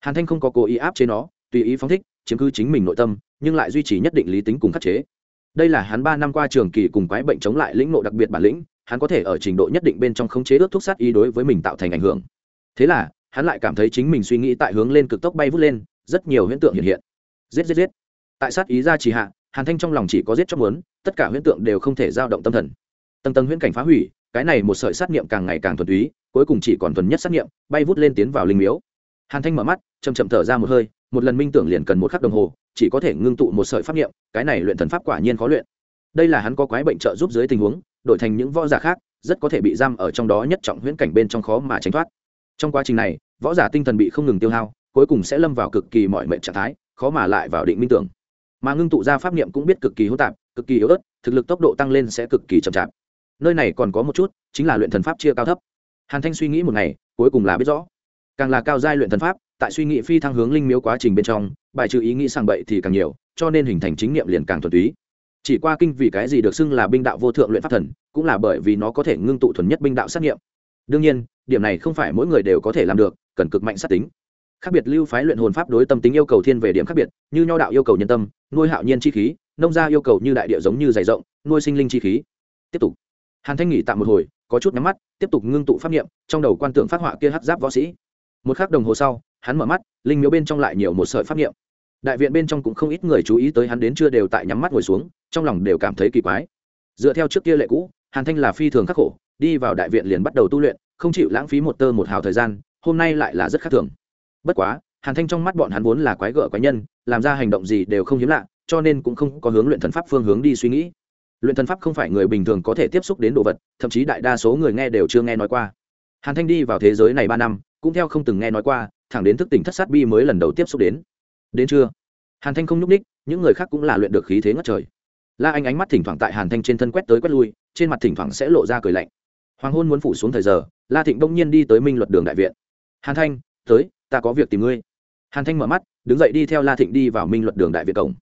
Hàn thanh không có cố ý áp chế nó, tùy ý phóng thích, chiếm cứ chính mình nội tâm, nhưng lại duy trì nhất định lý tính cùng khắc chế. Đây là hắn ba năm qua trường kỳ cùng quái bệnh chống lại lĩnh nộ đặc biệt bản lĩnh, hắn có thể ở trình độ nhất định bên trong khống chế ước thuốc sát ý đối với mình tạo thành ảnh hưởng. Thế là hắn lại cảm thấy chính mình suy nghĩ tại hướng lên cực tốc bay vút lên, rất nhiều huyễn tượng hiện hiện. Giết giết giết. Tại sát ý ra chỉ hạ, hàn thanh trong lòng chỉ có giết chóc muốn, tất cả huyễn tượng đều không thể giao động tâm thần. Tầng tầng huyễn cảnh phá hủy, cái này một sợi sát niệm càng ngày càng thuần túy, cuối cùng chỉ còn thuần nhất sát niệm, bay vút lên tiến vào linh miếu. Hàn thanh mở mắt chầm chậm thở ra một hơi, một lần minh tưởng liền cần một khắc đồng hồ, chỉ có thể ngưng tụ một sợi pháp niệm, cái này luyện thần pháp quả nhiên khó luyện. Đây là hắn có quái bệnh trợ giúp dưới tình huống, đổi thành những võ giả khác, rất có thể bị giam ở trong đó nhất trọng huyễn cảnh bên trong khó mà tránh thoát trong quá trình này, võ giả tinh thần bị không ngừng tiêu hao, cuối cùng sẽ lâm vào cực kỳ mọi mệnh trạng thái, khó mà lại vào định minh tưởng. Mà ngưng tụ ra pháp niệm cũng biết cực kỳ hỗn tạp, cực kỳ yếu ớt, thực lực tốc độ tăng lên sẽ cực kỳ chậm chạp. Nơi này còn có một chút, chính là luyện thần pháp chia cao thấp. Hàn thanh suy nghĩ một ngày, cuối cùng là biết rõ. Càng là cao giai luyện thần pháp, tại suy nghĩ phi thăng hướng linh miếu quá trình bên trong, bài trừ ý nghĩ sang bậy thì càng nhiều, cho nên hình thành chính niệm liền càng thuần túy. Chỉ qua kinh vì cái gì được xưng là binh đạo vô thượng luyện pháp thần, cũng là bởi vì nó có thể ngưng tụ thuần nhất binh đạo sát nghiệm đương nhiên điểm này không phải mỗi người đều có thể làm được cần cực mạnh sát tính. Khác biệt lưu phái luyện hồn pháp đối tâm tính yêu cầu thiên về điểm khác biệt như nho đạo yêu cầu nhân tâm nuôi hạo nhiên chi khí nông gia yêu cầu như đại địa giống như dày rộng nuôi sinh linh chi khí. Tiếp tục. Hàn thanh nghỉ tạm một hồi có chút nhắm mắt tiếp tục ngưng tụ pháp niệm, trong đầu quan tượng phát họa kia hắc giáp võ sĩ. Một khắc đồng hồ sau hắn mở mắt linh miếu bên trong lại nhiều một sợi pháp niệm. đại viện bên trong cũng không ít người chú ý tới hắn đến chưa đều tại nhắm mắt ngồi xuống trong lòng đều cảm thấy kỳ quái. Dựa theo trước kia lệ cũ hàn thanh là phi thường khắc khổ đi vào đại viện liền bắt đầu tu luyện không chịu lãng phí một tơ một hào thời gian, hôm nay lại là rất khác thường. Bất quá, hàn thanh trong mắt bọn hắn vốn là quái gở quái nhân, làm ra hành động gì đều không hiếm lạ, cho nên cũng không có hướng luyện thần pháp phương hướng đi suy nghĩ. Luyện thần pháp không phải người bình thường có thể tiếp xúc đến đồ vật, thậm chí đại đa số người nghe đều chưa nghe nói qua. Hàn thanh đi vào thế giới này ba năm, cũng theo không từng nghe nói qua, thẳng đến thức tỉnh thất sát bi mới lần đầu tiếp xúc đến. Đến chưa hàn thanh không nhúc ních những người khác cũng là luyện được khí thế ngất trời. La anh ánh mắt thỉnh thoảng tại hàn thanh trên thân quét tới quét lui, trên mặt thỉnh thoảng sẽ lộ ra cười lạnh hoàng hôn muốn phủ xuống thời giờ, la thịnh đông nhiên đi tới minh luật đường đại viện. Hàn thanh, tới, ta có việc tìm ngươi. Hàn thanh mở mắt, đứng dậy đi theo la thịnh đi vào minh luật đường đại viện cổng.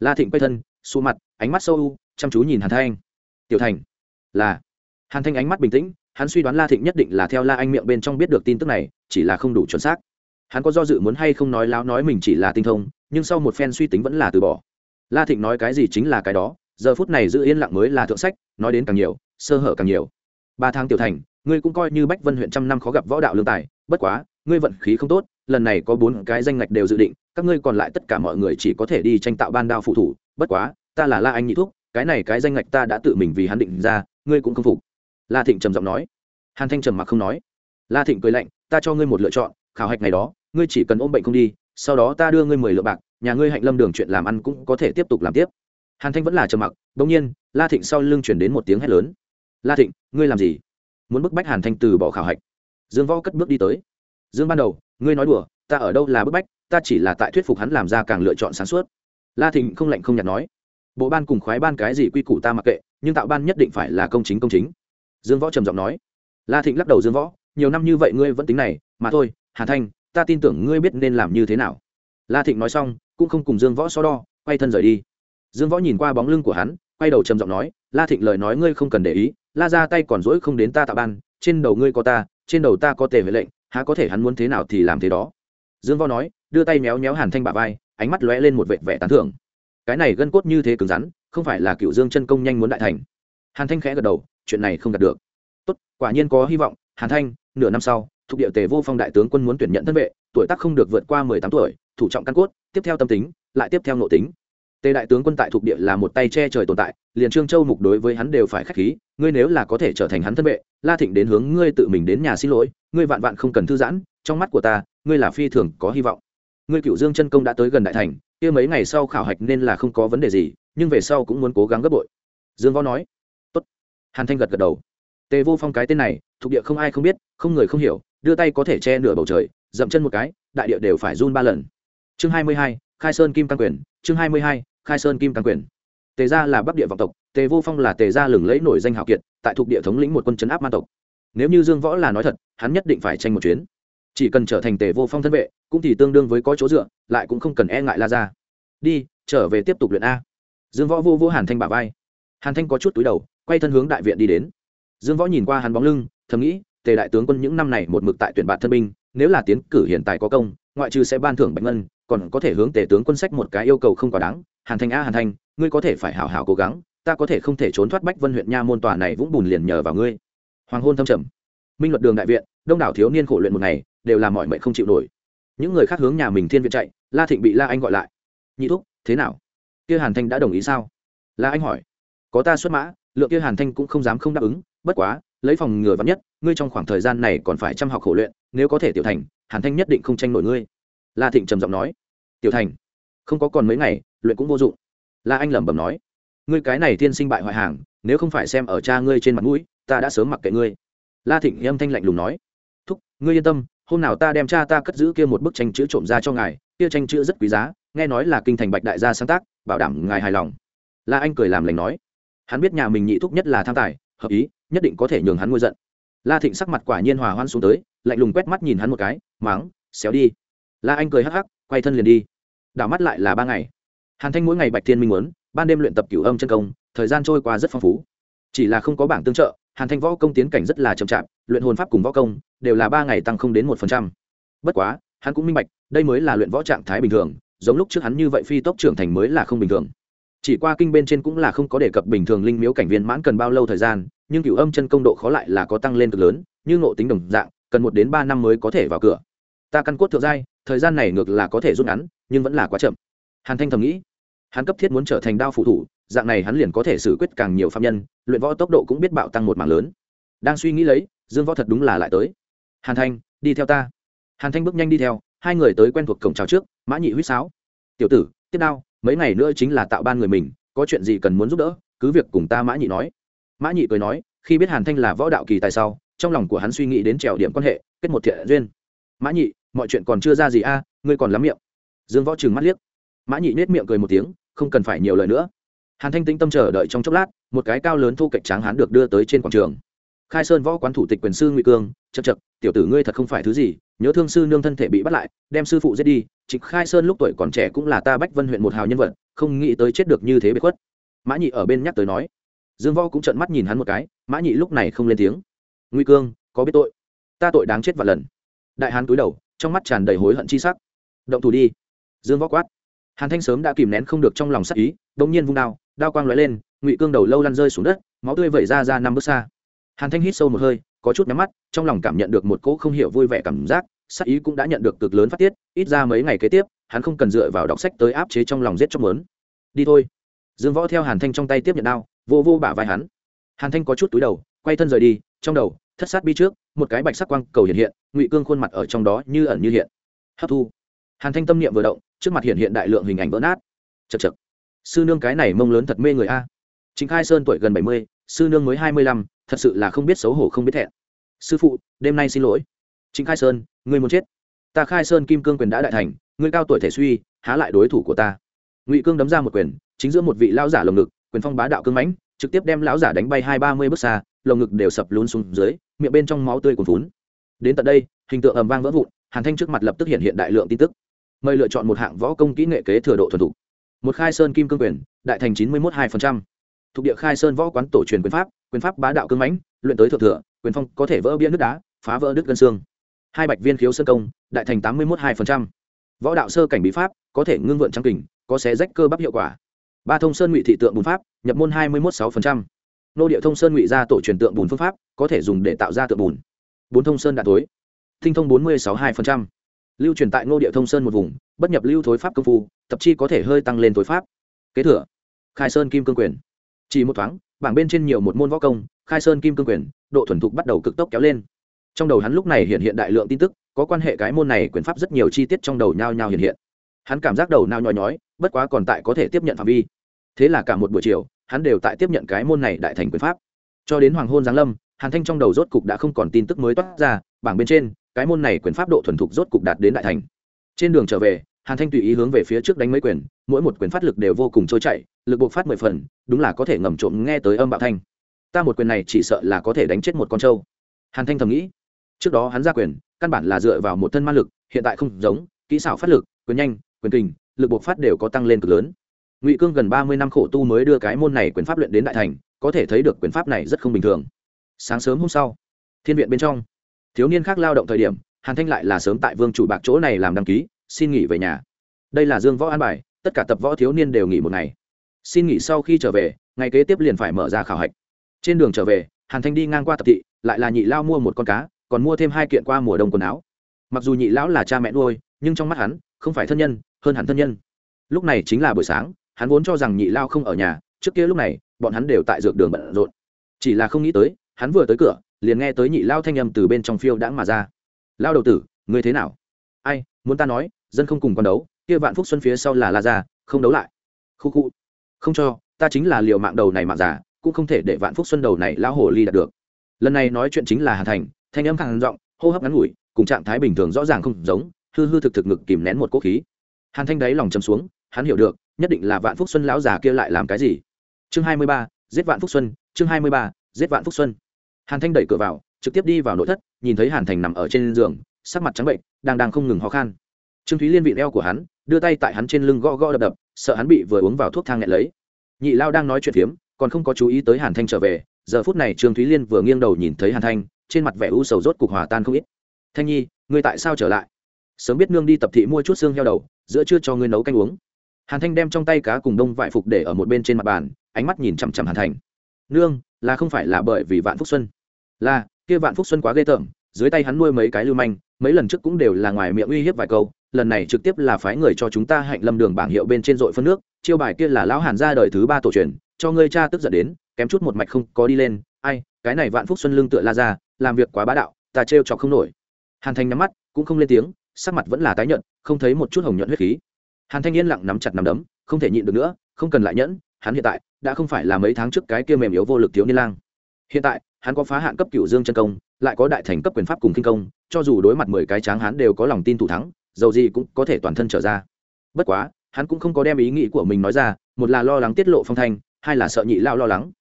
La thịnh quay thân xù mặt, ánh mắt sâu u, chăm chú nhìn hàn thanh. Tiểu thành, là. Hàn thanh ánh mắt bình tĩnh, hắn suy đoán la thịnh nhất định là theo la anh miệng bên trong biết được tin tức này, chỉ là không đủ chuẩn xác. Hắn có do dự muốn hay không nói láo nói mình chỉ là tinh thông, nhưng sau một phen suy tính vẫn là từ bỏ. La thịnh nói cái gì chính là cái đó, giờ phút này giữ yên lặng mới là thượng sách, nói đến càng nhiều, sơ hở càng nhiều ba tháng tiểu thành, ngươi cũng coi như bách vân huyện trăm năm khó gặp võ đạo lương tài, bất quá, ngươi vận khí không tốt, lần này có bốn cái danh ngạch đều dự định, các ngươi còn lại tất cả mọi người chỉ có thể đi tranh tạo ban đao phụ thủ, bất quá, ta là la anh nhị thúc, cái này cái danh ngạch ta đã tự mình vì hắn định ra, ngươi cũng không phục. La thịnh trầm giọng nói. Hàn thanh trầm mặc không nói. La thịnh cười lạnh, ta cho ngươi một lựa chọn, khảo hạch này đó, ngươi chỉ cần ôm bệnh không đi, sau đó ta đưa ngươi mười lượng bạc, nhà ngươi hạnh lâm đường chuyện làm ăn cũng có thể tiếp tục làm tiếp. Hàn thanh vẫn là trầm mặc bỗng nhiên, la thịnh sau lưng chuyển đến một tiếng hét lớn la thịnh, ngươi làm gì? Muốn bức bách hàn thanh từ bỏ khảo hạch. Dương võ cất bước đi tới. Dương ban đầu, ngươi nói đùa, ta ở đâu là bức bách, ta chỉ là tại thuyết phục hắn làm ra càng lựa chọn sáng suốt. La thịnh không lạnh không nhạt nói. Bộ ban cùng khoái ban cái gì quy củ ta mặc kệ, nhưng tạo ban nhất định phải là công chính công chính. Dương võ trầm giọng nói. La thịnh lắc đầu dương võ, nhiều năm như vậy ngươi vẫn tính này, mà thôi hà thanh, ta tin tưởng ngươi biết nên làm như thế nào. La thịnh nói xong, cũng không cùng dương võ so đo, quay thân rời đi. Dương võ nhìn qua bóng lưng của hắn, quay đầu trầm giọng nói, la thịnh lời nói ngươi không cần để ý la ra tay còn dỗi không đến ta tạ ban, trên đầu ngươi có ta, trên đầu ta có tề huệ lệnh, há có thể hắn muốn thế nào thì làm thế đó. Dương võ nói, đưa tay méo méo hàn thanh bà vai, ánh mắt lóe lên một vệt vẻ tán thưởng. Cái này gân cốt như thế cứng rắn, không phải là cựu dương chân công nhanh muốn đại thành. Hàn thanh khẽ gật đầu, chuyện này không đạt được. Tốt, quả nhiên có hy vọng, hàn thanh, nửa năm sau, thuộc địa tề vô phong đại tướng quân muốn tuyển nhận thân vệ, tuổi tác không được vượt qua mười tám tuổi, thủ trọng căn cốt, tiếp theo tâm tính, lại tiếp theo nội tính tề đại tướng quân tại thuộc địa là một tay che trời tồn tại, liền trương châu mục đối với hắn đều phải k h á c h khí, ngươi nếu là có thể trở thành hắn thân vệ, la thịnh đến hướng ngươi tự mình đến nhà xin lỗi, ngươi vạn vạn không cần thư giãn, trong mắt của ta, ngươi là phi thường có hy vọng. Ngươi cựu dương chân công đã tới gần đại thành, kia mấy ngày sau khảo hạch nên là không có vấn đề gì, nhưng về sau cũng muốn cố gắng gấp bội. Dương võ nói. Tốt. Hàn thanh gật gật đầu. Tề vô phong cái tên này, thuộc địa không ai không biết, không người không hiểu, đưa tay có thể che nửa bầu trời, dậm chân một cái, đại địa đều phải run ba lần. Chương hai mươi hai, khai sơn kim căn quyền, chương hai mươi hai khai sơn kim càng quyền. Tề gia là bắc địa vọng tộc, tề vô phong là tề gia lừng lẫy nổi danh hào kiệt, tại thuộc địa thống lĩnh một quân chấn áp ma tộc. Nếu như dương võ là nói thật, hắn nhất định phải tranh một chuyến. Chỉ cần trở thành tề vô phong thân vệ, cũng thì tương đương với có chỗ dựa, lại cũng không cần e ngại la ra đi, trở về tiếp tục luyện a. Dương võ vô vô hàn thanh bả vai. Hàn thanh có chút túi đầu, quay thân hướng đại viện đi đến. Dương võ nhìn qua hắn bóng lưng, thầm nghĩ, tề đại tướng quân những năm này một mực tại tuyển bạn thân binh, nếu là tiến cử hiện tại có công ngoại trừ sẽ ban thưởng bạch ngân, còn có thể hướng tể tướng quân sách một cái yêu cầu không quá đáng. Hàn thành a, hàn thành, ngươi có thể phải hảo hảo cố gắng, ta có thể không thể trốn thoát bách vân huyện nha môn tòa này vũng bùn liền nhờ vào ngươi. Hoàng hôn thâm trầm. Minh luật đường đại viện, đông đảo thiếu niên khổ luyện một ngày, đều làm mọi mệnh không chịu nổi. Những người khác hướng nhà mình thiên viện chạy, la thịnh bị la anh gọi lại. Nhị thúc, thế nào? Kia hàn thanh đã đồng ý sao? La anh hỏi. Có ta xuất mã, lượng kia hàn thanh cũng không dám không đáp ứng, bất quá, lấy phòng ngừa vắn nhất, ngươi trong khoảng thời gian này còn phải chăm học khổ luyện, nếu có thể tiểu thành hàn thanh nhất định không tranh nổi ngươi. La thịnh trầm giọng nói. Tiểu thành, không có còn mấy ngày, luyện cũng vô dụng. La anh lẩm bẩm nói. Ngươi cái này tiên sinh bại hoại hàng, nếu không phải xem ở cha ngươi trên mặt mũi, ta đã sớm mặc kệ ngươi. La thịnh âm thanh lạnh lùng nói. Thúc, ngươi yên tâm, hôm nào ta đem cha ta cất giữ kia một bức tranh chữ trộm ra cho ngài, kia tranh chữ rất quý giá, nghe nói là kinh thành bạch đại gia sáng tác, bảo đảm ngài hài lòng. La anh cười làm lành nói. Hắn biết nhà mình nhị thúc nhất là tham tài, hợp ý, nhất định có thể nhường hắn ngôi giận. La thịnh sắc mặt quả nhiên hòa hoan xuống tới lạnh lùng quét mắt nhìn hắn một cái máng xéo đi. La anh cười hắc hắc, quay thân liền đi. Đảo mắt lại là ba ngày. Hàn thanh mỗi ngày bạch thiên minh muốn, ban đêm luyện tập cửu âm chân công, thời gian trôi qua rất phong phú. Chỉ là không có bảng tương trợ, hàn thanh võ công tiến cảnh rất là chậm chạp, luyện hồn pháp cùng võ công đều là ba ngày tăng không đến một phần trăm. Bất quá, hắn cũng minh bạch, đây mới là luyện võ trạng thái bình thường, giống lúc trước hắn như vậy phi tốc trưởng thành mới là không bình thường. Chỉ qua kinh bên trên cũng là không có đề cập bình thường linh miếu cảnh viên mãn cần bao lâu thời gian, nhưng cửu âm chân công độ khó lại là có tăng lên cực lớn, như ngộ tính đồng dạng cần một đến ba năm mới có thể vào cửa. Ta căn cốt thượng giai, thời gian này ngược là có thể rút ngắn, nhưng vẫn là quá chậm. Hàn thanh thầm nghĩ. Hắn cấp thiết muốn trở thành đao phụ thủ, dạng này hắn liền có thể xử quyết càng nhiều phạm nhân, luyện võ tốc độ cũng biết bạo tăng một mảng lớn. Đang suy nghĩ lấy, dương võ thật đúng là lại tới. Hàn thanh, đi theo ta. Hàn thanh bước nhanh đi theo, hai người tới quen thuộc cổng trào trước, mã nhị huýt sáo. Tiểu tử, tiếp đao, mấy ngày nữa chính là tạo ban người mình, có chuyện gì cần muốn giúp đỡ, cứ việc cùng ta mã nhị nói. Mã nhị cười nói, khi biết hàn thanh là võ đạo kỳ tại sau trong lòng của hắn suy nghĩ đến trèo điểm quan hệ, kết một thiện duyên. Mã nhị, mọi chuyện còn chưa ra gì a, ngươi còn lắm miệng. Dương võ trừng mắt liếc. Mã nhị nết miệng cười một tiếng, không cần phải nhiều lời nữa. Hàn thanh tĩnh tâm chờ đợi trong chốc lát, một cái cao lớn thu cạnh tráng hắn được đưa tới trên quảng trường. Khai sơn võ quán thủ tịch quyền sư ngụy cương chật chật tiểu tử ngươi thật không phải thứ gì, nhớ thương sư nương thân thể bị bắt lại, đem sư phụ giết đi, trịnh khai sơn lúc tuổi còn trẻ cũng là ta bách vân huyện một hào nhân vật, không nghĩ tới chết được như thế bế khuất. Mã nhị ở bên nhắc tới nói. Dương võ cũng trợn mắt nhìn hắn một cái, mã nhị lúc này không lên tiếng nguy cương, có biết tội. Ta tội đáng chết vạn lần. Đại hán cúi đầu, trong mắt tràn đầy hối hận chi sắc. Động thủ đi. Dương võ quát. Hàn thanh sớm đã kìm nén không được trong lòng sắc ý đ nhiên vung đao đao quang lóe lên, ngụy cương đầu lâu lăn rơi xuống đất, máu tươi vẩy ra ra năm bước xa. Hàn thanh hít sâu một hơi, có chút nhắm mắt, trong lòng cảm nhận được một cỗ không hiểu vui vẻ cảm giác, sắc ý cũng đã nhận được cực lớn phát tiết, ít ra mấy ngày kế tiếp, hắn không cần dựa vào đọc sách tới áp chế trong lòng giết chóc lớn. Đi thôi. Dương võ theo hàn thanh trong tay tiếp nhận đao, vô vô bả vai hắn. Hàn thanh có chút túi đầu, quay thân rời đi trong đầu, thất sát bi trước, một cái bạch sắc quang cầu hiện hiện, ngụy cương khuôn mặt ở trong đó như ẩn như hiện. Hấp thu. Hàn thanh tâm niệm vừa động, trước mặt hiện hiện đại lượng hình ảnh vỡ nát. Chật chật sư nương cái này mông lớn thật mê người a. Chính khai sơn tuổi gần bảy mươi, sư nương mới hai mươi lăm, thật sự là không biết xấu hổ không biết thẹn. Sư phụ, đêm nay xin lỗi. Chính khai sơn người muốn chết. Ta khai sơn kim cương quyền đã đại thành người cao tuổi thể suy, há lại đối thủ của ta. Ngụy cương đấm ra một quyền, chính giữa một vị lão giả lồng ngực, quyền phong bá đạo cương mãnh, trực tiếp đem lão giả đánh bay hai ba mươi bước xa lồng ngực đều sập lún xuống dưới, miệng bên trong máu tươi cuồn vún đến tận đây, hình tượng ầm vang vỡ vụn, hàn thanh trước mặt lập tức hiện hiện đại lượng tin tức. Mời lựa chọn một hạng võ công kỹ nghệ kế thừa độ thuần thục. Một khai sơn kim cương quyền, đại thành chín mươi một hai thuộc địa khai sơn võ quán tổ truyền quyền pháp quyền pháp bá đạo cương mãnh, luyện tới thượng thừa, quyền phong có thể vỡ bia nước đá, phá vỡ đứt gân xương. Hai bạch viên khiếu sơn công, đại thành tám mươi một hai võ đạo sơ cảnh bí pháp, có thể ngưng vượn trăng kình, có xé rách cơ bắp hiệu quả. Ba thông sơn ngụy thị tượng bùn pháp, nhập môn hai mươi một sáu nô địa thông sơn ngụy ra tổ truyền tượng bùn phương pháp, có thể dùng để tạo ra tượng bùn. Bốn thông sơn đạt tối thinh thông bốn mươi sáu hai lưu truyền tại nô địa thông sơn một vùng, bất nhập lưu thối pháp công phu, tập chi có thể hơi tăng lên thối pháp. Kế thừa. Khai sơn kim cương quyền. Chỉ một thoáng, bảng bên trên nhiều một môn võ công, khai sơn kim cương quyền, độ thuần thục bắt đầu cực tốc kéo lên. Trong đầu hắn lúc này hiện hiện đại lượng tin tức, có quan hệ cái môn này quyền pháp rất nhiều chi tiết trong đầu nhao nhao hiện hiện. Hắn cảm giác đầu nao nhói nhói, bất quá còn tại có thể tiếp nhận phạm vi. Thế là cả một buổi chiều hắn đều tại tiếp nhận cái môn này đại thành quyền pháp. Cho đến hoàng hôn giáng lâm, hàn thanh trong đầu rốt cục đã không còn tin tức mới toát ra, bảng bên trên, cái môn này quyền pháp độ thuần thục rốt cục đạt đến đại thành. Trên đường trở về, hàn thanh tùy ý hướng về phía trước đánh mấy quyền, mỗi một quyền phát lực đều vô cùng trôi chảy, lực buộc phát mười phần, đúng là có thể ngầm trộm nghe tới âm bạo thanh. Ta một quyền này chỉ sợ là có thể đánh chết một con trâu. Hàn thanh thầm nghĩ. Trước đó hắn ra quyền, căn bản là dựa vào một thân ma lực, hiện tại không giống, kỹ xảo phát lực, quyền nhanh, quyền kình, lực buộc phát đều có tăng lên cực lớn ngụy cương gần ba mươi năm khổ tu mới đưa cái môn này quyền pháp luyện đến đại thành, có thể thấy được quyền pháp này rất không bình thường. Sáng sớm hôm sau, thiên viện bên trong, thiếu niên khác lao động thời điểm, hàn thanh lại là sớm tại vương chủ bạc chỗ này làm đăng ký, xin nghỉ về nhà. Đây là dương võ an bài, tất cả tập võ thiếu niên đều nghỉ một ngày. Xin nghỉ sau khi trở về, ngày kế tiếp liền phải mở ra khảo hạch. Trên đường trở về, hàn thanh đi ngang qua tập thị, lại là nhị lao mua một con cá, còn mua thêm hai kiện qua mùa đông quần áo. Mặc dù nhị lão là cha mẹ nuôi, nhưng trong mắt hắn, không phải thân nhân, hơn hẳn thân nhân. Lúc này chính là buổi sáng hắn vốn cho rằng nhị lao không ở nhà, trước kia lúc này, bọn hắn đều tại dược đường bận rộn. Chỉ là không nghĩ tới, hắn vừa tới cửa, liền nghe tới nhị lao thanh âm từ bên trong phiêu đãng mà ra. Lao đầu tử, ngươi thế nào? Ai, muốn ta nói, dân không cùng con đấu, kia vạn phúc xuân phía sau là la ra không đấu lại. Khu khu. Không cho, ta chính là liều mạng đầu này mạng giả cũng không thể để vạn phúc xuân đầu này lao hồ ly đạt được. Lần này nói chuyện chính là hà thành, thanh âm càng giọng, hô hấp ngắn ngủi, cùng trạng thái bình thường rõ ràng không giống, hư hư thực thực ngực kìm nén một cỗ khí. Hàn thanh đáy lòng chấm xuống, hắn hiểu được nhất định là vạn phúc xuân lão già kia lại làm cái gì? Chương hai mươi ba, giết vạn phúc xuân, chương hai mươi ba, giết vạn phúc xuân. Hàn thanh đẩy cửa vào, trực tiếp đi vào nội thất, nhìn thấy hàn thành nằm ở trên giường, sắc mặt trắng bệnh, đang đang không ngừng ho khan. Trương thúy liên vị eo của hắn, đưa tay tại hắn trên lưng gõ gõ đập đập, sợ hắn bị vừa uống vào thuốc thang nghẹn lấy. Nhị lao đang nói chuyện phiếm, còn không có chú ý tới hàn thanh trở về, giờ phút này trương thúy liên vừa nghiêng đầu nhìn thấy hàn thanh, trên mặt vẻ u sầu rốt cục hòa tan không ít. Thanh nhi, ngươi tại sao trở lại? Sớm biết nương đi tập thị mua chút xương heo đầu, giữa trưa cho ngươi nấu canh uống hàn thanh đem trong tay cá cùng đông vải phục để ở một bên trên mặt bàn, ánh mắt nhìn chằm chằm hàn thành. Nương, là không phải là bởi vì vạn phúc xuân? Là, kia vạn phúc xuân quá ghê tởm, dưới tay hắn nuôi mấy cái lưu manh, mấy lần trước cũng đều là ngoài miệng uy hiếp vài câu, lần này trực tiếp là phái người cho chúng ta hạnh lâm đường bảng hiệu bên trên dội phân nước, chiêu bài kia là lão hàn ra đời thứ ba tổ truyền, cho ngươi cha tức giận đến, kém chút một mạch không có đi lên, ai, cái này vạn phúc xuân lương tựa la ra, làm việc quá bá đạo, ta trêu chọc không nổi. Hàn thanh nhắm mắt, cũng không lên tiếng, sắc mặt vẫn là tái nhợt, không thấy một chút hồng nhuận huyết khí hàn thanh yên lặng nắm chặt nắm đấm, không thể nhịn được nữa, không cần lại nhẫn, hắn hiện tại đã không phải là mấy tháng trước cái kia mềm yếu vô lực thiếu niên lang. Hiện tại, hắn có phá hạn cấp cựu dương chân công, lại có đại thành cấp quyền pháp cùng kinh công, cho dù đối mặt mười cái tráng hắn đều có lòng tin thủ thắng, dầu gì cũng có thể toàn thân trở ra. Bất quá, hắn cũng không có đem ý nghĩ của mình nói ra, một là lo lắng tiết lộ phong thanh, hai là sợ nhị lao lo lắng.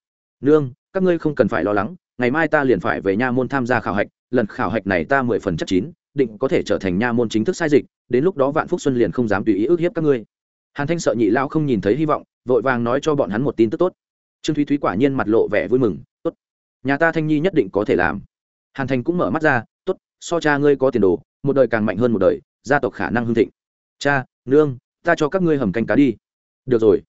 Nương, các ngươi không cần phải lo lắng, ngày mai ta liền phải về nha môn tham gia khảo hạch, lần khảo hạch này ta mười phần chắc chín định có thể trở thành nha môn chính thức sai dịch, đến lúc đó vạn phúc xuân liền không dám tùy ý ức hiếp các ngươi. Hàn thanh sợ nhị lao không nhìn thấy hy vọng, vội vàng nói cho bọn hắn một tin tức tốt. Trương thúy thúy quả nhiên mặt lộ vẻ vui mừng, tốt, nhà ta thanh nhi nhất định có thể làm. Hàn thanh cũng mở mắt ra, tốt, so cha ngươi có tiền đồ, một đời càng mạnh hơn một đời, gia tộc khả năng hưng thịnh. Cha, nương, ta cho các ngươi hầm canh cá đi. Được rồi.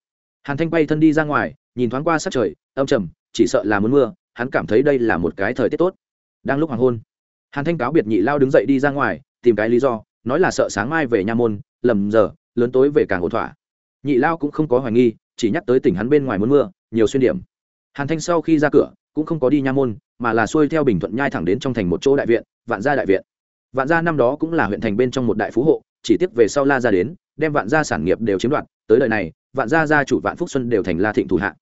Hàn thanh bay thân đi ra ngoài, nhìn thoáng qua sát trời, âm trầm, chỉ sợ là muốn mưa, hắn cảm thấy đây là một cái thời tiết tốt. Đang lúc hoàng hôn hàn thanh cáo biệt nhị lao đứng dậy đi ra ngoài, tìm cái lý do, nói là sợ sáng mai về nha môn, lầm giờ, lớn tối về càng ổn thỏa. Nhị lao cũng không có hoài nghi, chỉ nhắc tới tỉnh hắn bên ngoài muốn mưa, nhiều xuyên điểm. Hàn thanh sau khi ra cửa, cũng không có đi nha môn, mà là xuôi theo bình thuận nhai thẳng đến trong thành một chỗ đại viện, vạn gia đại viện. Vạn gia năm đó cũng là huyện thành bên trong một đại phú hộ, chỉ tiếc về sau la ra đến, đem vạn gia sản nghiệp đều chiếm đoạt, tới đời này, vạn gia gia chủ vạn phúc xuân đều thành la thịnh thủ hạ.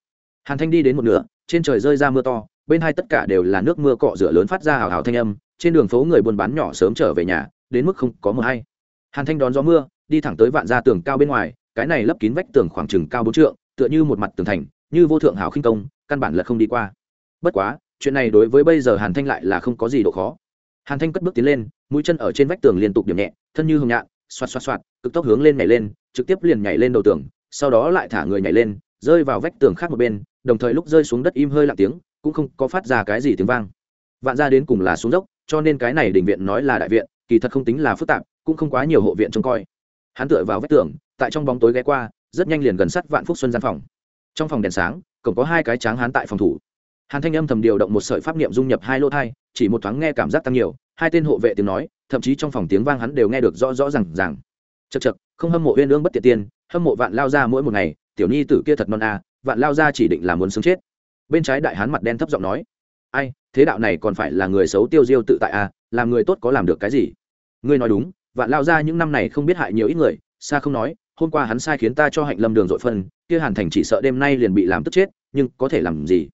Hàn thanh đi đến một nửa, trên trời rơi ra mưa to, bên hai tất cả đều là nước mưa cọ rửa lớn phát ra hào hào thanh âm trên đường phố người buôn bán nhỏ sớm trở về nhà, đến mức không có mưa hay. Hàn thanh đón gió mưa, đi thẳng tới vạn gia tường cao bên ngoài, cái này lấp kín vách tường khoảng chừng cao bốn trượng, tựa như một mặt tường thành, như vô thượng hào khinh công, căn bản là không đi qua. Bất quá, chuyện này đối với bây giờ hàn thanh lại là không có gì độ khó. Hàn thanh cất bước tiến lên, mũi chân ở trên vách tường liên tục điểm nhẹ, thân như hồng nhạn, xoạt xoạt xoạt, cực tốc hướng lên nhảy lên, trực tiếp liền nhảy lên đầu tường, sau đó lại thả người nhảy lên, rơi vào vách tường khác một bên, đồng thời lúc rơi xuống đất im hơi lặng tiếng, cũng không có phát ra cái gì tiếng vang. Vạn ra đến cùng là xuống dốc cho nên cái này đình viện nói là đại viện, kỳ thật không tính là phức tạp, cũng không quá nhiều hộ viện trông coi. Hắn tựa vào vách tường, tại trong bóng tối ghé qua, rất nhanh liền gần sát vạn phúc xuân gian phòng. Trong phòng đèn sáng, cổng có hai cái tráng hắn tại phòng thủ. Hàn thanh âm thầm điều động một sợi pháp niệm dung nhập hai lô thai, chỉ một thoáng nghe cảm giác tăng nhiều, hai tên hộ vệ tiếng nói, thậm chí trong phòng tiếng vang hắn đều nghe được rõ rõ r à n g rằng chật chật không hâm mộ huyên ương bất tiệt tiên, hâm mộ vạn lao ra mỗi một ngày, tiểu nhi tử kia thật non à vạn lao ra chỉ định là muốn sống chết. Bên trái đại hán mặt đen thấp giọng nói ai, thế đạo này còn phải là người xấu tiêu diêu tự tại à làm người tốt có làm được cái gì? Ngươi nói đúng, vạn lao ra những năm này không biết hại nhiều ít người, xa không nói, hôm qua hắn sai khiến ta cho hạnh lâm đường dội phân, kia hàn thành chỉ sợ đêm nay liền bị làm tức chết, nhưng có thể làm gì?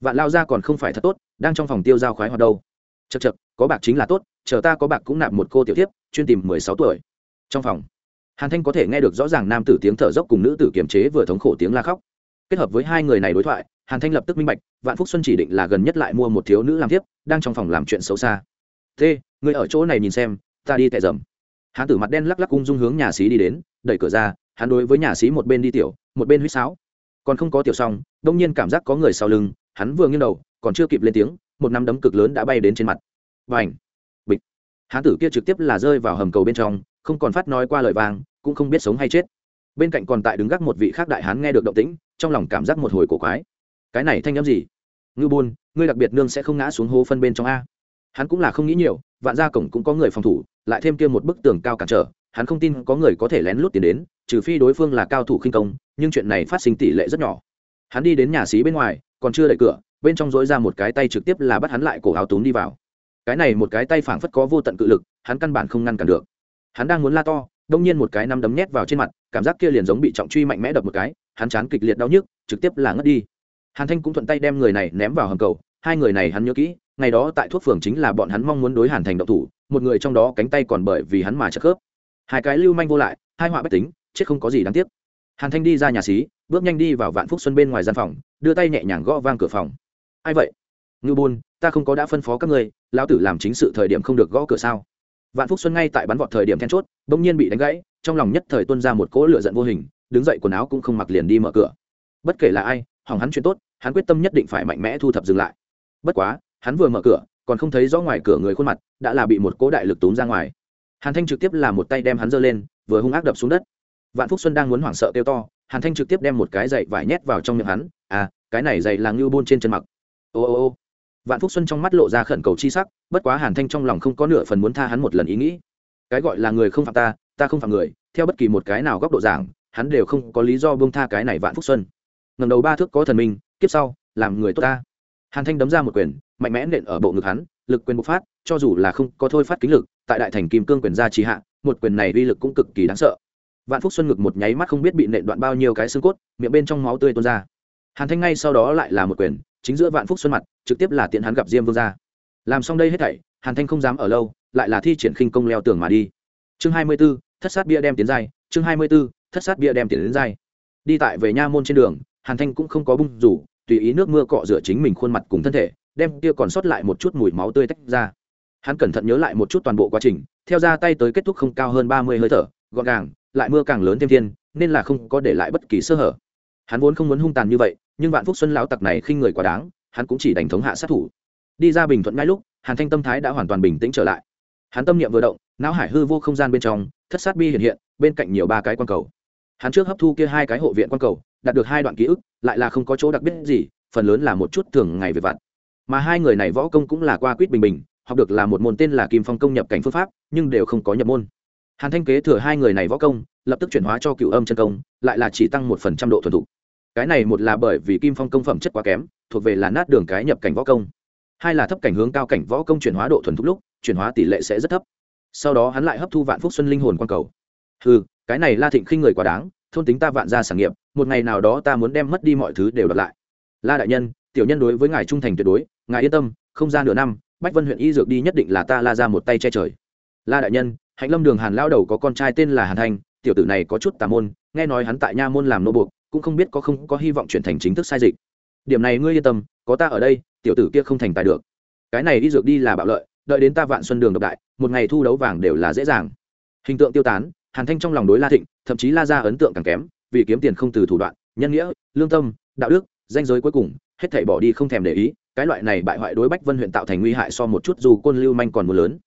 Vạn lao ra còn không phải thật tốt, đang trong phòng tiêu giao khoái hoạt đâu. Chật chật có bạc chính là tốt, chờ ta có bạc cũng nạp một cô tiểu tiếp chuyên tìm mười sáu tuổi. Trong phòng, hàn thanh có thể nghe được rõ ràng nam tử tiếng thở dốc cùng nữ tử kiềm chế vừa thống khổ tiếng la khóc. Kết hợp với hai người này đối thoại hàn thanh lập tức minh bạch, vạn phúc xuân chỉ định là gần nhất lại mua một thiếu nữ làm tiếp đang trong phòng làm chuyện xấu xa. Thế người ở chỗ này nhìn xem, ta đi tệ dầm. Hán tử mặt đen lắc lắc cung dung hướng nhà xí đi đến, đẩy cửa ra, hắn đối với nhà xí một bên đi tiểu, một bên huýt sáo. Còn không có tiểu xong, đông nhiên cảm giác có người sau lưng, hắn vừa nghiêng đầu, còn chưa kịp lên tiếng, một nắm đấm cực lớn đã bay đến trên mặt. Và ảnh bịch! Hán tử kia trực tiếp là rơi vào hầm cầu bên trong, không còn phát nói qua lời vàng cũng không biết sống hay chết. Bên cạnh còn tại đứng gác một vị khác đại hán nghe được động tĩnh, trong lòng cảm giác một hồi cổ quái cái này thanh â m gì? Ngư bôn ngươi đặc biệt nương sẽ không ngã xuống hố phân bên trong a. Hắn cũng là không nghĩ nhiều, vạn gia cổng cũng có người phòng thủ, lại thêm kia một bức tường cao cản trở, hắn không tin có người có thể lén lút tiền đến, trừ phi đối phương là cao thủ khinh công, nhưng chuyện này phát sinh tỷ lệ rất nhỏ. Hắn đi đến nhà xí bên ngoài, còn chưa đẩy cửa, bên trong dối ra một cái tay trực tiếp là bắt hắn lại cổ áo túm đi vào. Cái này một cái tay phảng phất có vô tận cự lực, hắn căn bản không ngăn cản được. Hắn đang muốn la to, đông nhiên một cái nắm đấm nhét vào trên mặt, cảm giác kia liền giống bị trọng truy mạnh mẽ đập một cái, hắn chán kịch liệt đau nhức, trực tiếp là ngất đi hàn thanh cũng thuận tay đem người này ném vào hầm cầu. Hai người này hắn nhớ kỹ, ngày đó tại thuốc phường chính là bọn hắn mong muốn đối hàn thành độc thủ, một người trong đó cánh tay còn bởi vì hắn mà chất khớp. Hai cái lưu manh vô lại, hai họa bách tính, chết không có gì đáng tiếc. Hàn thanh đi ra nhà xí, bước nhanh đi vào vạn phúc xuân bên ngoài gian phòng, đưa tay nhẹ nhàng gõ vang cửa phòng. Ai vậy? Ngư bôn, ta không có đã phân phó các ngươi, lão tử làm chính sự thời điểm không được gõ cửa sao? Vạn phúc xuân ngay tại bắn vọt thời điểm then chốt, bỗng nhiên bị đánh gãy, trong lòng nhất thời tuân ra một cỗ lửa giận vô hình, đứng dậy quần áo cũng không mặc liền đi mở cửa. Bất kể là ai, hỏng hắn chuyện tốt hắn quyết tâm nhất định phải mạnh mẽ thu thập dừng lại. Bất quá, hắn vừa mở cửa, còn không thấy rõ ngoài cửa người khuôn mặt, đã là bị một cỗ đại lực túm ra ngoài. Hàn thanh trực tiếp là một tay đem hắn giơ lên, vừa hung ác đập xuống đất. Vạn phúc xuân đang muốn hoảng sợ kêu to, hàn thanh trực tiếp đem một cái giày vải nhét vào trong miệng hắn à cái này giày là ngưu bôn trên chân mặc. Ô ô ô. Vạn phúc xuân trong mắt lộ ra khẩn cầu chi sắc, bất quá hàn thanh trong lòng không có nửa phần muốn tha hắn một lần ý nghĩ. Cái gọi là người không phạm ta ta không phạm người, theo bất kỳ một cái nào góc độ giảng, hắn đều không có lý do buông tha cái này vạn phúc xuân. Ngầm đầu ba thước có thần minh kiếp sau, làm người tốt ta. Hàn thanh đấm ra một quyền, mạnh mẽ nện ở bộ ngực hắn, lực quyền bộc phát, cho dù là không có thôi phát kính lực, tại đại thành kim cương quyền gia trì hạ, một quyền này uy lực cũng cực kỳ đáng sợ. Vạn phúc xuân ngực một nháy mắt không biết bị nện đoạn bao nhiêu cái xương cốt, miệng bên trong máu tươi tuôn ra. Hàn thanh ngay sau đó lại là một quyền, chính giữa vạn phúc xuân mặt, trực tiếp là tiện hắn gặp diêm vương gia làm xong đây hết thảy, hàn thanh không dám ở lâu, lại là thi triển khinh công leo tường mà đi. Chương hai mươi b ố thất sát bia đem tiến giai, chương hai mươi b ố thất sát bia đem tiến đến giai. Đi tại về nha môn trên đường hàn thanh cũng không có bung rủ, tùy ý nước mưa cọ rửa chính mình khuôn mặt cùng thân thể, đem kia còn sót lại một chút mùi máu tươi tách ra. Hắn cẩn thận nhớ lại một chút toàn bộ quá trình, theo ra tay tới kết thúc không cao hơn ba mươi hơi thở, gọn gàng, lại mưa càng lớn thêm thiên, nên là không có để lại bất kỳ sơ hở. Hắn vốn không muốn hung tàn như vậy, nhưng vạn phúc xuân lão tặc này khinh người quá đáng, hắn cũng chỉ đành thống hạ sát thủ. Đi ra bình thuận ngay lúc, hàn thanh tâm thái đã hoàn toàn bình tĩnh trở lại. Hắn tâm niệm vừa động, não hải hư vô không gian bên trong, thất sát bi hiện hiện, bên cạnh nhiều ba cái quan cầu. Hắn trước hấp thu kia hai cái hộ viện quan cầu đạt được hai đoạn ký ức, lại là không có chỗ đặc biệt gì, phần lớn là một chút thường ngày về vặt. Mà hai người này võ công cũng là qua quýt bình bình, học được là một môn tên là kim phong công nhập cảnh phương pháp, nhưng đều không có nhập môn. Hàn thanh kế thừa hai người này võ công, lập tức chuyển hóa cho cựu âm chân công, lại là chỉ tăng một phần trăm độ thuần thục. Cái này một là bởi vì kim phong công phẩm chất quá kém, thuộc về là nát đường cái nhập cảnh võ công. Hai là thấp cảnh hướng cao cảnh võ công chuyển hóa độ thuần thục lúc, chuyển hóa tỷ lệ sẽ rất thấp. Sau đó hắn lại hấp thu vạn phúc xuân linh hồn quan cầu. Ừ cái này la thịnh khinh người quá đáng thôn tính ta vạn ra sản nghiệp, một ngày nào đó ta muốn đem mất đi mọi thứ đều đợt lại. La đại nhân, tiểu nhân đối với ngài trung thành tuyệt đối, ngài yên tâm, không ra nửa năm, bách vân huyện y dược đi nhất định là ta la ra một tay che trời. La đại nhân, hạnh lâm đường hàn lao đầu có con trai tên là hàn thanh, tiểu tử này có chút tà môn, nghe nói hắn tại nha môn làm nô buộc, cũng không biết có không có hy vọng chuyển thành chính thức sai dịch. Điểm này ngươi yên tâm, có ta ở đây, tiểu tử kia không thành tài được. Cái này đi dược đi là bạo lợi, đợi đến ta vạn xuân đường độc đại, một ngày thu đấu vàng đều là dễ dàng. Hình tượng tiêu tán hàn thanh trong lòng đối la thịnh, thậm chí la ra ấn tượng càng kém, vì kiếm tiền không từ thủ đoạn, nhân nghĩa, lương tâm, đạo đức, danh giới cuối cùng, hết thảy bỏ đi không thèm để ý, cái loại này bại hoại đối bách vân huyện tạo thành nguy hại so một chút dù côn lưu manh còn muốn lớn.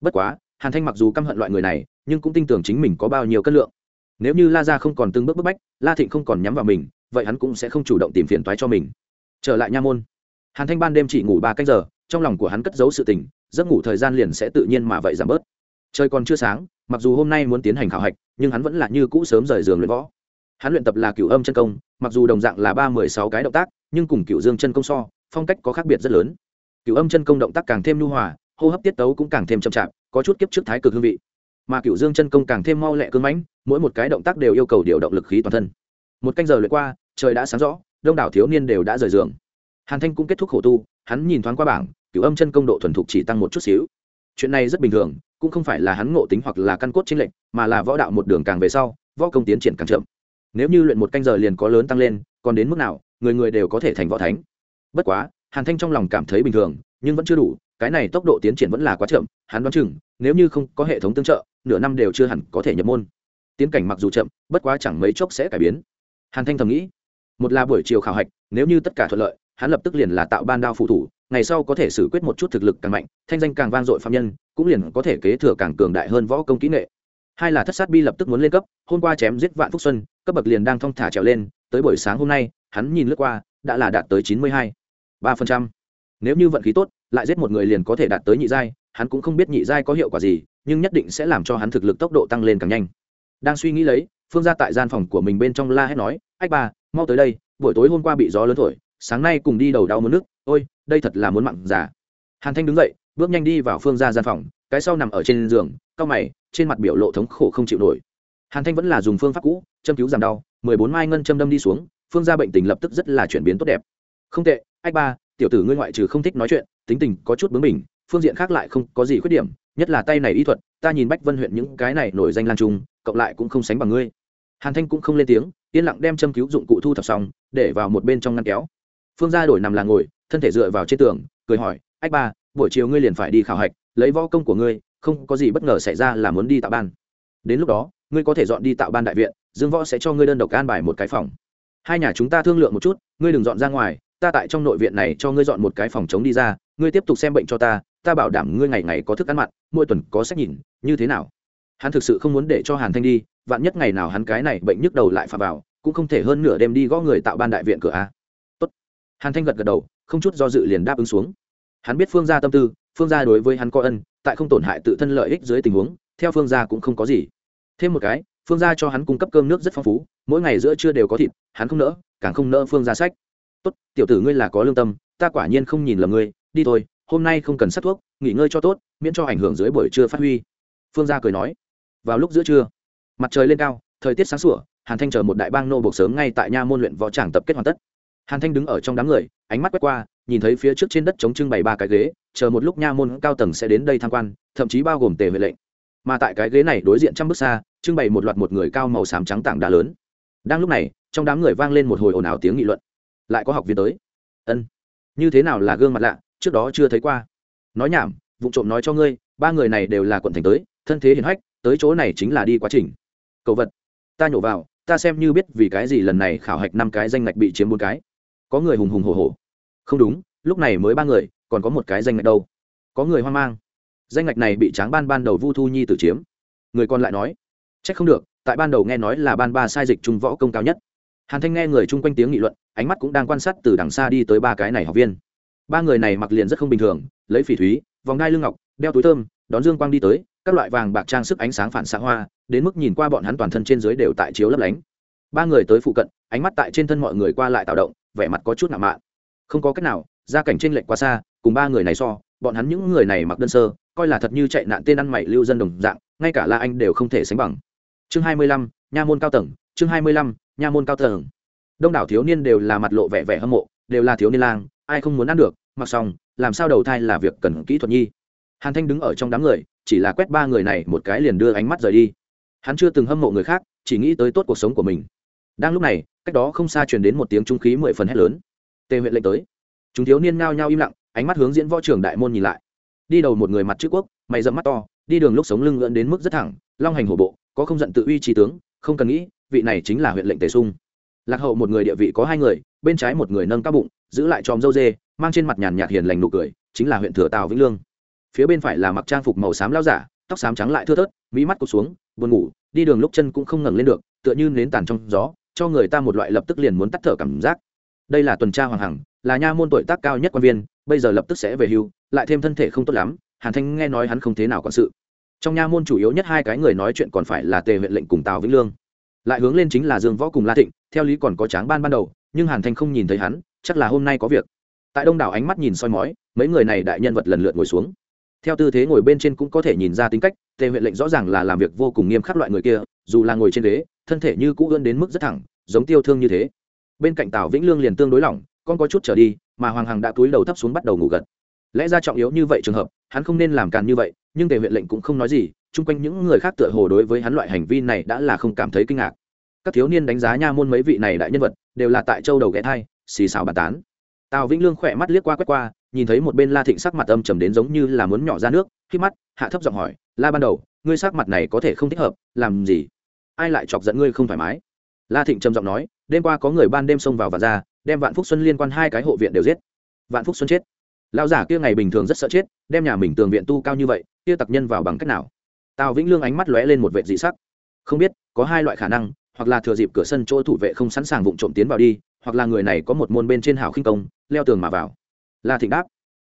Bất quá, hàn thanh mặc dù căm hận loại người này, nhưng cũng tin tưởng chính mình có bao nhiêu cân lượng. Nếu như la ra không còn từng bước bức bách, la thịnh không còn nhắm vào mình, vậy hắn cũng sẽ không chủ động tìm phiền toái cho mình. Trở lại nha môn. Hàn thanh ban đêm chỉ ngủ ba canh giờ, trong lòng của hắn cất giấu sự tình, giấc ngủ thời gian liền sẽ tự nhiên mà vậy giảm bớt. Trời còn chưa sáng mặc dù hôm nay muốn tiến hành khảo hạch, nhưng hắn vẫn là như cũ sớm rời giường luyện võ. Hắn luyện tập là cửu âm chân công, mặc dù đồng dạng là ba mười sáu cái động tác, nhưng cùng cửu dương chân công so, phong cách có khác biệt rất lớn. Cửu âm chân công động tác càng thêm nhu hòa, hô hấp tiết tấu cũng càng thêm chậm chạp, có chút kiếp trước thái cực hương vị. Mà cửu dương chân công càng thêm mau lẹ cứng mãnh, mỗi một cái động tác đều yêu cầu điều động lực khí toàn thân. Một canh giờ lượt qua, trời đã sáng rõ, đông đảo thiếu niên đều đã rời giường. Hàn thanh cũng kết thúc khổ tu, hắn nhìn thoáng qua bảng, cửu âm chân công độ thuần thục chỉ tăng một chút xíu chuyện này rất bình thường, cũng không phải là hắn ngộ tính hoặc là căn cốt chính lệnh mà là võ đạo một đường càng về sau, võ công tiến triển càng chậm. Nếu như luyện một canh giờ liền có lớn tăng lên, còn đến mức nào, người người đều có thể thành võ thánh. Bất quá, hàn thanh trong lòng cảm thấy bình thường, nhưng vẫn chưa đủ, cái này tốc độ tiến triển vẫn là quá chậm, hắn đoán chừng, nếu như không có hệ thống tương trợ, nửa năm đều chưa hẳn có thể nhập môn. Tiến cảnh mặc dù chậm, bất quá chẳng mấy chốc sẽ cải biến. Hàn thanh thầm nghĩ, một là buổi chiều khảo hạch, nếu như tất cả thuận lợi hắn lập tức liền là tạo ban đao phụ thủ, ngày sau có thể xử quyết một chút thực lực càng mạnh, thanh danh càng vang dội phạm nhân, cũng liền có thể kế thừa càng cường đại hơn võ công kỹ nghệ. Hai là thất sát bi lập tức muốn lên cấp, hôm qua chém giết vạn phúc xuân, cấp bậc liền đang thong thả trèo lên, tới buổi sáng hôm nay, hắn nhìn lướt qua, đã là đạt tới chín mươi hai. ba phần trăm. Nếu như vận khí tốt, lại giết một người liền có thể đạt tới nhị giai, hắn cũng không biết nhị giai có hiệu quả gì, nhưng nhất định sẽ làm cho hắn thực lực tốc độ tăng lên càng nhanh. Đang suy nghĩ lấy, phương ra tại gian phòng của mình bên trong la hét nói, ách ba mau tới đây, buổi tối hôm qua bị gió lớn thổi sáng nay cùng đi đầu đau mất nước, ôi, đây thật là muốn mặn già. Hàn thanh đứng dậy, bước nhanh đi vào phương ra gian phòng, cái sau nằm ở trên giường, cao mày, trên mặt biểu lộ thống khổ không chịu nổi. Hàn thanh vẫn là dùng phương pháp cũ, châm cứu giảm đau, mười bốn mai ngân châm đâm đi xuống, phương ra bệnh tình lập tức rất là chuyển biến tốt đẹp. Không tệ ách ba, tiểu tử ngươi ngoại trừ không thích nói chuyện, tính tình có chút bướng mình phương diện khác lại không có gì khuyết điểm, nhất là tay này y thuật, ta nhìn bách vân huyện những cái này nổi danh lan trung, cộng lại cũng không sánh bằng ngươi. Hàn thanh cũng không lên tiếng, yên lặng đem châm cứu dụng cụ thu thập xong, để vào một bên trong ngăn kéo phương gia đổi nằm là ngồi, thân thể dựa vào trên tường, cười hỏi, ách ba, buổi chiều ngươi liền phải đi khảo hạch, lấy võ công của ngươi, không có gì bất ngờ xảy ra là muốn đi tạo ban. Đến lúc đó, ngươi có thể dọn đi tạo ban đại viện, dương võ sẽ cho ngươi đơn độc an bài một cái phòng. Hai nhà chúng ta thương lượng một chút, ngươi đừng dọn ra ngoài, ta tại trong nội viện này cho ngươi dọn một cái phòng chống đi ra, ngươi tiếp tục xem bệnh cho ta ta bảo đảm ngươi ngày ngày có thức ăn mặn, mỗi tuần có sách nhìn, như thế nào? Hắn thực sự không muốn để cho hàn thanh đi, vạn nhất ngày nào hắn cái này bệnh nhức đầu lại phà vào, cũng không thể hơn nửa đêm đi gõ người tạo ban đại viện cửa a hàn thanh gật gật đầu, không chút do dự liền đáp ứng xuống. Hắn biết phương gia tâm tư, phương gia đối với hắn có ân, tại không tổn hại tự thân lợi ích dưới tình huống, theo phương gia cũng không có gì. Thêm một cái, phương gia cho hắn cung cấp cơm nước rất phong phú, mỗi ngày giữa trưa đều có thịt, hắn không nỡ, càng không nỡ phương gia sách. Tốt, tiểu tử ngươi là có lương tâm, ta quả nhiên không nhìn lầm ngươi, đi thôi, hôm nay không cần sát thuốc, nghỉ ngơi cho tốt, miễn cho ảnh hưởng dưới buổi trưa phát huy. Phương gia cười nói. Vào lúc giữa trưa, mặt trời lên cao, thời tiết sáng sủa, hàn thanh chờ một đại bang nô buộc sớm ngay tại nha môn luyện võ tràng tập kết hoàn tất hàn thanh đứng ở trong đám người, ánh mắt quét qua, nhìn thấy phía trước trên đất chống trưng bày ba cái ghế, chờ một lúc nha môn cao tầng sẽ đến đây tham quan, thậm chí bao gồm tề huệ lệnh. Mà tại cái ghế này đối diện trăm bước xa, trưng bày một loạt một người cao màu xám trắng tảng đá lớn. Đang lúc này, trong đám người vang lên một hồi ồn ào tiếng nghị luận. Lại có học viên tới. Ân, như thế nào là gương mặt lạ, trước đó chưa thấy qua. Nói nhảm, vụ trộm nói cho ngươi, ba người này đều là quận thành tới, thân thế hiển hách, tới chỗ này chính là đi quá trình. Cầu vật, ta nhổ vào, ta xem như biết vì cái gì lần này khảo hạch năm cái danh ngạch bị chiếm bốn cái có người hùng hùng hổ hổ. Không đúng, lúc này mới ba người, còn có một cái danh ngạch đâu. Có người hoang mang. Danh ngạch này bị tráng ban ban đầu vu thu nhi tử chiếm. Người còn lại nói c h ắ c không được, tại ban đầu nghe nói là ban ba sai dịch trung võ công cao nhất. Hàn thanh nghe người chung quanh tiếng nghị luận, ánh mắt cũng đang quan sát từ đằng xa đi tới ba cái này học viên. Ba người này mặc liền rất không bình thường, lấy phỉ thúy, vòng đai lưng ngọc, đeo túi thơm, đón dương quang đi tới, các loại vàng bạc trang sức ánh sáng phản xạ hoa, đến mức nhìn qua bọn hắn toàn thân trên dưới đều tại chiếu lấp lánh. Ba người tới phụ cận, ánh mắt tại trên thân mọi người qua lại tạo động vẻ mặt có chút nặng mạn. Không có cách nào, gia cảnh trên lệch quá xa, cùng ba người này so, bọn hắn những người này mặc đơn sơ, coi là thật như chạy nạn tên ăn mày lưu dân đồng dạng, ngay cả la anh đều không thể sánh bằng. Chương hai mươi lăm, nha môn cao tầng, chương hai mươi lăm, nha môn cao tầng. Đông đảo thiếu niên đều là mặt lộ vẻ vẻ hâm mộ, đều là thiếu niên lang, ai không muốn ăn được, mặc xong, làm sao đầu thai là việc cần kỹ thuật nhi. Hàn thanh đứng ở trong đám người, chỉ là quét ba người này một cái liền đưa ánh mắt rời đi. Hắn chưa từng hâm mộ người khác, chỉ nghĩ tới tốt cuộc sống của mình đang lúc này, cách đó không xa truyền đến một tiếng trung khí mười phần hét lớn. Tề huyện lệnh tới. Chúng thiếu niên ngao nhau im lặng, ánh mắt hướng diễn võ trưởng đại môn nhìn lại. Đi đầu một người mặt chữ quốc, mày dẫm mắt to, đi đường lúc sống lưng lượn đến mức rất thẳng, long hành hổ bộ, có không giận tự uy trí tướng, không cần nghĩ, vị này chính là huyện lệnh tề sung. Lạc hậu một người địa vị có hai người, bên trái một người nâng cao bụng, giữ lại tròm dâu dê, mang trên mặt nhàn nhạt hiền lành nụ cười, chính là huyện thừa tào vĩnh lương. Phía bên phải là mặc trang phục màu xám lao giả, tóc xám trắng lại thưa thớt, mỹ mắt cụt xuống, buồn ngủ, đi đường lúc chân cũng không ngẩng lên được, tựa như nến tàn trong gió cho người ta một loại lập tức liền muốn tắt thở cảm giác. Đây là tuần tra hoàng hằng, là nha môn tuổi tác cao nhất quan viên, bây giờ lập tức sẽ về hưu, lại thêm thân thể không tốt lắm, hàn thanh nghe nói hắn không thế nào quản sự. Trong nha môn chủ yếu nhất hai cái người nói chuyện còn phải là tề huyện lệnh cùng tào vĩnh lương. Lại hướng lên chính là dương võ cùng la thịnh, theo lý còn có tráng ban ban đầu, nhưng hàn thanh không nhìn thấy hắn, chắc là hôm nay có việc. Tại đông đảo ánh mắt nhìn soi mói, mấy người này đại nhân vật lần lượt ngồi xuống. Theo tư thế ngồi bên trên cũng có thể nhìn ra tính cách, tề huyện lệnh rõ ràng là làm việc vô cùng nghiêm khắc loại người kia, dù là ngồi trên ghế thân thể như cũ ươn đến mức rất thẳng, giống tiêu thương như thế. Bên cạnh tào vĩnh lương liền tương đối lỏng, con có chút trở đi, mà hoàng hằng đã túi đầu thấp xuống bắt đầu ngủ gật. Lẽ ra trọng yếu như vậy trường hợp, hắn không nên làm càn như vậy, nhưng tề huyện lệnh cũng không nói gì, chung quanh những người khác tựa hồ đối với hắn loại hành vi này đã là không cảm thấy kinh ngạc. Các thiếu niên đánh giá nha môn mấy vị này đại nhân vật, đều là tại châu đầu ghé thai, xì xào bàn tán. Tào vĩnh lương khỏe mắt liếc qua quét qua, nhìn thấy một bên la thịnh sắc mặt âm trầm đến giống như là muốn nhỏ ra nước khi mắt, hạ thấp giọng hỏi, la ban đầu, ngươi sắc mặt này có thể không thích hợp, làm gì? Ai lại chọc giận ngươi không thoải mái? La thịnh trầm giọng nói, đêm qua có người ban đêm xông vào và ra, đem vạn phúc xuân liên quan hai cái hộ viện đều giết. Vạn phúc xuân chết. Lão giả kia ngày bình thường rất sợ chết, đem nhà mình tường viện tu cao như vậy, kia tặc nhân vào bằng cách nào? Tào vĩnh lương ánh mắt lóe lên một vệ dị sắc. Không biết, có hai loại khả năng, hoặc là thừa dịp cửa sân chỗ thủ vệ không sẵn sàng vụng trộm tiến vào đi, hoặc là người này có một môn bên trên hảo khinh công, leo tường mà vào. La thịnh đáp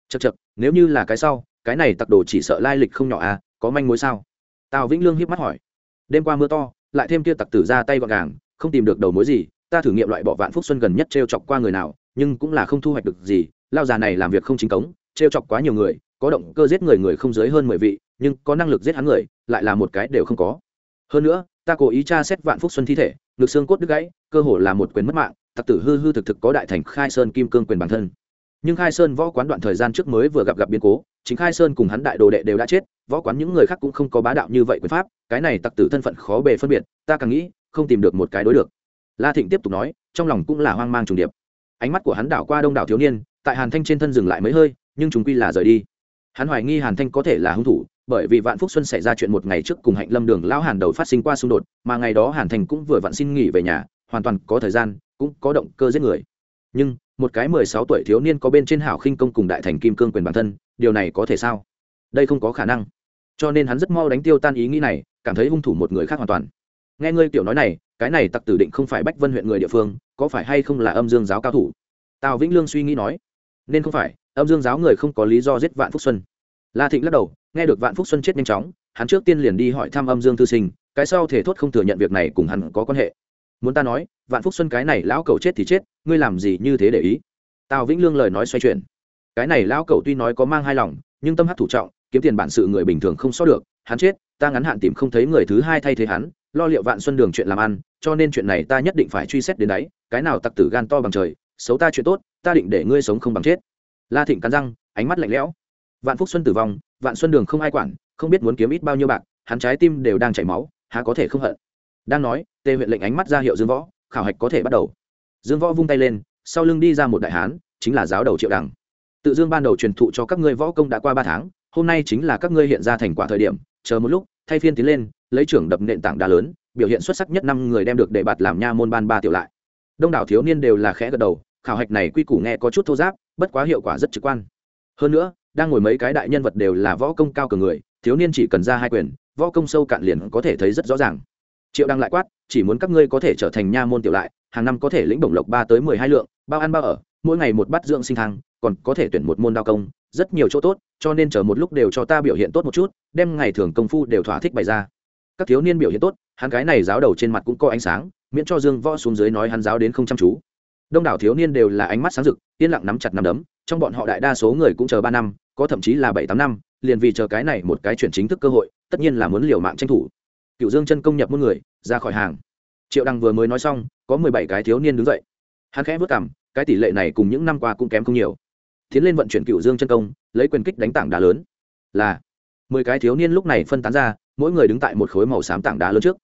chật chật nếu như là cái sau, cái này tặc đồ chỉ sợ lai lịch không nhỏ à có manh mối sao? Tào vĩnh lương hiếp mắt hỏi, đêm qua mưa to lại thêm kia tặc tử ra tay gọn gàng, không tìm được đầu mối gì, ta thử nghiệm loại bỏ vạn phúc xuân gần nhất t r e o chọc qua người nào, nhưng cũng là không thu hoạch được gì, lao già này làm việc không chính cống t r e o chọc quá nhiều người, có động cơ giết người người không dưới hơn mười vị, nhưng có năng lực giết hắn người, lại là một cái đều không có. Hơn nữa, ta cố ý tra xét vạn phúc xuân thi thể, ngực xương cốt đứt gãy, cơ hồ là một quyền mất mạng, tặc tử hư hư thực thực có đại thành khai sơn kim cương quyền bản thân nhưng khai sơn võ quán đoạn thời gian trước mới vừa gặp gặp biến cố, chính khai sơn cùng hắn đại đồ đệ đều đã chết, võ quán những người khác cũng không có bá đạo như vậy quyền pháp, cái này tặc tử thân phận khó bề phân biệt, ta càng nghĩ, không tìm được một cái đối được. La thịnh tiếp tục nói, trong lòng cũng là hoang mang trùng điệp. Ánh mắt của hắn đảo qua đông đảo thiếu niên, tại hàn thanh trên thân dừng lại mấy hơi, nhưng chúng quy là rời đi. Hắn hoài nghi hàn thanh có thể là hung thủ, bởi vì vạn phúc xuân xảy ra chuyện một ngày trước cùng hạnh lâm đường lão hàn đầu phát sinh qua xung đột, mà ngày đó hàn thanh cũng vừa vặn xin nghỉ về nhà, hoàn toàn có thời gian, cũng có động cơ giết người. Nhưng một cái mười sáu tuổi thiếu niên có bên trên hảo khinh công cùng đại thành kim cương quyền bản thân, điều này có thể sao? Đây không có khả năng. Cho nên hắn rất mau đánh tiêu tan ý nghĩ này, cảm thấy hung thủ một người khác hoàn toàn. Nghe ngươi tiểu nói này, cái này tặc tử định không phải bách vân huyện người địa phương, có phải hay không là âm dương giáo cao thủ? Tào vĩnh lương suy nghĩ nói. Nên không phải, âm dương giáo người không có lý do giết vạn phúc xuân. La thịnh lắc đầu, nghe được vạn phúc xuân chết nhanh chóng, hắn trước tiên liền đi hỏi thăm âm dương thư sinh, cái sau thể thốt không thừa nhận việc này cùng hắn có quan hệ muốn ta nói vạn phúc xuân cái này lão cầu chết thì chết ngươi làm gì như thế để ý? Tào vĩnh lương lời nói xoay chuyển. Cái này lão cầu tuy nói có mang hai lòng nhưng tâm hát thủ trọng kiếm tiền bản sự người bình thường không so được hắn chết ta ngắn hạn tìm không thấy người thứ hai thay thế hắn lo liệu vạn xuân đường chuyện làm ăn cho nên chuyện này ta nhất định phải truy xét đến đáy, cái nào tặc tử gan to bằng trời xấu ta chuyện tốt ta định để ngươi sống không bằng chết. La thịnh cắn răng ánh mắt lạnh lẽo. Vạn phúc xuân tử vong vạn xuân đường không ai quản không biết muốn kiếm ít bao nhiêu bạc hắn trái tim đều đang chảy máu há có thể không hận đang nói, tề huyện lệnh ánh mắt ra hiệu dương võ, khảo hạch có thể bắt đầu. Dương võ vung tay lên, sau lưng đi ra một đại hán, chính là giáo đầu triệu đằng. Tự dương ban đầu truyền thụ cho các ngươi võ công đã qua ba tháng, hôm nay chính là các ngươi hiện ra thành quả thời điểm, chờ một lúc, thay phiên tiến lên, lấy trưởng đập nền tảng đá lớn, biểu hiện xuất sắc nhất năm người đem được đề bạt làm nha môn ban ba tiểu lại. Đông đảo thiếu niên đều là khẽ gật đầu, khảo hạch này quy củ nghe có chút thô giáp, bất quá hiệu quả rất trực quan. Hơn nữa, đang ngồi mấy cái đại nhân vật đều là võ công cao cường người, thiếu niên chỉ cần ra hai quyền, võ công sâu cạn liền có thể thấy rất rõ ràng triệu đăng lại quát, chỉ muốn các ngươi có thể trở thành nha môn tiểu lại, hàng năm có thể lĩnh bổng lộc ba tới mười hai lượng, bao ăn bao ở, mỗi ngày một bát dưỡng sinh thang, còn có thể tuyển một môn đao công, rất nhiều chỗ tốt, cho nên chờ một lúc đều cho ta biểu hiện tốt một chút, đem ngày thường công phu đều thỏa thích bày ra. Các thiếu niên biểu hiện tốt, hắn gái này giáo đầu trên mặt cũng có ánh sáng, miễn cho dương võ xuống dưới nói hắn giáo đến không chăm chú. Đông đảo thiếu niên đều là ánh mắt sáng rực, yên lặng nắm chặt nắm đấm, trong bọn họ đại đa số người cũng chờ ba năm, có thậm chí là bảy tám năm, liền vì chờ cái này một cái chuyển chính thức cơ hội, tất nhiên là muốn liều mạng tranh thủ cựu dương chân công nhập muôn người, ra khỏi hàng. Triệu đăng vừa mới nói xong, có mười bảy cái thiếu niên đứng dậy. Hắn khẽ vất cảm cái tỷ lệ này cùng những năm qua cũng kém không nhiều. Tiến lên vận chuyển cựu dương chân công, lấy quyền kích đánh tảng đá lớn. Là, mười cái thiếu niên lúc này phân tán ra, mỗi người đứng tại một khối màu xám tảng đá lớn trước.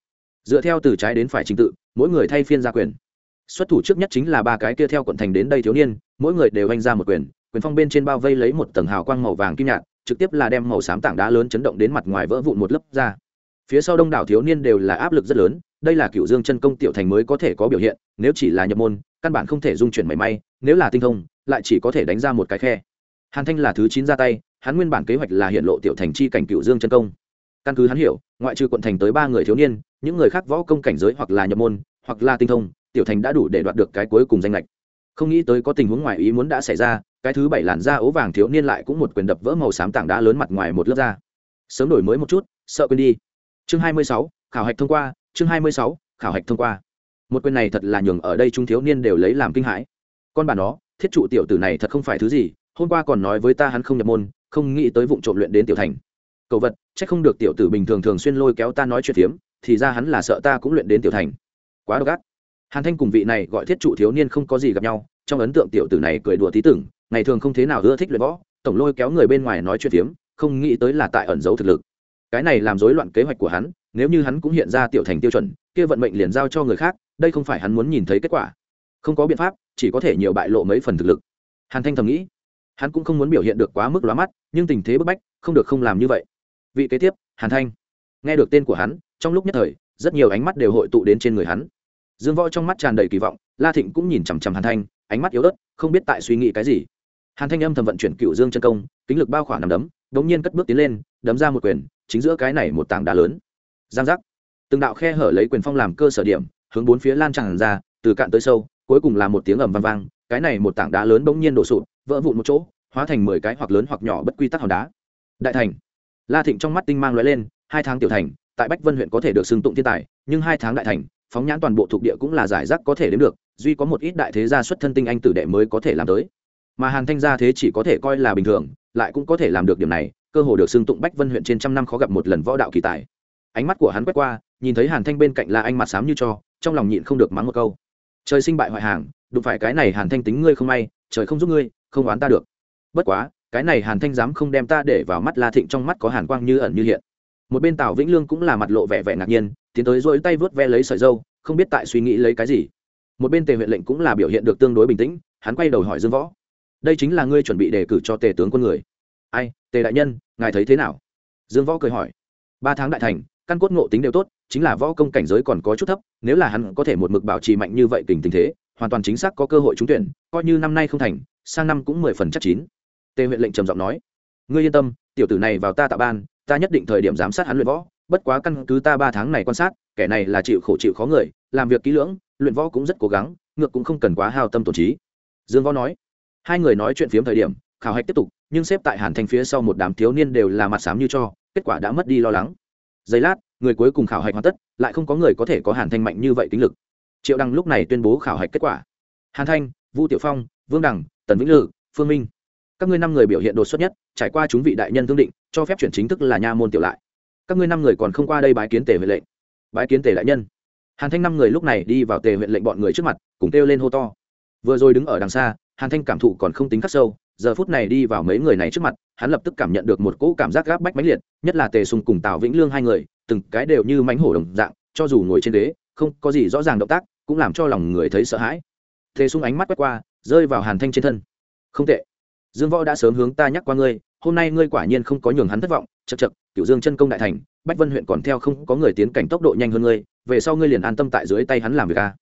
Dựa theo từ trái đến phải trình tự, mỗi người thay phiên ra quyền. Xuất thủ trước nhất chính là ba cái kia theo quận thành đến đây thiếu niên, mỗi người đều anh ra một quyền quyền phong bên trên bao vây lấy một tầng hào quang màu vàng kim nhạt, trực tiếp là đem màu xám tảng đá lớn chấn động đến mặt ngoài vỡ vụn một lớp ra phía sau đông đảo thiếu niên đều là áp lực rất lớn, đây là cựu dương chân công tiểu thành mới có thể có biểu hiện, nếu chỉ là nhập môn, căn bản không thể dung chuyển mảy may, nếu là tinh thông, lại chỉ có thể đánh ra một cái khe. Hàn thanh là thứ chín ra tay, hắn nguyên bản kế hoạch là hiện lộ tiểu thành chi cảnh cựu dương chân công. Căn cứ hắn hiểu, ngoại trừ quận thành tới ba người thiếu niên, những người khác võ công cảnh giới hoặc là nhập môn, hoặc là tinh thông, tiểu thành đã đủ để đoạt được cái cuối cùng danh lệch. Không nghĩ tới có tình huống ngoài ý muốn đã xảy ra, cái thứ bảy làn da ố vàng thiếu niên lại cũng một quyền đập vỡ màu xám tảng đá lớn mặt ngoài một lớp da. Sớm đổi mới một chút, sợ quên đi chương hai mươi sáu, khảo hạch thông qua, chương hai mươi sáu, khảo hạch thông qua. Một quyền này thật là nhường ở đây chúng thiếu niên đều lấy làm kinh hãi. Con bà nó, thiết trụ tiểu tử này thật không phải thứ gì, hôm qua còn nói với ta hắn không nhập môn, không nghĩ tới vụ trộm luyện đến tiểu thành. Cầu vật c h ắ c không được tiểu tử bình thường thường xuyên lôi kéo ta nói chuyện phiếm, thì ra hắn là sợ ta cũng luyện đến tiểu thành. Quá độc ác. Hàn thanh cùng vị này gọi thiết trụ thiếu niên không có gì gặp nhau, trong ấn tượng tiểu tử này cười đùa tí tưởng, ngày thường không thế nào ưa thích luyện võ, tổng lôi kéo người bên ngoài nói chuyện phiếm, không nghĩ tới là tại ẩn giấu thực lực cái này làm rối loạn kế hoạch của hắn, nếu như hắn cũng hiện ra tiểu thành tiêu chuẩn, kia vận mệnh liền giao cho người khác, đây không phải hắn muốn nhìn thấy kết quả. Không có biện pháp, chỉ có thể nhiều bại lộ mấy phần thực lực. Hàn thanh thầm nghĩ, hắn cũng không muốn biểu hiện được quá mức lóa mắt, nhưng tình thế bức bách, không được không làm như vậy. Vị kế tiếp, hàn thanh. Nghe được tên của hắn, trong lúc nhất thời, rất nhiều ánh mắt đều hội tụ đến trên người hắn. Dương võ trong mắt tràn đầy kỳ vọng, la thịnh cũng nhìn chằm chằm hàn thanh, ánh mắt yếu ớt, không biết tại suy nghĩ cái gì. Hàn thanh âm thầm vận chuyển cựu dương chân công, kính lực bao khỏa nằm đấm đ ố n g nhiên cất bước tiến lên, đấm ra một quyền chính giữa cái này một tảng đá lớn. Giang giác. Từng đạo khe hở lấy quyền phong làm cơ sở điểm, hướng bốn phía lan tràn ra, từ cạn tới sâu, cuối cùng là một tiếng ầm vang vang, cái này một tảng đá lớn bỗng nhiên đổ sụp, vỡ vụn một chỗ, hóa thành mười cái hoặc lớn hoặc nhỏ bất quy tắc hòn đá. Đại thành. La thịnh trong mắt tinh mang lóe lên, hai tháng tiểu thành, tại bách vân huyện có thể được xưng tụng thiên tài, nhưng hai tháng đại thành, phóng nhãn toàn bộ thuộc địa cũng là giải rác có thể đến được, duy có một ít đại thế gia xuất thân tinh anh tử đệ mới có thể làm tới. Mà hàn thanh gia thế chỉ có thể coi là bình thường, lại cũng có thể làm được điểm này cơ hồ được xưng tụng bách vân huyện trên trăm năm khó gặp một lần võ đạo kỳ tài. Ánh mắt của hắn quét qua, nhìn thấy hàn thanh bên cạnh là anh mặt xám như cho, trong lòng nhịn không được mắng một câu. Trời sinh bại hoại hàng, đụng phải cái này hàn thanh tính ngươi không may, trời không giúp ngươi, không oán ta được. Bất quá, cái này hàn thanh dám không đem ta để vào mắt la thịnh trong mắt có hàn quang như ẩn như hiện. Một bên tào vĩnh lương cũng là mặt lộ vẻ vẻ ngạc nhiên, tiến tới dỗi tay vớt ve lấy sợi dâu, không biết tại suy nghĩ lấy cái gì. Một bên tề huyện lệnh cũng là biểu hiện được tương đối bình tĩnh, hắn quay đầu hỏi dương võ. Đây chính là ngươi chuẩn bị đề cử cho tề tướng quân người ai, tề đại nhân, ngài thấy thế nào? Dương võ cười hỏi. Ba tháng đại thành, căn cốt ngộ tính đều tốt, chính là võ công cảnh giới còn có chút thấp, nếu là hắn có thể một mực bảo trì mạnh như vậy tình tình thế, hoàn toàn chính xác có cơ hội trúng tuyển, coi như năm nay không thành, sang năm cũng mười phần chắc chín. Tề huyện lệnh trầm giọng nói. Ngươi yên tâm, tiểu tử này vào ta tạo ban, ta nhất định thời điểm giám sát hắn luyện võ, bất quá căn cứ ta ba tháng này quan sát, kẻ này là chịu khổ chịu khó người, làm việc kỹ lưỡng, luyện võ cũng rất cố gắng, ngược cũng không cần quá hao tâm tổn trí. Dương võ nói. Hai người nói chuyện phiếm thời điểm, khảo hạch tiếp tục nhưng xếp tại hàn thành phía sau một đám thiếu niên đều là mặt xám như cho, kết quả đã mất đi lo lắng. Giây lát, người cuối cùng khảo hạch hoàn tất, lại không có người có thể có hàn thanh mạnh như vậy tính lực. Triệu đăng lúc này tuyên bố khảo hạch kết quả. Hàn thanh, vu tiểu phong, vương đằng, tần vĩnh lự, phương minh. Các ngươi năm người biểu hiện đột xuất nhất, trải qua chúng vị đại nhân thương định, cho phép chuyển chính thức là nha môn tiểu lại. Các ngươi năm người còn không qua đây bái kiến tề huyện lệnh. Bái kiến tề đại nhân. Hàn thanh năm người lúc này đi vào tề huyện lệnh bọn người trước mặt, cùng kêu lên hô to. Vừa rồi đứng ở đằng xa, hàn thanh cảm thụ còn không tính khắc sâu giờ phút này đi vào mấy người này trước mặt, hắn lập tức cảm nhận được một cỗ cảm giác gáp bách mãnh liệt, nhất là tề sùng cùng tào vĩnh lương hai người, từng cái đều như mánh hổ đồng dạng, cho dù ngồi trên ghế, không có gì rõ ràng động tác, cũng làm cho lòng người thấy sợ hãi. Tề sùng ánh mắt quét qua, rơi vào hàn thanh trên thân. Không tệ. Dương võ đã sớm hướng ta nhắc qua ngươi, hôm nay ngươi quả nhiên không có nhường hắn thất vọng chật chật cựu dương chân công đại thành, bách vân huyện còn theo không có người tiến cảnh tốc độ nhanh hơn ngươi, về sau ngươi liền an tâm tại dưới tay hắn làm việc a.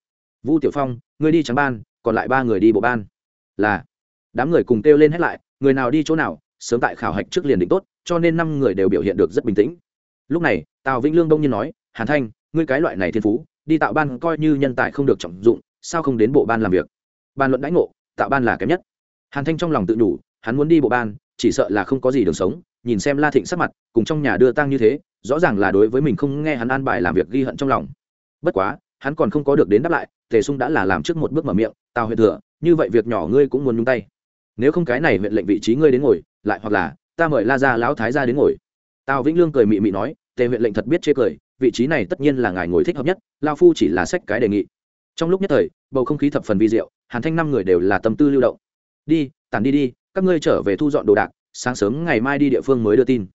Vu tiểu phong, ngươi đi trắng ban, còn lại ba người đi bộ ban. Là đám người cùng kêu lên hết lại, người nào đi chỗ nào, sớm tại khảo hạch trước liền định tốt, cho nên năm người đều biểu hiện được rất bình tĩnh. Lúc này, tào vĩnh lương đông nhiên nói, hàn thanh, ngươi cái loại này thiên phú, đi tạo ban coi như nhân tài không được trọng dụng, sao không đến bộ ban làm việc? Ban luận đãi ngộ, tạo ban là kém nhất. Hàn thanh trong lòng tự đủ hắn muốn đi bộ ban, chỉ sợ là không có gì đường sống, nhìn xem la thịnh sắc mặt, cùng trong nhà đưa tang như thế, rõ ràng là đối với mình không nghe hắn an bài làm việc ghi hận trong lòng. Bất quá, hắn còn không có được đến đáp lại, tề sung đã là làm trước một bước mở miệng, tào huyện thừa, như vậy việc nhỏ ngươi cũng muốn nhung tay nếu không cái này huyện lệnh vị trí ngươi đến ngồi, lại hoặc là, ta mời la ra lão thái ra đến ngồi. Tào vĩnh lương cười mị mị nói, tề huyện lệnh thật biết chê cười, vị trí này tất nhiên là ngài ngồi thích hợp nhất lao phu chỉ là sách cái đề nghị. Trong lúc nhất thời, bầu không khí thập phần vi diệu, hàn thanh năm người đều là tâm tư lưu động. Đi, tản đi đi, các ngươi trở về thu dọn đồ đạc, sáng sớm ngày mai đi địa phương mới đưa tin.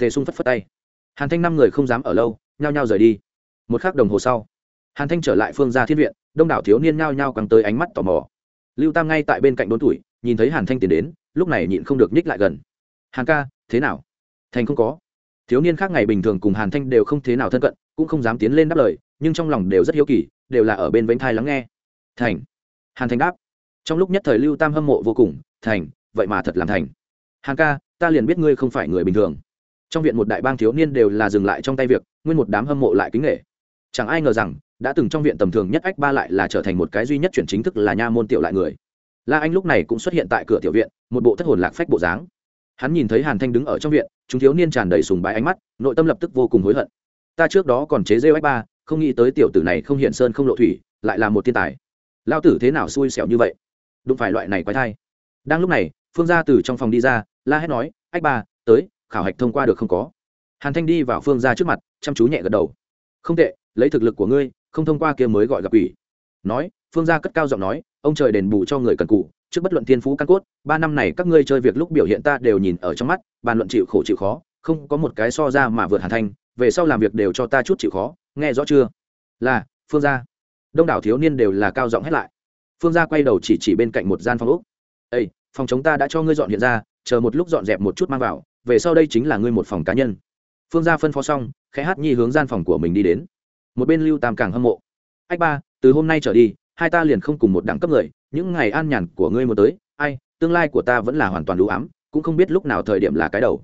Tề sung phất phất tay. Hàn thanh năm người không dám ở lâu, nhao nhao rời đi. Một k h ắ c đồng hồ sau, hàn thanh trở lại phương gia thiên viện, đông đảo thiếu niên nhao nhao càng tới ánh mắt tò mò. Lưu tam ngay tại bên cạnh đốn tuổi nhìn thấy hàn thanh tiến đến lúc này nhịn không được nhích lại gần hàn ca thế nào thành không có thiếu niên khác ngày bình thường cùng hàn thanh đều không thế nào thân cận cũng không dám tiến lên đáp lời nhưng trong lòng đều rất hiếu kỳ đều là ở bên vánh thai lắng nghe thành hàn thanh đáp trong lúc nhất thời lưu tam hâm mộ vô cùng thành vậy mà thật làm thành hàn ca ta liền biết ngươi không phải người bình thường trong viện một đại bang thiếu niên đều là dừng lại trong tay việc nguyên một đám hâm mộ lại kính nghệ chẳng ai ngờ rằng đã từng trong viện tầm thường nhất ách ba lại là trở thành một cái duy nhất chuyển chính thức là nha môn tiểu lại người la anh lúc này cũng xuất hiện tại cửa tiểu viện, một bộ thất hồn lạc phách bộ dáng. Hắn nhìn thấy hàn thanh đứng ở trong viện, chúng thiếu niên tràn đầy sùng bái ánh mắt, nội tâm lập tức vô cùng hối hận. Ta trước đó còn chế rêu ách ba, không nghĩ tới tiểu tử này không hiện sơn không lộ thủy, lại là một thiên tài. Lao tử thế nào xui xẻo như vậy? Đụng phải loại này quái thai. Đang lúc này, phương gia từ trong phòng đi ra, la hét nói ách ba, tới, khảo hạch thông qua được không có? Hàn thanh đi vào phương gia trước mặt, chăm chú nhẹ gật đầu. Không tệ, lấy thực lực của ngươi, không thông qua kia mới gọi gặp ủy. Nói, phương gia cất cao giọng nói ông trời đền bù cho người cần cụ trước bất luận thiên phú căn cốt, ba năm này các ngươi chơi việc lúc biểu hiện ta đều nhìn ở trong mắt, bàn luận chịu khổ chịu khó, không có một cái so ra mà vượt hàn thanh, về sau làm việc đều cho ta chút chịu khó, nghe rõ chưa? Là, phương gia. Đông đảo thiếu niên đều là cao giọng hết lại. Phương gia quay đầu chỉ chỉ bên cạnh một gian phòng úc ây phòng chống ta đã cho ngươi dọn hiện ra, chờ một lúc dọn dẹp một chút mang vào, về sau đây chính là ngươi một phòng cá nhân. Phương gia phân phó xong, khẽ hát nhi hướng gian phòng của mình đi đến. Một bên lưu tam càng hâm mộ. Ách ba, từ hôm nay trở đi hai ta liền không cùng một đẳng cấp người, những ngày an nhàn của ngươi muốn tới, ai, tương lai của ta vẫn là hoàn toàn đủ ám, cũng không biết lúc nào thời điểm là cái đầu.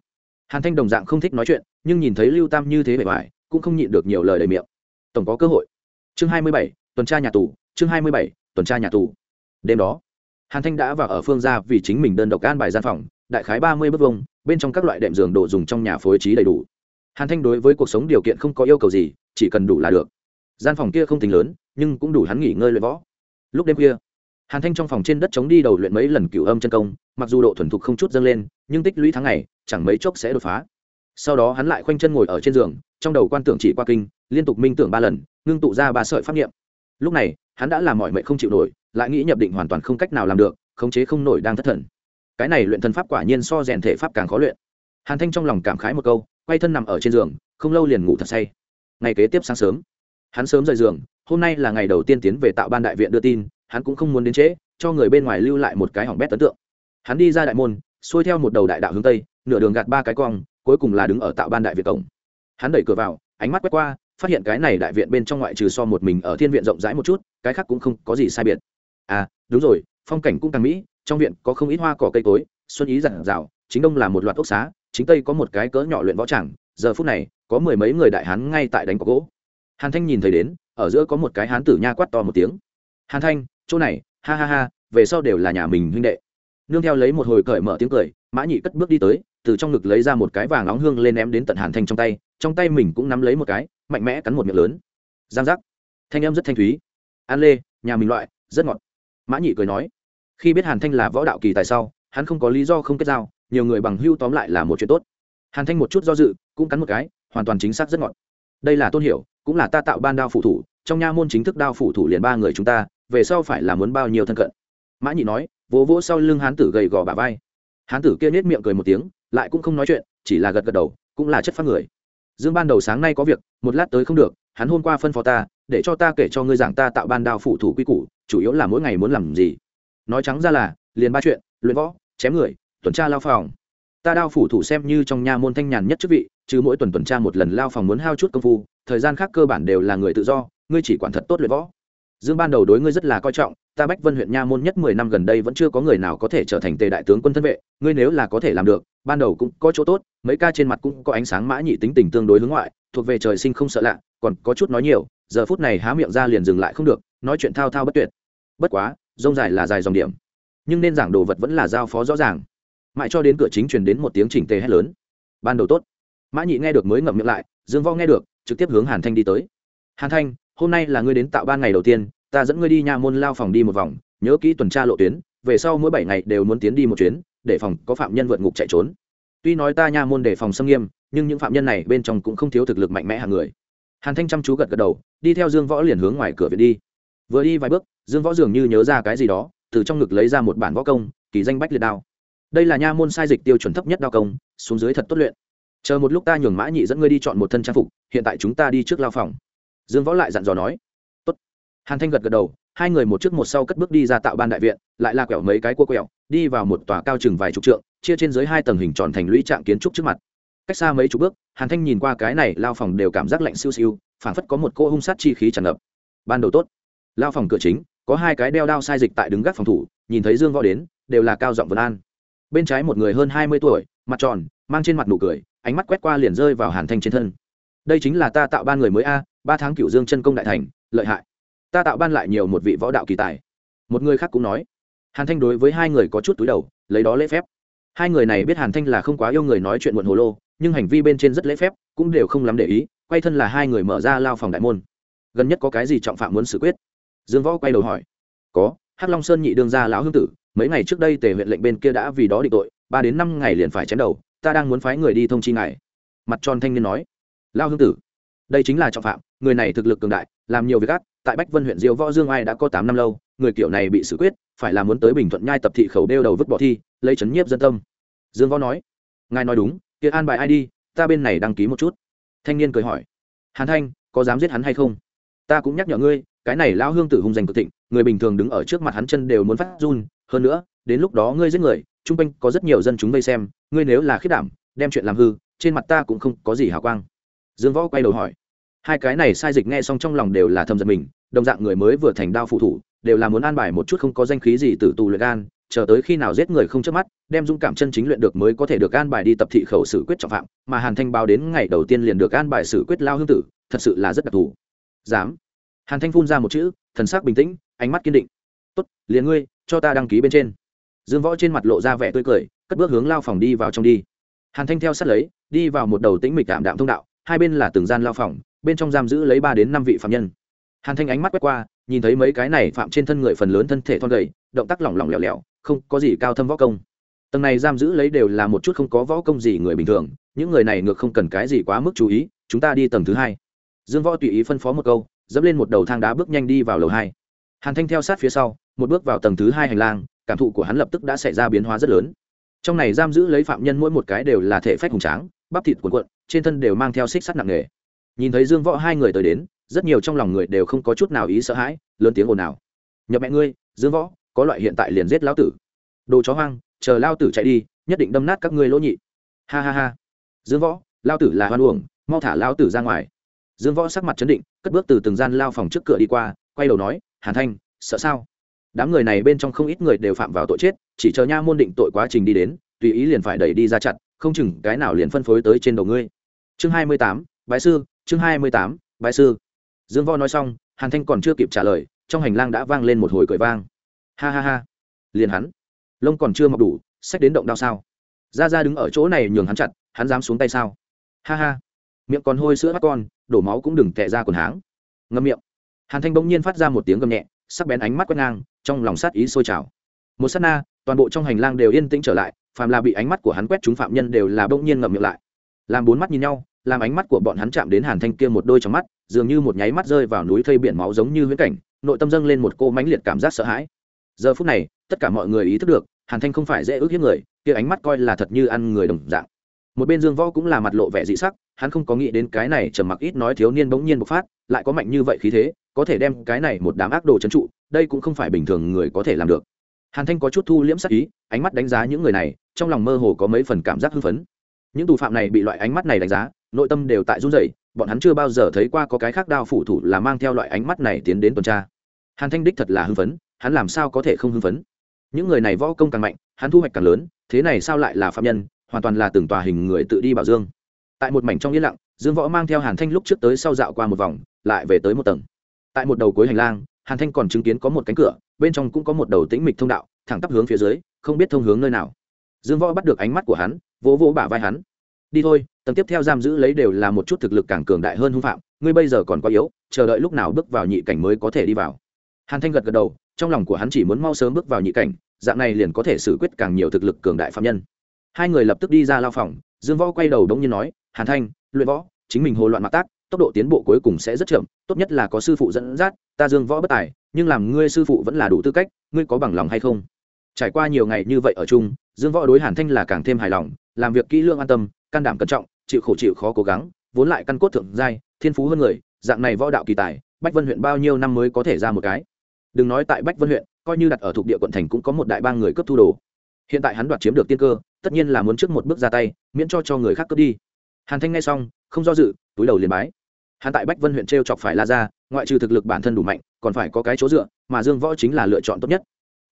Hàn thanh đồng dạng không thích nói chuyện, nhưng nhìn thấy lưu tam như thế bề ngoài, cũng không nhịn được nhiều lời đầy miệng. Tổng có cơ hội. Chương hai mươi bảy, tuần tra nhà tù, chương hai mươi bảy, tuần tra nhà tù. Đêm đó, hàn thanh đã vào ở phương ra vì chính mình đơn độc an bài gian phòng, đại khái ba mươi bước vông bên trong các loại đệm giường đồ dùng trong nhà phối trí đầy đủ. Hàn thanh đối với cuộc sống điều kiện không có yêu cầu gì, chỉ cần đủ là được. Gian phòng kia không tính lớn nhưng cũng đủ hắn nghỉ ngơi luyện võ. Lúc đêm khuya, hàn thanh trong phòng trên đất chống đi đầu luyện mấy lần cửu âm chân công, mặc dù độ thuần thục không chút dâng lên, nhưng tích lũy tháng ngày, chẳng mấy chốc sẽ đột phá. Sau đó hắn lại khoanh chân ngồi ở trên giường, trong đầu quan tưởng chỉ qua kinh, liên tục minh tưởng ba lần, ngưng tụ ra ba sợi pháp nghiệm lúc này, hắn đã làm mọi mệnh không chịu nổi, lại nghĩ nhập định hoàn toàn không cách nào làm được, khống chế không nổi đang thất thần. Cái này luyện thần pháp quả nhiên so rèn thể pháp càng khó luyện. Hàn thanh trong lòng cảm khái một câu, quay thân nằm ở trên giường, không lâu liền ngủ thật say. Ngày kế tiếp sáng sớm, hắn sớm rời giường hôm nay là ngày đầu tiên tiến về tạo ban đại viện đưa tin, hắn cũng không muốn đến trễ, cho người bên ngoài lưu lại một cái hỏng bét ấn tượng. Hắn đi ra đại môn, xuôi theo một đầu đại đạo hướng tây, nửa đường gạt ba cái cong, cuối cùng là đứng ở tạo ban đại viện cổng. Hắn đẩy cửa vào, ánh mắt quét qua, phát hiện cái này đại viện bên trong ngoại trừ so một mình ở thiên viện rộng rãi một chút, cái khác cũng không có gì sai biệt. À đúng rồi, phong cảnh cũng càng mỹ, trong viện có không ít hoa cỏ cây cối, xuân ý giản rào chính đông là một loạt ốc xá, chính tây có một cái cỡ nhỏ luyện võ tràng, giờ phút này, có mười mấy người đại hán ngay tại đánh có gỗ. Hàn thanh nhìn thấy đến ở giữa có một cái hán tử nha quát to một tiếng. Hàn thanh, chỗ này, ha ha ha, về sau đều là nhà mình huynh đệ. Nương theo lấy một hồi cởi mở tiếng cười, mã nhị cất bước đi tới, từ trong ngực lấy ra một cái vàng nóng hương lên ném đến tận hàn thanh trong tay trong tay mình cũng nắm lấy một cái, mạnh mẽ cắn một miệng lớn. Giang giác. Thanh em rất thanh thúy. An lê, nhà mình loại, rất ngọt. Mã nhị cười nói. Khi biết hàn thanh là võ đạo kỳ tại sau, hắn không có lý do không kết giao, nhiều người bằng hưu tóm lại là một chuyện tốt. Hàn thanh một chút do dự, cũng cắn một cái, hoàn toàn chính xác rất ngọt. Đây là tôn hiểu cũng là ta tạo ban đao phụ thủ, trong nha môn chính thức đao phụ thủ liền ba người chúng ta, về sau phải là muốn bao nhiêu thân cận? Mã nhị nói, vỗ vỗ sau lưng hán tử gầy gò bà vai. Hán tử kia nết miệng cười một tiếng, lại cũng không nói chuyện, chỉ là gật gật đầu, cũng là chất phát người. Dương ban đầu sáng nay có việc, một lát tới không được, hắn hôm qua phân phó ta, để cho ta kể cho ngươi giảng ta tạo ban đao phụ thủ quy củ, chủ yếu là mỗi ngày muốn làm gì. Nói trắng ra là, liền ba chuyện, luyện võ, chém người, tuần tra lao phòng. Ta đao phủ thủ xem như trong nha môn thanh nhàn nhất chức vị chứ mỗi tuần tuần tra một lần lao phòng muốn hao chút công phu, thời gian khác cơ bản đều là người tự do, ngươi chỉ quản thật tốt luyện võ. Dương ban đầu đối ngươi rất là coi trọng, ta bách vân huyện nha môn nhất mười năm gần đây vẫn chưa có người nào có thể trở thành tề đại tướng quân thân vệ, ngươi nếu là có thể làm được, ban đầu cũng có chỗ tốt, mấy ca trên mặt cũng có ánh sáng mã nhị tính tình tương đối hướng ngoại, thuộc về trời sinh không sợ lạ, còn có chút nói nhiều, giờ phút này há miệng ra liền dừng lại không được, nói chuyện thao thao bất tuyệt. Bất quá, rông dài là dài dòng điểm, nhưng nên giảng đồ vật vẫn là giao phó rõ ràng. Mãi cho đến cửa chính truyền đến một tiếng chỉnh tề hét lớn. Ban đầu tốt mã nhị nghe được mới ngậm miệng lại, dương võ nghe được, trực tiếp hướng hàn thanh đi tới. Hàn thanh, hôm nay là ngươi đến tạo ban ngày đầu tiên, ta dẫn ngươi đi nha môn lao phòng đi một vòng, nhớ kỹ tuần tra lộ tuyến, về sau mỗi bảy ngày đều muốn tiến đi một chuyến, để phòng có phạm nhân vượt ngục chạy trốn. Tuy nói ta nha môn để phòng xâm nghiêm, nhưng những phạm nhân này bên trong cũng không thiếu thực lực mạnh mẽ hàng người. Hàn thanh chăm chú gật gật đầu, đi theo dương võ liền hướng ngoài cửa viện đi. Vừa đi vài bước, dương võ dường như nhớ ra cái gì đó, từ trong ngực lấy ra một bản võ công, kỳ danh bách liệt đao. Đây là nha môn sai dịch tiêu chuẩn thấp nhất đao công, xuống dưới thật tốt luyện chờ một lúc ta nhường mã nhị dẫn ngươi đi chọn một thân trang phục, hiện tại chúng ta đi trước lao phòng. Dương võ lại dặn dò nói. Tốt. hàn thanh gật gật đầu, hai người một trước một sau cất bước đi ra tạo ban đại viện, lại la quẹo mấy cái cua quẹo, đi vào một tòa cao chừng vài chục trượng, chia trên dưới hai tầng hình tròn thành lũy trạng kiến trúc trước mặt. Cách xa mấy chục bước, hàn thanh nhìn qua cái này, lao phòng đều cảm giác lạnh siêu siêu, phảng phất có một cô hung sát chi khí tràn ngập. Ban đầu tốt. Lao phòng cửa chính, có hai cái đeo đao sai dịch tại đứng gác phòng thủ, nhìn thấy dương võ đến, đều là cao giọng vân an. Bên trái một người hơn hai mươi tuổi, mặt tròn, mang trên mặt nụ cười ánh mắt quét qua liền rơi vào hàn thanh trên thân. Đây chính là ta tạo ban người mới a, ba tháng cựu dương chân công đại thành, lợi hại. Ta tạo ban lại nhiều một vị võ đạo kỳ tài. Một người khác cũng nói. Hàn thanh đối với hai người có chút túi đầu, lấy đó lễ phép. Hai người này biết hàn thanh là không quá yêu người nói chuyện muộn hồ lô, nhưng hành vi bên trên rất lễ phép, cũng đều không lắm để ý, quay thân là hai người mở ra lao phòng đại môn. Gần nhất có cái gì trọng phạm muốn xử quyết? Dương võ quay đầu hỏi. Có, hắc long sơn nhị đương gia lão hương tử, mấy ngày trước đây tề huyện lệnh bên kia đã vì đó định tội, ba đến năm ngày liền phải chém đầu ta đang muốn phái người đi thông chi ngài. Mặt tròn thanh niên nói, lao hương tử, đây chính là trọng phạm, người này thực lực cường đại, làm nhiều việc ác, tại bách vân huyện diêu võ dương ai đã có tám năm lâu, người kiểu này bị xử quyết, phải là muốn tới bình thuận nhai tập thị khẩu đeo đầu vứt bỏ thi, lấy chấn nhiếp dân tâm. Dương võ nói, ngài nói đúng, kia an bài ai đi, ta bên này đăng ký một chút. Thanh niên cười hỏi, hàn thanh, có dám giết hắn hay không? Ta cũng nhắc nhở ngươi, cái này lão hương tử hung danh cực thịnh, người bình thường đứng ở trước mặt hắn chân đều muốn phát run, hơn nữa, đến lúc đó ngươi giết người, chung quanh có rất nhiều dân chúng vây xem ngươi nếu là khiết đảm, đem chuyện làm hư, trên mặt ta cũng không có gì hào quang. Dương võ quay đầu hỏi. Hai cái này sai dịch nghe xong trong lòng đều là thầm giật mình, đồng dạng người mới vừa thành đao phụ thủ, đều là muốn an bài một chút không có danh khí gì từ tù luyện gan, chờ tới khi nào giết người không chớp mắt, đem dũng cảm chân chính luyện được mới có thể được an bài đi tập thị khẩu xử quyết trọng phạm, mà hàn thanh báo đến ngày đầu tiên liền được an bài xử quyết lao hương tử, thật sự là rất đặc thù. Dám. Hàn thanh phun ra một chữ, thần sắc bình tĩnh, ánh mắt kiên định. Tốt, liền ngươi, cho ta đăng ký bên trên dương võ trên mặt lộ ra vẻ tươi cười, cất bước hướng lao phòng đi vào trong đi. Hàn thanh theo sát lấy, đi vào một đầu tĩnh mịch đạm đạm thông đạo, hai bên là từng gian lao phòng, bên trong giam giữ lấy ba đến năm vị phạm nhân. Hàn thanh ánh mắt quét qua, nhìn thấy mấy cái này phạm trên thân người phần lớn thân thể thon gầy, động tác lỏng lỏng lẻo lẻo, không có gì cao thâm võ công. Tầng này giam giữ lấy đều là một chút không có võ công gì người bình thường, những người này ngược không cần cái gì quá mức chú ý, chúng ta đi tầng thứ hai. Dương võ tùy ý phân phó một câu, dẫm lên một đầu thang đá bước nhanh đi vào lầu hai. Hàn thanh theo sát phía sau, một bước vào tầng thứ hai hành lang cảm thụ của hắn lập tức đã xảy ra biến hóa rất lớn. Trong này giam giữ lấy phạm nhân mỗi một cái đều là thể phách hùng tráng, bắp thịt cuộn cuộn, trên thân đều mang theo xích sắt nặng nề. Nhìn thấy dương võ hai người tới đến, rất nhiều trong lòng người đều không có chút nào ý sợ hãi, lớn tiếng ồn nào nhập mẹ ngươi, dương võ, có loại hiện tại liền giết lão tử. Đồ chó hoang, chờ lao tử chạy đi, nhất định đâm nát các ngươi lỗ nhị. Ha ha ha. Dương võ lao tử là hoan uổng, mau thả lao tử ra ngoài. Dương võ sắc mặt chấn định, cất bước từ từng gian lao phòng trước cửa đi qua, quay đầu nói, hàn thanh, sợ sao? Đám người này bên trong không ít người đều phạm vào tội chết, chỉ chờ nha môn định tội quá trình đi đến, tùy ý liền phải đẩy đi ra chặt không chừng cái nào liền phân phối tới trên đầu ngươi. Chương hai mươi tám, bái sư, chương hai mươi tám, bái sư. Dương võ nói xong, hàn thanh còn chưa kịp trả lời, trong hành lang đã vang lên một hồi cười vang. Ha ha ha. Liền hắn. Lông còn chưa mọc đủ sách đến động đao sao? Ra ra đứng ở chỗ này nhường hắn chặt, hắn dám xuống tay sao? Ha ha. Miệng còn hôi sữa bắt con, đổ máu cũng đừng tệ ra quần háng. Ngâm miệng. Hàn thanh bỗng nhiên phát ra một tiếng gầm nhẹ sắc bén ánh mắt quét ngang, trong lòng sát ý sôi trào. Một sát na, toàn bộ trong hành lang đều yên tĩnh trở lại, phàm là bị ánh mắt của hắn quét chúng phạm nhân đều là bỗng nhiên ngậm miệng lại. Làm bốn mắt nhìn nhau, làm ánh mắt của bọn hắn chạm đến hàn thanh kia một đôi trong mắt, dường như một nháy mắt rơi vào núi thây biển máu giống như huyễn cảnh, nội tâm dâng lên một cô mãnh liệt cảm giác sợ hãi. Giờ phút này, tất cả mọi người ý thức được, hàn thanh không phải dễ ước hiếp người, kia ánh mắt coi là thật như ăn người đồng dạng. Một bên dương võ cũng là mặt lộ vẻ dị sắc hắn không có nghĩ đến cái này trầm mặc ít nói thiếu niên bỗng nhiên bộc phát, lại có mạnh như vậy khí thế, có thể đem cái này một đám ác đồ trấn trụ, đây cũng không phải bình thường người có thể làm được. Hàn thanh có chút thu liễm sắc ý, ánh mắt đánh giá những người này, trong lòng mơ hồ có mấy phần cảm giác hưng phấn. Những tù phạm này bị loại ánh mắt này đánh giá, nội tâm đều tại run rẩy, bọn hắn chưa bao giờ thấy qua có cái khác đao phủ thủ là mang theo loại ánh mắt này tiến đến tuần tra. Hàn thanh đích thật là hưng phấn, hắn làm sao có thể không hưng phấn? Những người này võ công càng mạnh, hắn thu hoạch càng lớn, thế này sao lại là phạm nhân, hoàn toàn là từng tòa hình người tự đi bảo dương tại một mảnh trong yên lặng, dương võ mang theo hàn thanh lúc trước tới sau dạo qua một vòng, lại về tới một tầng. Tại một đầu cuối hành lang, hàn thanh còn chứng kiến có một cánh cửa, bên trong cũng có một đầu tĩnh mịch thông đạo, thẳng tắp hướng phía dưới, không biết thông hướng nơi nào. Dương võ bắt được ánh mắt của hắn, vỗ vỗ bả vai hắn. Đi thôi, tầng tiếp theo giam giữ lấy đều là một chút thực lực càng cường đại hơn hung phạm, ngươi bây giờ còn quá yếu, chờ đợi lúc nào bước vào nhị cảnh mới có thể đi vào. Hàn thanh gật gật đầu, trong lòng của hắn chỉ muốn mau sớm bước vào nhị cảnh, dạng này liền có thể xử quyết càng nhiều thực lực cường đại phạm nhân. Hai người lập tức đi ra lao phòng, dương võ quay đầu đống như nói hàn thanh, luyện võ, chính mình hồ loạn mặc tác, tốc độ tiến bộ cuối cùng sẽ rất chậm, tốt nhất là có sư phụ dẫn dắt, ta dương võ bất tài, nhưng làm ngươi sư phụ vẫn là đủ tư cách, ngươi có bằng lòng hay không? Trải qua nhiều ngày như vậy ở chung, dương võ đối hàn thanh là càng thêm hài lòng, làm việc kỹ lưỡng an tâm, can đảm cẩn trọng, chịu khổ chịu khó cố gắng, vốn lại căn cốt thượng giai, thiên phú hơn người, dạng này võ đạo kỳ tài, bách vân huyện bao nhiêu năm mới có thể ra một cái? Đừng nói tại bách vân huyện, coi như đặt ở thuộc địa quận thành cũng có một đại bang người cấp thu đồ. Hiện tại hắn đoạt chiếm được tiên cơ, tất nhiên là muốn trước một bước ra tay, miễn cho cho người khác cướp đi hàn thanh nghe xong, không do dự, túi đầu liền bái. Hắn tại bách vân huyện t r e o chọc phải la ra ngoại trừ thực lực bản thân đủ mạnh, còn phải có cái chỗ dựa, mà dương võ chính là lựa chọn tốt nhất.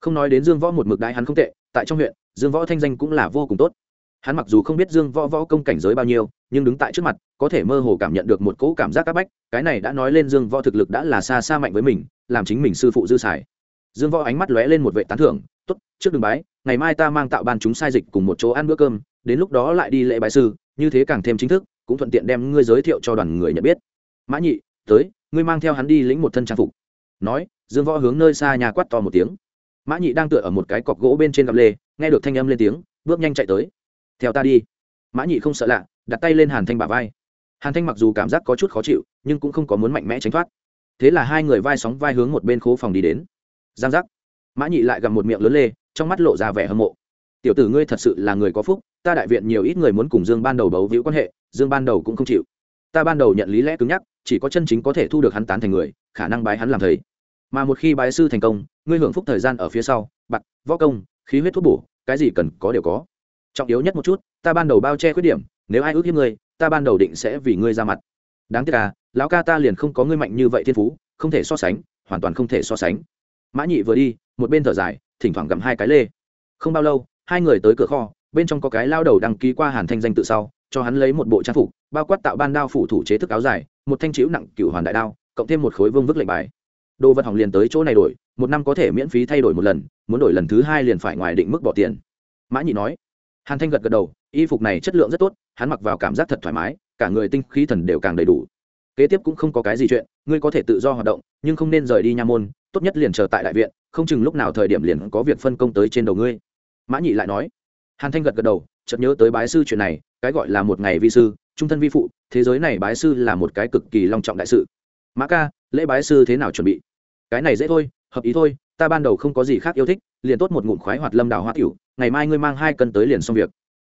Không nói đến dương võ một mực đái hắn không tệ, tại trong huyện, dương võ thanh danh cũng là vô cùng tốt. Hắn mặc dù không biết dương võ võ công cảnh giới bao nhiêu, nhưng đứng tại trước mặt, có thể mơ hồ cảm nhận được một cỗ cảm giác áp bách, cái này đã nói lên dương võ thực lực đã là xa xa mạnh với mình, làm chính mình sư phụ dư sải. dương võ ánh mắt lóe lên một vệ tán thưởng, tốt, trước đường bái, ngày mai ta mang tạo ban chúng sai dịch cùng một chỗ ăn bữa cơm, đến lúc đó lại đi lễ bái sư như thế càng thêm chính thức, cũng thuận tiện đem ngươi giới thiệu cho đoàn người nhận biết. Mã nhị, tới, ngươi mang theo hắn đi lĩnh một thân trang phục. Nói, dương võ hướng nơi xa nhà quát to một tiếng. Mã nhị đang tựa ở một cái cọc gỗ bên trên gặp lê, nghe được thanh âm lên tiếng, bước nhanh chạy tới. Theo ta đi. Mã nhị không sợ lạ, đặt tay lên hàn thanh bả vai. Hàn thanh mặc dù cảm giác có chút khó chịu, nhưng cũng không có muốn mạnh mẽ tránh thoát. Thế là hai người vai sóng vai hướng một bên khố phòng đi đến. Giang giác. Mã nhị lại gặp một miệng lớn lê, trong mắt lộ ra vẻ hâm mộ. Tiểu tử ngươi thật sự là người có phúc ta đại viện nhiều ít người muốn cùng dương ban đầu bấu víu quan hệ, dương ban đầu cũng không chịu. Ta ban đầu nhận lý lẽ cứng nhắc, chỉ có chân chính có thể thu được hắn tán thành người, khả năng bái hắn làm thầy. Mà một khi bái sư thành công, ngươi hưởng phúc thời gian ở phía sau, bạc, võ công, khí huyết thuốc bổ, cái gì cần có đều có. Trọng yếu nhất một chút, ta ban đầu bao che khuyết điểm, nếu ai ước hiếp ngươi, ta ban đầu định sẽ vì ngươi ra mặt. Đáng tiếc à lão ca ta liền không có ngươi mạnh như vậy thiên phú, không thể so sánh, hoàn toàn không thể so sánh. Mã nhị vừa đi, một bên thở dài, thỉnh thoảng gặm hai cái lê. Không bao lâu, hai người tới cửa kho bên trong có cái lao đầu đăng ký qua hàn thanh danh tự sau, cho hắn lấy một bộ trang phục, bao quát tạo ban đao phủ thủ chế thức áo dài, một thanh chịu nặng cựu hoàn đại đao, cộng thêm một khối vương vức lệnh bài. Đồ vật hỏng liền tới chỗ này đổi, một năm có thể miễn phí thay đổi một lần, muốn đổi lần thứ hai liền phải ngoài định mức bỏ tiền. Mã nhị nói. Hàn thanh gật gật đầu, y phục này chất lượng rất tốt, hắn mặc vào cảm giác thật thoải mái, cả người tinh khí thần đều càng đầy đủ. Kế tiếp cũng không có cái gì chuyện, ngươi có thể tự do hoạt động, nhưng không nên rời đi nha môn, tốt nhất liền chờ tại đại viện, không chừng lúc nào thời điểm liền có việc phân công tới trên đầu ngươi. Mã nhị lại nói hàn thanh gật gật đầu, chợt nhớ tới bái sư chuyện này, cái gọi là một ngày vi sư, trung thân vi phụ, thế giới này bái sư là một cái cực kỳ long trọng đại sự. Mã ca, lễ bái sư thế nào chuẩn bị? Cái này dễ thôi, hợp ý thôi, ta ban đầu không có gì khác yêu thích, liền tốt một ngụm khoái hoạt lâm đào hoa tiểu, ngày mai ngươi mang hai cân tới liền xong việc.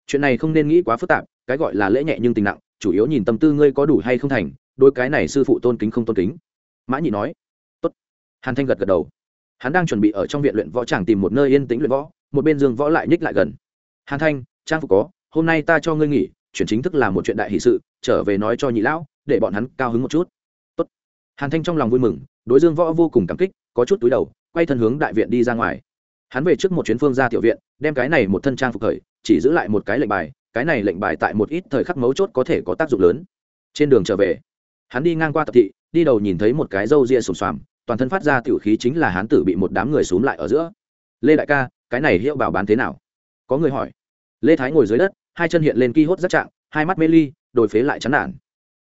Chuyện này không nên nghĩ quá phức tạp, cái gọi là lễ nhẹ nhưng tình nặng, chủ yếu nhìn tâm tư ngươi có đủ hay không thành đôi cái này sư phụ tôn kính không tôn kính. Mã nhị nói, tốt. Hàn thanh gật gật đầu. Hắn đang chuẩn bị ở trong viện luyện võ tràng tìm một nơi yên tĩnh luyện võ, một bên dương võ lại nhích lại gần hàn thanh, trang phục có, hôm nay ta cho ngươi nghỉ, chuyển chính thức là một chuyện đại hỷ sự, trở về nói cho nhị lão, để bọn hắn cao hứng một chút. Tốt. hàn thanh trong lòng vui mừng, đối dương võ vô cùng cảm kích, có chút túi đầu, quay thân hướng đại viện đi ra ngoài. Hắn về trước một chuyến phương ra tiểu viện, đem cái này một thân trang phục khởi chỉ giữ lại một cái lệnh bài, cái này lệnh bài tại một ít thời khắc mấu chốt có thể có tác dụng lớn. Trên đường trở về, hắn đi ngang qua tập thị, đi đầu nhìn thấy một cái râu ria sùng xoàm, toàn thân phát ra tiểu khí chính là hán tử bị một đám người xúm lại ở giữa. Lê đại ca, cái này hiệu bảo bán thế nào? Có người hỏi lê thái ngồi dưới đất, hai chân hiện lên ki hốt rất trạng, hai mắt mê ly đồi phế lại chán nản.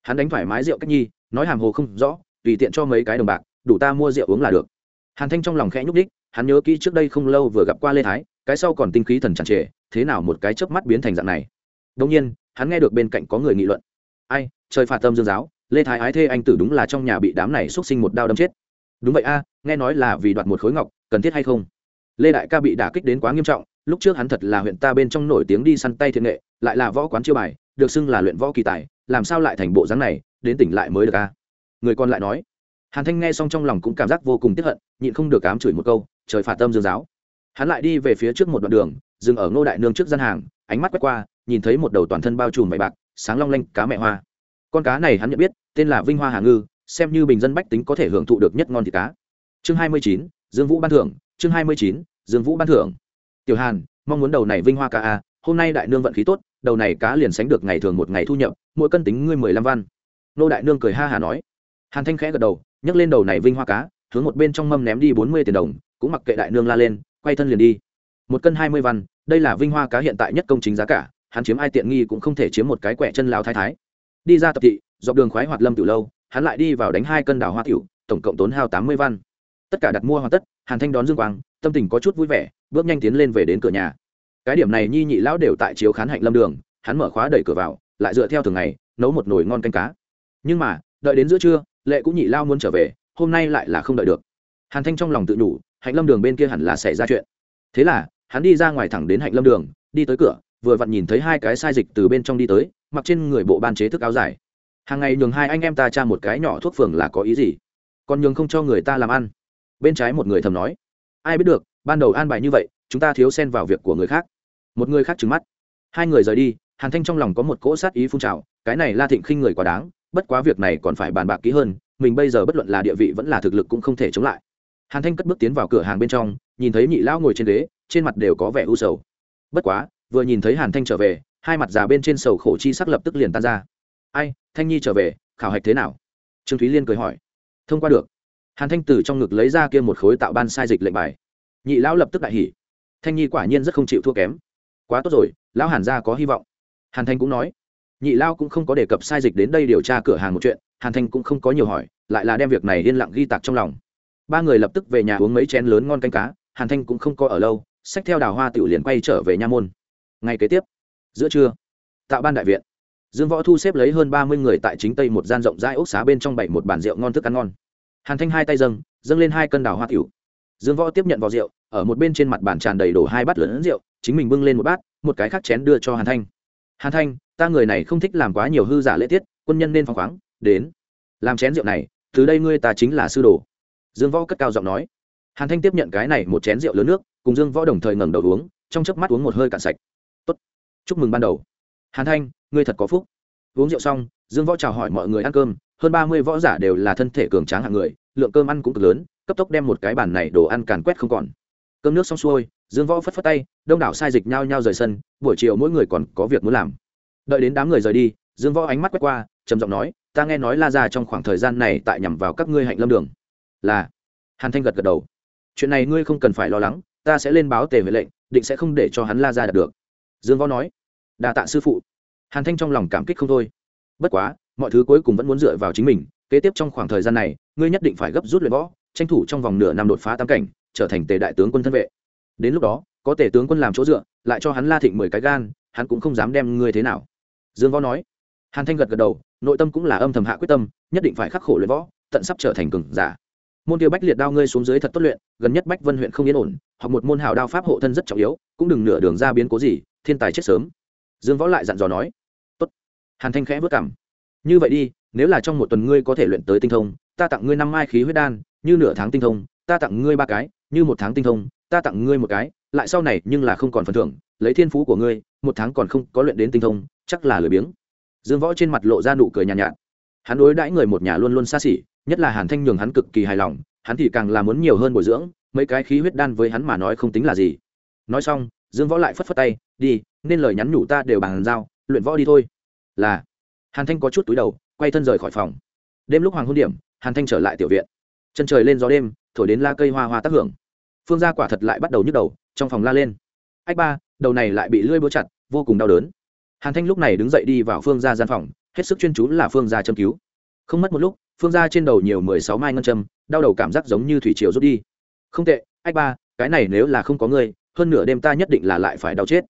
Hắn đánh thoải mái rượu cách nhi, nói hàm hồ không rõ, tùy tiện cho mấy cái đồng bạc, đủ ta mua rượu uống là được. Hàn thanh trong lòng khẽ nhúc đích hắn nhớ kỹ trước đây không lâu vừa gặp qua lê thái, cái sau còn tinh khí thần tràn trề, thế nào một cái chớp mắt biến thành dạng này. Đông nhiên, hắn nghe được bên cạnh có người nghị luận. Ai, trời phạt tâm dương giáo, lê thái ái thê anh tử đúng là trong nhà bị đám này xúc sinh một đao đâm chết. Đúng vậy a, nghe nói là vì đoạt một khối ngọc, cần thiết hay không? Lê đại ca bị đả kích đến quá nghiêm trọng lúc trước hắn thật là huyện ta bên trong nổi tiếng đi săn tay thiện nghệ, lại là võ quán chiêu bài, được xưng là luyện võ kỳ tài, làm sao lại thành bộ dáng này, đến tỉnh lại mới được a người còn lại nói. Hàn thanh nghe xong trong lòng cũng cảm giác vô cùng tiếp hận, nhịn không được cám chửi một câu, trời phạt tâm dương giáo. Hắn lại đi về phía trước một đoạn đường, dừng ở ngô đại nương trước gian hàng, ánh mắt quét qua, nhìn thấy một đầu toàn thân bao trùm vải bạc, sáng long lanh cá mẹ hoa. Con cá này hắn nhận biết, tên là vinh hoa hà ngư, xem như bình dân bách tính có thể hưởng thụ được nhất ngon thịt cá. Chương hai mươi chín, dương vũ ban thưởng, chương hai mươi chín, dương vũ ban thưởng tiểu hàn, mong muốn đầu này vinh hoa cá a hôm nay đại nương vận khí tốt, đầu này cá liền sánh được ngày thường một ngày thu nhập, mỗi cân tính ngươi mười lăm văn. Nô đại nương cười ha hà nói. Hàn thanh khẽ gật đầu, nhấc lên đầu này vinh hoa cá, hướng một bên trong mâm ném đi bốn mươi tiền đồng, cũng mặc kệ đại nương la lên, quay thân liền đi. Một cân hai mươi văn, đây là vinh hoa cá hiện tại nhất công chính giá cả, hắn chiếm ai tiện nghi cũng không thể chiếm một cái quẻ chân lao thái thái. Đi ra tập thị, dọc đường khoái hoạt lâm từ lâu, hắn lại đi vào đánh hai cân đào hoa tiểu, tổng cộng tốn hao tám mươi văn tất cả đặt mua hoàn tất, hàn thanh đón dương quang, tâm tình có chút vui vẻ, bước nhanh tiến lên về đến cửa nhà. Cái điểm này nhi nhị lão đều tại chiếu khán hạnh lâm đường, hắn mở khóa đẩy cửa vào, lại dựa theo thường ngày, nấu một nồi ngon canh cá. Nhưng mà, đợi đến giữa trưa, lệ cũng nhị lao muốn trở về, hôm nay lại là không đợi được. Hàn thanh trong lòng tự nhủ, hạnh lâm đường bên kia hẳn là xảy ra chuyện. Thế là, hắn đi ra ngoài thẳng đến hạnh lâm đường, đi tới cửa, vừa vặn nhìn thấy hai cái sai dịch từ bên trong đi tới, mặc trên người bộ ban chế thức áo dài. Hàng ngày nhường hai anh em ta tra một cái nhỏ thuốc phường là có ý gì? Còn nhường không cho người ta làm ăn bên trái một người thầm nói, ai biết được, ban đầu an bài như vậy, chúng ta thiếu xen vào việc của người khác. Một người khác trừng mắt. Hai người rời đi, hàn thanh trong lòng có một cỗ sát ý phun trào, cái này la thịnh khinh người quá đáng, bất quá việc này còn phải bàn bạc kỹ hơn, mình bây giờ bất luận là địa vị vẫn là thực lực cũng không thể chống lại. Hàn thanh cất bước tiến vào cửa hàng bên trong, nhìn thấy nhị lão ngồi trên ghế, trên mặt đều có vẻ u sầu. Bất quá, vừa nhìn thấy hàn thanh trở về, hai mặt già bên trên sầu khổ chi sắc lập tức liền tan ra. Ai, thanh nhi trở về, khảo hạch thế nào? Trương thúy liên cười hỏi. Thông qua được hàn thanh từ trong ngực lấy ra kia một khối tạo ban sai dịch lệnh bài. Nhị lão lập tức đại hỉ. Thanh nhi quả nhiên rất không chịu thua kém. Quá tốt rồi, lão hàn gia có hy vọng. Hàn thanh cũng nói. Nhị lao cũng không có đề cập sai dịch đến đây điều tra cửa hàng một chuyện, hàn thanh cũng không có nhiều hỏi, lại là đem việc này yên lặng ghi tạc trong lòng. Ba người lập tức về nhà uống mấy chén lớn ngon canh cá, hàn thanh cũng không có ở lâu, xách theo đào hoa tiểu liền quay trở về nha môn. Ngày kế tiếp, giữa trưa, tạo ban đại viện. Dương võ thu xếp lấy hơn ba mươi người tại chính tây một gian rộng rãi ốc xá bên trong bảy một bàn rượu ngon thức ăn ngon hàn thanh hai tay dâng dâng lên hai cân đào hoa tiểu. Dương võ tiếp nhận vào rượu, ở một bên trên mặt bàn tràn đầy đổ hai bát lớn rượu, chính mình bưng lên một bát, một cái khác chén đưa cho hàn thanh. Hàn thanh, ta người này không thích làm quá nhiều hư giả lễ tiết, quân nhân nên phăng khoáng, đến, làm chén rượu này, từ đây ngươi ta chính là sư đồ. Dương võ cất cao giọng nói. Hàn thanh tiếp nhận cái này một chén rượu lớn nước, cùng dương võ đồng thời ngẩng đầu uống, trong chớp mắt uống một hơi cạn sạch. Tốt, chúc mừng ban đầu. Hàn thanh, ngươi thật có phúc. Uống rượu xong, dương võ chào hỏi mọi người ăn cơm hơn ba mươi võ giả đều là thân thể cường tráng hạng người, lượng cơm ăn cũng cực lớn, cấp tốc đem một cái bàn này đồ ăn càn quét không còn. Cơm nước xong xuôi, dương võ phất phất tay, đông đảo sai dịch nhau nhau rời sân, buổi chiều mỗi người còn có việc muốn làm. Đợi đến đám người rời đi, dương võ ánh mắt quét qua, trầm giọng nói, ta nghe nói la ra trong khoảng thời gian này tại nhằm vào các ngươi hạnh lâm đường. Là. Hàn thanh gật gật đầu. Chuyện này ngươi không cần phải lo lắng, ta sẽ lên báo tề huệ lệnh, định sẽ không để cho hắn la ra đạt được. Dương võ nói. Đa tạ sư phụ. Hàn thanh trong lòng cảm kích không thôi. Bất quá mọi thứ cuối cùng vẫn muốn dựa vào chính mình, kế tiếp trong khoảng thời gian này, ngươi nhất định phải gấp rút luyện võ, tranh thủ trong vòng nửa năm đột phá tam cảnh, trở thành tề đại tướng quân thân vệ. Đến lúc đó, có tề tướng quân làm chỗ dựa, lại cho hắn la thịnh mười cái gan, hắn cũng không dám đem ngươi thế nào. Dương võ nói. Hàn thanh gật gật đầu, nội tâm cũng là âm thầm hạ quyết tâm, nhất định phải khắc khổ luyện võ, tận sắp trở thành cường giả. Môn tiêu bách liệt đao ngươi xuống dưới thật tốt luyện, gần nhất bách vân huyện không yên ổn hoặc một môn hào đao pháp hộ thân rất trọng yếu, cũng đừng nửa đường ra biến cố gì, thiên tài chết sớm. Dương võ lại dặn dò nói. Tốt. Hàn thanh khẽ vất cảm như vậy đi nếu là trong một tuần ngươi có thể luyện tới tinh thông ta tặng ngươi năm mai khí huyết đan như nửa tháng tinh thông ta tặng ngươi ba cái như một tháng tinh thông ta tặng ngươi một cái lại sau này nhưng là không còn phần thưởng lấy thiên phú của ngươi một tháng còn không có luyện đến tinh thông chắc là lười biếng. Dương võ trên mặt lộ ra nụ cười nhàn nhạt, nhạt. Hắn đối đãi người một nhà luôn luôn xa xỉ nhất là hàn thanh nhường hắn cực kỳ hài lòng hắn thì càng là muốn nhiều hơn bồi dưỡng mấy cái khí huyết đan với hắn mà nói không tính là gì. Nói xong dương võ lại phất phất tay đi nên lời nhắn nhủ ta đều bàn giao luyện võ đi thôi. Là hàn thanh có chút túi đầu, quay thân rời khỏi phòng. Đêm lúc hoàng hôn điểm, hàn thanh trở lại tiểu viện. Chân trời lên gió đêm, thổi đến la cây hoa hoa tác hưởng. Phương gia quả thật lại bắt đầu nhức đầu, trong phòng la lên. Ách ba, đầu này lại bị lưỡi búa chặt, vô cùng đau đớn. Hàn thanh lúc này đứng dậy đi vào phương gia gian phòng, hết sức chuyên chú là phương gia châm cứu. Không mất một lúc, phương gia trên đầu nhiều mười sáu mai ngân châm, đau đầu cảm giác giống như thủy triều rút đi. Không tệ, ách ba, cái này nếu là không có ngươi, hơn nửa đêm ta nhất định là lại phải đau chết.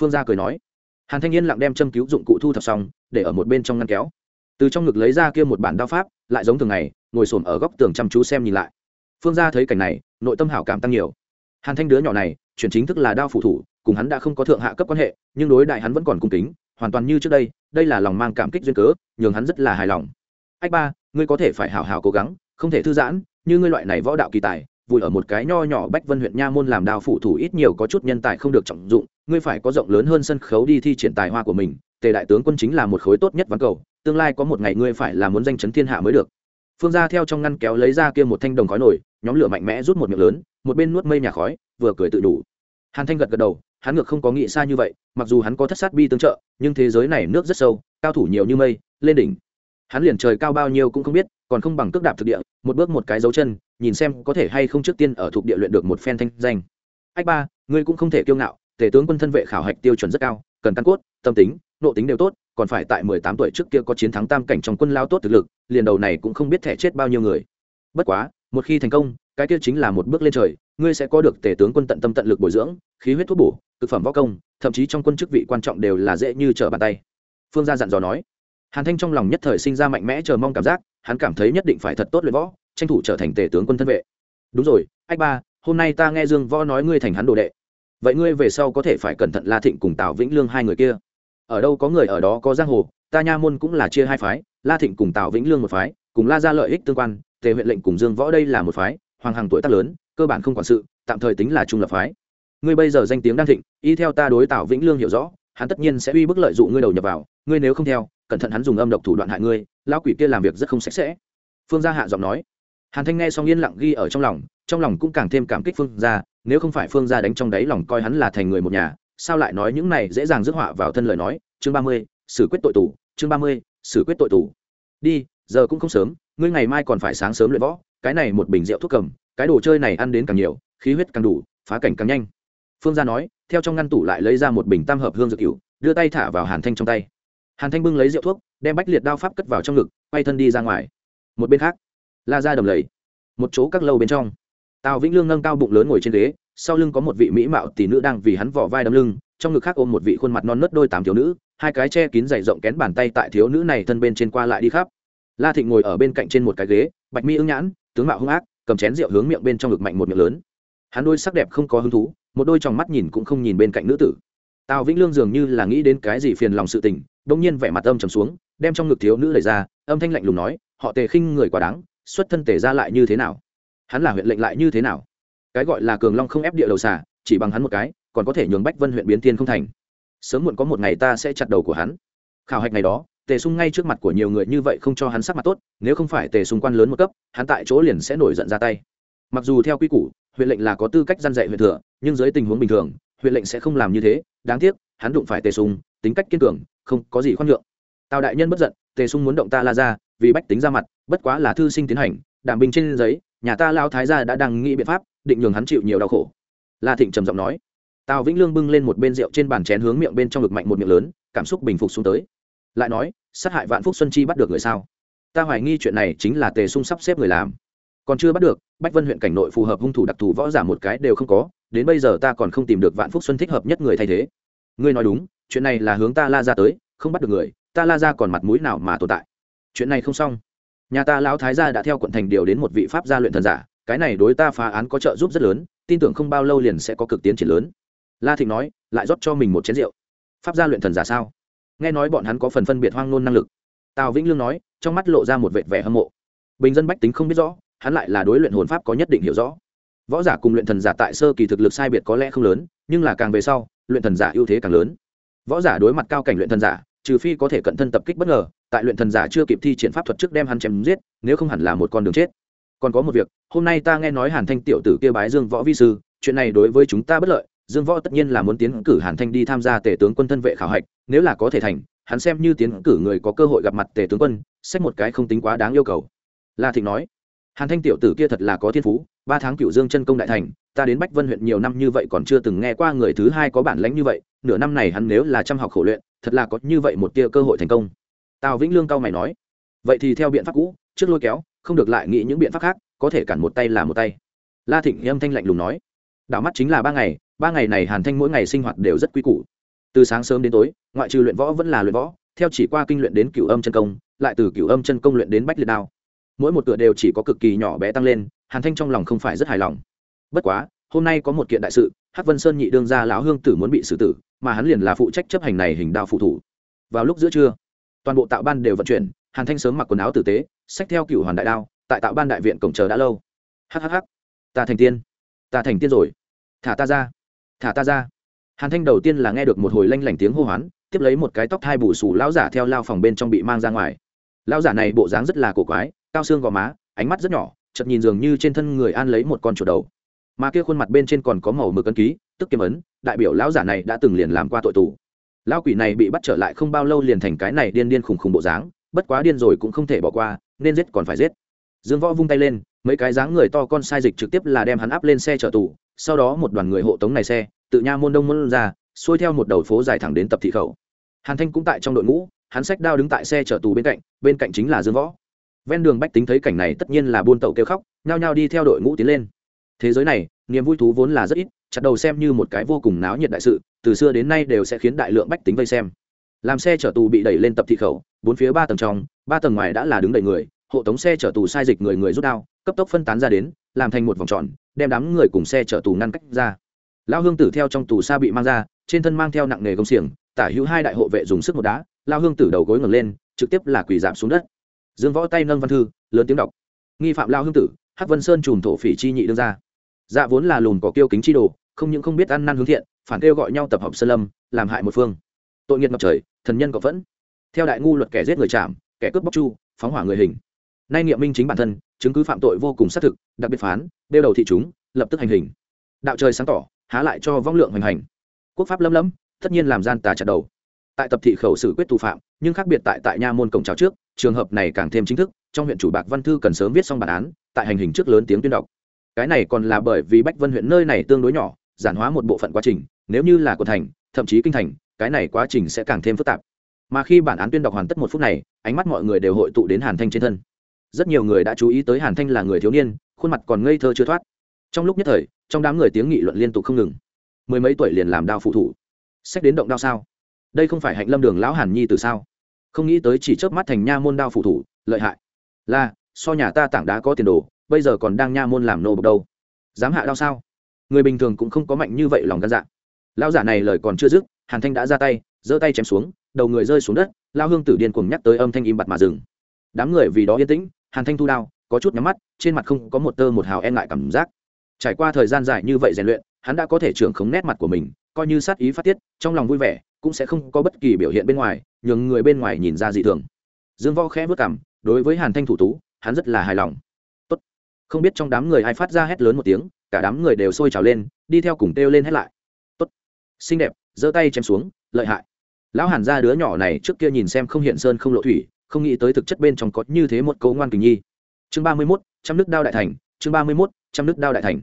Phương gia cười nói hàn thanh yên lặng đem châm cứu dụng cụ thu thập xong, để ở một bên trong ngăn kéo. Từ trong ngực lấy ra kia một bản đao pháp, lại giống thường ngày, ngồi xổm ở góc tường chăm chú xem nhìn lại. Phương gia thấy cảnh này, nội tâm hảo cảm tăng nhiều. Hàn thanh đứa nhỏ này, chuyển chính thức là đao phụ thủ, cùng hắn đã không có thượng hạ cấp quan hệ, nhưng đối đại hắn vẫn còn cung kính, hoàn toàn như trước đây đây là lòng mang cảm kích duyên cớ, nhường hắn rất là hài lòng. Ách ba, ngươi có thể phải hào hào cố gắng, không thể thư giãn, như ngươi loại này võ đạo kỳ tài vùi ở một cái nho nhỏ bách vân huyện nha môn làm đao phụ thủ ít nhiều có chút nhân tài không được trọng dụng, ngươi phải có rộng lớn hơn sân khấu đi thi triển tài hoa của mình, tề đại tướng quân chính là một khối tốt nhất ván cầu, tương lai có một ngày ngươi phải là muốn danh chấn thiên hạ mới được. Phương gia theo trong ngăn kéo lấy ra kia một thanh đồng khói nổi, nhóm lửa mạnh mẽ rút một miệng lớn, một bên nuốt mây nhà khói, vừa cười tự đủ. Hàn thanh gật gật đầu, hắn ngược không có nghĩ xa như vậy, mặc dù hắn có thất sát bi tương trợ, nhưng thế giới này nước rất sâu, cao thủ nhiều như mây, lên đỉnh. Hắn liền trời cao bao nhiêu cũng không biết, còn không bằng cước đạp thực địa, một bước một cái dấu chân nhìn xem có thể hay không trước tiên ở thuộc địa luyện được một phen thanh danh. Ách ba, ngươi cũng không thể kiêu ngạo tể tướng quân thân vệ khảo hạch tiêu chuẩn rất cao, cần căn cốt, tâm tính nộ tính đều tốt, còn phải tại mười tám tuổi trước kia có chiến thắng tam cảnh trong quân lao tốt thực lực, liền đầu này cũng không biết thẻ chết bao nhiêu người. Bất quá, một khi thành công, cái kia chính là một bước lên trời, ngươi sẽ có được tể tướng quân tận tâm tận lực bồi dưỡng, khí huyết thuốc bổ thực phẩm võ công, thậm chí trong quân chức vị quan trọng đều là dễ như trở bàn tay. Phương gia dặn dò nói. Hàn thanh trong lòng nhất thời sinh ra mạnh mẽ chờ mong cảm giác, hắn cảm thấy nhất định phải thật tốt luyện võ tranh thủ trở thành tể tướng quân thân vệ. Đúng rồi, ách ba, hôm nay ta nghe dương võ nói ngươi thành hắn đồ đệ. Vậy ngươi về sau có thể phải cẩn thận la thịnh cùng tào vĩnh lương hai người kia. Ở đâu có người ở đó có giang hồ, ta nha môn cũng là chia hai phái, la thịnh cùng tào vĩnh lương một phái, cùng la ra lợi ích tương quan, tề huyện lệnh cùng dương võ đây là một phái, hoàng hằng tuổi tác lớn, cơ bản không quản sự, tạm thời tính là trung lập phái. Ngươi bây giờ danh tiếng đang thịnh, y theo ta đối tào vĩnh lương hiểu rõ, hắn tất nhiên sẽ uy bức lợi dụng ngươi đầu nhập vào, ngươi nếu không theo, cẩn thận hắn dùng âm độc thủ đoạn hại ngươi, lão quỷ kia làm việc rất không sạch sẽ. Phương gia hạ giọng nói hàn thanh nghe xong yên lặng ghi ở trong lòng trong lòng cũng càng thêm cảm kích phương gia, nếu không phải phương gia đánh trong đáy lòng coi hắn là thành người một nhà, sao lại nói những này dễ dàng rước họa vào thân lời nói? Chương ba mươi, xử quyết tội tù, chương ba mươi, xử quyết tội tù. Đi, giờ cũng không sớm, ngươi ngày mai còn phải sáng sớm luyện võ, cái này một bình rượu thuốc cầm, cái đồ chơi này ăn đến càng nhiều, khí huyết càng đủ, phá cảnh càng nhanh. Phương gia nói, theo trong ngăn tủ lại lấy ra một bình tam hợp hương dược cửu, đưa tay thả vào hàn thanh trong tay. Hàn thanh bưng lấy rượu thuốc, đem bách liệt đao pháp cất vào trong ngực, quay thân đi ra ngoài. Một bên khác la ra đầm lầy. Một chỗ các lâu bên trong, tào vĩnh lương nâng cao bụng lớn ngồi trên ghế, sau lưng có một vị mỹ mạo tỷ nữ đang vì hắn vỏ vai đấm lưng, trong ngực khác ôm một vị khuôn mặt non nớt đôi tám thiếu nữ, hai cái che kín dày rộng kén bàn tay tại thiếu nữ này thân bên trên qua lại đi khắp. La thịnh ngồi ở bên cạnh trên một cái ghế, bạch mi ưng nhãn, tướng mạo hung ác, cầm chén rượu hướng miệng bên trong ngực mạnh một miệng lớn. Hắn đôi sắc đẹp không có hứng thú, một đôi tròng mắt nhìn cũng không nhìn bên cạnh nữ tử. Tào vĩnh lương dường như là nghĩ đến cái gì phiền lòng sự tình đông nhiên vẻ mặt âm trầm xuống, đem trong ngực thiếu nữ đẩy ra, âm thanh lạnh lùng nói, họ tề khinh người quá đáng xuất thân tề ra lại như thế nào? Hắn là huyện lệnh lại như thế nào? Cái gọi là cường long không ép địa đầu xả chỉ bằng hắn một cái, còn có thể nhường bách vân huyện biến thiên không thành. Sớm muộn có một ngày ta sẽ chặt đầu của hắn. Khảo hạch ngày đó, tề sung ngay trước mặt của nhiều người như vậy không cho hắn sắc mặt tốt, nếu không phải tề sung quan lớn một cấp, hắn tại chỗ liền sẽ nổi giận ra tay. Mặc dù theo quy củ, huyện lệnh là có tư cách gian dạy huyện thừa, nhưng dưới tình huống bình thường, huyện lệnh sẽ không làm như thế. Đáng tiếc, hắn đụng phải tề sung, tính cách kiên cường, không có gì khoan nhượng. Tào đại nhân bất giận, tề sung muốn động ta la ra vì bách tính ra mặt, bất quá là thư sinh tiến hành đảm binh trên giấy, nhà ta lao thái gia đã đang nghĩ biện pháp, định nhường hắn chịu nhiều đau khổ. La thịnh trầm giọng nói. Tào vĩnh lương bưng lên một bên rượu trên bàn chén hướng miệng bên trong ngực mạnh một miệng lớn, cảm xúc bình phục xuống tới. Lại nói, sát hại vạn phúc xuân chi bắt được người sao? Ta hoài nghi chuyện này chính là tề sung sắp xếp người làm. Còn chưa bắt được, bách vân huyện cảnh nội phù hợp hung thủ đặc thù võ giả một cái đều không có, đến bây giờ ta còn không tìm được vạn phúc xuân thích hợp nhất người thay thế. Ngươi nói đúng, chuyện này là hướng ta la ra tới, không bắt được người, ta la ra còn mặt mũi nào mà tồn tại? Chuyện này không xong. Nhà ta lão thái gia đã theo quận thành điều đến một vị pháp gia luyện thần giả, cái này đối ta phá án có trợ giúp rất lớn, tin tưởng không bao lâu liền sẽ có cực tiến triển lớn. La thịnh nói, lại rót cho mình một chén rượu. Pháp gia luyện thần giả sao? Nghe nói bọn hắn có phần phân biệt hoang nôn năng lực. Tào vĩnh lương nói, trong mắt lộ ra một vệt vẻ hâm mộ. Bình dân bách tính không biết rõ, hắn lại là đối luyện hồn pháp có nhất định hiểu rõ. Võ giả cùng luyện thần giả tại sơ kỳ thực lực sai biệt có lẽ không lớn, nhưng là càng về sau, luyện thần giả ưu thế càng lớn. Võ giả đối mặt cao cảnh luyện thần giả trừ phi có thể cận thân tập kích bất ngờ, tại luyện thần giả chưa kịp thi triển pháp thuật trước đem hắn chém giết, nếu không hẳn là một con đường chết. Còn có một việc, hôm nay ta nghe nói hàn thanh tiểu tử kia bái dương võ vi sư, chuyện này đối với chúng ta bất lợi, dương võ tất nhiên là muốn tiến cử hàn thanh đi tham gia tể tướng quân thân vệ khảo hạch, nếu là có thể thành, hắn xem như tiến cử người có cơ hội gặp mặt tể tướng quân, xét một cái không tính quá đáng yêu cầu. La thịnh nói, hàn thanh tiểu tử kia thật là có thiên phú, ba tháng cựu dương chân công đại thành, ta đến bách vân huyện nhiều năm như vậy còn chưa từng nghe qua người thứ hai có bản lãnh như vậy, nửa năm này hắn nếu là chăm học khổ luyện thật là có như vậy một tia cơ hội thành công. Tào vĩnh lương cao mày nói, vậy thì theo biện pháp cũ, trước lôi kéo, không được lại nghĩ những biện pháp khác, có thể cản một tay là một tay. La thịnh âm thanh lạnh lùng nói, đảo mắt chính là ba ngày ba ngày này hàn thanh mỗi ngày sinh hoạt đều rất quy củ. Từ sáng sớm đến tối, ngoại trừ luyện võ vẫn là luyện võ, theo chỉ qua kinh luyện đến cửu âm chân công, lại từ cửu âm chân công luyện đến bách liệt đao. Mỗi một cửa đều chỉ có cực kỳ nhỏ bé tăng lên, hàn thanh trong lòng không phải rất hài lòng. Bất quá, hôm nay có một kiện đại sự, hắc vân sơn nhị đương gia lão hương tử muốn bị xử tử mà hắn liền là phụ trách chấp hành này hình đao phụ thủ. Vào lúc giữa trưa, toàn bộ tạo ban đều vận chuyển, hàn thanh sớm mặc quần áo tử tế, xách theo cựu hoàn đại đao, tại tạo ban đại viện cổng chờ đã lâu. Hhh ta thành tiên, ta thành tiên rồi. Thả ta ra, thả ta ra. Hàn thanh đầu tiên là nghe được một hồi lanh lảnh tiếng hô hoán, tiếp lấy một cái tóc thai bù sù lão giả theo lao phòng bên trong bị mang ra ngoài. Lão giả này bộ dáng rất là cổ quái, cao xương gò má, ánh mắt rất nhỏ, chợt nhìn dường như trên thân người an lấy một con chuột đầu mà kia khuôn mặt bên trên còn có màu mực ấn ký, tức kiếm ấn, đại biểu lão giả này đã từng liền làm qua tội tù. Lão quỷ này bị bắt trở lại không bao lâu liền thành cái này điên điên khùng khùng bộ dáng, bất quá điên rồi cũng không thể bỏ qua, nên giết còn phải giết. Dương võ vung tay lên, mấy cái dáng người to con sai dịch trực tiếp là đem hắn áp lên xe chở tù, sau đó một đoàn người hộ tống này xe, tự nha môn đông môn ra, xuôi theo một đầu phố dài thẳng đến tập thị khẩu. Hàn thanh cũng tại trong đội ngũ, hắn sách đao đứng tại xe chở tù bên cạnh bên cạnh chính là dương võ. Ven đường bách tính thấy cảnh này tất nhiên là buôn tàu kêu khóc, nhao nhao đi theo đội ngũ tiến lên thế giới này, niềm vui thú vốn là rất ít, chặt đầu xem như một cái vô cùng náo nhiệt đại sự, từ xưa đến nay đều sẽ khiến đại lượng bách tính vây xem. Làm xe chở tù bị đẩy lên tập thị khẩu, bốn phía ba tầng trong, ba tầng ngoài đã là đứng đầy người, hộ tống xe chở tù sai dịch người người rút đao, cấp tốc phân tán ra đến, làm thành một vòng tròn, đem đám người cùng xe chở tù ngăn cách ra. Lao hương tử theo trong tù xa bị mang ra, trên thân mang theo nặng nghề công xiềng, tả hữu hai đại hộ vệ dùng sức một đá lao hương tử đầu gối ngẩng lên, trực tiếp là quỳ giảm xuống đất. Dương võ tay nâng văn thư, lớn tiếng đọc. Nghi phạm lao hương tử, hắc vân sơn chùm thổ phỉ chi nhị đương ra dạ vốn là lùn có kiêu kính chi đồ, không những không biết ăn năn hướng thiện, phản kêu gọi nhau tập hợp sơn lâm, làm hại một phương. Tội nghiệt ngập trời, thần nhân cộng phẫn. Theo đại ngu luật kẻ giết người chạm, kẻ cướp bóc chu, phóng hỏa người hình. Nay nghiệm minh chính bản thân, chứng cứ phạm tội vô cùng xác thực, đặc biệt phán, đeo đầu thị chúng, lập tức hành hình. Đạo trời sáng tỏ, há lại cho vong lượng hành hành. Quốc pháp lâm lâm tất nhiên làm gian tà chặt đầu. Tại tập thị khẩu xử quyết tù phạm, nhưng khác biệt tại tại nha môn cổng chào trước, trường hợp này càng thêm chính thức, trong huyện chủ bạc văn thư cần sớm viết xong bản án, tại hành hình trước lớn tiếng tuyên đọc cái này còn là bởi vì bách vân huyện nơi này tương đối nhỏ, giản hóa một bộ phận quá trình, nếu như là quận thành, thậm chí kinh thành, cái này quá trình sẽ càng thêm phức tạp. Mà khi bản án tuyên đọc hoàn tất một phút này, ánh mắt mọi người đều hội tụ đến hàn thanh trên thân. Rất nhiều người đã chú ý tới hàn thanh là người thiếu niên, khuôn mặt còn ngây thơ chưa thoát. Trong lúc nhất thời, trong đám người tiếng nghị luận liên tục không ngừng. Mười mấy tuổi liền làm đao phụ thủ. Sách đến động đao sao? Đây không phải hạnh lâm đường lão hàn nhi từ sao? Không nghĩ tới chỉ chớp mắt thành nha môn đao phụ thủ, lợi hại. Là, so nhà ta tảng đá có tiền đồ bây giờ còn đang nha môn làm nô bộc đâu. Dám hạ đao sao? Người bình thường cũng không có mạnh như vậy lòng gan dạ. Lao giả này lời còn chưa dứt, hàn thanh đã ra tay, giơ tay chém xuống, đầu người rơi xuống đất, lao hương tử điên cuồng nhắc tới âm thanh im bặt mà dừng. Đám người vì đó yên tĩnh, hàn thanh thu đao, có chút nhắm mắt, trên mặt không có một tơ một hào e ngại cảm giác. Trải qua thời gian dài như vậy rèn luyện, hắn đã có thể trưởng khống nét mặt của mình, coi như sát ý phát tiết, trong lòng vui vẻ, cũng sẽ không có bất kỳ biểu hiện bên ngoài, nhường người bên ngoài nhìn ra dị thường. Dương võ khẽ vất cảm đối với hàn thanh thủ tú, hắn rất là hài lòng không biết trong đám người ai phát ra hét lớn một tiếng, cả đám người đều sôi trào lên, đi theo cùng kêu lên hét lại. Tốt, xinh đẹp, giơ tay chém xuống, lợi hại. Lão hàn ra đứa nhỏ này trước kia nhìn xem không hiện sơn không lộ thủy, không nghĩ tới thực chất bên trong có như thế một cấu ngoan kình nhi. Chương ba mươi mốt, trăm nước đao đại thành, chương ba mươi mốt, trăm nước đao đại thành.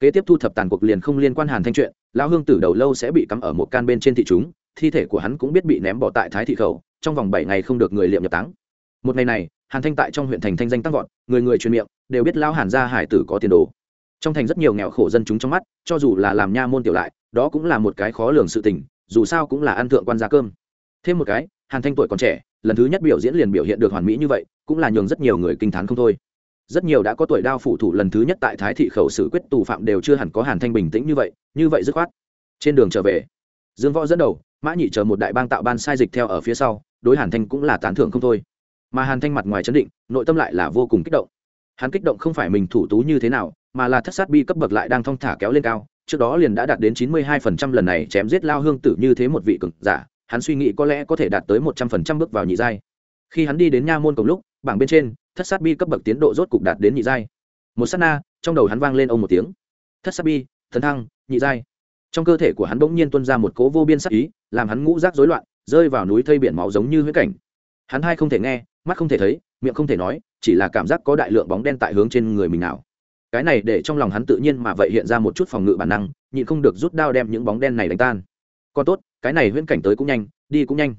Kế tiếp thu thập tàn cuộc liền không liên quan hàn thanh chuyện, lão hương tử đầu lâu sẽ bị cắm ở một can bên trên thị chúng, thi thể của hắn cũng biết bị ném bỏ tại thái thị khẩu, trong vòng bảy ngày không được người liệm nhập táng. Một ngày này, hàn thanh tại trong huyện thành thanh danh tăng vọt, người người truyền miệng đều biết lão hàn gia hải tử có tiền đồ. Trong thành rất nhiều nghèo khổ dân chúng trong mắt, cho dù là làm nha môn tiểu lại, đó cũng là một cái khó lường sự tình, dù sao cũng là ăn thượng quan gia cơm. Thêm một cái, hàn thanh tuổi còn trẻ, lần thứ nhất biểu diễn liền biểu hiện được hoàn mỹ như vậy, cũng là nhường rất nhiều người kinh t h á n không thôi. Rất nhiều đã có tuổi đao phủ thủ lần thứ nhất tại thái thị khẩu xử quyết tù phạm đều chưa hẳn có hàn thanh bình tĩnh như vậy như vậy dứt khoát. Trên đường trở về, dương võ dẫn đầu, mã nhị chờ một đại bang tạo ban sai dịch theo ở phía sau, đối hàn thanh cũng là tán thưởng không thôi. Mà hàn thanh mặt ngoài chấn định, nội tâm lại là vô cùng kích động hắn kích động không phải mình thủ tú như thế nào, mà là thất sát bi cấp bậc lại đang thong thả kéo lên cao, trước đó liền đã đạt đến chín mươi hai phần trăm lần này chém giết lao hương tử như thế một vị cực giả, hắn suy nghĩ có lẽ có thể đạt tới một trăm phần trăm bước vào nhị giai. Khi hắn đi đến nha môn cùng lúc, bảng bên trên, thất sát bi cấp bậc tiến độ rốt cục đạt đến nhị giai. Một s á t na, trong đầu hắn vang lên ông một tiếng. Thất sát bi, thần thăng, nhị giai. Trong cơ thể của hắn bỗng nhiên tuân ra một cố vô biên sắc ý, làm hắn ngũ rác rối loạn, rơi vào núi thây biển máu giống như huyết cảnh. Hắn hai không thể nghe, mắt không thể thấy, miệng không thể nói chỉ là cảm giác có đại lượng bóng đen tại hướng trên người mình nào. Cái này để trong lòng hắn tự nhiên mà vậy hiện ra một chút phòng ngự bản năng nhịn không được rút đao đem những bóng đen này đánh tan. Còn tốt cái này huyễn cảnh tới cũng nhanh đi cũng nhanh.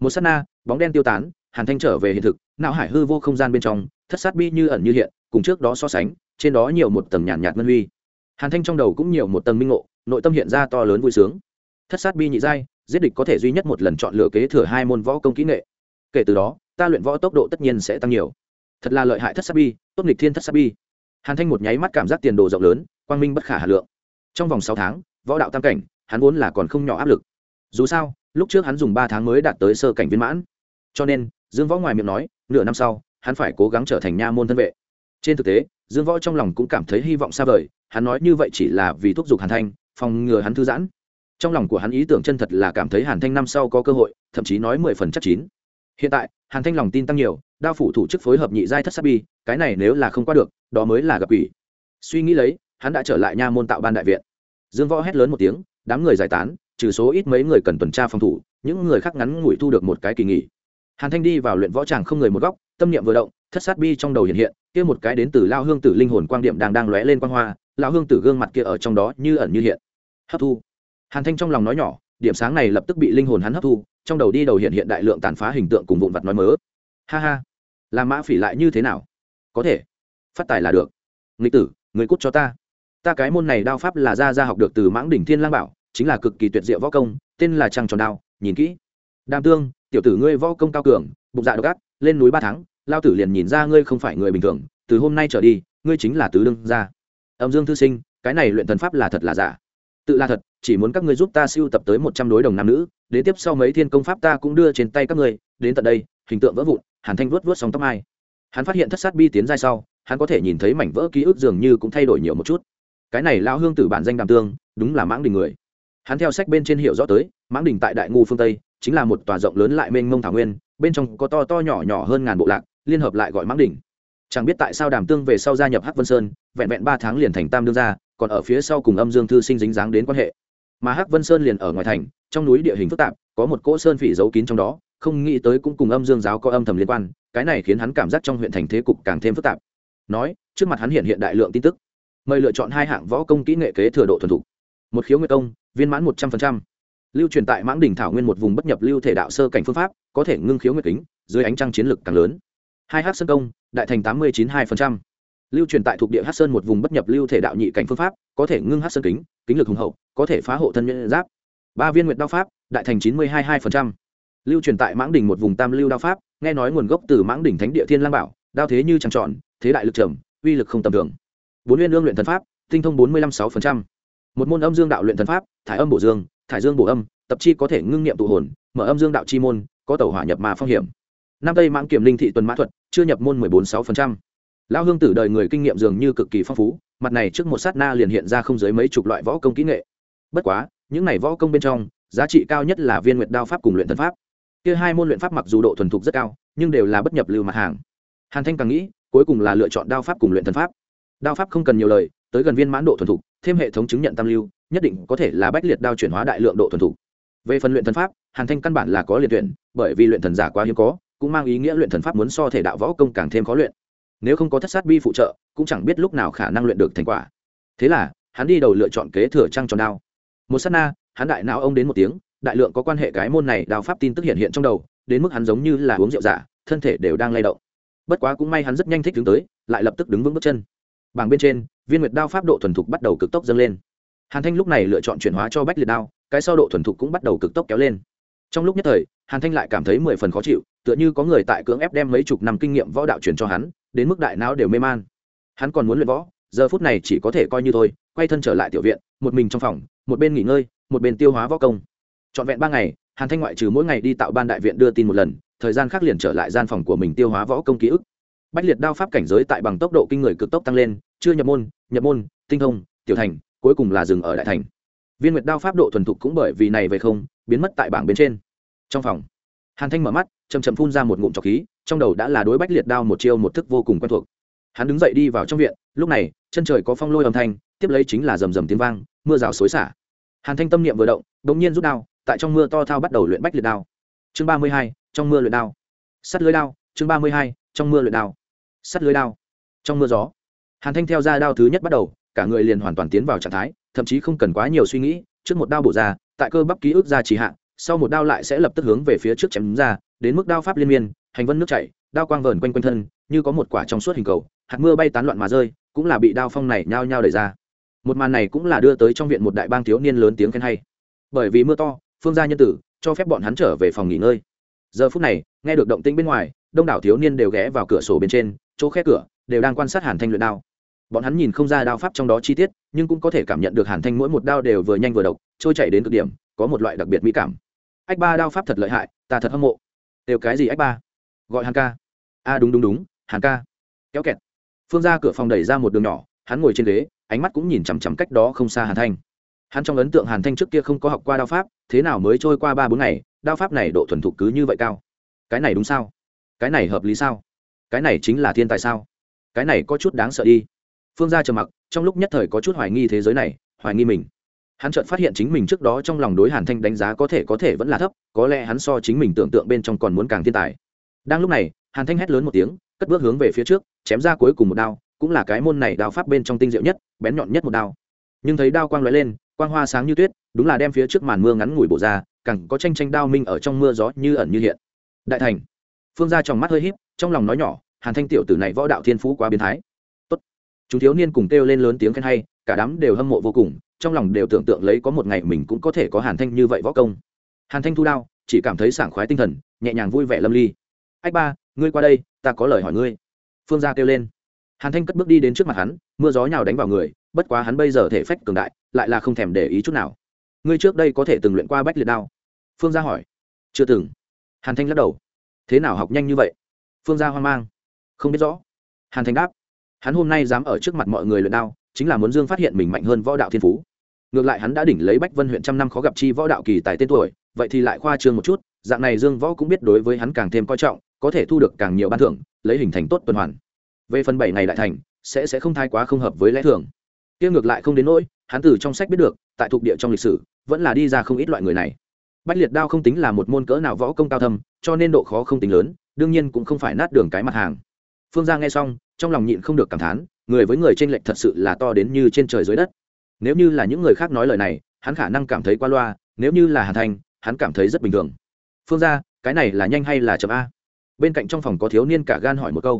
Một s á t na bóng đen tiêu tán hàn thanh trở về hiện thực não hải hư vô không gian bên trong thất sát bi như ẩn như hiện cùng trước đó so sánh trên đó nhiều một tầng nhàn nhạt, nhạt ngân huy. Hàn thanh trong đầu cũng nhiều một tầng minh ngộ nội tâm hiện ra to lớn vui sướng. Thất sát bi nhị giai giết địch có thể duy nhất một lần chọn lựa kế thừa hai môn võ công kỹ nghệ. Kể từ đó ta luyện võ tốc độ tất nhiên sẽ tăng nhiều thật là lợi hại thất sát bi, tốt nghịch thiên thất sát bi. Hàn thanh một nháy mắt cảm giác tiền đồ rộng lớn, quang minh bất khả hà lượng. Trong vòng sáu tháng, võ đạo tam cảnh, hắn vốn là còn không nhỏ áp lực. Dù sao, lúc trước hắn dùng ba tháng mới đạt tới sơ cảnh viên mãn. Cho nên, dương võ ngoài miệng nói, nửa năm sau, hắn phải cố gắng trở thành nha môn thân vệ. Trên thực tế, dương võ trong lòng cũng cảm thấy hy vọng xa vời, hắn nói như vậy chỉ là vì thúc giục hàn thanh, phòng ngừa hắn thư giãn. Trong lòng của hắn ý tưởng chân thật là cảm thấy hàn thanh năm sau có cơ hội, thậm chí nói mười phần chắc chín. Hiện tại, hàn thanh lòng tin tăng nhiều đao phủ thủ chức phối hợp nhị giai thất sát bi, cái này nếu là không qua được, đó mới là gặp ủy suy nghĩ lấy, hắn đã trở lại nha môn tạo ban đại viện. Dương võ hét lớn một tiếng, đám người giải tán, trừ số ít mấy người cần tuần tra phòng thủ, những người khác ngắn ngủi thu được một cái kỳ nghỉ. Hàn thanh đi vào luyện võ tràng không người một góc, tâm niệm vừa động, thất sát bi trong đầu hiện hiện, kia một cái đến từ lao hương tử linh hồn quang điểm đang đang lóe lên quang hoa, lao hương tử gương mặt kia ở trong đó như ẩn như hiện. Hấp thu. Hàn thanh trong lòng nói nhỏ, điểm sáng này lập tức bị linh hồn hắn hấp thu, trong đầu đi đầu hiện hiện đại lượng tàn phá hình tượng cùng vụn vặt nói mớ. Ha ha làm mã phỉ lại như thế nào? Có thể. Phát tài là được. Nghịch tử, người cút cho ta. Ta cái môn này đao pháp là ra ra học được từ mãng đỉnh thiên lang bảo, chính là cực kỳ tuyệt diệu võ công, tên là trăng tròn đao, nhìn kỹ. Đàm tương, tiểu tử ngươi võ công cao cường, bụng dạ độc ác, lên núi ba tháng, lao tử liền nhìn ra ngươi không phải người bình thường, từ hôm nay trở đi, ngươi chính là tứ đương gia. Âm dương thư sinh, cái này luyện thần pháp là thật là giả? Tự là thật, chỉ muốn các ngươi giúp ta siêu tập tới một trăm đối đồng nam nữ, đến tiếp sau mấy thiên công pháp ta cũng đưa trên tay các ngươi, đến tận đây, hình tượng vỡ vụn hàn thanh vuốt vuốt sóng tóc mai. Hắn phát hiện thất sát bi tiến ra sau, hắn có thể nhìn thấy mảnh vỡ ký ức dường như cũng thay đổi nhiều một chút. Cái này lão hương tử bản danh đàm tương, đúng là mãng đình người. Hắn theo sách bên trên hiểu rõ tới, mãng đình tại đại ngu phương tây, chính là một tòa rộng lớn lại mênh mông thảo nguyên, bên trong có to to nhỏ nhỏ hơn ngàn bộ lạc, liên hợp lại gọi mãng đình. Chẳng biết tại sao đàm tương về sau gia nhập hắc vân sơn, vẹn vẹn ba tháng liền thành tam đương gia, còn ở phía sau cùng âm dương thư sinh dính dáng đến quan hệ. Mà hắc vân sơn liền ở ngoài thành, trong núi địa hình phức tạp, có một cỗ sơn phỉ giấu kín trong đó không nghĩ tới cũng cùng âm dương giáo có âm thầm liên quan, cái này khiến hắn cảm giác trong huyện thành thế cục càng thêm phức tạp. Nói, trước mặt hắn hiện hiện đại lượng tin tức. Mời lựa chọn hai hạng võ công kỹ nghệ kế thừa độ thuần thục. Một khiếu nguyệt công, viên mãn một trăm linh lưu truyền tại mãng đỉnh thảo nguyên một vùng bất nhập lưu thể đạo sơ cảnh phương pháp, có thể ngưng khiếu nguyệt kính, dưới ánh trăng chiến lực càng lớn. Hai hát sơn công, đại thành tám mươi chín hai lưu truyền tại thuộc địa hát sơn một vùng bất nhập lưu thể đạo nhị cảnh phương pháp, có thể ngưng hát sơn kính kính lực hùng hậu, có thể phá hộ thân nhân giáp. Ba viên nguyệt đao pháp, đại thành chín mươi hai hai lưu truyền tại mãng đỉnh một vùng tam lưu đao pháp, nghe nói nguồn gốc từ mãng đỉnh thánh địa thiên lang bảo, đao thế như trăng tròn, thế đại lực trầm, uy lực không tầm thường. Bốn nguyên lương luyện thần pháp, tinh thông bốn mươi năm sáu một môn âm dương đạo luyện thần pháp, thải âm bổ dương, thải dương bổ âm, tập chi có thể ngưng niệm tụ hồn, mở âm dương đạo chi môn, có tàu hỏa nhập mà phong hiểm. Năm tây mãng kiểm linh thị tuần mã thuật, chưa nhập môn mười bốn sáu lão hương tử đời người kinh nghiệm dường như cực kỳ phong phú, mặt này trước một sát na liền hiện ra không dưới mấy chục loại võ công kỹ nghệ. Bất quá, những này võ công bên trong, giá trị cao nhất là viên nguyệt đao pháp cùng luyện thần pháp kia hai môn luyện pháp mặc dù độ thuần thục rất cao, nhưng đều là bất nhập lưu mặt hàng. Hàn thanh càng nghĩ, cuối cùng là lựa chọn đao pháp cùng luyện thần pháp. Đao pháp không cần nhiều lời, tới gần viên mãn độ thuần thục, thêm hệ thống chứng nhận tam lưu, nhất định có thể là bách liệt đao chuyển hóa đại lượng độ thuần thục. Về phần luyện thần pháp, hàn thanh căn bản là có liền tuyển, bởi vì luyện thần giả quá hiếm có, cũng mang ý nghĩa luyện thần pháp muốn so thể đạo võ công càng thêm khó luyện. Nếu không có thất sát bi phụ trợ, cũng chẳng biết lúc nào khả năng luyện được thành quả. Thế là, hắn đi đầu lựa chọn kế thừa trăng tròn đao. Một s á t na, hắn đại não ông đến một tiếng đại lượng có quan hệ cái môn này đao pháp tin tức hiện hiện trong đầu, đến mức hắn giống như là uống rượu giả, thân thể đều đang lay động. Bất quá cũng may hắn rất nhanh thích đứng tới, lại lập tức đứng vững bước chân. Bảng bên trên, viên nguyệt đao pháp độ thuần thục bắt đầu cực tốc dâng lên. Hàn thanh lúc này lựa chọn chuyển hóa cho bách liệt đao, cái sau độ thuần thục cũng bắt đầu cực tốc kéo lên. Trong lúc nhất thời, hàn thanh lại cảm thấy mười phần khó chịu, tựa như có người tại cưỡng ép đem mấy chục năm kinh nghiệm võ đạo truyền cho hắn, đến mức đại não đều mê man. Hắn còn muốn luyện võ, giờ phút này chỉ có thể coi như thôi, quay thân trở lại tiểu viện, một mình trong phòng, một bên nghỉ ngơi, một bên tiêu hóa võ công trọn vẹn ba ngày, hàn thanh ngoại trừ mỗi ngày đi tạo ban đại viện đưa tin một lần, thời gian khác liền trở lại gian phòng của mình tiêu hóa võ công ký ức. Bách liệt đao pháp cảnh giới tại bằng tốc độ kinh người cực tốc tăng lên, chưa nhập môn nhập môn, tinh thông, tiểu thành, cuối cùng là dừng ở đại thành. Viên nguyệt đao pháp độ thuần thục cũng bởi vì này về không, biến mất tại bảng bên trên. Trong phòng, hàn thanh mở mắt chầm chầm phun ra một ngụm trọc khí, trong đầu đã là đối bách liệt đao một chiêu một thức vô cùng quen thuộc. Hắn đứng dậy đi vào trong viện, lúc này, chân trời có phong lôi âm thanh, tiếp lấy chính là rầm rầm tiếng vang, mưa rào xối xả. Hàn thanh tâm niệm vừa động đ ỗ n g nhiên rút đao tại trong mưa to thao bắt đầu luyện bách liệt đao. Chương ba mươi hai, trong mưa luyện đao. Sắt lưới đao, chương ba mươi hai, trong mưa luyện đao. Sắt lưới đao, trong mưa gió. Hàn thanh theo ra đao thứ nhất bắt đầu, cả người liền hoàn toàn tiến vào trạng thái, thậm chí không cần quá nhiều suy nghĩ, trước một đao bổ ra, tại cơ bắp ký ức ra trì hạn sau một đao lại sẽ lập tức hướng về phía trước chém ra, đến mức đao pháp liên miên, hành vân nước chảy, đao quang vờn quanh quanh thân, như có một quả trong suốt hình cầu, hạt mưa bay tán loạn mà rơi, cũng là bị đao phong này nhao nhao đẩy ra. Một màn này cũng là đưa tới trong viện một đại bang thiếu niên lớn tiếng khen hay. Bởi vì mưa to phương gia nhân tử, cho phép bọn hắn trở về phòng nghỉ ngơi. Giờ phút này, nghe được động tĩnh bên ngoài, đông đảo thiếu niên đều ghé vào cửa sổ bên trên, chỗ khe cửa, đều đang quan sát hàn thanh luyện đao. Bọn hắn nhìn không ra đao pháp trong đó chi tiết, nhưng cũng có thể cảm nhận được hàn thanh mỗi một đao đều vừa nhanh vừa độc, trôi chảy đến cực điểm, có một loại đặc biệt mỹ cảm. Ách ba đao pháp thật lợi hại, ta thật hâm mộ. Đều cái gì ách ba? Gọi hàn ca. A đúng đúng đúng, hàn ca. Kéo kẹt. Phương ra cửa phòng đẩy ra một đường nhỏ, hắn ngồi trên ghế, ánh mắt cũng nhìn chằm chằm cách đó không xa hàn thanh hắn trong ấn tượng hàn thanh trước kia không có học qua đao pháp, thế nào mới trôi qua ba bốn ngày, đao pháp này độ thuần thục cứ như vậy cao? Cái này đúng sao? Cái này hợp lý sao? Cái này chính là thiên tài sao? Cái này có chút đáng sợ đi. Phương gia trầm mặc, trong lúc nhất thời có chút hoài nghi thế giới này, hoài nghi mình. Hắn chợt phát hiện chính mình trước đó trong lòng đối hàn thanh đánh giá có thể có thể vẫn là thấp, có lẽ hắn so chính mình tưởng tượng bên trong còn muốn càng thiên tài. Đang lúc này, hàn thanh hét lớn một tiếng, cất bước hướng về phía trước, chém ra cuối cùng một đao, cũng là cái môn này đao pháp bên trong tinh diệu nhất, bén nhọn nhất một đao. Nhưng thấy đao quang lóe lên quang hoa sáng như tuyết, đúng là đem phía trước màn mưa ngắn ngủi bổ ra cẳng có tranh tranh đao minh ở trong mưa gió như ẩn như hiện. Đại thành. Phương ra trong mắt hơi híp, trong lòng nói nhỏ, hàn thanh tiểu tử này võ đạo thiên phú quá biến thái. Tốt. Chúng thiếu niên cùng kêu lên lớn tiếng khen hay, cả đám đều hâm mộ vô cùng, trong lòng đều tưởng tượng lấy có một ngày mình cũng có thể có hàn thanh như vậy võ công. Hàn thanh thu đao, chỉ cảm thấy sảng khoái tinh thần, nhẹ nhàng vui vẻ lâm ly. Ách ba, ngươi qua đây, ta có lời hỏi ngươi. Phương gia kêu lên. Hàn thanh cất bước đi đến trước mặt hắn, mưa gió nhào đánh vào người, bất quá hắn bây giờ thể phách cường đại lại là không thèm để ý chút nào. Ngươi trước đây có thể từng luyện qua bách liệt đao? Phương gia hỏi. Chưa từng. Hàn thanh lắc đầu. Thế nào học nhanh như vậy? Phương gia hoang mang. Không biết rõ. Hàn thanh đáp. Hắn hôm nay dám ở trước mặt mọi người luyện đao, chính là muốn dương phát hiện mình mạnh hơn võ đạo thiên phú. Ngược lại hắn đã đỉnh lấy bách vân huyện trăm năm khó gặp chi võ đạo kỳ tài tên tuổi, vậy thì lại khoa trương một chút, dạng này dương võ cũng biết đối với hắn càng thêm coi trọng, có thể thu được càng nhiều ban thưởng, lấy hình thành tốt tuần hoàn. Về phần bảy ngày đại thành, sẽ sẽ không thai quá không hợp với lẽ thường kia ngược lại không đến nỗi, hắn từ trong sách biết được, tại thuộc địa trong lịch sử, vẫn là đi ra không ít loại người này. Bách liệt đao không tính là một môn cỡ nào võ công cao thâm, cho nên độ khó không tính lớn, đương nhiên cũng không phải nát đường cái mặt hàng. Phương gia nghe xong, trong lòng nhịn không được cảm thán, người với người t r ê n lệch thật sự là to đến như trên trời dưới đất. Nếu như là những người khác nói lời này, hắn khả năng cảm thấy qua loa, nếu như là hàn thanh hắn cảm thấy rất bình thường. Phương gia, cái này là nhanh hay là chậm a? Bên cạnh trong phòng có thiếu niên cả gan hỏi một câu.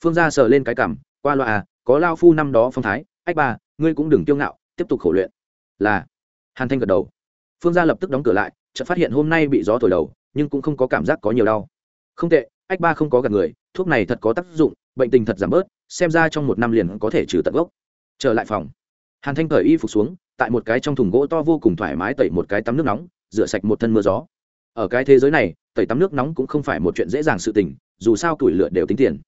Phương gia sờ lên cái cảm, qua loa à có lao phu năm đó phong thái, ách ba ngươi cũng đừng tiêu ngạo, tiếp tục khổ luyện. Là. Hàn thanh gật đầu. Phương gia lập tức đóng cửa lại, chợt phát hiện hôm nay bị gió thổi đầu, nhưng cũng không có cảm giác có nhiều đau. Không tệ, ách ba không có gần người, thuốc này thật có tác dụng, bệnh tình thật giảm bớt, xem ra trong một năm liền có thể trừ tận gốc. Trở lại phòng. Hàn thanh cởi y phục xuống, tại một cái trong thùng gỗ to vô cùng thoải mái tẩy một cái tắm nước nóng, rửa sạch một thân mưa gió. Ở cái thế giới này, tẩy tắm nước nóng cũng không phải một chuyện dễ dàng sự tình, dù sao tuổi lựa đều tính tiền.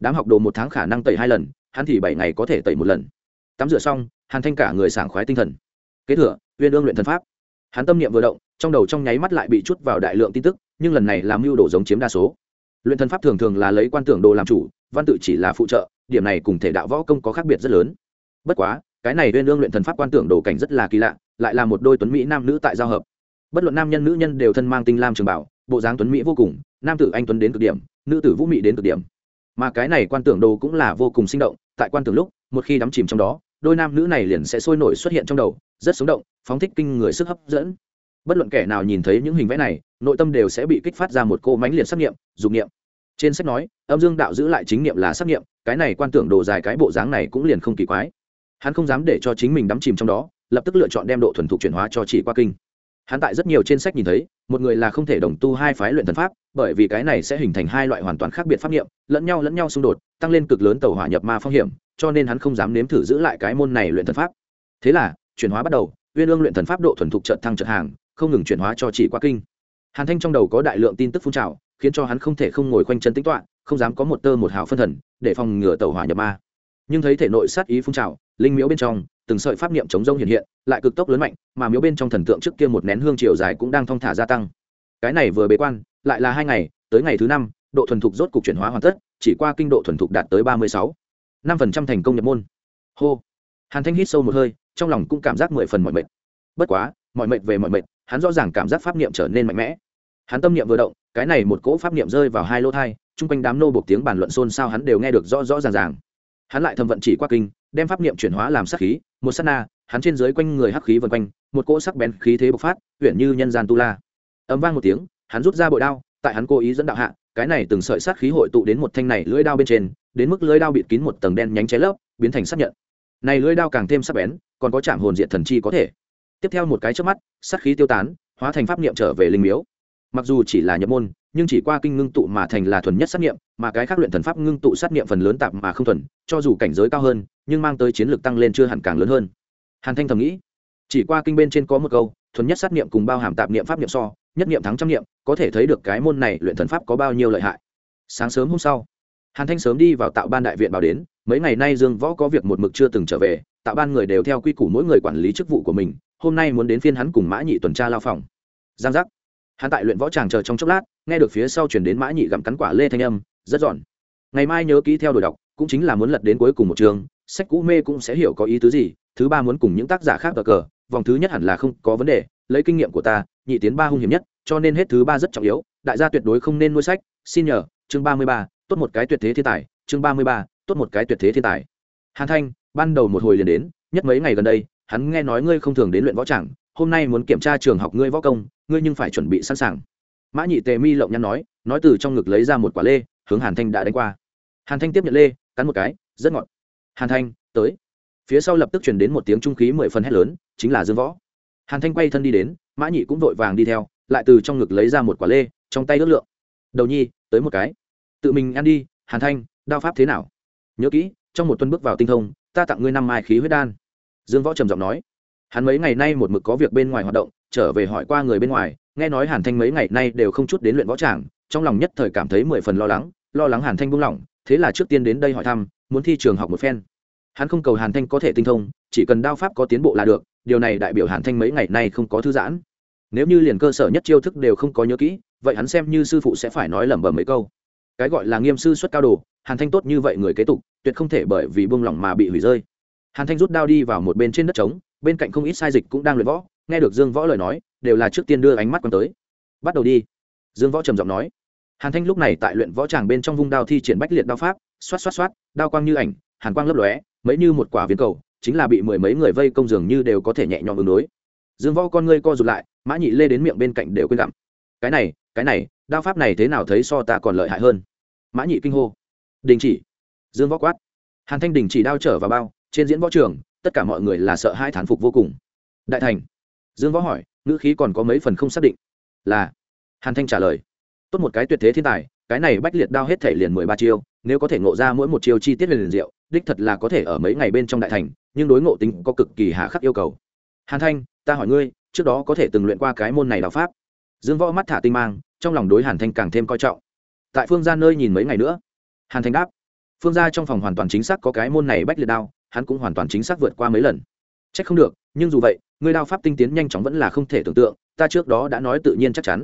Đám học đồ một tháng khả năng tẩy hai lần, hắn thì bảy ngày có thể tẩy một lần tắm rửa xong, hàn thanh cả người sảng khoái tinh thần. Kế thừa, uyên ương luyện thần pháp. Hắn tâm niệm vừa động, trong đầu trong nháy mắt lại bị chút vào đại lượng tin tức, nhưng lần này làm mưu đồ giống chiếm đa số. Luyện thần pháp thường thường là lấy quan tưởng đồ làm chủ, văn tự chỉ là phụ trợ, điểm này cùng thể đạo võ công có khác biệt rất lớn. Bất quá, cái này uyên ương luyện thần pháp quan tưởng đồ cảnh rất là kỳ lạ, lại là một đôi tuấn mỹ nam nữ tại giao hợp. Bất luận nam nhân nữ nhân đều thân mang tinh lam trường bảo, bộ dáng tuấn mỹ vô cùng, nam tử anh tuấn đến cực điểm, nữ tử vũ mỹ đến cực điểm. Mà cái này quan tưởng đồ cũng là vô cùng sinh động, tại quan tưởng lúc, một khi đắm chìm trong đó đôi nam nữ này liền sẽ sôi nổi xuất hiện trong đầu, rất sống động, phóng thích kinh người sức hấp dẫn. Bất luận kẻ nào nhìn thấy những hình vẽ này, nội tâm đều sẽ bị kích phát ra một cô mánh liệt xác nghiệm, dục nghiệm. Trên sách nói, âm dương đạo giữ lại chính nghiệm là xác nghiệm, cái này quan tưởng đồ dài cái bộ dáng này cũng liền không kỳ quái. Hắn không dám để cho chính mình đắm chìm trong đó, lập tức lựa chọn đem độ thuần thục chuyển hóa cho chỉ qua kinh. Hắn tại rất nhiều trên sách nhìn thấy, một người là không thể đồng tu hai phái luyện thần pháp, bởi vì cái này sẽ hình thành hai loại hoàn toàn khác biệt pháp nghiệm, lẫn nhau lẫn nhau xung đột, tăng lên cực lớn tàu hỏa nhập ma phong hiểm cho nên hắn không dám nếm thử giữ lại cái môn này luyện thần pháp. Thế là, chuyển hóa bắt đầu, uyên ương luyện thần pháp độ thuần thục trận thăng trận hàng, không ngừng chuyển hóa cho chỉ qua kinh. Hàn thanh trong đầu có đại lượng tin tức phun trào, khiến cho hắn không thể không ngồi khoanh chân tính toạ không dám có một tơ một hào phân thần, để phòng ngừa tàu hỏa nhập ma. Nhưng thấy thể nội sát ý phun trào, linh miếu bên trong, từng sợi pháp niệm chống rông hiện hiện, lại cực tốc lớn mạnh, mà miếu bên trong thần tượng trước kia một nén hương chiều dài cũng đang thong thả gia tăng. Cái này vừa bế quan, lại là hai ngày, tới ngày thứ năm, độ thuần thục rốt cục chuyển hóa hoàn tất, chỉ qua kinh độ thuần thục đạt tới ba mươi sáu năm phần trăm thành công nhập môn. Hô. Hàn thanh hít sâu một hơi, trong lòng cũng cảm giác mười phần mọi mệt. Bất quá mọi mệt về mọi mệt, hắn rõ ràng cảm giác pháp niệm trở nên mạnh mẽ. Hắn tâm niệm vừa động, cái này một cỗ pháp niệm rơi vào hai lỗ thai, chung quanh đám nô buộc tiếng bàn luận xôn xao hắn đều nghe được rõ rõ ràng ràng. Hắn lại thầm vận chỉ qua kinh, đem pháp niệm chuyển hóa làm sắc khí, một sát na, hắn trên dưới quanh người hắc khí vân quanh, một cỗ sắc bén khí thế bộc phát huyện như nhân gian tu la. Ấm vang một tiếng, hắn rút ra bội đao, tại hắn cố ý dẫn đạo hạ, cái này từng sợi sát khí hội tụ đến một thanh này lưỡi đao bên trên đến mức lưới đao bịt kín một tầng đen nhánh cháy lớp biến thành sắc nhận. Này lưới đao càng thêm sắc bén, còn có chạm hồn diện thần chi có thể. Tiếp theo một cái trước mắt, sát khí tiêu tán, hóa thành pháp niệm trở về linh miếu. Mặc dù chỉ là nhập môn, nhưng chỉ qua kinh ngưng tụ mà thành là thuần nhất sát niệm, mà cái khác luyện thần pháp ngưng tụ sát niệm phần lớn tạp mà không thuần, cho dù cảnh giới cao hơn, nhưng mang tới chiến lược tăng lên chưa hẳn càng lớn hơn. Hàn thanh thầm nghĩ, chỉ qua kinh bên trên có một câu, thuần nhất sát niệm cùng bao hàm tạp niệm pháp niệm so, nhất niệm thắng trăm niệm, có thể thấy được cái môn này luyện thần pháp có bao nhiêu lợi hại. Sáng sớm hôm sau hàn thanh sớm đi vào tạo ban đại viện báo đến, mấy ngày nay dương võ có việc một mực chưa từng trở về, tạo ban người đều theo quy củ mỗi người quản lý chức vụ của mình, hôm nay muốn đến phiên hắn cùng mã nhị tuần tra lao phòng. Giang giác. Hắn tại luyện võ tràng chờ trong chốc lát, nghe được phía sau chuyển đến mã nhị gặm cắn quả lê thanh âm, rất giòn. Ngày mai nhớ kỹ theo đổi đọc, cũng chính là muốn lật đến cuối cùng một trường sách cũ mê cũng sẽ hiểu có ý tứ gì, thứ ba muốn cùng những tác giả khác cờ cờ, vòng thứ nhất hẳn là không có vấn đề, lấy kinh nghiệm của ta, nhị tiến ba hung hiểm nhất, cho nên hết thứ ba rất trọng yếu, đại gia tuyệt đối không nên nuôi sách, xin nhờ, chương ba mươi ba tốt một cái tuyệt thế thiên tài, chương ba mươi ba, tốt một cái tuyệt thế thiên tài. Hàn thanh, ban đầu một hồi liền đến, nhất mấy ngày gần đây, hắn nghe nói ngươi không thường đến luyện võ tràng, hôm nay muốn kiểm tra trường học ngươi võ công, ngươi nhưng phải chuẩn bị sẵn sàng. Mã nhị tề mi lộng nhăn nói nói từ trong ngực lấy ra một quả lê, hướng hàn thanh đã đánh qua. Hàn thanh tiếp nhận lê, cắn một cái, rất ngọt. Hàn thanh, tới. Phía sau lập tức chuyển đến một tiếng trung khí mười phần hét lớn, chính là dương võ. Hàn thanh quay thân đi đến, mã nhị cũng vội vàng đi theo, lại từ trong ngực lấy ra một quả lê, trong tay ước lượng. Đầu nhi, tới một cái tự mình ăn đi, hàn thanh, đao pháp thế nào? Nhớ kỹ, trong một tuần bước vào tinh thông, ta tặng ngươi năm mai khí huyết đan. Dương võ trầm giọng nói. Hắn mấy ngày nay một mực có việc bên ngoài hoạt động, trở về hỏi qua người bên ngoài, nghe nói hàn thanh mấy ngày nay đều không chút đến luyện võ tràng, trong lòng nhất thời cảm thấy mười phần lo lắng lo lắng hàn thanh buông lỏng, thế là trước tiên đến đây hỏi thăm, muốn thi trường học một phen. Hắn không cầu hàn thanh có thể tinh thông, chỉ cần đao pháp có tiến bộ là được, điều này đại biểu hàn thanh mấy ngày nay không có thư giãn. Nếu như liền cơ sở nhất chiêu thức đều không có nhớ kỹ, vậy hắn xem như sư phụ sẽ phải nói lẩm bẩm mấy câu cái gọi là nghiêm sư xuất cao đồ, hàn thanh tốt như vậy người kế tục, tuyệt không thể bởi vì buông lỏng mà bị hủy rơi. Hàn thanh rút đao đi vào một bên trên đất trống, bên cạnh không ít sai dịch cũng đang luyện võ, nghe được dương võ lời nói, đều là trước tiên đưa ánh mắt quan tới. Bắt đầu đi. Dương võ trầm giọng nói. Hàn thanh lúc này tại luyện võ tràng bên trong vung đao thi triển bách liệt đao pháp, xoát xoát xoát, đao quang như ảnh, hàn quang lấp lóe, mấy như một quả viên cầu, chính là bị mười mấy người vây công dường như đều có thể nhẹ nhõm ứng đối. Dương võ con ngươi co rụt lại, mã nhị lê đến miệng bên cạnh đều quên gặm cái này cái này, đao pháp này thế nào thấy so ta còn lợi hại hơn? Mã nhị kinh hô. Đình chỉ. Dương võ quát. Hàn thanh đình chỉ đao trở vào bao, trên diễn võ trường, tất cả mọi người là sợ hai thán phục vô cùng. Đại thành. Dương võ hỏi, ngữ khí còn có mấy phần không xác định. Là. Hàn thanh trả lời. Tốt một cái tuyệt thế thiên tài, cái này bách liệt đao hết thể liền mười ba chiêu, nếu có thể ngộ ra mỗi một chiêu chi tiết liền diệu, đích thật là có thể ở mấy ngày bên trong đại thành, nhưng đối ngộ tính có cực kỳ hạ khắc yêu cầu. Hàn thanh, ta hỏi ngươi, trước đó có thể từng luyện qua cái môn này đạo pháp? Dương võ mắt thả tinh mang, trong lòng đối hàn thanh càng thêm coi trọng. Tại phương gia nơi nhìn mấy ngày nữa, hàn thanh đáp, phương gia trong phòng hoàn toàn chính xác có cái môn này bách liệt đao, hắn cũng hoàn toàn chính xác vượt qua mấy lần. C h ắ c không được, nhưng dù vậy, người đao pháp tinh tiến nhanh chóng vẫn là không thể tưởng tượng, ta trước đó đã nói tự nhiên chắc chắn.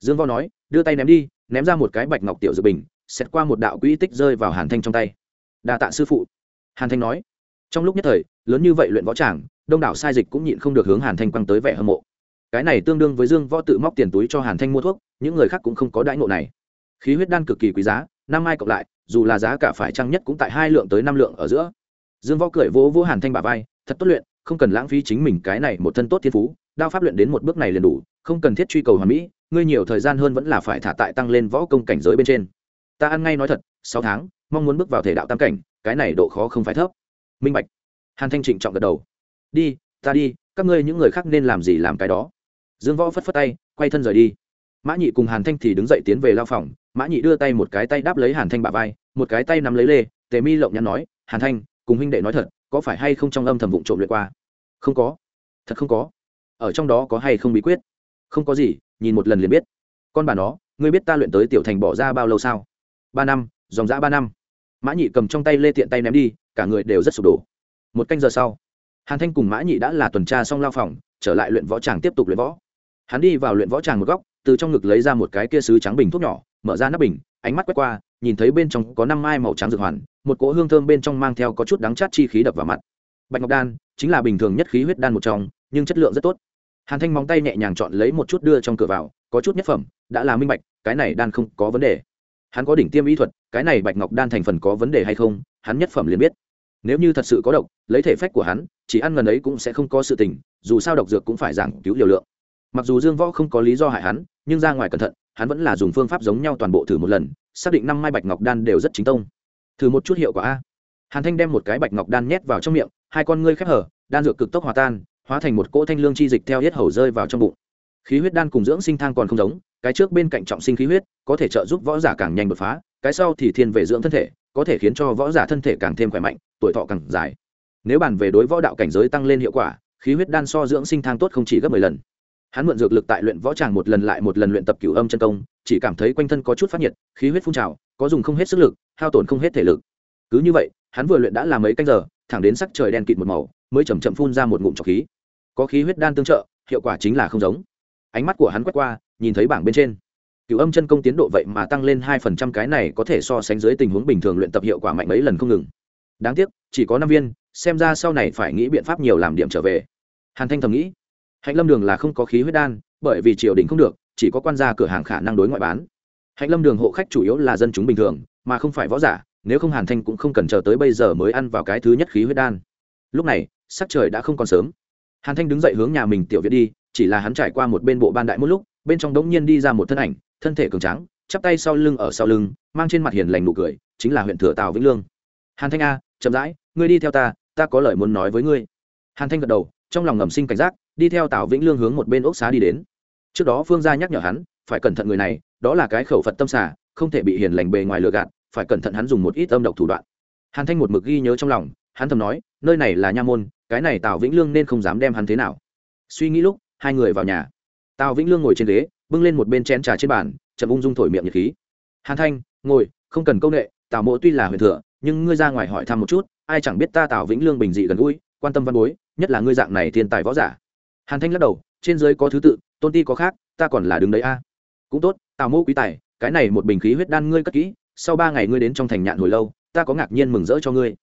Dương võ nói, đưa tay ném đi, ném ra một cái bạch ngọc tiểu dự bình xét qua một đạo quỹ tích rơi vào hàn thanh trong tay. Đa tạ sư phụ. Hàn thanh nói, trong lúc nhất thời, lớn như vậy luyện võ tràng, đông đảo sai dịch cũng nhịn không được hướng hàn thanh quăng tới vẻ hâm mộ cái này tương đương với dương võ tự móc tiền túi cho hàn thanh mua thuốc, những người khác cũng không có đãi ngộ này. Khí huyết đan cực kỳ quý giá, năm mai cộng lại, dù là giá cả phải trăng nhất cũng tại hai lượng tới năm lượng ở giữa. Dương võ cười vỗ vỗ hàn thanh bà vai, thật tốt luyện, không cần lãng phí chính mình cái này một thân tốt thiên phú, đao pháp luyện đến một bước này liền đủ, không cần thiết truy cầu hoàn mỹ, ngươi nhiều thời gian hơn vẫn là phải thả tại tăng lên võ công cảnh giới bên trên. Ta ăn ngay nói thật, sáu tháng, mong muốn bước vào thể đạo tam cảnh, cái này độ khó không phải thấp. Minh bạch. Hàn thanh trịnh trọng gật đầu. Đi, ta đi, các ngươi những người khác nên làm gì làm cái đó? Dương võ phất phất tay, quay thân rời đi. Mã nhị cùng hàn thanh thì đứng dậy tiến về lao phòng. Mã nhị đưa tay một cái tay đáp lấy hàn thanh bả vai, một cái tay nắm lấy lê. Tề mi lộng nhắn nói, hàn thanh, cùng huynh đệ nói thật, có phải hay không trong âm thầm vụng trộm luyện qua? Không có. Thật không có. Ở trong đó có hay không bí quyết? Không có gì, nhìn một lần liền biết. Con bà nó, ngươi biết ta luyện tới tiểu thành bỏ ra bao lâu sao? Ba năm, dòng dã ba năm. Mã nhị cầm trong tay lê tiện tay ném đi, cả người đều rất sụp đổ. Một canh giờ sau, hàn thanh cùng mã nhị đã là tuần tra xong lao phòng, trở lại luyện võ tràng tiếp tục luyện võ hắn đi vào luyện võ tràng một góc, từ trong ngực lấy ra một cái kia sứ trắng bình thuốc nhỏ, mở ra nắp bình, ánh mắt quét qua, nhìn thấy bên trong có năm mai màu trắng dược hoàn, một cỗ hương thơm bên trong mang theo có chút đắng chát chi khí đập vào mặt. Bạch ngọc đan, chính là bình thường nhất khí huyết đan một trong, nhưng chất lượng rất tốt. Hàn thanh móng tay nhẹ nhàng chọn lấy một chút đưa trong cửa vào, có chút nhất phẩm, đã là minh bạch, cái này đan không có vấn đề. Hắn có đỉnh tiêm ý thuật, cái này bạch ngọc đan thành phần có vấn đề hay không, hắn nhất phẩm liền biết. Nếu như thật sự có độc, lấy thể phách của hắn, chỉ ăn gần ấy cũng sẽ không có sự tình, dù sao độc dược cũng phải giảng cứu liều lượng mặc dù dương võ không có lý do hại hắn, nhưng ra ngoài cẩn thận, hắn vẫn là dùng phương pháp giống nhau toàn bộ thử một lần, xác định năm mai bạch ngọc đan đều rất chính tông. Thử một chút hiệu quả a. Hàn thanh đem một cái bạch ngọc đan nhét vào trong miệng, hai con ngươi khép hở, đan dược cực tốc hòa tan, hóa thành một cỗ thanh lương chi dịch theo hết hầu rơi vào trong bụng. Khí huyết đan cùng dưỡng sinh thang còn không giống, cái trước bên cạnh trọng sinh khí huyết, có thể trợ giúp võ giả càng nhanh đột phá, cái sau thì thiên về dưỡng thân thể, có thể khiến cho võ giả thân thể càng thêm khỏe mạnh, tuổi thọ càng dài. Nếu bàn về đối võ đạo cảnh giới tăng lên hiệu quả, khí huyết đan so dưỡng sinh thang tốt không chỉ gấp mười lần hắn mượn dược lực tại luyện võ tràng một lần lại một lần luyện tập cửu âm chân công, chỉ cảm thấy quanh thân có chút phát nhiệt, khí huyết phun trào, có dùng không hết sức lực, hao tổn không hết thể lực. Cứ như vậy, hắn vừa luyện đã làm mấy canh giờ, thẳng đến sắc trời đen kịt một màu, mới chầm chậm phun ra một ngụm trọc khí. Có khí huyết đan tương trợ, hiệu quả chính là không giống. Ánh mắt của hắn quét qua, nhìn thấy bảng bên trên. Cửu âm chân công tiến độ vậy mà tăng lên hai phần trăm, cái này có thể so sánh dưới tình huống bình thường luyện tập hiệu quả mạnh mấy lần không ngừng. Đáng tiếc, chỉ có năm viên, xem ra sau này phải nghĩ biện pháp nhiều làm điểm trở về. Hàn thanh thầm nghĩ hạnh lâm đường là không có khí huyết đan, bởi vì triều đình không được, chỉ có quan gia cửa hàng khả năng đối ngoại bán. Hạnh lâm đường hộ khách chủ yếu là dân chúng bình thường, mà không phải võ giả, nếu không hàn thanh cũng không cần chờ tới bây giờ mới ăn vào cái thứ nhất khí huyết đan. Lúc này, sắc trời đã không còn sớm. Hàn thanh đứng dậy hướng nhà mình tiểu viện đi, chỉ là hắn trải qua một bên bộ ban đại một lúc, bên trong đống nhiên đi ra một thân ảnh, thân thể cường tráng, chắp tay sau lưng ở sau lưng, mang trên mặt hiền lành nụ cười, chính là huyện thừa tào vĩnh lương. Hàn thanh a, chậm rãi, ngươi đi theo ta ta có lời muốn nói với ngươi. Hàn thanh gật đầu, trong lòng ngầm sinh cảnh giác đi theo tào vĩnh lương hướng một bên ốc xá đi đến. Trước đó phương gia nhắc nhở hắn, phải cẩn thận người này, đó là cái khẩu phật tâm xả không thể bị hiền lành bề ngoài lừa gạt, phải cẩn thận hắn dùng một ít âm độc thủ đoạn. Hàn thanh một mực ghi nhớ trong lòng, hắn thầm nói, nơi này là nha môn, cái này tào vĩnh lương nên không dám đem hắn thế nào. Suy nghĩ lúc, hai người vào nhà. Tào vĩnh lương ngồi trên ghế, bưng lên một bên chén trà trên bàn, chậm ung dung thổi miệng nhiệt khí. Hàn thanh, ngồi, không cần công nghệ tào mộ tuy là huyền thừa, nhưng ngươi ra ngoài hỏi thăm một chút, ai chẳng biết ta tào vĩnh lương bình dị gần gũi, quan tâm văn bối, nhất là ngươi dạng này thiên tài võ giả hàn thanh lắc đầu, trên dưới có thứ tự, tôn ti có khác, ta còn là đứng đấy a. Cũng tốt, tào mô quý tài, cái này một bình khí huyết đan ngươi cất kỹ, sau ba ngày ngươi đến trong thành nhạn hồi lâu, ta có ngạc nhiên mừng rỡ cho ngươi.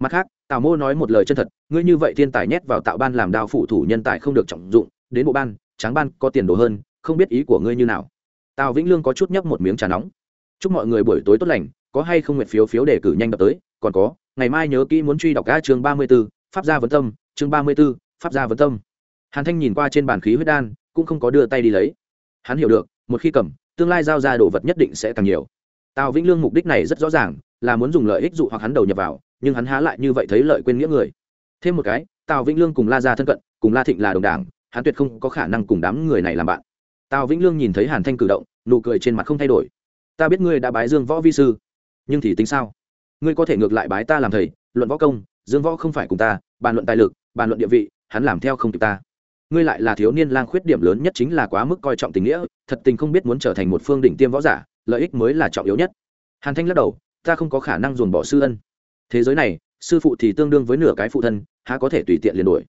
Mặt khác, tào mô nói một lời chân thật, ngươi như vậy thiên tài nhét vào tạo ban làm đao phụ thủ nhân tài không được trọng dụng, đến bộ ban, tráng ban có tiền đồ hơn, không biết ý của ngươi như nào. Tào vĩnh lương có chút nhấp một miếng trà nóng. Chúc mọi người buổi tối tốt lành, có hay không nguyện phiếu phiếu để cử nhanh đập tới, còn có, ngày mai nhớ kỹ muốn truy đọc ca chương ba mươi b ố pháp gia vấn tâm, chương ba mươi b ố pháp gia vấn tâm hàn thanh nhìn qua trên bàn khí huyết đan, cũng không có đưa tay đi lấy. Hắn hiểu được, một khi cầm, tương lai giao ra đồ vật nhất định sẽ càng nhiều. Tào vĩnh lương mục đích này rất rõ ràng, là muốn dùng lợi ích dụ hoặc hắn đầu nhập vào, nhưng hắn há lại như vậy thấy lợi quên nghĩa người. Thêm một cái, tào vĩnh lương cùng la ra thân cận, cùng la thịnh là đồng đảng, hắn tuyệt không có khả năng cùng đám người này làm bạn. Tào vĩnh lương nhìn thấy hàn thanh cử động, nụ cười trên mặt không thay đổi. Ta biết ngươi đã bái dương võ vi sư, nhưng thì tính sao? Ngươi có thể ngược lại bái ta làm thầy, luận võ công, dương võ không phải cùng ta, bàn luận tài lực, bàn luận địa vị, hắn làm theo không kịp ta ngươi lại là thiếu niên lang khuyết điểm lớn nhất chính là quá mức coi trọng tình nghĩa, thật tình không biết muốn trở thành một phương đỉnh tiêm võ giả, lợi ích mới là trọng yếu nhất. Hàn thanh lắc đầu, ta không có khả năng dồn bỏ sư ân. Thế giới này, sư phụ thì tương đương với nửa cái phụ thân, há có thể tùy tiện liền đổi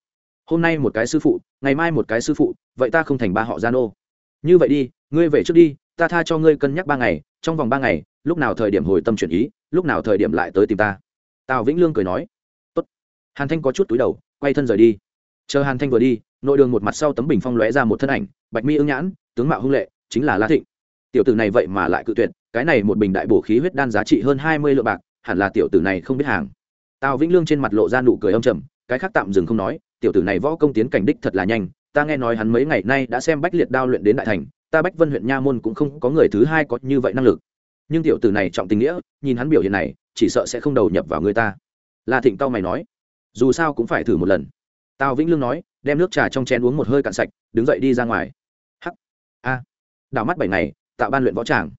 hôm nay một cái sư phụ, ngày mai một cái sư phụ, vậy ta không thành ba họ gian ô. Như vậy đi, ngươi về trước đi, ta tha cho ngươi cân nhắc ba ngày, trong vòng ba ngày, lúc nào thời điểm hồi tâm chuyển ý, lúc nào thời điểm lại tới tìm ta. Tào vĩnh lương cười nói. Tốt. hàn thanh có chút túi đầu, quay thân rời đi chờ hàn thanh vừa đi, nội đường một mặt sau tấm bình phong lóe ra một thân ảnh, bạch mi ưng nhãn, tướng mạo hung lệ, chính là la thịnh. Tiểu tử này vậy mà lại cự tuyệt, cái này một bình đại bổ khí huyết đan giá trị hơn hai mươi lượng bạc, hẳn là tiểu tử này không biết hàng. Tào vĩnh lương trên mặt lộ ra nụ cười âm trầm, cái khác tạm dừng không nói, tiểu tử này võ công tiến cảnh đích thật là nhanh, ta nghe nói hắn mấy ngày nay đã xem bách liệt đao luyện đến đại thành, ta bách vân huyện nha môn cũng không có người thứ hai có như vậy năng lực. Nhưng tiểu tử này trọng tình nghĩa, nhìn hắn biểu hiện này, chỉ sợ sẽ không đầu nhập vào người ta. La thịnh tao mày nói, dù sao cũng phải thử một lần tào vĩnh lương nói, đem nước trà trong chén uống một hơi cạn sạch, đứng dậy đi ra ngoài. Hắc. A. Đảo mắt bảy ngày tạo ban luyện võ tràng.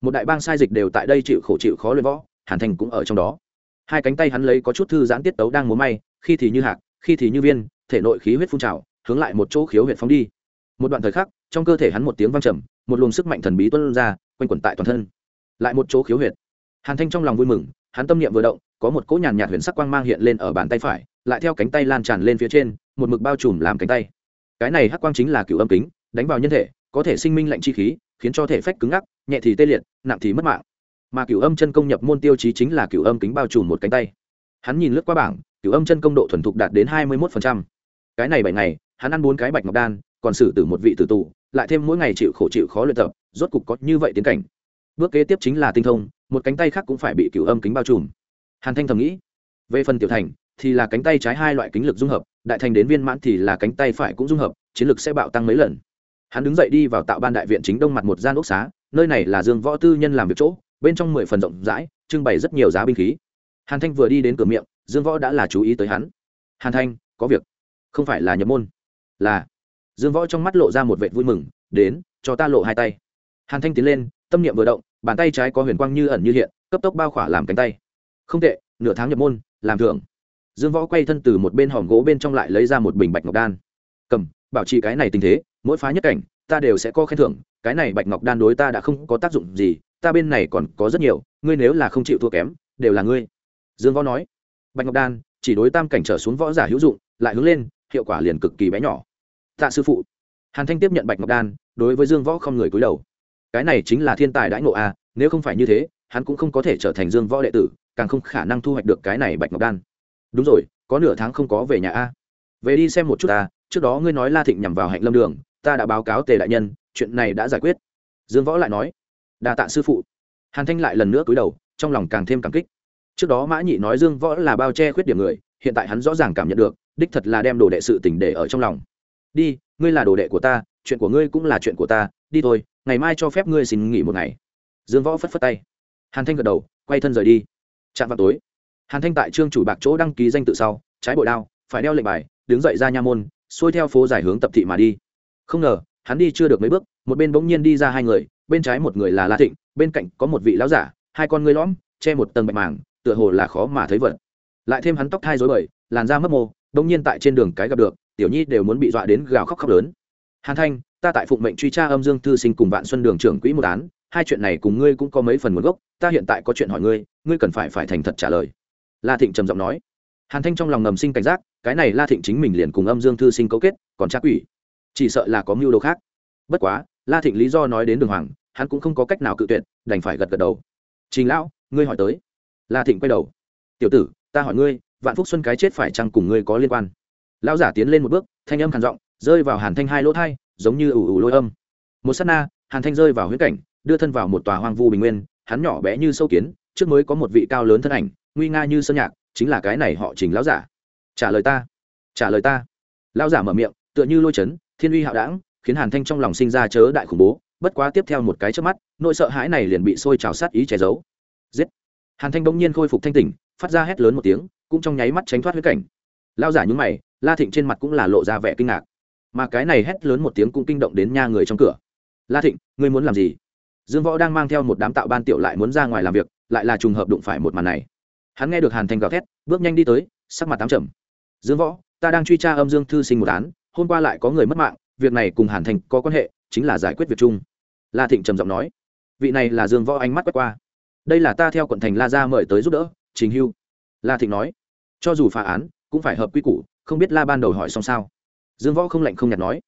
Một đại bang sai dịch đều tại đây chịu khổ chịu khó luyện võ, hàn thành cũng ở trong đó. Hai cánh tay hắn lấy có chút thư giãn tiết tấu đang múa may, khi thì như hạc, khi thì như viên, thể nội khí huyết phun trào, hướng lại một chỗ khiếu huyệt phóng đi. Một đoạn thời khắc, trong cơ thể hắn một tiếng vang trầm, một luồng sức mạnh thần bí tuôn ra, quanh quẩn tại toàn thân. Lại một chỗ khiếu huyệt. Hàn thanh trong lòng vui mừng, hắn tâm niệm vừa động, có một cỗ nhàn nhạt huyền sắc quang mang hiện lên ở bàn tay phải lại theo cánh tay lan tràn lên phía trên, một mực bao trùm làm cánh tay. Cái này hắc quang chính là cựu âm kính, đánh vào nhân thể, có thể sinh minh lạnh chi khí, khiến cho thể phách cứng ngắc, nhẹ thì tê liệt, nặng thì mất mạng. Mà cựu âm chân công nhập môn tiêu chí chính là cựu âm kính bao trùm một cánh tay. Hắn nhìn lướt qua bảng cựu âm chân công độ thuần thục đạt đến hai mươi một cái này bảy ngày, hắn ăn bốn cái bạch ngọc đan, còn xử tử một vị tử tù, lại thêm mỗi ngày chịu khổ chịu khó luyện tập, rốt cục có như vậy tiến cảnh. Bước kế tiếp chính là tinh thông, một cánh tay khác cũng phải bị cựu âm kính bao trùm. Hàn thanh thầm nghĩ, về phần tiểu thành thì là cánh tay trái hai loại kính lực dung hợp, đại thành đến viên mãn thì là cánh tay phải cũng dung hợp, chiến lực sẽ bạo tăng mấy lần. Hắn đứng dậy đi vào tạo ban đại viện chính đông mặt một gian ốc xá, nơi này là dương võ tư nhân làm việc chỗ, bên trong mười phần rộng rãi, trưng bày rất nhiều giá binh khí. Hàn thanh vừa đi đến cửa miệng, dương võ đã là chú ý tới hắn. Hàn thanh, có việc. Không phải là nhập môn, là. Dương võ trong mắt lộ ra một vệ vui mừng, đến, cho ta lộ hai tay. Hàn thanh tiến lên, tâm niệm vừa động, bàn tay trái có huyền quang như ẩn như hiện, cấp tốc bao khỏa làm cánh tay. Không tệ, nửa tháng nhập môn, làm thưởng dương võ quay thân từ một bên hòm gỗ bên trong lại lấy ra một bình bạch ngọc đan. Cầm, bảo trì cái này tình thế, mỗi phá nhất cảnh, ta đều sẽ có khen thưởng, cái này bạch ngọc đan đối ta đã không có tác dụng gì, ta bên này còn có rất nhiều, ngươi nếu là không chịu thua kém, đều là ngươi. Dương võ nói. Bạch ngọc đan, chỉ đối tam cảnh trở xuống võ giả hữu dụng, lại hướng lên, hiệu quả liền cực kỳ bé nhỏ. Tạ sư phụ. Hàn thanh tiếp nhận bạch ngọc đan, đối với dương võ không người cúi đầu. Cái này chính là thiên tài đãi ngộ a nếu không phải như thế, hắn cũng không có thể trở thành dương võ đệ tử, càng không khả năng thu hoạch được cái này bạch ngọc đan đúng rồi, có nửa tháng không có về nhà a. Về đi xem một chút ta, trước đó ngươi nói la thịnh nhằm vào hạnh lâm đường, ta đã báo cáo tề đại nhân, chuyện này đã giải quyết. Dương võ lại nói đà tạ sư phụ. Hàn thanh lại lần nữa cúi đầu, trong lòng càng thêm cảm kích. Trước đó mã nhị nói dương võ là bao che khuyết điểm người, hiện tại hắn rõ ràng cảm nhận được, đích thật là đem đồ đệ sự tình để ở trong lòng. Đi, ngươi là đồ đệ của ta, chuyện của ngươi cũng là chuyện của ta, đi thôi, ngày mai cho phép ngươi xin nghỉ một ngày. Dương võ phất phất tay. Hàn thanh gật đầu, quay thân rời đi. Chạm vào tối hàn thanh tại trương chủ bạc chỗ đăng ký danh tự sau, trái bội đao, phải đeo lệnh bài, đứng dậy ra nha môn, xuôi theo phố dài hướng tập thị mà đi. Không ngờ, hắn đi chưa được mấy bước, một bên bỗng nhiên đi ra hai người, bên trái một người là la thịnh, bên cạnh có một vị lão giả, hai con ngươi lõm, che một tầng bạch màng, tựa hồ là khó mà thấy vật. Lại thêm hắn tóc thai rối bời, làn da mất mô, bỗng nhiên tại trên đường cái gặp được, tiểu nhi đều muốn bị dọa đến gào khóc khóc lớn. Hàn thanh, ta tại phụng mệnh truy tra âm dương thư sinh cùng vạn xuân đường trưởng quỹ một án, hai chuyện này cùng ngươi cũng có mấy phần nguồn gốc, ta hiện tại có chuyện hỏi ngươi ngươi cần phải phải thành thật trả lời la thịnh trầm giọng nói. Hàn thanh trong lòng ngầm sinh cảnh giác, cái này la thịnh chính mình liền cùng âm dương thư sinh cấu kết, còn Trác quỷ. Chỉ sợ là có mưu đồ khác. Bất quá, la thịnh lý do nói đến đường hoàng, hắn cũng không có cách nào cự tuyệt, đành phải gật gật đầu. Trình lão, ngươi hỏi tới. La thịnh quay đầu. Tiểu tử, ta hỏi ngươi, vạn phúc xuân cái chết phải chăng cùng ngươi có liên quan? Lão giả tiến lên một bước, thanh âm khàn giọng, rơi vào hàn thanh hai lỗ thai, giống như ủ ủ lôi âm. Một s á t na, hàn thanh rơi vào huyết cảnh, đưa thân vào một tòa hoang vu bình nguyên, hắn nhỏ bé như sâu kiến, trước mới có một vị cao lớn thân ảnh nguy nga như sơn nhạc, chính là cái này họ trình lão giả. Trả lời ta. Trả lời ta. Lão giả mở miệng, tựa như lôi chấn, thiên uy hạo đảng khiến hàn thanh trong lòng sinh ra chớ đại khủng bố, bất quá tiếp theo một cái trước mắt, nỗi sợ hãi này liền bị sôi trào sát ý che giấu. Giết. Hàn thanh bỗng nhiên khôi phục thanh tỉnh, phát ra hét lớn một tiếng, cũng trong nháy mắt tránh thoát huyết cảnh. Lao giả nhúng mày, la thịnh trên mặt cũng là lộ ra vẻ kinh ngạc. Mà cái này hét lớn một tiếng cũng kinh động đến nha người trong cửa. La thịnh, ngươi muốn làm gì? Dương võ đang mang theo một đám tạo ban tiểu lại muốn ra ngoài làm việc, lại là trùng hợp đụng phải một màn này hắn nghe được hàn thanh gào thét, bước nhanh đi tới, sắc mặt tám trầm. Dương võ, ta đang truy tra âm dương thư sinh một án, hôm qua lại có người mất mạng, việc này cùng hàn thanh có quan hệ, chính là giải quyết việc chung. La thịnh trầm giọng nói. Vị này là dương võ ánh mắt quét qua. Đây là ta theo quận thành la gia mời tới giúp đỡ, trình hưu. La thịnh nói. Cho dù phá án, cũng phải hợp quy củ, không biết la ban đầu hỏi xong sao. Dương võ không lạnh không nhạt nói.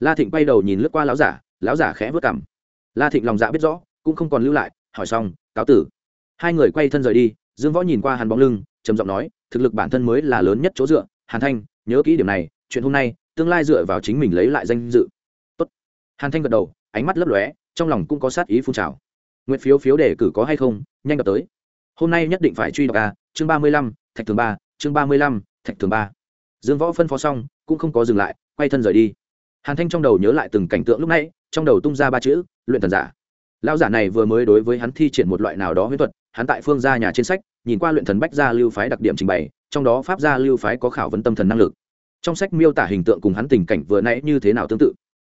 La thịnh bay đầu nhìn lướt qua lão giả lão giả khẽ vớt cảm la thịnh lòng dạ biết rõ, cũng không còn lưu lại, hỏi xong, cáo tử. Hai người quay thân rời đi dương võ nhìn qua hắn bóng lưng, trầm giọng nói, thực lực bản thân mới là lớn nhất chỗ dựa. Hàn thanh, nhớ kỹ điểm này, chuyện hôm nay, tương lai dựa vào chính mình lấy lại danh dự. Tốt. hàn thanh gật đầu, ánh mắt lấp lóe, trong lòng cũng có sát ý phun trào. Nguyện phiếu phiếu đề cử có hay không? Nhanh gặp tới. Hôm nay nhất định phải truy đọc a, chương ba mươi lăm, thạch thường ba, chương ba mươi lăm, thạch thường ba. Dương võ phân phó xong, cũng không có dừng lại, quay thân rời đi. Hàn thanh trong đầu nhớ lại từng cảnh tượng lúc nãy, trong đầu tung ra ba chữ, luyện thần giả. Lão giả này vừa mới đối với hắn thi triển một loại nào đó huyễn thuật hắn tại phương gia nhà trên sách, nhìn qua luyện thần bách gia lưu phái đặc điểm trình bày, trong đó pháp gia lưu phái có khảo vấn tâm thần năng lực. Trong sách miêu tả hình tượng cùng hắn tình cảnh vừa nãy như thế nào tương tự.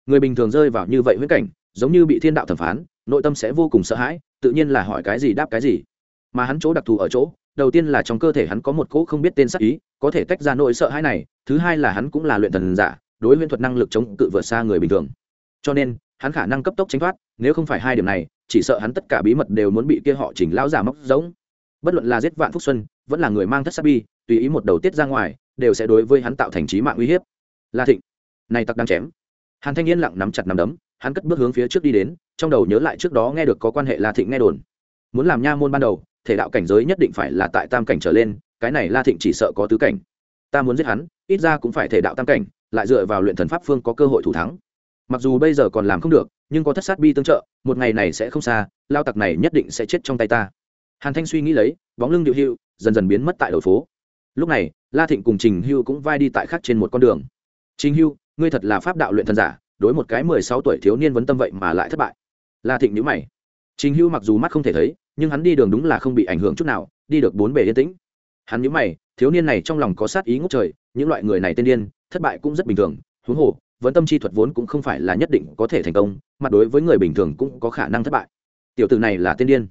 Người bình thường rơi vào như vậy huyễn cảnh, giống như bị thiên đạo thẩm phán, nội tâm sẽ vô cùng sợ hãi, tự nhiên là hỏi cái gì đáp cái gì. Mà hắn chỗ đặc thù ở chỗ, đầu tiên là trong cơ thể hắn có một cỗ không biết tên sắc ý, có thể tách ra nỗi sợ hãi này, thứ hai là hắn cũng là luyện thần giả, đối huyễn thuật năng lực chống cự vượt xa người bình thường. Cho nên, hắn khả năng cấp tốc tránh thoát, nếu không phải hai điểm này chỉ sợ hắn tất cả bí mật đều muốn bị kia họ chỉnh lão giả móc giống bất luận là giết vạn phúc xuân, vẫn là người mang thất sát bi, tùy ý một đầu tiết ra ngoài, đều sẽ đối với hắn tạo thành trí mạng uy hiếp. La thịnh, này tặc đang chém. Hàn thanh yên lặng nắm chặt nắm đấm, hắn cất bước hướng phía trước đi đến, trong đầu nhớ lại trước đó nghe được có quan hệ la thịnh nghe đồn. Muốn làm nha môn ban đầu, thể đạo cảnh giới nhất định phải là tại tam cảnh trở lên, cái này la thịnh chỉ sợ có tứ cảnh. Ta muốn giết hắn, ít ra cũng phải thể đạo tam cảnh, lại dựa vào luyện thần pháp phương có cơ hội thủ thắng mặc dù bây giờ còn làm không được, nhưng có thất sát bi tương trợ, một ngày này sẽ không xa, lao tặc này nhất định sẽ chết trong tay ta. Hàn thanh suy nghĩ lấy, bóng lưng điệu hưu dần dần biến mất tại đầu phố. Lúc này, la thịnh cùng trình hưu cũng vai đi tại khác trên một con đường. Trình hưu, ngươi thật là pháp đạo luyện thần giả, đối một cái mười sáu tuổi thiếu niên vấn tâm vậy mà lại thất bại. La thịnh nhữ mày. Trình hưu mặc dù mắt không thể thấy, nhưng hắn đi đường đúng là không bị ảnh hưởng chút nào, đi được bốn bề yên tĩnh. Hắn nhữ mày, thiếu niên này trong lòng có sát ý ngốc trời, những loại người này tên điên, thất bại cũng rất bình thường, huống hồ vấn tâm chi thuật vốn cũng không phải là nhất định có thể thành công mặt đối với người bình thường cũng có khả năng thất bại. Tiểu tử này là tên điên.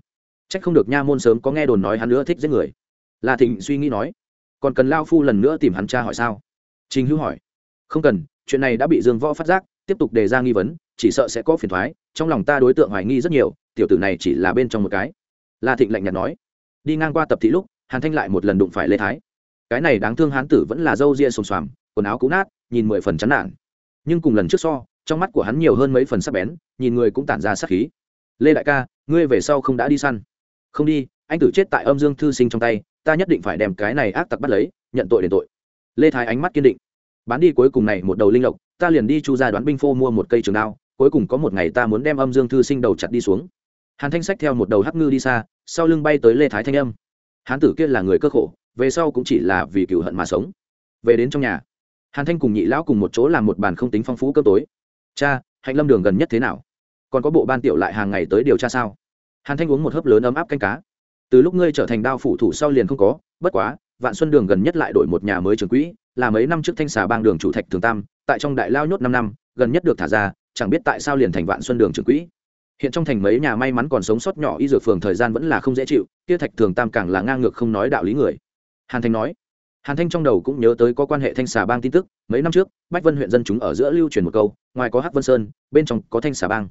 Trách không được nha môn sớm có nghe đồn nói hắn nữa thích giết người. La thịnh suy nghĩ nói, còn cần lao phu lần nữa tìm hắn cha hỏi sao? Trình hữu hỏi. Không cần, chuyện này đã bị dương võ phát giác, tiếp tục đề ra nghi vấn, chỉ sợ sẽ có phiền thoái, trong lòng ta đối tượng hoài nghi rất nhiều, tiểu tử này chỉ là bên trong một cái. La thịnh lạnh nhạt nói. Đi ngang qua tập thị lúc, hàn thanh lại một lần đụng phải lê thái. Cái này đáng thương hán tử vẫn là dâu ria xồm xoàm, quần áo cũ nát, nhìn mười phần chán nản nhưng cùng lần trước so, trong mắt của hắn nhiều hơn mấy phần sắc bén, nhìn người cũng tản ra sắc khí. Lê đại ca, ngươi về sau không đã đi săn. Không đi, anh tử chết tại âm dương thư sinh trong tay, ta nhất định phải đem cái này ác tặc bắt lấy, nhận tội đền tội. Lê thái ánh mắt kiên định. Bán đi cuối cùng này một đầu linh lộc, ta liền đi chu ra đoán binh phô mua một cây trường đao, cuối cùng có một ngày ta muốn đem âm dương thư sinh đầu chặt đi xuống. Hàn thanh sách theo một đầu hắc ngư đi xa, sau lưng bay tới lê thái thanh âm. Hán tử kia là người cơ khổ, về sau cũng chỉ là vì cựu hận mà sống. Về đến trong nhà hàn thanh cùng nhị lão cùng một chỗ làm một bàn không tính phong phú cơm tối. Cha, hạnh lâm đường gần nhất thế nào? Còn có bộ ban tiểu lại hàng ngày tới điều tra sao? Hàn thanh uống một hớp lớn ấm áp canh cá. Từ lúc ngươi trở thành đao phủ thủ sau liền không có, bất quá, vạn xuân đường gần nhất lại đổi một nhà mới trường quỹ, là mấy năm trước thanh xà bang đường chủ thạch thường tam, tại trong đại lao nhốt năm năm, gần nhất được thả ra, chẳng biết tại sao liền thành vạn xuân đường trường quỹ. Hiện trong thành mấy nhà may mắn còn sống sót nhỏ y dược phường thời gian vẫn là không dễ chịu, kia thạch thường tam càng là ngang ngược không nói đạo lý người. Hàn thanh nói hàn thanh trong đầu cũng nhớ tới có quan hệ thanh xà bang tin tức, mấy năm trước, bách vân huyện dân chúng ở giữa lưu truyền một câu, ngoài có hắc vân sơn, bên trong có thanh xà bang.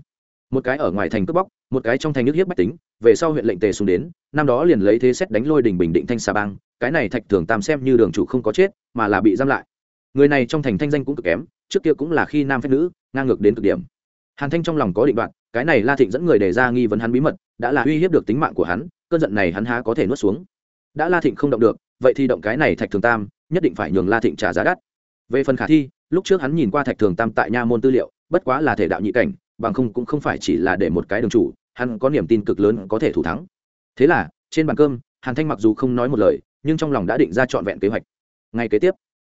Một cái ở ngoài thành cướp bóc, một cái trong thành nước hiếp bách tính, về sau huyện lệnh tề xuống đến, năm đó liền lấy thế xét đánh lôi đình bình định thanh xà bang, cái này thạch thường tam xem như đường chủ không có chết, mà là bị giam lại. Người này trong thành thanh danh cũng cực kém, trước kia cũng là khi nam phép nữ, ngang ngược đến cực điểm. Hàn thanh trong lòng có định đoạn cái này la thịnh dẫn người đề ra nghi vấn hắn bí mật, đã là uy hiếp được tính mạng của hắn, cơn giận này hắn há có thể nuốt xuống. Đã la thịnh không động được vậy thì động cái này thạch thường tam, nhất định phải nhường la thịnh trả giá đắt. Về phần khả thi, lúc trước hắn nhìn qua thạch thường tam tại nha môn tư liệu, bất quá là thể đạo nhị cảnh, bằng không cũng không phải chỉ là để một cái đường chủ, hắn có niềm tin cực lớn có thể thủ thắng. Thế là, trên bàn cơm, hàn thanh mặc dù không nói một lời, nhưng trong lòng đã định ra trọn vẹn kế hoạch. Ngay kế tiếp,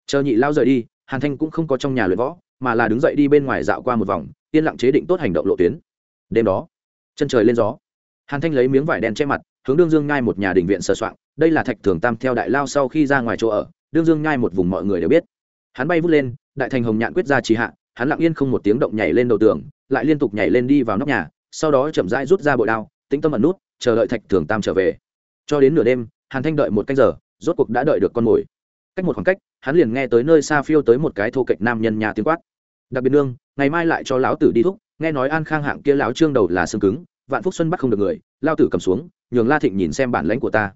chờ nhị lao rời đi, hàn thanh cũng không có trong nhà luyện võ, mà là đứng dậy đi bên ngoài dạo qua một vòng, yên lặng chế định tốt hành động lộ tuyến. Đêm đó, chân trời lên gió. Hàn thanh lấy miếng vải đen che mặt hướng đương dương ngai một nhà đình viện sờ soạn đây là thạch thường tam theo đại lao sau khi ra ngoài chỗ ở, đương dương ngai một vùng mọi người đều biết. Hắn bay vút lên, đại thành hồng nhạn quyết ra trì hạ, hắn lặng yên không một tiếng động nhảy lên đầu tường, lại liên tục nhảy lên đi vào nóc nhà, sau đó chậm rãi rút ra bội đao, tĩnh tâm ẩn nút, chờ đợi thạch thường tam trở về. Cho đến nửa đêm, hàn thanh đợi một canh giờ, rốt cuộc đã đợi được con mồi. Cách một khoảng cách, hắn liền nghe tới nơi xa phiêu tới một cái thô kệch nam nhân nhà tiếng quát. Đặc biệt nương, ngày mai lại cho lão tử đi thúc, nghe nói an khang hạng kia lão trương đầu là xương cứng vạn phúc xuân bắt không được người, lao tử cầm xuống, nhường la thịnh nhìn xem bản lãnh của ta.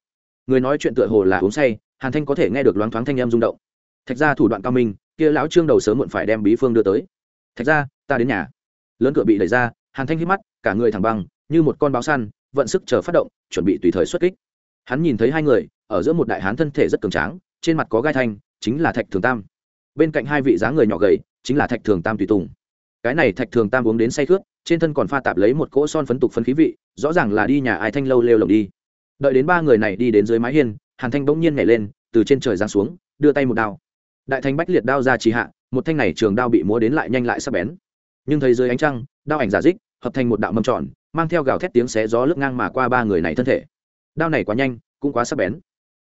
Người nói chuyện tựa hồ là uống say, hàn thanh có thể nghe được loáng thoáng thanh em rung động. Thạch ra thủ đoạn cao minh, kia lão trương đầu sớm muộn phải đem bí phương đưa tới. Thạch ra ta đến nhà. Lớn cửa bị đẩy ra, hàn thanh hít mắt, cả người thẳng băng, như một con báo săn, vận sức chờ phát động, chuẩn bị tùy thời xuất kích. Hắn nhìn thấy hai người, ở giữa một đại hán thân thể rất cường tráng, trên mặt có gai thanh, chính là thạch thường tam. Bên cạnh hai vị dáng người nhỏ gầy, chính là thạch thường tam tùy tùng. Cái này thạch thường tam uống đến say khướt trên thân còn pha tạp lấy một cỗ son phấn tục phấn khí vị, rõ ràng là đi nhà ai thanh lâu lêu lồng đi. Đợi đến ba người này đi đến dưới mái hiên, hàn thanh bỗng nhiên nhảy lên, từ trên trời giáng xuống, đưa tay một đao. Đại thanh bách liệt đao ra trì hạ, một thanh này trường đao bị múa đến lại nhanh lại sắp bén. Nhưng thấy dưới ánh trăng, đao ảnh giả dích, hợp thành một đạo mâm tròn, mang theo gào thét tiếng xé gió lướt ngang mà qua ba người này thân thể. Đao này quá nhanh, cũng quá sắc bén.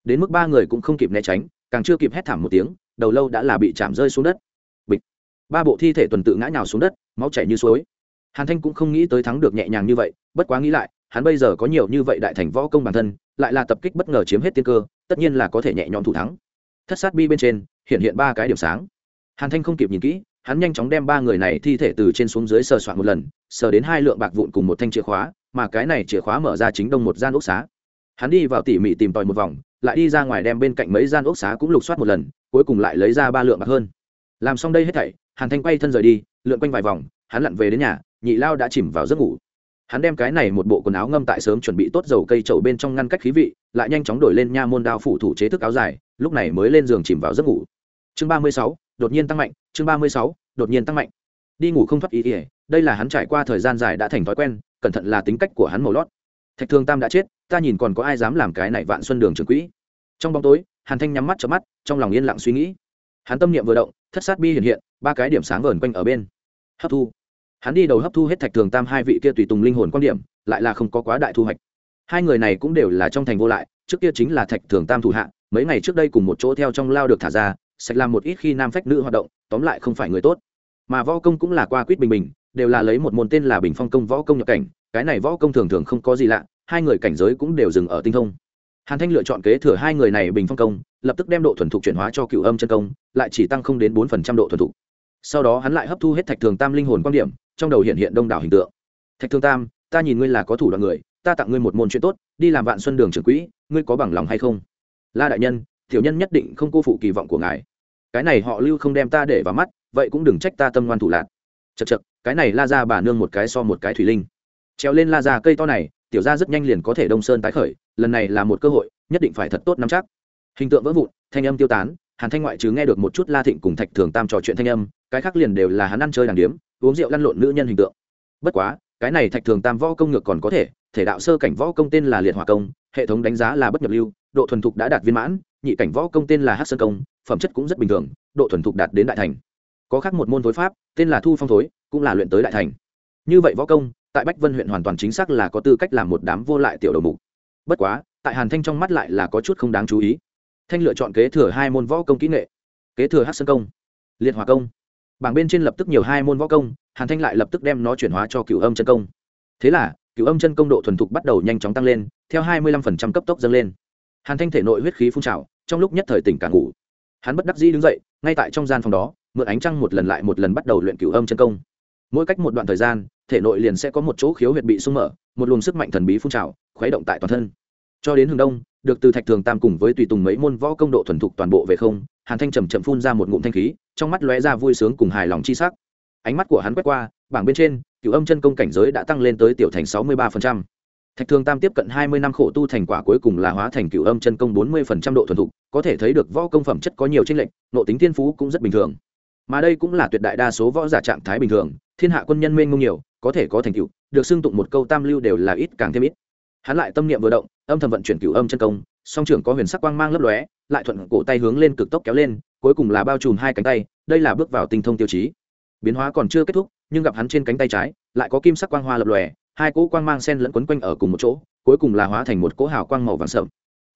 Đến mức ba người cũng không kịp né tránh, càng chưa kịp hét thảm một tiếng, đầu lâu đã là bị chạm rơi xuống đất. Bịch. Ba bộ thi thể tuần tự ngã nhào xuống đất, máu chảy như suối hàn thanh cũng không nghĩ tới thắng được nhẹ nhàng như vậy, bất quá nghĩ lại, hắn bây giờ có nhiều như vậy đại thành võ công bản thân, lại là tập kích bất ngờ chiếm hết tiên cơ, tất nhiên là có thể nhẹ nhõm thủ thắng. Thất sát bi bên trên, hiện hiện ba cái điểm sáng. Hàn thanh không kịp nhìn kỹ, hắn nhanh chóng đem ba người này thi thể từ trên xuống dưới sờ soạn một lần, sờ đến hai lượng bạc vụn cùng một thanh chìa khóa, mà cái này chìa khóa mở ra chính đông một gian ốc xá. Hắn đi vào tỉ mỉ tìm tòi một vòng, lại đi ra ngoài đem bên cạnh mấy gian ốc xá cũng lục soát một lần, cuối cùng lại lấy ra ba lượng bạc hơn. Làm xong đây hết thảy, hàn thanh quay thân rời đi, lượn quanh vài vòng, hắn lặn về đến nhà nhị lao đã chìm vào giấc ngủ. Hắn đem cái này một bộ quần áo ngâm tại sớm chuẩn bị tốt dầu cây trầu bên trong ngăn cách khí vị, lại nhanh chóng đổi lên nha môn đao phủ thủ chế thức áo dài, lúc này mới lên giường chìm vào giấc ngủ. Chương ba mươi sáu, đột nhiên tăng mạnh, chương ba mươi sáu, đột nhiên tăng mạnh. Đi ngủ không thoát ý ỉa đây là hắn trải qua thời gian dài đã thành thói quen, cẩn thận là tính cách của hắn màu lót. Thạch thương tam đã chết, ta nhìn còn có ai dám làm cái này vạn xuân đường trường quỹ. Trong bóng tối, hàn thanh nhắm mắt cho mắt, trong lòng yên lặng suy nghĩ. Hắn tâm niệm vừa động, thất sát bi hiện hiện, ba cái điểm sáng vờn quanh ở bên. Hấp thu hắn đi đầu hấp thu hết thạch thường tam hai vị kia tùy tùng linh hồn quan điểm, lại là không có quá đại thu hoạch. Hai người này cũng đều là trong thành vô lại, trước kia chính là thạch thường tam thủ hạ, mấy ngày trước đây cùng một chỗ theo trong lao được thả ra, sạch làm một ít khi nam phách nữ hoạt động, tóm lại không phải người tốt. Mà võ công cũng là qua quýt bình bình, đều là lấy một môn tên là bình phong công võ công nhập cảnh, cái này võ công thường thường không có gì lạ, hai người cảnh giới cũng đều dừng ở tinh thông. Hàn thanh lựa chọn kế thừa hai người này bình phong công, lập tức đem độ thuần thục chuyển hóa cho cựu âm chân công, lại chỉ tăng không đến bốn phần trăm độ thuần thục. Sau đó hắn lại hấp thu hết thạch thường tam linh hồn quan điểm trong đầu hiện hiện đông đảo hình tượng. Thạch thương tam, ta nhìn ngươi là có thủ đoạn người, ta tặng ngươi một môn chuyện tốt, đi làm vạn xuân đường trưởng quỹ, ngươi có bằng lòng hay không? La đại nhân, tiểu nhân nhất định không cô phụ kỳ vọng của ngài. Cái này họ lưu không đem ta để vào mắt, vậy cũng đừng trách ta tâm ngoan thủ lạc. Chật chật cái này la ra bà nương một cái so một cái thủy linh. Treo lên la ra cây to này, tiểu ra rất nhanh liền có thể đông sơn tái khởi, lần này là một cơ hội, nhất định phải thật tốt nắm chắc. Hình tượng vỡ vụn, thanh âm tiêu tán, hàn thanh ngoại chứ nghe được một chút la thịnh cùng thạch thường tam trò chuyện thanh âm, cái khác liền đều là hắn ăn chơi đàng điếm uống rượu lăn lộn nữ nhân hình tượng. Bất quá, cái này thạch thường tam võ công ngược còn có thể thể đạo sơ cảnh võ công tên là liệt hỏa công, hệ thống đánh giá là bất nhập lưu, độ thuần thục đã đạt viên mãn, nhị cảnh võ công tên là hát sơn công, phẩm chất cũng rất bình thường, độ thuần thục đạt đến đại thành. Có khác một môn thối pháp, tên là thu phong thối, cũng là luyện tới đại thành. Như vậy võ công, tại bách vân huyện hoàn toàn chính xác là có tư cách làm một đám vô lại tiểu đầu mục. Bất quá, tại hàn thanh trong mắt lại là có chút không đáng chú ý. Thanh lựa chọn kế thừa hai môn võ công kỹ nghệ. Kế thừa hát sơn công, liệt hòa công bảng bên trên lập tức nhiều hai môn võ công, hàn thanh lại lập tức đem nó chuyển hóa cho cửu âm chân công. Thế là, cửu âm chân công độ thuần thục bắt đầu nhanh chóng tăng lên, theo hai mươi lăm cấp tốc dâng lên. Hàn thanh thể nội huyết khí phun trào, trong lúc nhất thời tỉnh cả ngủ. Hắn bất đắc dĩ đứng dậy, ngay tại trong gian phòng đó, mượn ánh trăng một lần lại một lần bắt đầu luyện cửu âm chân công. Mỗi cách một đoạn thời gian, thể nội liền sẽ có một chỗ khiếu huyệt bị sung mở, một luồng sức mạnh thần bí phun trào, khuấy động tại toàn thân. Cho đến hướng đông được từ thạch thường tam cùng với tùy tùng mấy môn võ công độ thuần thục toàn bộ về không, hàn thanh trầm chậm phun ra một ngụm thanh khí, trong mắt lóe ra vui sướng cùng hài lòng chi sắc. Ánh mắt của hắn quét qua, bảng bên trên cựu âm chân công cảnh giới đã tăng lên tới tiểu thành sáu mươi ba thạch thường tam tiếp cận hai mươi năm khổ tu thành quả cuối cùng là hóa thành cựu âm chân công bốn mươi độ thuần thục, có thể thấy được võ công phẩm chất có nhiều tranh lệch nộ tính thiên phú cũng rất bình thường. Mà đây cũng là tuyệt đại đa số võ giả trạng thái bình thường, thiên hạ quân nhân mênh ngông nhiều, có thể có thành tựu, được xưng tụng một câu tam lưu đều là ít càng thêm ít hắn lại tâm niệm vừa động, âm thầm vận chuyển cửu âm chân công, song trưởng có huyền sắc quang mang lấp lóe, lại thuận cổ tay hướng lên cực tốc kéo lên, cuối cùng là bao trùm hai cánh tay, đây là bước vào tinh thông tiêu chí. Biến hóa còn chưa kết thúc, nhưng gặp hắn trên cánh tay trái, lại có kim sắc quang hoa lập lòe, hai cỗ quang mang sen lẫn quấn quanh ở cùng một chỗ, cuối cùng là hóa thành một cỗ hào quang màu vàng sậm.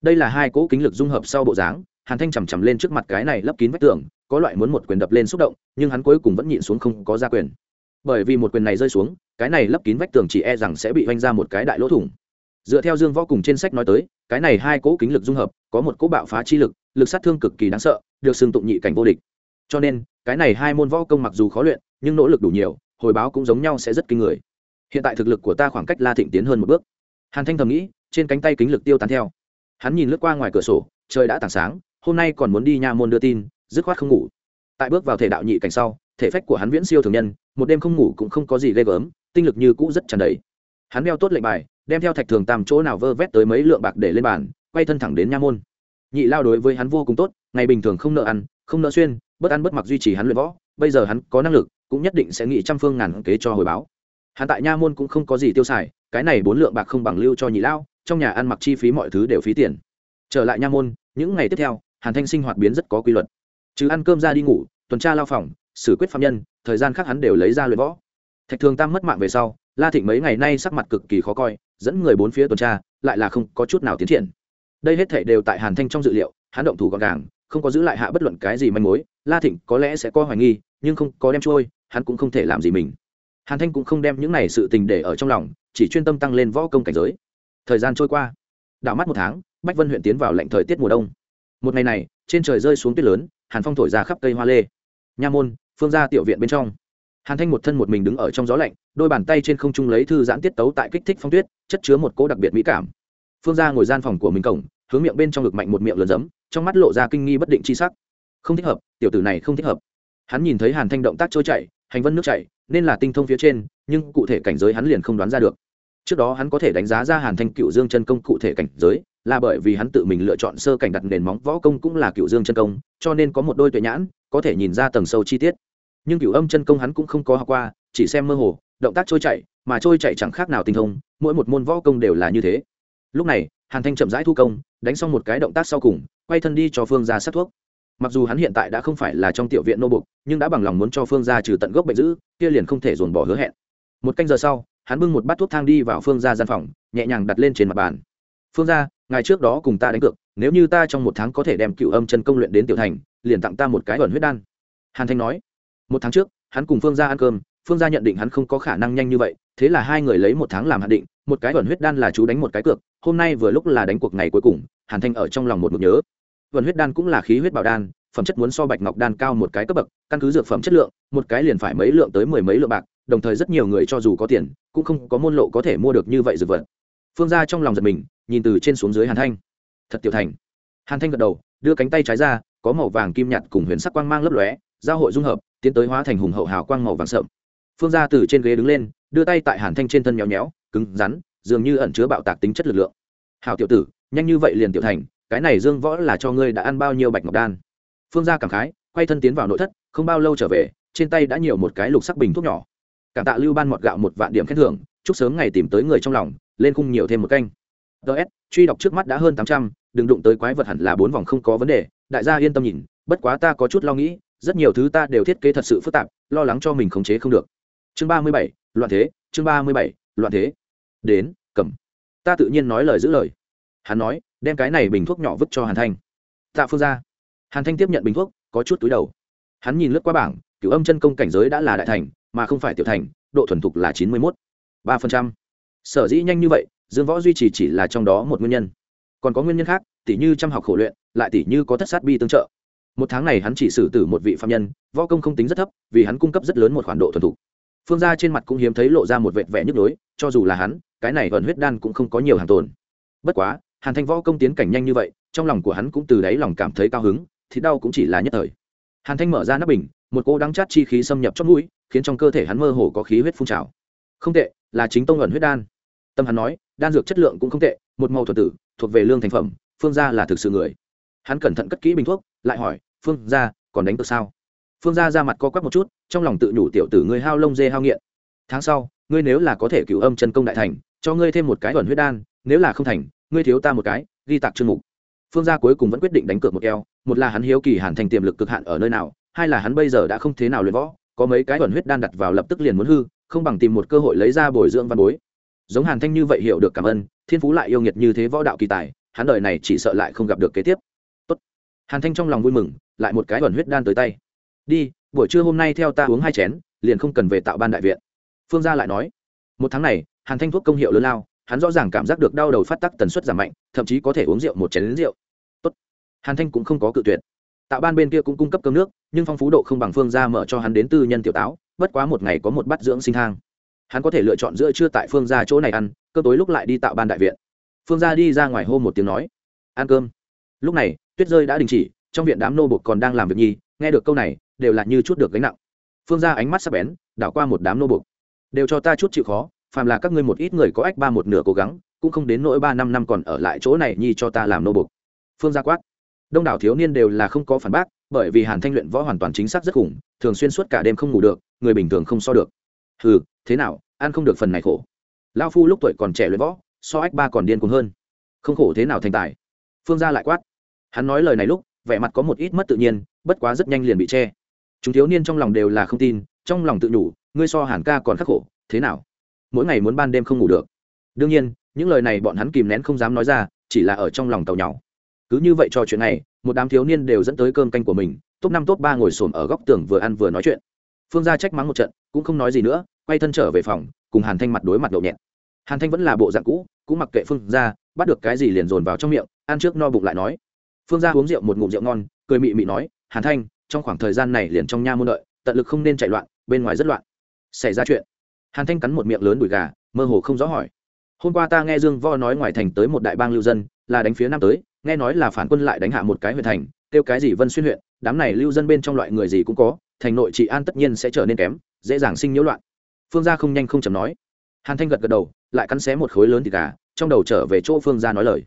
Đây là hai cỗ kính lực dung hợp sau bộ dáng, hàn thanh chằm chằm lên trước mặt cái này lấp kín vách tường, có loại muốn một quyền đập lên xúc động, nhưng hắn cuối cùng vẫn nhịn xuống không có ra quyền. Bởi vì một quyền này rơi xuống, cái này lấp kín vách tường chỉ e rằng sẽ bị oanh ra một cái đại lỗ thủng dựa theo dương võ cùng trên sách nói tới, cái này hai cỗ kính lực dung hợp, có một cỗ bạo phá chi lực lực sát thương cực kỳ đáng sợ, được xưng tụng nhị cảnh vô địch. Cho nên, cái này hai môn võ công mặc dù khó luyện, nhưng nỗ lực đủ nhiều, hồi báo cũng giống nhau sẽ rất kinh người. Hiện tại thực lực của ta khoảng cách la thịnh tiến hơn một bước. Hàn thanh thầm nghĩ, trên cánh tay kính lực tiêu tán theo. Hắn nhìn lướt qua ngoài cửa sổ, trời đã tảng sáng, hôm nay còn muốn đi nha môn đưa tin, dứt khoát không ngủ. Tại bước vào thể đạo nhị cảnh sau, thể phách của hắn viễn siêu thường nhân, một đêm không ngủ cũng không có gì ghê gớm, tinh lực như cũ rất tràn đầy. Hắn đeo tốt lệnh bài đem theo thạch thường tam chỗ nào vơ vét tới mấy lượng bạc để lên bàn, quay thân thẳng đến nha môn. Nhị lao đối với hắn vô cùng tốt, ngày bình thường không nợ ăn, không nợ xuyên, bất ăn bất mặc duy trì hắn luyện võ, bây giờ hắn có năng lực, cũng nhất định sẽ nghĩ trăm phương ngàn kế cho hồi báo. Hắn tại nha môn cũng không có gì tiêu xài, cái này bốn lượng bạc không bằng lưu cho nhị lao, trong nhà ăn mặc chi phí mọi thứ đều phí tiền. Trở lại nha môn, những ngày tiếp theo, hàn thanh sinh hoạt biến rất có quy luật. Chứ ăn cơm ra đi ngủ, tuần tra lao phòng, xử quyết phạm nhân, thời gian khác hắn đều lấy ra luyện võ. Thạch thường tam mất mạng về sau, la thịnh mấy ngày nay sắc mặt cực kỳ khó coi dẫn người bốn phía tuần tra, lại là không có chút nào tiến triển. Đây hết thể đều tại hàn thanh trong dự liệu, hắn động thủ gọn gàng, không có giữ lại hạ bất luận cái gì manh mối, la thịnh có lẽ sẽ có hoài nghi, nhưng không có đem trôi hắn cũng không thể làm gì mình. Hàn thanh cũng không đem những này sự tình để ở trong lòng, chỉ chuyên tâm tăng lên võ công cảnh giới. Thời gian trôi qua, đảo mắt một tháng, bách vân huyện tiến vào lệnh thời tiết mùa đông. Một ngày này, trên trời rơi xuống tuyết lớn, hàn phong thổi ra khắp cây hoa lê. Nha môn, phương ra tiểu viện bên trong hàn thanh một thân một mình đứng ở trong gió lạnh, đôi bàn tay trên không trung lấy thư giãn tiết tấu tại kích thích phong tuyết, chất chứa một cỗ đặc biệt mỹ cảm. Phương ra ngồi gian phòng của mình cổng, hướng miệng bên trong ngực mạnh một miệng lớn giấm, trong mắt lộ ra kinh nghi bất định chi sắc. Không thích hợp, tiểu tử này không thích hợp. Hắn nhìn thấy hàn thanh động tác trôi chảy, hành vân nước chảy, nên là tinh thông phía trên, nhưng cụ thể cảnh giới hắn liền không đoán ra được. Trước đó hắn có thể đánh giá ra hàn thanh cựu dương chân công cụ thể cảnh giới, là bởi vì hắn tự mình lựa chọn sơ cảnh đặt nền móng võ công cũng là cựu dương chân công, cho nên có một đôi tuệ nhãn, có thể nhìn ra tầng sâu chi tiết nhưng cửu âm chân công hắn cũng không có học qua, chỉ xem mơ hồ, động tác trôi chảy, mà trôi chảy chẳng khác nào tinh thông, mỗi một môn võ công đều là như thế. Lúc này, hàn thanh chậm rãi thu công, đánh xong một cái động tác sau cùng, quay thân đi cho phương ra sát thuốc. Mặc dù hắn hiện tại đã không phải là trong tiểu viện nô bục, nhưng đã bằng lòng muốn cho phương ra trừ tận gốc bệnh dữ, kia liền không thể dồn bỏ hứa hẹn. Một canh giờ sau, hắn bưng một bát thuốc thang đi vào phương ra gian phòng, nhẹ nhàng đặt lên trên mặt bàn. Phương ra ngày trước đó cùng ta đánh cược, nếu như ta trong một tháng có thể đem cựu âm chân công luyện đến tiểu thành, liền tặng ta một cái ẩn huyết đan. Hàn thanh nói một tháng trước, hắn cùng phương ra ăn cơm, phương gia nhận định hắn không có khả năng nhanh như vậy, thế là hai người lấy một tháng làm hạn định, một cái Vận huyết đan là chú đánh một cái cược, hôm nay vừa lúc là đánh cuộc ngày cuối cùng, hàn thanh ở trong lòng một mực nhớ. Vận huyết đan cũng là khí huyết bảo đan, phẩm chất muốn so bạch ngọc đan cao một cái cấp bậc, căn cứ dược phẩm chất lượng, một cái liền phải mấy lượng tới mười mấy lượng bạc, đồng thời rất nhiều người cho dù có tiền, cũng không có môn lộ có thể mua được như vậy dược vật. Phương gia trong lòng giật mình, nhìn từ trên xuống dưới hàn thanh. Thật tiểu thành. Hàn thanh gật đầu, đưa cánh tay trái ra, có màu vàng kim nhạt cùng huyền sắc quang mang lấp lóe, giao hội dung hợp tiến tới hóa thành hùng hậu hào quang màu vàng sậm. Phương gia từ trên ghế đứng lên, đưa tay tại hàn thanh trên thân nhéo nhéo, cứng rắn, dường như ẩn chứa bạo tạc tính chất lực lượng. Hào tiểu tử, nhanh như vậy liền tiểu thành, cái này dương võ là cho ngươi đã ăn bao nhiêu bạch ngọc đan? Phương gia cảm khái, quay thân tiến vào nội thất, không bao lâu trở về, trên tay đã nhiều một cái lục sắc bình thuốc nhỏ. Cảm tạ lưu ban mọt gạo một vạn điểm khen thưởng, chúc sớm ngày tìm tới người trong lòng, lên khung nhiều thêm một canh. Ts truy đọc trước mắt đã hơn tám trăm, đừng đụng tới quái vật hẳn là bốn vòng không có vấn đề, đại gia yên tâm nhìn, bất quá ta có chút lo nghĩ rất nhiều thứ ta đều thiết kế thật sự phức tạp, lo lắng cho mình khống chế không được. Chương ba mươi bảy, loạn thế, chương ba mươi bảy, loạn thế. Đến, cầm. Ta tự nhiên nói lời giữ lời. Hắn nói, đem cái này bình thuốc nhỏ vứt cho hàn thanh. Tạ phương ra. Hàn thanh tiếp nhận bình thuốc, có chút túi đầu. Hắn nhìn lướt qua bảng cửu âm chân công cảnh giới đã là đại thành, mà không phải tiểu thành, độ thuần thục là chín mươi mốt. ba phần trăm. Sở dĩ nhanh như vậy, dương võ duy trì chỉ là trong đó một nguyên nhân. Còn có nguyên nhân khác, tỉ như chăm học khổ luyện, lại tỉ như có thất sát bi tương trợ một tháng này hắn chỉ xử tử một vị phạm nhân, võ công không tính rất thấp, vì hắn cung cấp rất lớn một khoản độ thuần thục. Phương gia trên mặt cũng hiếm thấy lộ ra một vệt vẻ nhức nhối, cho dù là hắn, cái này gần huyết đan cũng không có nhiều hàng tồn. Bất quá, hàn thanh võ công tiến cảnh nhanh như vậy, trong lòng của hắn cũng từ đáy lòng cảm thấy cao hứng thì đau cũng chỉ là nhất thời. Hàn thanh mở ra nắp bình, một cô đắng chát chi khí xâm nhập trong mũi, khiến trong cơ thể hắn mơ hồ có khí huyết phun trào. Không tệ, là chính tông ẩn huyết đan. Tâm hắn nói, đan dược chất lượng cũng không tệ, một màu thuật tử, thuộc về lương thành phẩm, phương gia là thực sự người hắn cẩn thận cất kỹ bình thuốc, lại hỏi, phương gia, còn đánh cược sao? Phương gia ra mặt co quắp một chút, trong lòng tự nhủ tiểu tử ngươi hao lông dê hao nghiện. Tháng sau, ngươi nếu là có thể cứu âm chân công đại thành, cho ngươi thêm một cái ẩn huyết đan, nếu là không thành, ngươi thiếu ta một cái, ghi tạc chương mục. Phương gia cuối cùng vẫn quyết định đánh cược một keo, một là hắn hiếu kỳ hàn thành tiềm lực cực hạn ở nơi nào, hai là hắn bây giờ đã không thế nào luyện võ, có mấy cái ẩn huyết đan đặt vào lập tức liền muốn hư, không bằng tìm một cơ hội lấy ra bồi dưỡng văn bối. Giống hàn thanh như vậy hiểu được cảm ơn, thiên phú lại yêu nghiệt như thế võ đạo kỳ tài, hắn đời này chỉ sợ lại không gặp được kế tiếp hàn thanh trong lòng vui mừng, lại một cái ẩn huyết đan tới tay. Đi, buổi trưa hôm nay theo ta uống hai chén, liền không cần về tạo ban đại viện. Phương gia lại nói. Một tháng này, hàn thanh thuốc công hiệu lớn lao, hắn rõ ràng cảm giác được đau đầu phát tắc tần suất giảm mạnh, thậm chí có thể uống rượu một chén đến rượu. Tốt. hàn thanh cũng không có cự tuyệt. Tạo ban bên kia cũng cung cấp cơm nước, nhưng phong phú độ không bằng phương gia mở cho hắn đến tư nhân tiểu táo, bất quá một ngày có một bát dưỡng sinh thang. Hắn có thể lựa chọn giữa trưa tại phương gia chỗ này ăn cơ tối lúc lại đi tạo ban đại viện. Phương gia đi ra ngoài hô một tiếng nói. Ăn cơm lúc này, tuyết rơi đã đình chỉ, trong viện đám nô bột còn đang làm việc nhi nghe được câu này, đều là như chút được gánh nặng. Phương gia ánh mắt sắp bén, đảo qua một đám nô bột đều cho ta chút chịu khó, phàm là các ngươi một ít người có ách ba một nửa cố gắng, cũng không đến nỗi ba năm năm còn ở lại chỗ này nhi cho ta làm nô bột phương gia quát. Đông đảo thiếu niên đều là không có phản bác, bởi vì hàn thanh luyện võ hoàn toàn chính xác rất khủng, thường xuyên suốt cả đêm không ngủ được, người bình thường không so được. Ừ thế nào, ăn không được phần này khổ. Lao phu lúc tuổi còn trẻ luyện võ, so ách ba còn điên cuồng hơn. Không khổ thế nào thành tài? Phương gia lại quát hắn nói lời này lúc, vẻ mặt có một ít mất tự nhiên, bất quá rất nhanh liền bị che. Chúng thiếu niên trong lòng đều là không tin, trong lòng tự nhủ, ngươi so hàn ca còn khắc khổ, thế nào? Mỗi ngày muốn ban đêm không ngủ được. Đương nhiên, những lời này bọn hắn kìm nén không dám nói ra, chỉ là ở trong lòng tàu nhau cứ như vậy cho chuyện này, một đám thiếu niên đều dẫn tới cơm canh của mình, top năm top ba ngồi xổm ở góc tường vừa ăn vừa nói chuyện. Phương gia trách mắng một trận, cũng không nói gì nữa, quay thân trở về phòng, cùng hàn thanh mặt đối mặt nhậu nhẹt. Hàn thanh vẫn là bộ dạng cũ, cũng mặc kệ phương gia, bắt được cái gì liền dồn vào trong miệng, ăn trước no bụng lại nói phương gia uống rượu một ngụm rượu ngon, cười mị mị nói, hàn thanh, trong khoảng thời gian này liền trong nha môn đợi, tận lực không nên chạy loạn, bên ngoài rất loạn. Xảy ra chuyện, hàn thanh cắn một miệng lớn đùi gà, mơ hồ không rõ hỏi, hôm qua ta nghe dương vo nói ngoài thành tới một đại bang lưu dân, là đánh phía nam tới, nghe nói là phản quân lại đánh hạ một cái huyện thành, kêu cái gì vân xuyên huyện, đám này lưu dân bên trong loại người gì cũng có, thành nội trị an tất nhiên sẽ trở nên kém, dễ dàng sinh nhiễu loạn. Phương gia không nhanh không chầm nói. Hàn thanh gật gật đầu, lại cắn xé một khối lớn thịt gà, trong đầu trở về chỗ phương gia nói lời.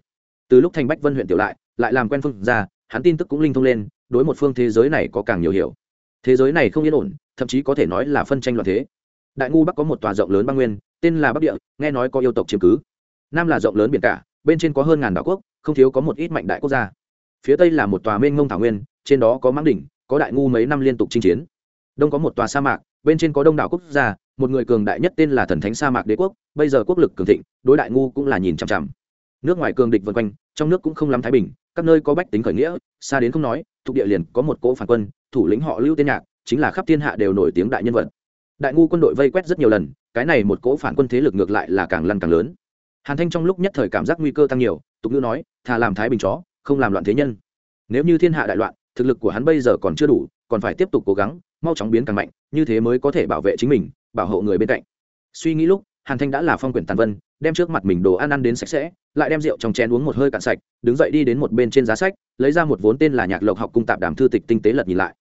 Từ lúc thành bách vân huyện tiểu lại lại làm quen phương ra, hắn tin tức cũng linh thông lên, đối một phương thế giới này có càng nhiều hiểu. Thế giới này không yên ổn, thậm chí có thể nói là phân tranh loạn thế. Đại ngu bắc có một tòa rộng lớn băng nguyên, tên là bắc địa, nghe nói có yêu tộc chiếm cứ. Nam là rộng lớn biển cả, bên trên có hơn ngàn đảo quốc, không thiếu có một ít mạnh đại quốc gia. Phía tây là một tòa mênh ngông thảo nguyên, trên đó có mãng đỉnh, có đại ngu mấy năm liên tục chinh chiến. Đông có một tòa sa mạc, bên trên có đông đảo quốc gia, một người cường đại nhất tên là thần thánh sa mạc đế quốc, bây giờ quốc lực cường thịnh, đối đại ngu cũng là nhìn chằm chằm nước ngoài cường địch vân quanh, trong nước cũng không lắm thái bình, các nơi có bách tính khởi nghĩa, xa đến không nói, thuộc địa liền có một cỗ phản quân, thủ lĩnh họ lưu tên nhạc, chính là khắp thiên hạ đều nổi tiếng đại nhân vật. Đại ngu quân đội vây quét rất nhiều lần, cái này một cỗ phản quân thế lực ngược lại là càng lăn càng lớn. Hàn thanh trong lúc nhất thời cảm giác nguy cơ tăng nhiều, tục ngữ nói, thà làm thái bình chó, không làm loạn thế nhân. Nếu như thiên hạ đại loạn, thực lực của hắn bây giờ còn chưa đủ, còn phải tiếp tục cố gắng, mau chóng biến càng mạnh, như thế mới có thể bảo vệ chính mình, bảo hộ người bên cạnh. Suy nghĩ lúc, hàn thanh đã là phong quyển tàn vân đem trước mặt mình đồ ăn ăn đến sạch sẽ, lại đem rượu trong chén uống một hơi cạn sạch, đứng dậy đi đến một bên trên giá sách, lấy ra một vốn tên là nhạc lộc học cung tạp đàm thư tịch tinh tế lật nhìn lại.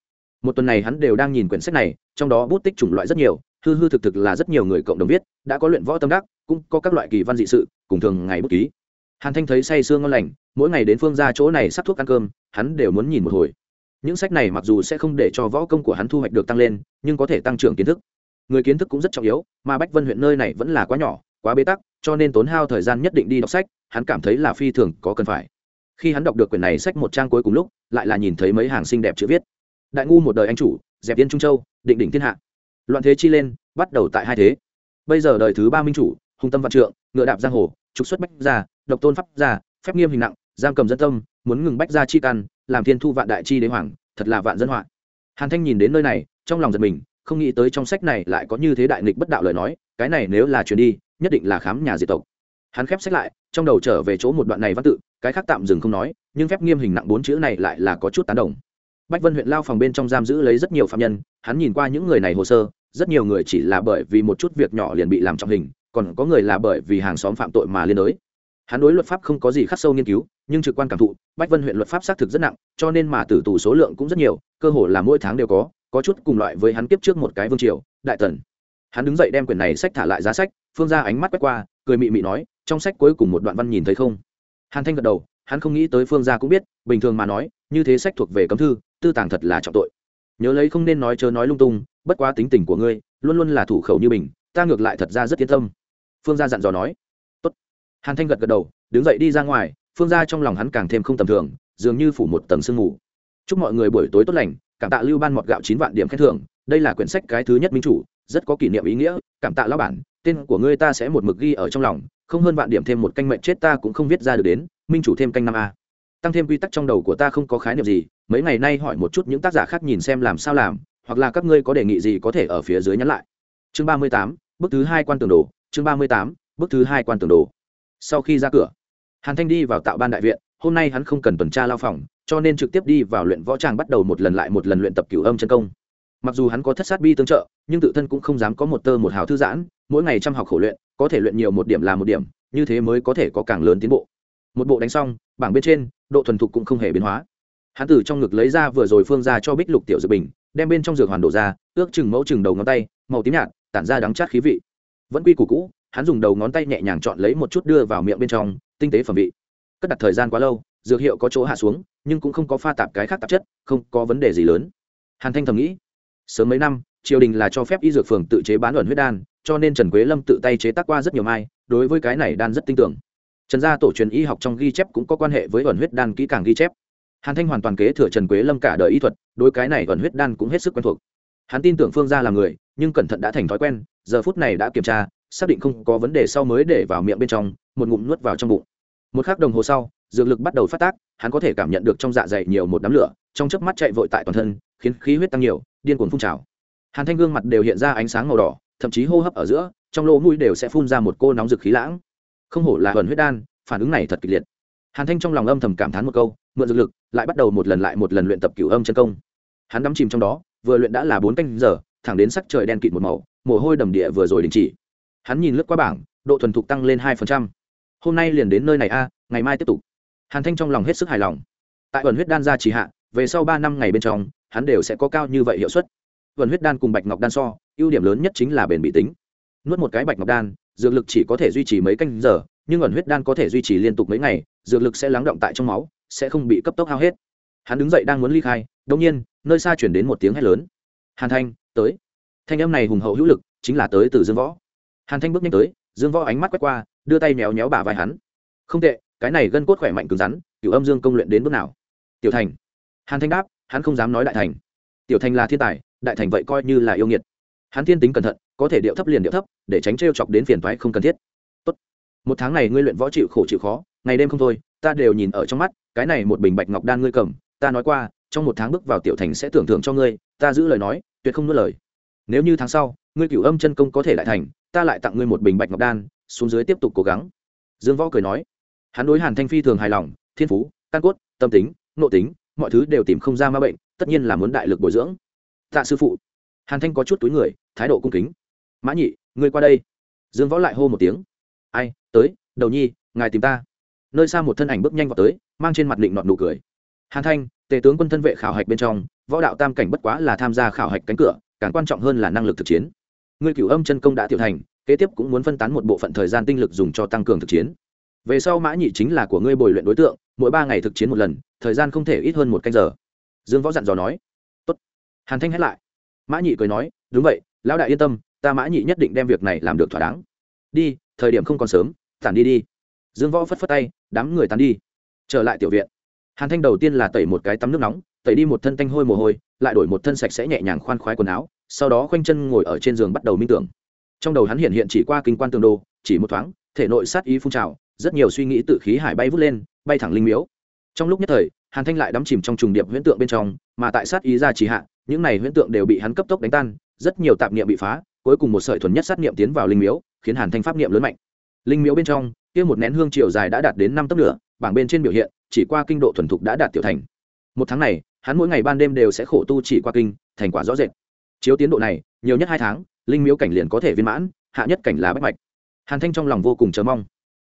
Một tuần này hắn đều đang nhìn quyển sách này, trong đó bút tích chủng loại rất nhiều, hư hư thực thực là rất nhiều người cộng đồng viết, đã có luyện võ tâm đắc, cũng có các loại kỳ văn dị sự, cùng thường ngày bút ký. Hàn thanh thấy say sương ngon lành, mỗi ngày đến phương ra chỗ này sắc thuốc ăn cơm, hắn đều muốn nhìn một hồi. Những sách này mặc dù sẽ không để cho võ công của hắn thu hoạch được tăng lên, nhưng có thể tăng trưởng kiến thức. Người kiến thức cũng rất trọng yếu, mà bách vân huyện nơi này vẫn là quá nhỏ quá bế tắc, cho nên tốn hao thời gian nhất định đi đọc sách, hắn cảm thấy là phi thường có cần phải. Khi hắn đọc được quyển này sách một trang cuối cùng lúc, lại là nhìn thấy mấy hàng xinh đẹp chữ viết. Đại ngu một đời anh chủ, dẹp yên trung châu, định đỉnh thiên hạ. Loạn thế chi lên, bắt đầu tại hai thế. Bây giờ đời thứ ba minh chủ, hùng tâm văn trượng, ngựa đạp giang hồ, trục xuất bách gia, độc tôn pháp gia, phép nghiêm hình nặng, giam cầm dân tâm, muốn ngừng bách gia chi căn làm thiên thu vạn đại chi đế hoàng, thật là vạn dân họa. Hàn thanh nhìn đến nơi này, trong lòng giật mình, không nghĩ tới trong sách này lại có như thế đại nghịch bất đạo lời nói, cái này nếu là truyền đi nhất định là khám nhà diệt tộc. Hắn khép sách lại, trong đầu trở về chỗ một đoạn này văn tự, cái khác tạm dừng không nói, nhưng phép nghiêm hình nặng bốn chữ này lại là có chút tán đồng. Bách vân huyện lao phòng bên trong giam giữ lấy rất nhiều phạm nhân, hắn nhìn qua những người này hồ sơ, rất nhiều người chỉ là bởi vì một chút việc nhỏ liền bị làm trọng hình, còn có người là bởi vì hàng xóm phạm tội mà liên đới. Hắn đối luật pháp không có gì khắc sâu nghiên cứu, nhưng trực quan cảm thụ, bách vân huyện luật pháp xác thực rất nặng, cho nên mà tử tù số lượng cũng rất nhiều, cơ hồ là mỗi tháng đều có có chút cùng loại với hắn kiếp trước một cái vương triều, đại tần hắn đứng dậy đem quyển này sách thả lại giá sách, phương ra ánh mắt quét qua, cười mị mị nói, trong sách cuối cùng một đoạn văn nhìn thấy không? Hàn thanh gật đầu, hắn không nghĩ tới phương gia cũng biết, bình thường mà nói, như thế sách thuộc về cấm thư, tư tàng thật là trọng tội. Nhớ lấy không nên nói chớ nói lung tung, bất quá tính tình của ngươi, luôn luôn là thủ khẩu như mình ta ngược lại thật ra rất yên tâm. Phương gia dặn dò nói. Tốt. hàn thanh gật gật đầu, đứng dậy đi ra ngoài, phương gia trong lòng hắn càng thêm không tầm thường, dường như phủ một tầng sương mù. Chúc mọi người buổi tối tốt lành, cảm tạ lưu ban mọt gạo chín vạn điểm khen thưởng, đây là quyển sách cái thứ nhất minh chủ rất có kỷ niệm ý nghĩa, cảm tạ lão bản, tên của ngươi ta sẽ một mực ghi ở trong lòng, không hơn vạn điểm thêm một canh mệnh chết ta cũng không viết ra được đến, minh chủ thêm canh năm a. Tăng thêm quy tắc trong đầu của ta không có khái niệm gì, mấy ngày nay hỏi một chút những tác giả khác nhìn xem làm sao làm, hoặc là các ngươi có đề nghị gì có thể ở phía dưới nhắn lại. Chương ba mươi tám bức thứ hai quan tường đồ, chương ba mươi tám bức thứ hai quan tường đồ. Sau khi ra cửa, hàn thanh đi vào tạo ban đại viện, hôm nay hắn không cần tuần tra lao phòng, cho nên trực tiếp đi vào luyện võ trang bắt đầu một lần lại một lần luyện tập cửu âm chân công mặc dù hắn có thất sát bi tương trợ, nhưng tự thân cũng không dám có một tơ một hào thư giãn, mỗi ngày chăm học khổ luyện, có thể luyện nhiều một điểm là một điểm, như thế mới có thể có càng lớn tiến bộ. Một bộ đánh xong, bảng bên trên, độ thuần thục cũng không hề biến hóa. Hắn từ trong ngực lấy ra vừa rồi phương ra cho bích lục tiểu dược bình, đem bên trong dược hoàn đổ ra, ước chừng mẫu chừng đầu ngón tay, màu tím nhạt, tản ra đắng chát khí vị. Vẫn quy củ cũ, hắn dùng đầu ngón tay nhẹ nhàng chọn lấy một chút đưa vào miệng bên trong, tinh tế phẩm vị. Cất đặt thời gian quá lâu, dược hiệu có chỗ hạ xuống, nhưng cũng không có pha tạp cái khác tạp chất, không có vấn đề gì lớn. Hàn thanh thầm nghĩ sớm mấy năm, triều đình là cho phép y dược phường tự chế bán ẩn huyết đan, cho nên trần quế lâm tự tay chế tác qua rất nhiều mai, đối với cái này đan rất tin tưởng. Trần gia tổ truyền y học trong ghi chép cũng có quan hệ với ẩn huyết đan kỹ càng ghi chép. Hàn thanh hoàn toàn kế thừa trần quế lâm cả đời y thuật, đối cái này ẩn huyết đan cũng hết sức quen thuộc. Hắn tin tưởng phương gia là người, nhưng cẩn thận đã thành thói quen, giờ phút này đã kiểm tra, xác định không có vấn đề sau mới để vào miệng bên trong, một ngụm nuốt vào trong bụng. Một k h ắ c đồng hồ sau, dược lực bắt đầu phát tác, hắn có thể cảm nhận được trong dạ dày nhiều một đám lửa, trong chớp mắt chạy vội tại toàn thân, khiến khí huyết tăng nhiều điên cuồng phun trào. Hàn thanh gương mặt đều hiện ra ánh sáng màu đỏ, thậm chí hô hấp ở giữa, trong lỗ mũi đều sẽ phun ra một cô nóng rực khí lãng. Không hổ là hờn huyết đan, phản ứng này thật kịch liệt. Hàn thanh trong lòng âm thầm cảm thán một câu, mượn dược lực, lại bắt đầu một lần lại một lần luyện tập cửu âm chân công. Hắn đắm chìm trong đó, vừa luyện đã là bốn canh giờ, thẳng đến sắc trời đen kịt một màu, mồ hôi đầm địa vừa rồi đình chỉ. Hắn nhìn lướt qua bảng, độ thuần thục tăng lên hai phần trăm. Hôm nay liền đến nơi này a, ngày mai tiếp tục. Hàn thanh trong lòng hết sức hài lòng. Tại ẩn huyết đan gia trì hạ, về sau ba năm ngày bên trong hắn đều sẽ có cao như vậy hiệu suất. Vận huyết đan cùng bạch ngọc đan so, ưu điểm lớn nhất chính là bền bị tính. Nuốt một cái bạch ngọc đan, dược lực chỉ có thể duy trì mấy canh giờ, nhưng ẩn huyết đan có thể duy trì liên tục mấy ngày, dược lực sẽ lắng động tại trong máu, sẽ không bị cấp tốc hao hết. Hắn đứng dậy đang muốn ly khai đông nhiên, nơi xa chuyển đến một tiếng hét lớn. Hàn thanh, tới. Thanh âm này hùng hậu hữu lực, chính là tới từ dương võ. Hàn thanh bước nhanh tới, dương võ ánh mắt quét qua, đưa tay méo méo bả vai hắn. Không tệ, cái này gân cốt khỏe mạnh cứng rắn cựu âm dương công luyện đến bước nào? Tiểu thành. Hàn thanh đáp hắn không dám nói đại thành. Tiểu thành là thiên tài, đại thành vậy coi như là yêu nghiệt. Hắn thiên tính cẩn thận, có thể điệu thấp liền điệu thấp, để tránh t chọc đến phiền toái không cần thiết. Tốt. một tháng này ngươi luyện võ chịu khổ chịu khó, ngày đêm không thôi, ta đều nhìn ở trong mắt, cái này một bình bạch ngọc đan ngươi cầm, ta nói qua, trong một tháng bước vào tiểu thành sẽ tưởng thưởng cho ngươi, ta giữ lời nói, tuyệt không nuốt lời. Nếu như tháng sau, ngươi cửu âm chân công có thể lại thành, ta lại tặng ngươi một bình bạch ngọc đan, xuống dưới tiếp tục cố gắng. Dương võ cười nói. Hắn đối hàn thanh phi thường hài lòng, thiên phú, căn cốt, tâm tính, nội tính mọi thứ đều tìm không ra ma bệnh, tất nhiên là muốn đại lực bồi dưỡng. Tạ sư phụ. Hàn thanh có chút túi người, thái độ cung kính. Mã nhị, ngươi qua đây. Dương võ lại hô một tiếng. Ai, tới, đầu nhi, ngài tìm ta. Nơi xa một thân ảnh bước nhanh vào tới, mang trên mặt định nọn nụ cười. Hàn thanh, tề tướng quân thân vệ khảo hạch bên trong, võ đạo tam cảnh bất quá là tham gia khảo hạch cánh cửa, càng quan trọng hơn là năng lực thực chiến. Ngươi cửu âm chân công đã tiểu thành, kế tiếp cũng muốn phân tán một bộ phận thời gian tinh lực dùng cho tăng cường thực chiến về sau mã nhị chính là của ngươi bồi luyện đối tượng, mỗi ba ngày thực chiến một lần, thời gian không thể ít hơn một canh giờ. Dương võ dặn dò nói. Tốt. hàn thanh hét lại. Mã nhị cười nói, đúng vậy, lão đại yên tâm, ta mã nhị nhất định đem việc này làm được thỏa đáng. Đi, thời điểm không còn sớm, tản đi đi. Dương võ phất phất tay, đám người tán đi. Trở lại tiểu viện. Hàn thanh đầu tiên là tẩy một cái tắm nước nóng, tẩy đi một thân tanh hôi mồ hôi, lại đổi một thân sạch sẽ nhẹ nhàng khoan khoái quần áo, sau đó khoanh chân ngồi ở trên giường bắt đầu minh tưởng. Trong đầu hắn hiện hiện chỉ qua kinh quan tường đồ chỉ một thoáng, thể nội sát ý phun trào rất nhiều suy nghĩ tự khí hải bay vút lên, bay thẳng linh miếu. Trong lúc nhất thời, hàn thanh lại đắm chìm trong trùng điệp huyễn tượng bên trong, mà tại sát ý ra chỉ hạ, những này huyễn tượng đều bị hắn cấp tốc đánh tan, rất nhiều tạp niệm bị phá, cuối cùng một sợi thuần nhất sát niệm tiến vào linh miếu, khiến hàn thanh pháp niệm lớn mạnh. Linh miếu bên trong, kia một nén hương chiều dài đã đạt đến năm tấc nửa, bảng bên trên biểu hiện, chỉ qua kinh độ thuần thục đã đạt tiểu thành. Một tháng này, hắn mỗi ngày ban đêm đều sẽ khổ tu chỉ qua kinh, thành quả rõ rệt. Chiếu tiến độ này, nhiều nhất hai tháng, linh miếu cảnh liền có thể viên mãn, hạ nhất cảnh là bách mạch. Hàn thanh trong lòng vô cùng chờ mong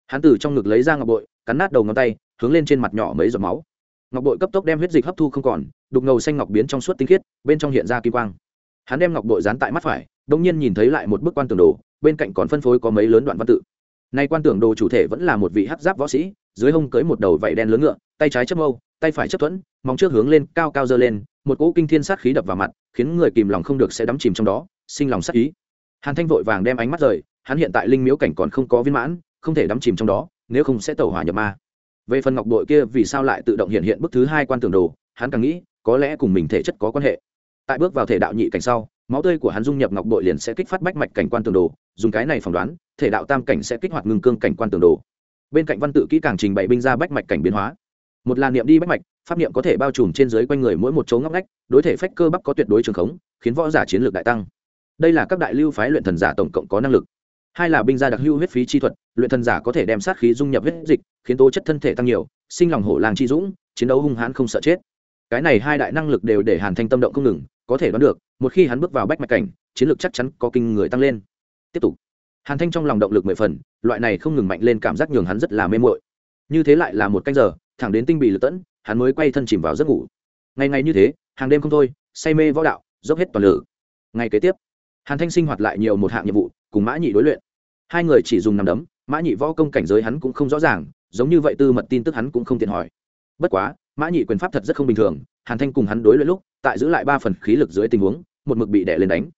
hắn từ trong ngực lấy ra ngọc bội cắn nát đầu ngón tay hướng lên trên mặt nhỏ mấy giọt máu. Ngọc bội cấp tốc đem huyết dịch hấp thu không còn đục ngầu xanh ngọc biến trong suốt tinh khiết bên trong hiện ra kim quang. Hắn đem ngọc bội dán tại mắt phải đông nhiên nhìn thấy lại một bức quan tường đồ bên cạnh còn phân phối có mấy lớn đoạn văn tự. Nay quan tưởng đồ chủ thể vẫn là một vị hắc giáp võ sĩ dưới hông cưới một đầu vảy đen lớn ngựa tay trái chấp âu, tay phải chấp thuẫn móng trước hướng lên cao cao dơ lên một cỗ kinh thiên sát khí đập vào mặt khiến người kìm lòng không được sẽ đắm chìm trong đó sinh lòng sát ý. Hàn thanh vội vàng đem ánh mắt rời hắn hiện tại linh miếu cảnh còn không có viên mãn không thể đắm chìm trong đó, nếu không sẽ tẩu hỏa nhập ma. Về phần ngọc bội kia vì sao lại tự động hiện hiện bức thứ hai quan tưởng đồ, hắn càng nghĩ, có lẽ cùng mình thể chất có quan hệ. Tại bước vào thể đạo nhị cảnh sau, máu tươi của hắn dung nhập ngọc bội liền sẽ kích phát bách mạch cảnh quan tường đồ, dùng cái này phỏng đoán, thể đạo tam cảnh sẽ kích hoạt ngưng cương cảnh quan tường đồ. Bên cạnh văn tự kỹ càng trình bày binh ra bách mạch cảnh biến hóa. Một là niệm đi bách mạch, pháp niệm có thể bao trùm trên dưới quanh người mỗi một chỗ ngóc ngách, đối thể phách cơ bắp có tuyệt đối trường khống, khiến võ giả chiến lược đại tăng. Đây là các đại lưu phái luyện thần giả tổng cộng có năng lực hai là binh gia đặc lưu huyết phí chi thuật, luyện thần giả có thể đem sát khí dung nhập huyết dịch, khiến tố chất thân thể tăng nhiều, sinh lòng hổ làng chi dũng, chiến đấu hung hãn không sợ chết. Cái này hai đại năng lực đều để hàn thanh tâm động không ngừng, có thể đoán được, một khi hắn bước vào bách mạch cảnh, chiến lược chắc chắn có kinh người tăng lên. Tiếp tục. Hàn thanh trong lòng động lực mười phần, loại này không ngừng mạnh lên cảm giác nhường hắn rất là mê mội như thế lại là một canh giờ, thẳng đến tinh bị lật tẫn, hắn mới quay thân chìm vào giấc ngủ. Ngày ngày như thế, hàng đêm không thôi, say mê võ đạo, dốc hết toàn lử ngày kế tiếp, hàn thanh sinh hoạt lại nhiều một hạng nhiệm vụ, cùng mã nhị đối luyện hai người chỉ dùng nằm đấm, mã nhị võ công cảnh giới hắn cũng không rõ ràng, giống như vậy tư mật tin tức hắn cũng không tiện hỏi. Bất quá, mã nhị quyền pháp thật rất không bình thường, hàn thanh cùng hắn đối luyện lúc, tại giữ lại ba phần khí lực dưới tình huống, một mực bị đè lên đánh.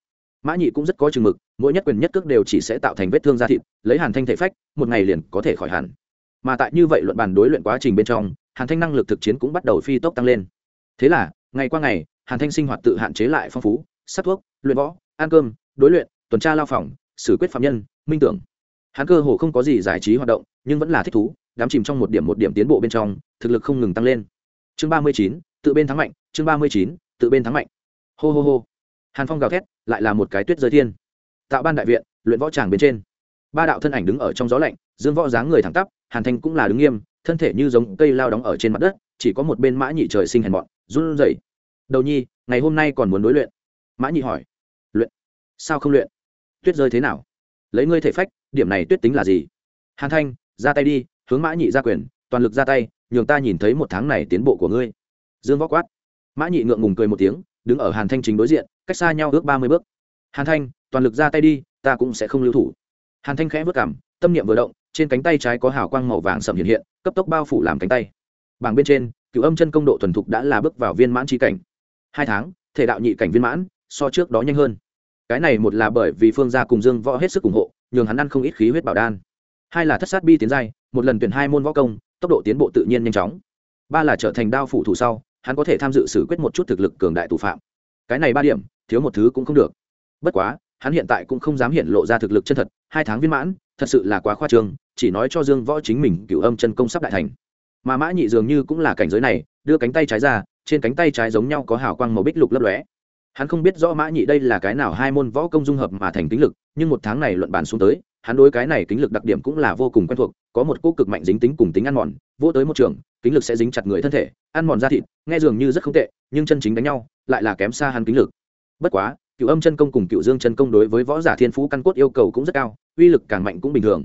Mã nhị cũng rất có chừng mực, mỗi nhất quyền nhất cước đều chỉ sẽ tạo thành vết thương da thịt, lấy hàn thanh thể phách, một ngày liền có thể khỏi hẳn. Mà tại như vậy luận bàn đối luyện quá trình bên trong, hàn thanh năng lực thực chiến cũng bắt đầu phi tốc tăng lên. Thế là, ngày qua ngày, hàn thanh sinh hoạt tự hạn chế lại phong phú sắt thuốc, luyện võ, ăn cơm, đối luyện, tuần tra lao phòng, xử quyết phạm nhân minh tưởng. Hắn cơ hồ không có gì giải trí hoạt động, nhưng vẫn là thích thú đám chìm trong một điểm một điểm tiến bộ bên trong, thực lực không ngừng tăng lên. Chương ba mươi chín, tự bên thắng mạnh, chương ba mươi chín, tự bên thắng mạnh. Hô hô hô. Hàn phong gào thét, lại là một cái tuyết rơi thiên. Tạo ban đại viện, luyện võ tràng bên trên. Ba đạo thân ảnh đứng ở trong gió lạnh, dương võ dáng người thẳng tắp, hàn thanh cũng là đứng nghiêm, thân thể như giống cây lao đóng ở trên mặt đất, chỉ có một bên mã nhị trời sinh hèn bọn run rẩy. Đầu nhi, ngày hôm nay còn muốn đối luyện? Mã nhị hỏi. Luyện. Sao không luyện? Tuyết rơi thế nào? Lấy ngươi thể phách, điểm này tuyết tính là gì? Hàn thanh, ra tay đi, hướng mã nhị ra quyền, toàn lực ra tay, nhường ta nhìn thấy một tháng này tiến bộ của ngươi. Dương võ quát. Mã nhị ngượng ngùng cười một tiếng, đứng ở hàn thanh chính đối diện, cách xa nhau ước ba mươi bước. Hàn thanh, toàn lực ra tay đi, ta cũng sẽ không lưu thủ. Hàn thanh khẽ vất cảm, tâm niệm vừa động, trên cánh tay trái có hào quang màu vàng sầm hiện hiện, cấp tốc bao phủ làm cánh tay. Bảng bên trên, cựu âm chân công độ thuần thục đã là bước vào viên mãn trí cảnh. Hai tháng, thể đạo nhị cảnh viên mãn, so trước đó nhanh hơn cái này một là bởi vì phương gia cùng dương võ hết sức ủng hộ, nhường hắn ăn không ít khí huyết bảo đan. Hai là thất sát bi tiến giai, một lần tuyển hai môn võ công, tốc độ tiến bộ tự nhiên nhanh chóng. Ba là trở thành đao phủ thủ sau, hắn có thể tham dự xử quyết một chút thực lực cường đại thủ phạm. Cái này ba điểm, thiếu một thứ cũng không được. Bất quá, hắn hiện tại cũng không dám hiện lộ ra thực lực chân thật, hai tháng viên mãn, thật sự là quá khoa trương, chỉ nói cho dương võ chính mình cựu âm chân công sắp đại thành. Mà mã nhị dường như cũng là cảnh giới này, đưa cánh tay trái ra, trên cánh tay trái giống nhau có hào quang màu bích lục lấp lóe hắn không biết rõ mã nhị đây là cái nào hai môn võ công dung hợp mà thành kính lực, nhưng một tháng này luận bàn xuống tới, hắn đối cái này kính lực đặc điểm cũng là vô cùng quen thuộc, có một cỗ cực mạnh dính tính cùng tính ăn mòn, vô tới một trường, kính lực sẽ dính chặt người thân thể, ăn mòn da thịt, nghe dường như rất không tệ, nhưng chân chính đánh nhau, lại là kém xa hắn kính lực. Bất quá cựu âm chân công cùng cựu dương chân công đối với võ giả thiên phú căn cốt yêu cầu cũng rất cao, uy lực càng mạnh cũng bình thường.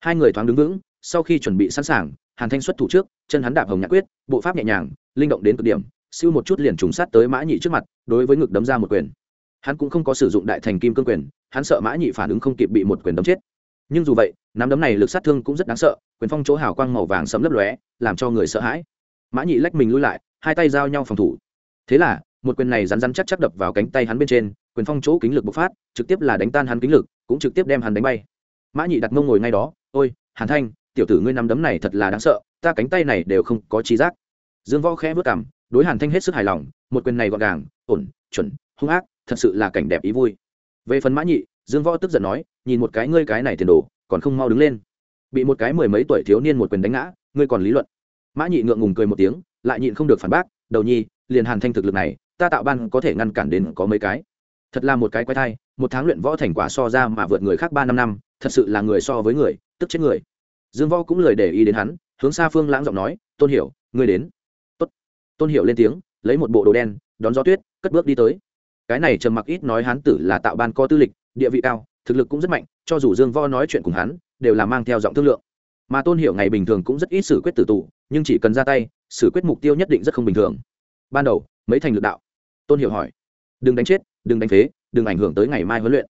Hai người thoáng đứng vững, sau khi chuẩn bị sẵn sàng, hàn thanh xuất thủ trước, chân hắn đạp hồng nhạc quyết, bộ pháp nhẹ nhàng, linh động đến cực điểm siêu một chút liền trùng sát tới mã nhị trước mặt, đối với ngực đấm ra một quyền. Hắn cũng không có sử dụng đại thành kim cương quyền, hắn sợ mã nhị phản ứng không kịp bị một quyền đấm chết. Nhưng dù vậy, nắm đấm này lực sát thương cũng rất đáng sợ, quyền phong chỗ hào quang màu vàng sấm lấp lóe, làm cho người sợ hãi. Mã nhị lách mình lui lại, hai tay giao nhau phòng thủ. Thế là, một quyền này rắn rắn chắc chắc đập vào cánh tay hắn bên trên, quyền phong chỗ kính lực bộc phát, trực tiếp là đánh tan hắn kính lực, cũng trực tiếp đem hắn đánh bay. Mã nhị đặt mông ngồi ngay đó, ôi, hàn thanh, tiểu tử ngươi nắm đấm này thật là đáng sợ, ta cánh tay này đều không có trí giác. Dương võ khẽ vớt cảm đối hàn thanh hết sức hài lòng một quyền này gọn gàng ổn chuẩn hung ác thật sự là cảnh đẹp ý vui về phần mã nhị dương võ tức giận nói nhìn một cái ngươi cái này tiền đồ còn không mau đứng lên bị một cái mười mấy tuổi thiếu niên một quyền đánh ngã ngươi còn lý luận mã nhị ngượng ngùng cười một tiếng lại nhịn không được phản bác đầu nhi liền hàn thanh thực lực này ta tạo ban có thể ngăn cản đến có mấy cái thật là một cái quay thai một tháng luyện võ thành quả so ra mà vượt người khác ba năm năm thật sự là người so với người tức chết người dương võ cũng lời để ý đến hắn hướng xa phương lãng giọng nói tôn hiểu ngươi đến tôn Hiệu lên tiếng, lấy một bộ đồ đen, đón gió tuyết, cất bước đi tới. Cái này trầm mặc ít nói hắn tử là tạo ban co tư lịch, địa vị cao, thực lực cũng rất mạnh, cho dù dương võ nói chuyện cùng hắn, đều là mang theo giọng thương lượng. Mà tôn Hiệu ngày bình thường cũng rất ít xử quyết tử tù, nhưng chỉ cần ra tay, xử quyết mục tiêu nhất định rất không bình thường. Ban đầu, mấy thành lực đạo? Tôn Hiệu hỏi. Đừng đánh chết, đừng đánh phế, đừng ảnh hưởng tới ngày mai huấn luyện.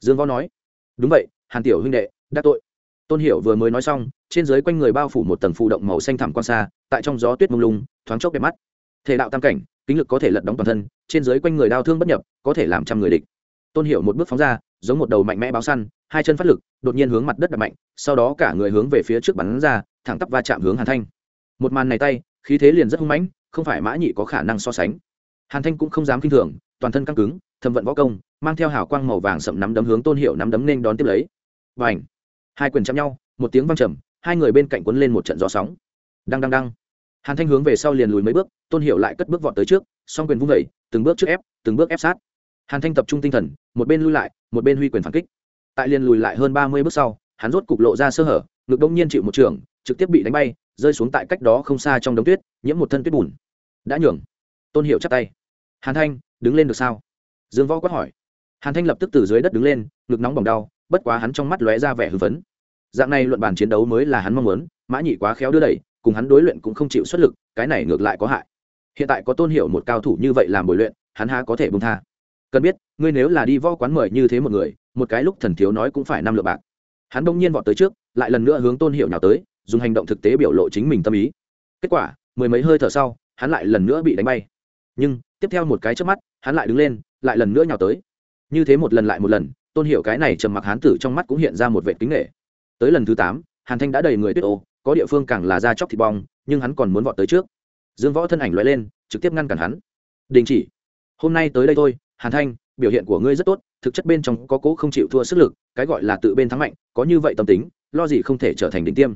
Dương võ nói. Đúng vậy, hàn tiểu huynh đệ đã tội. Tôn Hiệu vừa mới nói xong, trên dưới quanh người bao phủ một tầng phụ động màu xanh thẳm quan xa, tại trong gió tuyết mông lung, thoáng chốc đẹp mắt thể đạo tam cảnh, kính lực có thể lật đóng toàn thân, trên dưới quanh người đau thương bất nhập, có thể làm trăm người địch. Tôn hiểu một bước phóng ra, giống một đầu mạnh mẽ báo săn, hai chân phát lực, đột nhiên hướng mặt đất đập mạnh, sau đó cả người hướng về phía trước bắn ra, thẳng tắp va chạm hướng hàn thanh. Một màn này tay, khí thế liền rất hung mãnh, không phải mã nhị có khả năng so sánh. Hàn thanh cũng không dám kinh thường, toàn thân căng cứng, thâm vận võ công, mang theo hào quang màu vàng sậm nắm đấm hướng tôn hiệu nắm đấm nên đón tiếp lấy. Và ảnh hai quyền chạm nhau, một tiếng văng trầm, hai người bên cạnh quấn lên một trận gió sóng. Đăng đăng đăng hàn thanh hướng về sau liền lùi mấy bước, tôn hiệu lại cất bước vọt tới trước, song quyền vung vẩy từng bước trước ép, từng bước ép sát. Hàn thanh tập trung tinh thần, một bên lui lại, một bên huy quyền phản kích. Tại liền lùi lại hơn ba mươi bước sau, hắn rốt cục lộ ra sơ hở, ngực đông nhiên chịu một trường, trực tiếp bị đánh bay, rơi xuống tại cách đó không xa trong đống tuyết, nhiễm một thân tuyết bùn. Đã nhường. Tôn hiệu chắp tay. Hàn thanh, đứng lên được sao? Dương võ quát hỏi. Hàn thanh lập tức từ dưới đất đứng lên, ngực nóng bỏng đau, bất quá hắn trong mắt lóe ra vẻ hưng phấn. Dạng này luận bàn chiến đấu mới là hắn mong muốn, mã nhị quá khéo đưa đẩy cùng hắn đối luyện cũng không chịu xuất lực, cái này ngược lại có hại. Hiện tại có tôn hiểu một cao thủ như vậy làm bồi luyện, hắn há có thể bông tha. Cần biết, ngươi nếu là đi võ quán mời như thế một người, một cái lúc thần thiếu nói cũng phải năm lượng bạc. Hắn đông nhiên vọt tới trước, lại lần nữa hướng tôn hiểu nào tới, dùng hành động thực tế biểu lộ chính mình tâm ý. Kết quả, mười mấy hơi thở sau, hắn lại lần nữa bị đánh bay. Nhưng, tiếp theo một cái trước mắt, hắn lại đứng lên, lại lần nữa nhào tới. Như thế một lần lại một lần, tôn hiểu cái này trầm mặc hán tử trong mắt cũng hiện ra một vệ kính nghệ tới lần thứ tám, hàn thanh đã đầy người tuyết ô có địa phương càng là da chóc thịt bong, nhưng hắn còn muốn vọt tới trước. Dương võ thân ảnh loại lên, trực tiếp ngăn cản hắn. Đình chỉ, hôm nay tới đây thôi, hàn thanh, biểu hiện của ngươi rất tốt, thực chất bên trong có cố không chịu thua sức lực, cái gọi là tự bên thắng mạnh, có như vậy tâm tính, lo gì không thể trở thành đỉnh tiêm.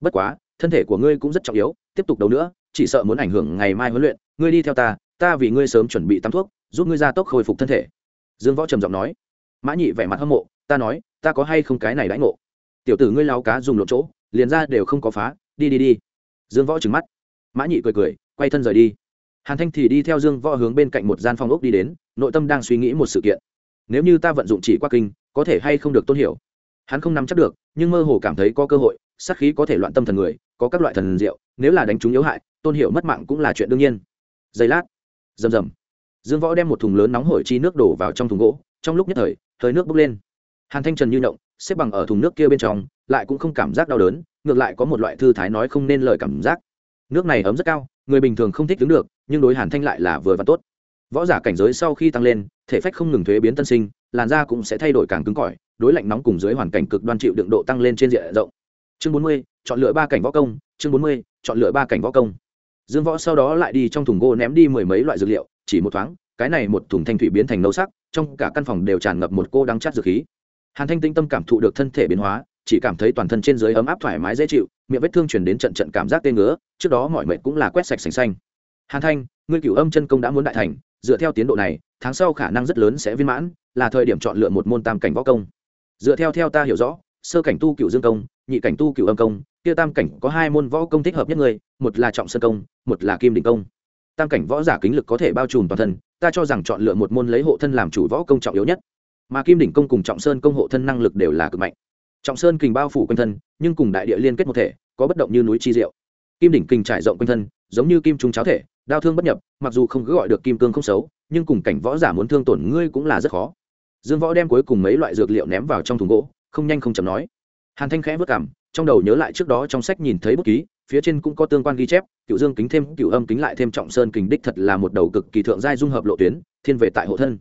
Bất quá, thân thể của ngươi cũng rất trọng yếu, tiếp tục đấu nữa, chỉ sợ muốn ảnh hưởng ngày mai huấn luyện, ngươi đi theo ta ta vì ngươi sớm chuẩn bị tắm thuốc, giúp ngươi gia tốc khôi phục thân thể. Dương võ trầm giọng nói. Mã nhị vẻ mặt hâm mộ, ta nói, ta có hay không cái này đãi ngộ? Tiểu tử ngươi lao cá dùng lộ chỗ liền ra đều không có phá, đi đi đi. Dương võ trừng mắt. Mã nhị cười cười, quay thân rời đi. Hàn thanh thì đi theo dương võ hướng bên cạnh một gian phòng ốc đi đến, nội tâm đang suy nghĩ một sự kiện. Nếu như ta vận dụng chỉ qua kinh, có thể hay không được tôn hiểu? Hắn không nắm chắc được, nhưng mơ hồ cảm thấy có cơ hội, sát khí có thể loạn tâm thần người, có các loại thần diệu, nếu là đánh chúng yếu hại, tôn hiểu mất mạng cũng là chuyện đương nhiên. Giây lát, rầm rầm. Dương võ đem một thùng lớn nóng hổi chi nước đổ vào trong thùng gỗ, trong lúc nhất thời, hơi nước bốc lên. Hàn thanh trần như động xếp bằng ở thùng nước kia bên trong, lại cũng không cảm giác đau đớn, ngược lại có một loại thư thái nói không nên lời cảm giác. Nước này ấm rất cao, người bình thường không thích đứng được, nhưng đối hàn thanh lại là vừa và tốt. Võ giả cảnh giới sau khi tăng lên, thể phách không ngừng thuế biến tân sinh, làn da cũng sẽ thay đổi càng cứng cỏi, đối lạnh nóng cùng dưới hoàn cảnh cực đoan chịu đựng độ tăng lên trên diện rộng. Chương bốn mươi, chọn lựa ba cảnh võ công, chương bốn mươi, chọn lựa ba cảnh võ công. Dương võ sau đó lại đi trong thùng gỗ ném đi mười mấy loại dược liệu, chỉ một thoáng, cái này một thùng thanh thủy biến thành nâu sắc, trong cả căn phòng đều tràn ngập một cô đắng chát dược khí hàn thanh tinh tâm cảm thụ được thân thể biến hóa, chỉ cảm thấy toàn thân trên dưới ấm áp thoải mái dễ chịu, miệng vết thương chuyển đến trận trận cảm giác tê ngứa, trước đó mọi mệnh cũng là quét sạch sành xanh. Hàn thanh, ngươi cửu âm chân công đã muốn đại thành, dựa theo tiến độ này, tháng sau khả năng rất lớn sẽ viên mãn, là thời điểm chọn lựa một môn tam cảnh võ công. Dựa theo theo ta hiểu rõ, sơ cảnh tu cửu dương công, nhị cảnh tu cửu âm công, kia tam cảnh có hai môn võ công thích hợp nhất người một là trọng sơn công, một là kim đỉnh công. Tam cảnh võ giả kính lực có thể bao trùm toàn thân, ta cho rằng chọn lựa một môn lấy hộ thân làm chủ võ công trọng yếu nhất mà kim đỉnh công cùng trọng sơn công hộ thân năng lực đều là cực mạnh. Trọng sơn kình bao phủ quanh thân, nhưng cùng đại địa liên kết một thể, có bất động như núi chi diệu. Kim đỉnh kình trải rộng quanh thân, giống như kim trung cháo thể đau thương bất nhập, mặc dù không cứ gọi được kim cương không xấu, nhưng cùng cảnh võ giả muốn thương tổn ngươi cũng là rất khó. Dương võ đem cuối cùng mấy loại dược liệu ném vào trong thùng gỗ, không nhanh không chậm nói. Hàn thanh khẽ vất cảm, trong đầu nhớ lại trước đó trong sách nhìn thấy bút ký, phía trên cũng có tương quan ghi chép, cựu dương kính thêm, cựu âm kính lại thêm trọng sơn kình đích thật là một đầu cực kỳ thượng giai dung hợp lộ tuyến, thiên về tại hộ thân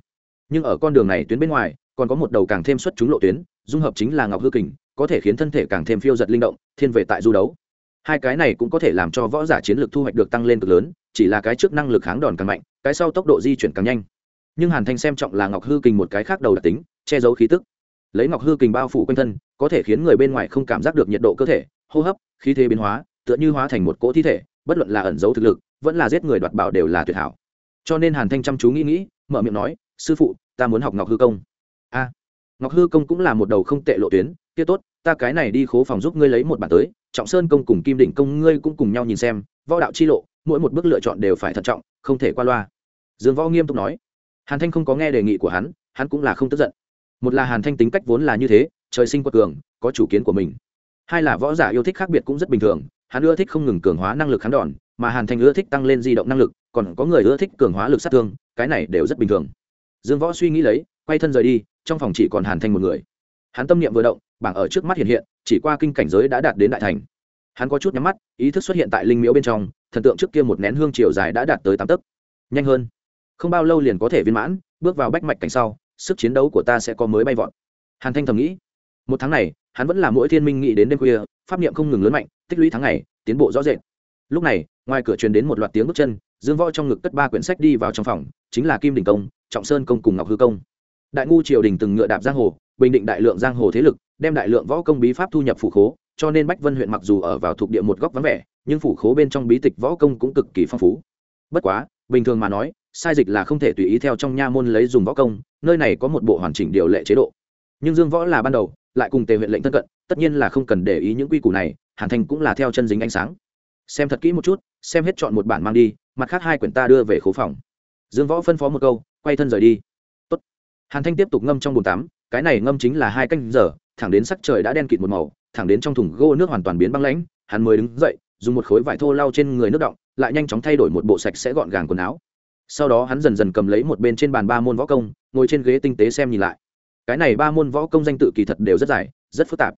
nhưng ở con đường này tuyến bên ngoài, còn có một đầu càng thêm xuất chúng lộ tuyến, dung hợp chính là ngọc hư kình, có thể khiến thân thể càng thêm phiêu giật linh động, thiên về tại du đấu. Hai cái này cũng có thể làm cho võ giả chiến lược thu hoạch được tăng lên cực lớn, chỉ là cái trước năng lực kháng đòn càng mạnh, cái sau tốc độ di chuyển càng nhanh. Nhưng hàn thanh xem trọng là ngọc hư kình một cái khác đầu đặc tính, che giấu khí tức. Lấy ngọc hư kình bao phủ quanh thân, có thể khiến người bên ngoài không cảm giác được nhiệt độ cơ thể, hô hấp, khí thế biến hóa, tựa như hóa thành một cỗ thi thể, bất luận là ẩn giấu thực lực, vẫn là giết người đoạt bảo đều là tuyệt hảo. Cho nên hàn thanh chăm chú nghĩ nghĩ, mở miệng nói sư phụ, ta muốn học ngọc hư công. A, ngọc hư công cũng là một đầu không tệ lộ tuyến, kia tốt, ta cái này đi khố phòng giúp ngươi lấy một bản tới, trọng sơn công cùng kim đỉnh công ngươi cũng cùng nhau nhìn xem, võ đạo chi lộ, mỗi một bước lựa chọn đều phải thận trọng, không thể qua loa. Dương võ nghiêm túc nói. Hàn thanh không có nghe đề nghị của hắn hắn cũng là không tức giận. Một là hàn thanh tính cách vốn là như thế, trời sinh quật cường, có chủ kiến của mình. Hai là võ giả yêu thích khác biệt cũng rất bình thường, hắn ưa thích không ngừng cường hóa năng lực kháng đòn, mà hàn thanh ưa thích tăng lên di động năng lực, còn có người ưa thích cường hóa lực sát thương, cái này đều rất bình thường dương võ suy nghĩ lấy, quay thân rời đi, trong phòng chỉ còn hàn thanh một người. Hắn tâm niệm vừa động, bảng ở trước mắt hiện hiện, chỉ qua kinh cảnh giới đã đạt đến đại thành. Hắn có chút nhắm mắt, ý thức xuất hiện tại linh miễu bên trong, thần tượng trước kia một nén hương chiều dài đã đạt tới tám tấc. Nhanh hơn. Không bao lâu liền có thể viên mãn, bước vào bách mạch cảnh sau, sức chiến đấu của ta sẽ có mới bay vọt. Hàn thanh thầm nghĩ. Một tháng này, hắn vẫn là mỗi thiên minh nghĩ đến đêm khuya, pháp niệm không ngừng lớn mạnh, tích lũy tháng ngày, tiến bộ rõ rệt. Lúc này, ngoài cửa truyền đến một loạt tiếng bước chân, dương võ trong ngực cất ba quyển sách đi vào trong phòng, chính là kim đình công trọng sơn công cùng ngọc hư công. Đại ngu triều đình từng ngựa đạp giang hồ, bình định đại lượng giang hồ thế lực, đem đại lượng võ công bí pháp thu nhập phủ khố, cho nên bách vân huyện mặc dù ở vào thuộc địa một góc vắng vẻ, nhưng phủ khố bên trong bí tịch võ công cũng cực kỳ phong phú. Bất quá, bình thường mà nói, sai dịch là không thể tùy ý theo trong nha môn lấy dùng võ công, nơi này có một bộ hoàn chỉnh điều lệ chế độ. Nhưng dương võ là ban đầu, lại cùng tề huyện lệnh thân cận, tất nhiên là không cần để ý những quy củ này, hàn thành cũng là theo chân dính ánh sáng. Xem thật kỹ một chút, xem hết chọn một bản mang đi, mặt khác hai quyển ta đưa về khố phòng. Dương võ phân phó một câu quay thân rời đi. Tốt. hàn thanh tiếp tục ngâm trong bồn tắm, cái này ngâm chính là hai canh giờ, thẳng đến sắc trời đã đen kịt một màu, thẳng đến trong thùng gỗ nước hoàn toàn biến băng lãnh, hắn mới đứng dậy, dùng một khối vải thô lau trên người nước động, lại nhanh chóng thay đổi một bộ sạch sẽ gọn gàng quần áo. Sau đó hắn dần dần cầm lấy một bên trên bàn ba môn võ công, ngồi trên ghế tinh tế xem nhìn lại. Cái này ba môn võ công danh tự kỳ thật đều rất dài, rất phức tạp.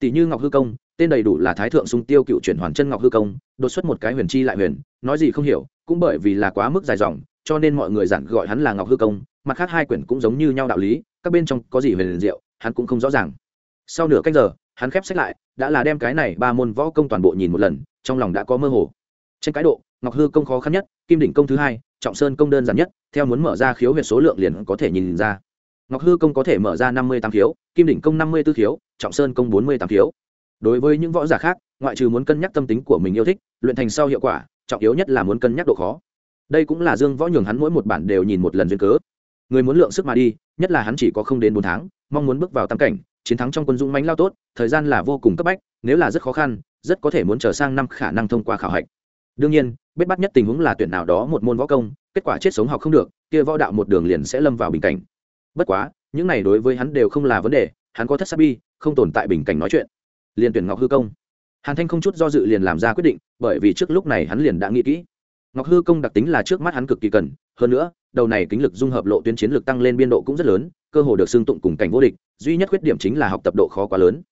Tỷ như ngọc hư công, tên đầy đủ là thái thượng sung tiêu cựu chuyển hoàn chân ngọc hư công, đột xuất một cái huyền chi lại huyền, nói gì không hiểu, cũng bởi vì là quá mức dài dòng cho nên mọi người giản gọi hắn là ngọc hư công, mặt khác hai quyển cũng giống như nhau đạo lý, các bên trong có gì về liền diệu, hắn cũng không rõ ràng. Sau nửa cách giờ, hắn khép sách lại, đã là đem cái này ba môn võ công toàn bộ nhìn một lần, trong lòng đã có mơ hồ. Trên cái độ, ngọc hư công khó khăn nhất, kim đỉnh công thứ hai, trọng sơn công đơn giản nhất, theo muốn mở ra khiếu huyệt số lượng liền có thể nhìn ra. Ngọc hư công có thể mở ra năm mươi tám khiếu, kim đỉnh công năm mươi b ố khiếu, trọng sơn công bốn mươi tám khiếu. Đối với những võ giả khác, ngoại trừ muốn cân nhắc tâm tính của mình yêu thích, luyện thành sau hiệu quả, trọng yếu nhất là muốn cân nhắc độ khó đây cũng là dương võ nhường hắn mỗi một bản đều nhìn một lần duyên cớ. Người muốn lượng sức mà đi, nhất là hắn chỉ có không đến bốn tháng, mong muốn bước vào tam cảnh, chiến thắng trong quân dũng mánh lao tốt, thời gian là vô cùng cấp bách, nếu là rất khó khăn, rất có thể muốn trở sang năm khả năng thông qua khảo hạch. Đương nhiên bết bắt nhất tình huống là tuyển nào đó một môn võ công, kết quả chết sống học không được, kia võ đạo một đường liền sẽ lâm vào bình cảnh. Bất quá, những này đối với hắn đều không là vấn đề, hắn có thất sắc bi, không tồn tại bình cảnh nói chuyện. Liền tuyển ngọc hư công. Hàn thanh không chút do dự liền làm ra quyết định, bởi vì trước lúc này hắn liền đã nghĩ kỹ ngọc hư công đặc tính là trước mắt hắn cực kỳ cần, hơn nữa, đầu này kính lực dung hợp lộ tuyến chiến lực tăng lên biên độ cũng rất lớn, cơ hồ được xưng tụng cùng cảnh vô địch, duy nhất khuyết điểm chính là học tập độ khó quá lớn.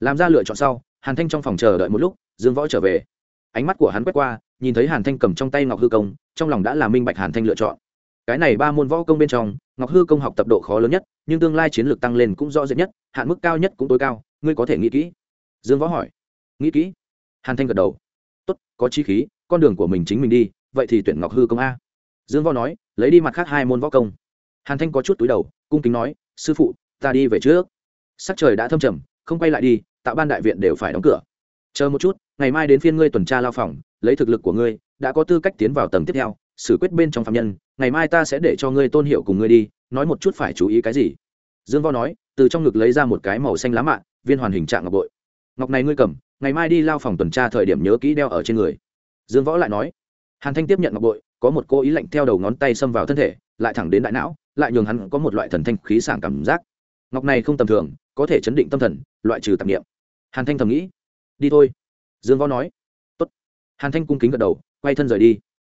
Làm ra lựa chọn sau, hàn thanh trong phòng chờ đợi một lúc, dương võ trở về. Ánh mắt của hắn quét qua, nhìn thấy hàn thanh cầm trong tay ngọc hư công, trong lòng đã là minh bạch hàn thanh lựa chọn. Cái này ba môn võ công bên trong, ngọc hư công học tập độ khó lớn nhất, nhưng tương lai chiến lược tăng lên cũng rõ rệt nhất, hạn mức cao nhất cũng tối cao, ngươi có thể nghĩ kỹ. Dương võ hỏi. Nghĩ kỹ? Hàn thanh gật đầu. Tốt, có chi khí, con đường của mình chính mình đi vậy thì tuyển ngọc hư công a dương võ nói, lấy đi mặt khác hai môn võ công. Hàn thanh có chút túi đầu, cung kính nói, sư phụ, ta đi về trước. Sắc trời đã thâm trầm, không quay lại đi, tạo ban đại viện đều phải đóng cửa. Chờ một chút, ngày mai đến phiên ngươi tuần tra lao phòng, lấy thực lực của ngươi, đã có tư cách tiến vào tầng tiếp theo, xử quyết bên trong phạm nhân, ngày mai ta sẽ để cho ngươi tôn hiệu cùng ngươi đi, nói một chút phải chú ý cái gì. Dương võ nói, từ trong ngực lấy ra một cái màu xanh lá mạ, viên hoàn hình trạng ngọc bội. Ngọc này ngươi cầm, ngày mai đi lao phòng tuần tra thời điểm nhớ kỹ đeo ở trên người. Dương võ lại nói hàn thanh tiếp nhận ngọc bội, có một cô ý lạnh theo đầu ngón tay xâm vào thân thể, lại thẳng đến đại não, lại nhường hắn có một loại thần thanh khí sảng cảm giác. Ngọc này không tầm thường, có thể chấn định tâm thần, loại trừ tạp nghiệm hàn thanh thầm nghĩ. Đi thôi. Dương võ nói. Tốt. hàn thanh cung kính gật đầu, quay thân rời đi.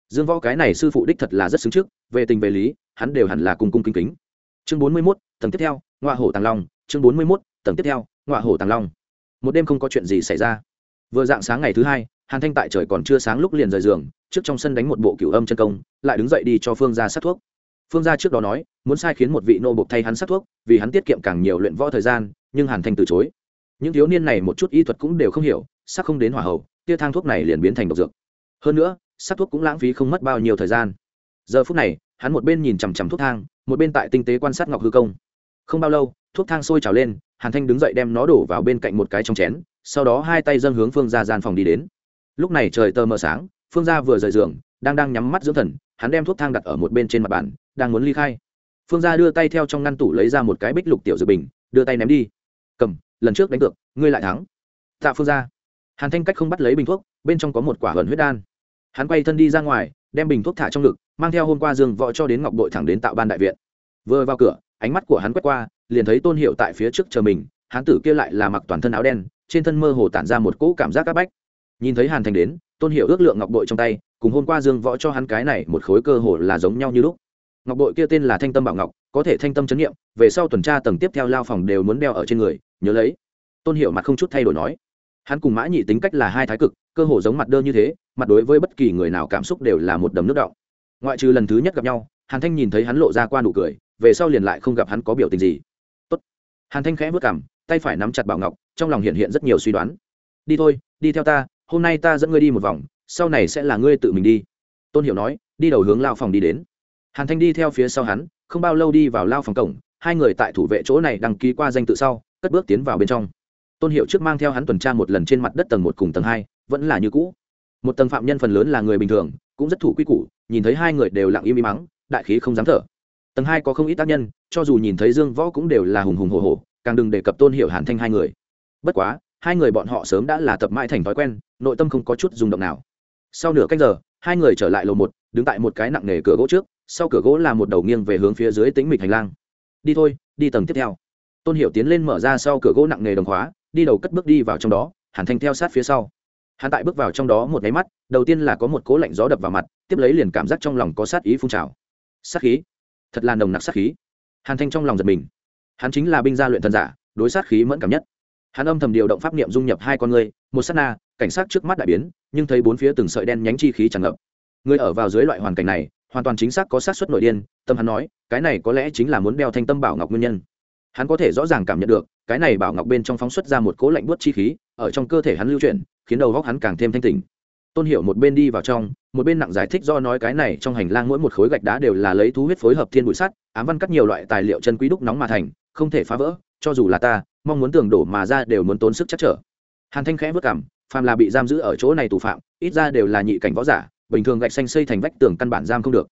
Dương võ cái này sư phụ đích thật là rất xứng trước, về tình về lý, hắn đều hẳn là cung cung kính kính. Chương bốn mươi mốt, tầng tiếp theo ngoại hổ tàng long. Chương bốn mươi mốt, tầng tiếp theo ngoại hổ tàng long. Một đêm không có chuyện gì xảy ra. Vừa dạng sáng ngày thứ hai, hàn thanh tại trời còn chưa sáng lúc liền rời giường trước trong sân đánh một bộ cửu âm chân công, lại đứng dậy đi cho phương ra sát thuốc. Phương gia trước đó nói, muốn sai khiến một vị nô bộc thay hắn sát thuốc, vì hắn tiết kiệm càng nhiều luyện võ thời gian, nhưng hàn thanh từ chối. Những thiếu niên này một chút y thuật cũng đều không hiểu, sắc không đến hỏa hậu tia thang thuốc này liền biến thành độc dược. Hơn nữa, sát thuốc cũng lãng phí không mất bao nhiêu thời gian. Giờ phút này, hắn một bên nhìn chằm chằm thuốc thang, một bên tại tinh tế quan sát ngọc hư công. Không bao lâu, thuốc thang sôi trào lên, hàn thanh đứng dậy đem nó đổ vào bên cạnh một cái trong chén, sau đó hai tay dâng hướng phương ra gian phòng đi đến. Lúc này trời tờ mờ sáng phương gia vừa rời giường, đang đang nhắm mắt dưỡng thần, hắn đem thuốc thang đặt ở một bên trên mặt bàn, đang muốn ly khai. Phương gia đưa tay theo trong ngăn tủ lấy ra một cái bích lục tiểu dự bình, đưa tay ném đi. Cầm, lần trước đánh cược, ngươi lại thắng. Tạ phương gia. Hàn thanh cách không bắt lấy bình thuốc, bên trong có một quả hận huyết đan. Hắn quay thân đi ra ngoài, đem bình thuốc thả trong ngực, mang theo hôm qua dương võ cho đến ngọc đội thẳng đến tạo ban đại viện. Vừa vào cửa, ánh mắt của hắn quét qua, liền thấy tôn hiệu tại phía trước chờ mình, hắn tử kia lại là mặc toàn thân áo đen, trên thân mơ hồ tản ra một cỗ cảm giác áp bách. Nhìn thấy hàn thành đến tôn hiệu ước lượng ngọc bội trong tay, cùng hôm qua dương võ cho hắn cái này một khối cơ hồ là giống nhau như lúc. Ngọc bội kia tên là thanh tâm bảo ngọc, có thể thanh tâm chấn nghiệm về sau tuần tra tầng tiếp theo lao phòng đều muốn đeo ở trên người, nhớ lấy. Tôn hiệu mặt không chút thay đổi nói. Hắn cùng mã nhị tính cách là hai thái cực, cơ hồ giống mặt đơn như thế, mặt đối với bất kỳ người nào cảm xúc đều là một đầm nước động ngoại trừ lần thứ nhất gặp nhau, hàn thanh nhìn thấy hắn lộ ra qua nụ cười, về sau liền lại không gặp hắn có biểu tình gì. Tốt. hàn thanh khẽ vất cảm tay phải nắm chặt bảo ngọc, trong lòng hiện hiện rất nhiều suy đoán. Đi thôi, đi theo ta hôm nay ta dẫn ngươi đi một vòng, sau này sẽ là ngươi tự mình đi. Tôn hiểu nói, đi đầu hướng lao phòng đi đến. Hàn thanh đi theo phía sau hắn, không bao lâu đi vào lao phòng cổng, hai người tại thủ vệ chỗ này đăng ký qua danh tự sau, cất bước tiến vào bên trong. Tôn hiệu trước mang theo hắn tuần tra một lần trên mặt đất tầng một cùng tầng hai, vẫn là như cũ. Một tầng phạm nhân phần lớn là người bình thường, cũng rất thủ quy củ, nhìn thấy hai người đều lặng im im mắng, đại khí không dám thở. Tầng hai có không ít tác nhân, cho dù nhìn thấy dương võ cũng đều là hùng hùng hồ hồ càng đừng đề cập tôn hiệu hàn thanh hai người. Bất quá, hai người bọn họ sớm đã là tập mãi thành thói quen nội tâm không có chút rung động nào. Sau nửa cách giờ, hai người trở lại lầu một, đứng tại một cái nặng nề cửa gỗ trước, sau cửa gỗ là một đầu nghiêng về hướng phía dưới tĩnh mịch hành lang. Đi thôi, đi tầng tiếp theo. Tôn hiểu tiến lên mở ra sau cửa gỗ nặng nề đồng khóa, đi đầu cất bước đi vào trong đó, hàn thanh theo sát phía sau. Hắn tại bước vào trong đó một cái mắt, đầu tiên là có một cố lạnh gió đập vào mặt, tiếp lấy liền cảm giác trong lòng có sát ý phun trào. Sát khí? Thật là nồng nặc sát khí. Hàn thanh trong lòng giật mình. Hắn chính là binh gia luyện thần giả, đối sát khí mẫn cảm nhất. Hắn âm thầm điều động pháp niệm dung nhập hai con người một sát na, cảnh sát trước mắt đại biến, nhưng thấy bốn phía từng sợi đen nhánh chi khí tràn ngập. Người ở vào dưới loại hoàn cảnh này, hoàn toàn chính xác có sát xuất nội điên, tâm hắn nói, cái này có lẽ chính là muốn đeo thanh tâm bảo ngọc nguyên nhân. Hắn có thể rõ ràng cảm nhận được, cái này bảo ngọc bên trong phóng xuất ra một cố lạnh buốt chi khí, ở trong cơ thể hắn lưu chuyển, khiến đầu góc hắn càng thêm thanh tỉnh tôn hiểu một bên đi vào trong, một bên nặng giải thích do nói cái này trong hành lang mỗi một khối gạch đá đều là lấy thú huyết phối hợp thiên bụi sắt, ám văn cắt nhiều loại tài liệu chân quý đúc nóng mà thành, không thể phá vỡ, cho dù là ta, mong muốn tường đổ mà ra đều muốn tốn sức chắc trở hàn thanh khẽ vất cảm, phàm là bị giam giữ ở chỗ này tù phạm, ít ra đều là nhị cảnh võ giả, bình thường gạch xanh xây thành vách tường căn bản giam không được.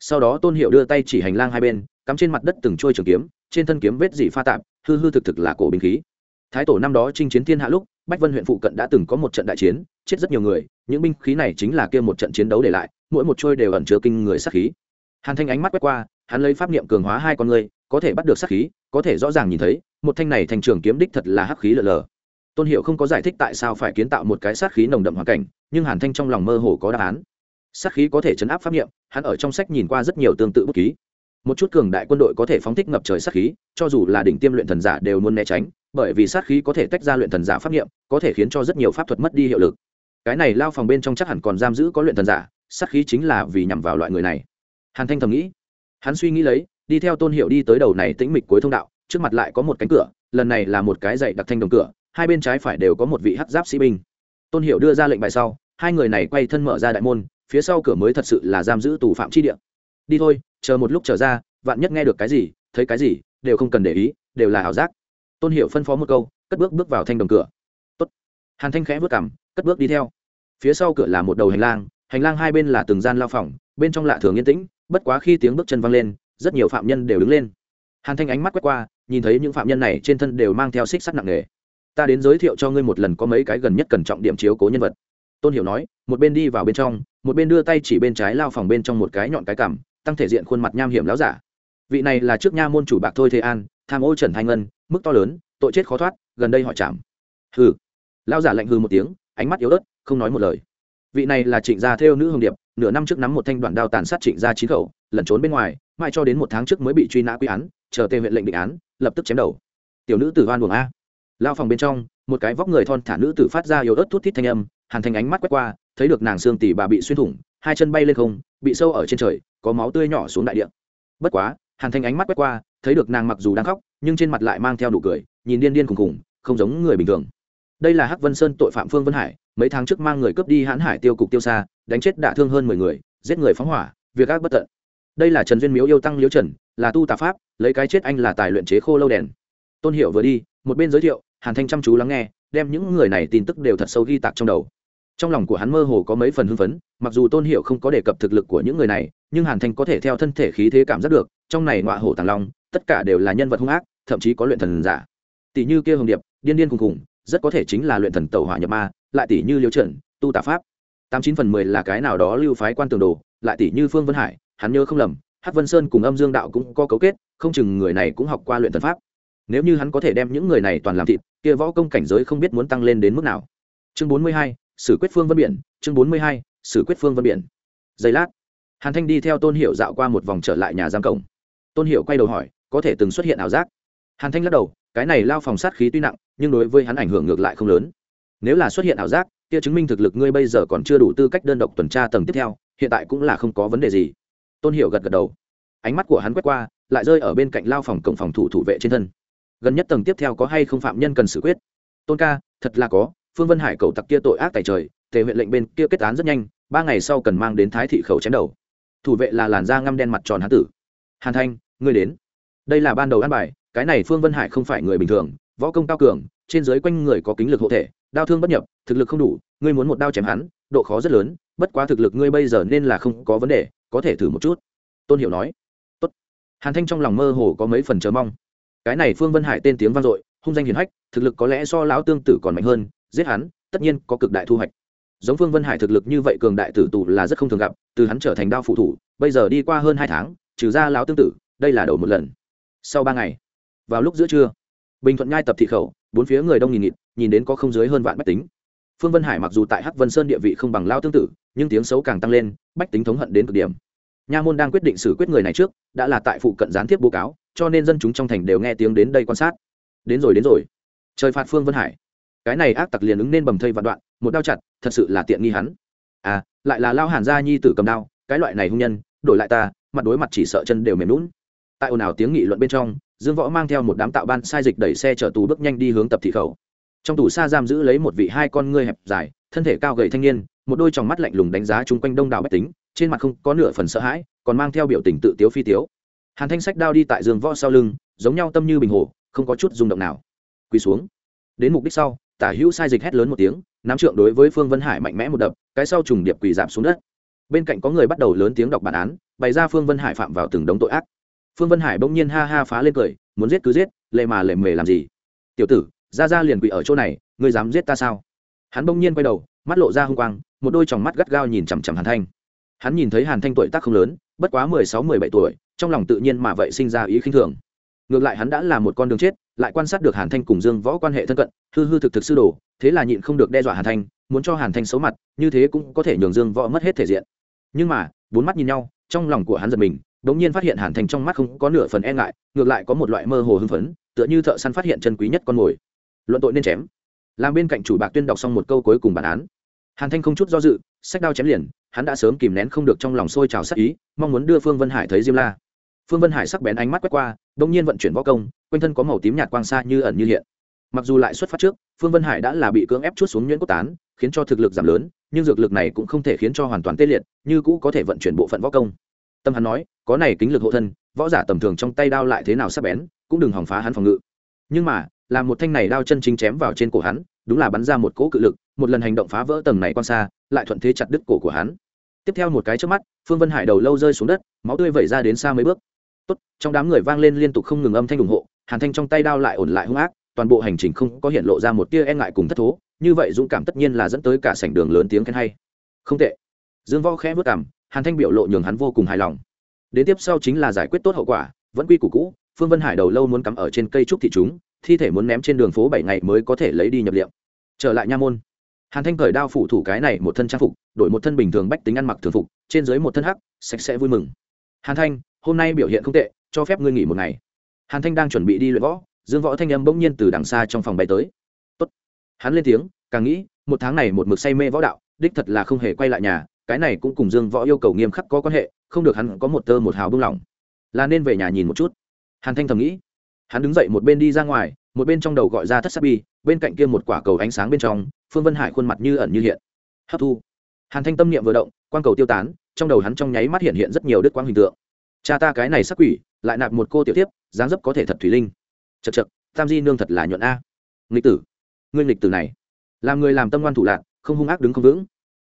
Sau đó tôn hiệu đưa tay chỉ hành lang hai bên, cắm trên mặt đất từng trôi trường kiếm, trên thân kiếm vết dị pha tạp, hư hư thực thực là cổ binh khí. Thái tổ năm đó chinh chiến thiên hạ lúc, bách vân huyện phụ cận đã từng có một trận đại chiến, chết rất nhiều người, những binh khí này chính là kia một trận chiến đấu để lại, mỗi một trôi đều ẩn chứa kinh người sát khí. Hàn thanh ánh mắt quét qua, hắn lấy pháp niệm cường hóa hai con người, có thể bắt được sát khí, có thể rõ ràng nhìn thấy, một thanh này thành trường kiếm đích thật là hắc khí lờ lờ tôn hiệu không có giải thích tại sao phải kiến tạo một cái sát khí nồng đậm hoàn cảnh, nhưng hàn thanh trong lòng mơ hồ có đáp án. Sát khí có thể chấn áp pháp niệm, hắn ở trong sách nhìn qua rất nhiều tương tự bút ký. Một chút cường đại quân đội có thể phóng thích ngập trời sát khí, cho dù là đỉnh tiêm luyện thần giả đều muốn né tránh, bởi vì sát khí có thể tách ra luyện thần giả pháp niệm, có thể khiến cho rất nhiều pháp thuật mất đi hiệu lực. Cái này lao phòng bên trong chắc hẳn còn giam giữ có luyện thần giả, sát khí chính là vì nhằm vào loại người này. Hàn thanh thầm nghĩ. Hắn suy nghĩ lấy, đi theo tôn hiệu đi tới đầu này tĩnh mịch cuối thông đạo, trước mặt lại có một cánh cửa, lần này là một cái dạy đặc thanh đồng cửa hai bên trái phải đều có một vị hắc giáp sĩ binh. Tôn hiệu đưa ra lệnh bài sau, hai người này quay thân mở ra đại môn, phía sau cửa mới thật sự là giam giữ tù phạm chi địa. Đi thôi, chờ một lúc trở ra, vạn nhất nghe được cái gì, thấy cái gì, đều không cần để ý, đều là ảo giác. Tôn hiệu phân phó một câu, cất bước bước vào thanh đồng cửa. Tốt. hàn thanh khẽ vất cảm cất bước đi theo. Phía sau cửa là một đầu hành lang hành lang hai bên là từng gian lao phòng, bên trong lạ thường yên tĩnh, bất quá khi tiếng bước chân văng lên, rất nhiều phạm nhân đều đứng lên. Hàn thanh ánh mắt quét qua, nhìn thấy những phạm nhân này trên thân đều mang theo xích sắt nặng nề ta đến giới thiệu cho ngươi một lần có mấy cái gần nhất cần trọng điểm chiếu cố nhân vật. Tôn hiểu nói, một bên đi vào bên trong, một bên đưa tay chỉ bên trái lao phòng bên trong một cái nhọn cái cảm tăng thể diện khuôn mặt nham hiểm láo giả. Vị này là trước nha môn chủ bạc thôi thế an, tham ô trần thanh ngân, mức to lớn, tội chết khó thoát, gần đây họ chạm. Hừ. Lao giả lạnh hừ một tiếng, ánh mắt yếu ớt, không nói một lời. Vị này là trịnh gia theo nữ hồng điệp, nửa năm trước nắm một thanh đoạn đao tàn sát trịnh gia chín khẩu, lẩn trốn bên ngoài, mãi cho đến một tháng trước mới bị truy nã quy án, chờ tê huyện lệnh định án, lập tức chém đầu. Tiểu nữ tử hoan buồng a lao phòng bên trong, một cái vóc người thon thả nữ tử phát ra yếu ớt thút thít thanh âm, hàn thành ánh mắt quét qua, thấy được nàng xương tỉ bà bị xuyên thủng, hai chân bay lên không, bị sâu ở trên trời, có máu tươi nhỏ xuống đại địa. Bất quá, hàn thành ánh mắt quét qua, thấy được nàng mặc dù đang khóc, nhưng trên mặt lại mang theo nụ cười, nhìn điên điên khùng khùng, không giống người bình thường. Đây là hắc vân sơn tội phạm phương vân hải, mấy tháng trước mang người cướp đi hãn hải tiêu cục tiêu xa, đánh chết đả thương hơn mười người, giết người phóng hỏa, việc ác bất tận. Đây là trần duyên miếu yêu tăng liễu trần, là tu tà pháp, lấy cái chết anh là tài luyện chế khô lâu đèn. Tôn hiệu vừa đi, một bên giới thiệu hàn thanh chăm chú lắng nghe, đem những người này tin tức đều thật sâu ghi tạc trong đầu. Trong lòng của hắn mơ hồ có mấy phần hưng phấn, mặc dù tôn hiệu không có đề cập thực lực của những người này, nhưng hàn thanh có thể theo thân thể khí thế cảm giác được, trong này ngọa hổ tàng long, tất cả đều là nhân vật hung ác, thậm chí có luyện thần giả. Tỷ như kia hồng điệp, điên điên khùng khùng, rất có thể chính là luyện thần tẩu hỏa nhập ma, lại tỷ như liêu trần, tu tà pháp. Tám chín phần mười là cái nào đó lưu phái quan tường đồ, lại tỷ như phương vân hải, hắn nhớ không lầm hát vân sơn cùng âm dương đạo cũng có cấu kết, không chừng người này cũng học qua luyện thần pháp. Nếu như hắn có thể đem những người này toàn làm thịt kia võ công cảnh giới không biết muốn tăng lên đến mức nào. Chương bốn mươi hai, sử quyết phương vân biển. Chương bốn mươi hai, sử quyết phương vân biển. Giây lát, hàn thanh đi theo tôn hiệu dạo qua một vòng trở lại nhà giam cổng. Tôn hiệu quay đầu hỏi, có thể từng xuất hiện ảo giác? Hàn thanh lắc đầu, cái này lao phòng sát khí tuy nặng, nhưng đối với hắn ảnh hưởng ngược lại không lớn. Nếu là xuất hiện ảo giác, kia chứng minh thực lực ngươi bây giờ còn chưa đủ tư cách đơn độc tuần tra tầng tiếp theo, hiện tại cũng là không có vấn đề gì. Tôn hiểu gật gật đầu. Ánh mắt của hắn quét qua, lại rơi ở bên cạnh lao phòng cổng phòng thủ thủ vệ trên thân gần nhất tầng tiếp theo có hay không phạm nhân cần xử quyết? Tôn ca, thật là có, phương vân hải cầu tặc kia tội ác tại trời, tề huyện lệnh bên kia kết án rất nhanh, ba ngày sau cần mang đến thái thị khẩu chém đầu. Thủ vệ là làn da ngăm đen mặt tròn hán tử. Hàn thanh, ngươi đến. Đây là ban đầu ăn bài, cái này phương vân hải không phải người bình thường, võ công cao cường, trên dưới quanh người có kính lực hộ thể, đao thương bất nhập, thực lực không đủ, ngươi muốn một đao chém hắn, độ khó rất lớn, bất quá thực lực ngươi bây giờ nên là không có vấn đề, có thể thử một chút. Tôn hiểu nói. Tốt. hàn thanh trong lòng mơ hồ có mấy phần chờ mong cái này phương vân hải tên tiếng vang dội, hung danh hiền hách, thực lực có lẽ so lão tương tử còn mạnh hơn, giết hắn, tất nhiên có cực đại thu hoạch. Giống phương vân hải thực lực như vậy cường đại tử tù là rất không thường gặp, từ hắn trở thành đao phụ thủ, bây giờ đi qua hơn hai tháng, trừ ra lão tương tử, đây là đầu một lần. Sau ba ngày, vào lúc giữa trưa, bình thuận nhai tập thị khẩu, bốn phía người đông nghìn nghịt, nhìn đến có không dưới hơn vạn bách tính. Phương vân hải mặc dù tại hắc vân sơn địa vị không bằng lao tương tự nhưng tiếng xấu càng tăng lên, bách tính thống hận đến cực điểm. Nha môn đang quyết định xử quyết người này trước, đã là tại phụ cận gián tiếp bố cáo cho nên dân chúng trong thành đều nghe tiếng đến đây quan sát. Đến rồi đến rồi. Trời phạt phương vân hải. Cái này ác tặc liền ứng nên bầm thây vạn đoạn, một đao chặt, thật sự là tiện nghi hắn. À lại là lao hàn gia nhi tử cầm đao, cái loại này hung nhân, đổi lại ta, mặt đối mặt chỉ sợ chân đều mềm lún tại ồn ào tiếng nghị luận bên trong, dương võ mang theo một đám tạo ban sai dịch đẩy xe chở tù bước nhanh đi hướng tập thị khẩu. Trong tù xa giam giữ lấy một vị hai con ngươi hẹp dài, thân thể cao gầy thanh niên, một đôi tròng mắt lạnh lùng đánh giá chung quanh đông đảo bách tính, trên mặt không có nửa phần sợ hãi, còn mang theo biểu tình tự tiếu phi tiếu hàn thanh sách đao đi tại giường võ sau lưng, giống nhau tâm như bình hồ, không có chút rung động nào. Quỳ xuống. Đến mục đích sau, tả hữu sai dịch hét lớn một tiếng nắm trượng đối với phương vân hải mạnh mẽ một đập, cái sau trùng điệp quỳ giảm xuống đất. Bên cạnh có người bắt đầu lớn tiếng đọc bản án, bày ra phương vân hải phạm vào từng đống tội ác. Phương vân hải bỗng nhiên ha ha phá lên cười, muốn giết cứ giết, lệ mà lệ mề làm gì? Tiểu tử, ra ra liền quỳ ở chỗ này, ngươi dám giết ta sao? Hắn bỗng nhiên quay đầu, mắt lộ ra h u n g quang, một đôi tròng mắt gắt gao nhìn chằm chằm hàn thanh. Hắn nhìn thấy hàn thanh tuổi tác không lớn bất quá mười sáu, mười bảy tuổi, trong lòng tự nhiên mà vậy sinh ra ý khinh thường. Ngược lại hắn đã là một con đường chết, lại quan sát được hàn thanh cùng dương võ quan hệ thân cận, hư hư thực thực sư đồ, thế là nhịn không được đe dọa hàn thanh, muốn cho hàn thanh xấu mặt, như thế cũng có thể nhường dương võ mất hết thể diện. Nhưng mà, bốn mắt nhìn nhau, trong lòng của hắn giật mình đ ỗ n g nhiên phát hiện hàn thanh trong mắt không có nửa phần e ngại, ngược lại có một loại mơ hồ hưng phấn, tựa như thợ săn phát hiện chân quý nhất con mồi. Luận tội nên chém. Làm bên cạnh chủ bạc tuyên đọc xong một câu cuối cùng bản án. Hàn thanh không chút do dự sách đao chém liền hắn đã sớm kìm nén không được trong lòng sôi trào sắc ý, mong muốn đưa phương vân hải thấy diêm la. Phương vân hải sắc bén ánh mắt quét qua đ ỗ n g nhiên vận chuyển võ công, quanh thân có màu tím nhạt quang xa như ẩn như hiện. Mặc dù lại xuất phát trước, phương vân hải đã là bị cưỡng ép chút xuống nhuyễn cốt tán, khiến cho thực lực giảm lớn, nhưng dược lực này cũng không thể khiến cho hoàn toàn tê liệt, như cũ có thể vận chuyển bộ phận võ công. Tâm hắn nói, có này kính lực hộ thân, võ giả tầm thường trong tay đao lại thế nào sắc bén, cũng đừng hỏng phá hắn phòng ngự. Nhưng mà làm một thanh này đao chân chính chém vào trên cổ hắn, đúng là bắn ra một cỗ cự lực, một lần hành động phá vỡ tầng này quan xa lại thuận thế chặt đứt cổ của hắn tiếp theo một cái trước mắt, phương vân hải đầu lâu rơi xuống đất, máu tươi vẩy ra đến xa mấy bước. Tốt, trong đám người vang lên liên tục không ngừng âm thanh ủng hộ, hàn thanh trong tay đao lại ổn lại hung ác, toàn bộ hành trình không có hiện lộ ra một tia e ngại cùng thất thố, như vậy dũng cảm tất nhiên là dẫn tới cả sảnh đường lớn tiếng khen hay. Không tệ. Dương võ khẽ vất cảm hàn thanh biểu lộ nhường hắn vô cùng hài lòng. Đến tiếp sau chính là giải quyết tốt hậu quả, vẫn quy củ cũ, phương vân hải đầu lâu muốn cắm ở trên cây trúc thị chúng, thi thể muốn ném trên đường phố bảy ngày mới có thể lấy đi nhập liệu. trở lại nha môn hàn thanh cởi đao phủ thủ cái này một thân trang phục, đổi một thân bình thường bách tính ăn mặc thường phục, trên dưới một thân hắc, sạch sẽ vui mừng. Hàn thanh, hôm nay biểu hiện không tệ, cho phép ngươi nghỉ một ngày. Hàn thanh đang chuẩn bị đi luyện võ, dương võ thanh âm bỗng nhiên từ đằng xa trong phòng bay tới. Tốt. hắn lên tiếng, càng nghĩ, một tháng này một mực say mê võ đạo, đích thật là không hề quay lại nhà, cái này cũng cùng dương võ yêu cầu nghiêm khắc có quan hệ, không được hắn có một tơ một hào bưng lỏng. Là nên về nhà nhìn một chút. Hàn thanh thầm nghĩ. Hắn đứng dậy một bên đi ra ngoài một bên trong đầu gọi ra thất sắc bi, bên cạnh kia một quả cầu ánh sáng bên trong, phương vân hải khuôn mặt như ẩn như hiện. Hấp thu. Hàn thanh tâm niệm vừa động, quang cầu tiêu tán, trong đầu hắn trong nháy mắt hiện hiện rất nhiều đức quang hình tượng. Cha ta cái này sắc quỷ, lại nạp một cô tiểu tiếp dáng dấp có thể thật thủy linh. Chật chật tam di nương thật là nhuận a. Nghịch tử. Nguyên nghịch tử này, làm người làm tâm ngoan thủ lạc, không hung ác đứng không vững.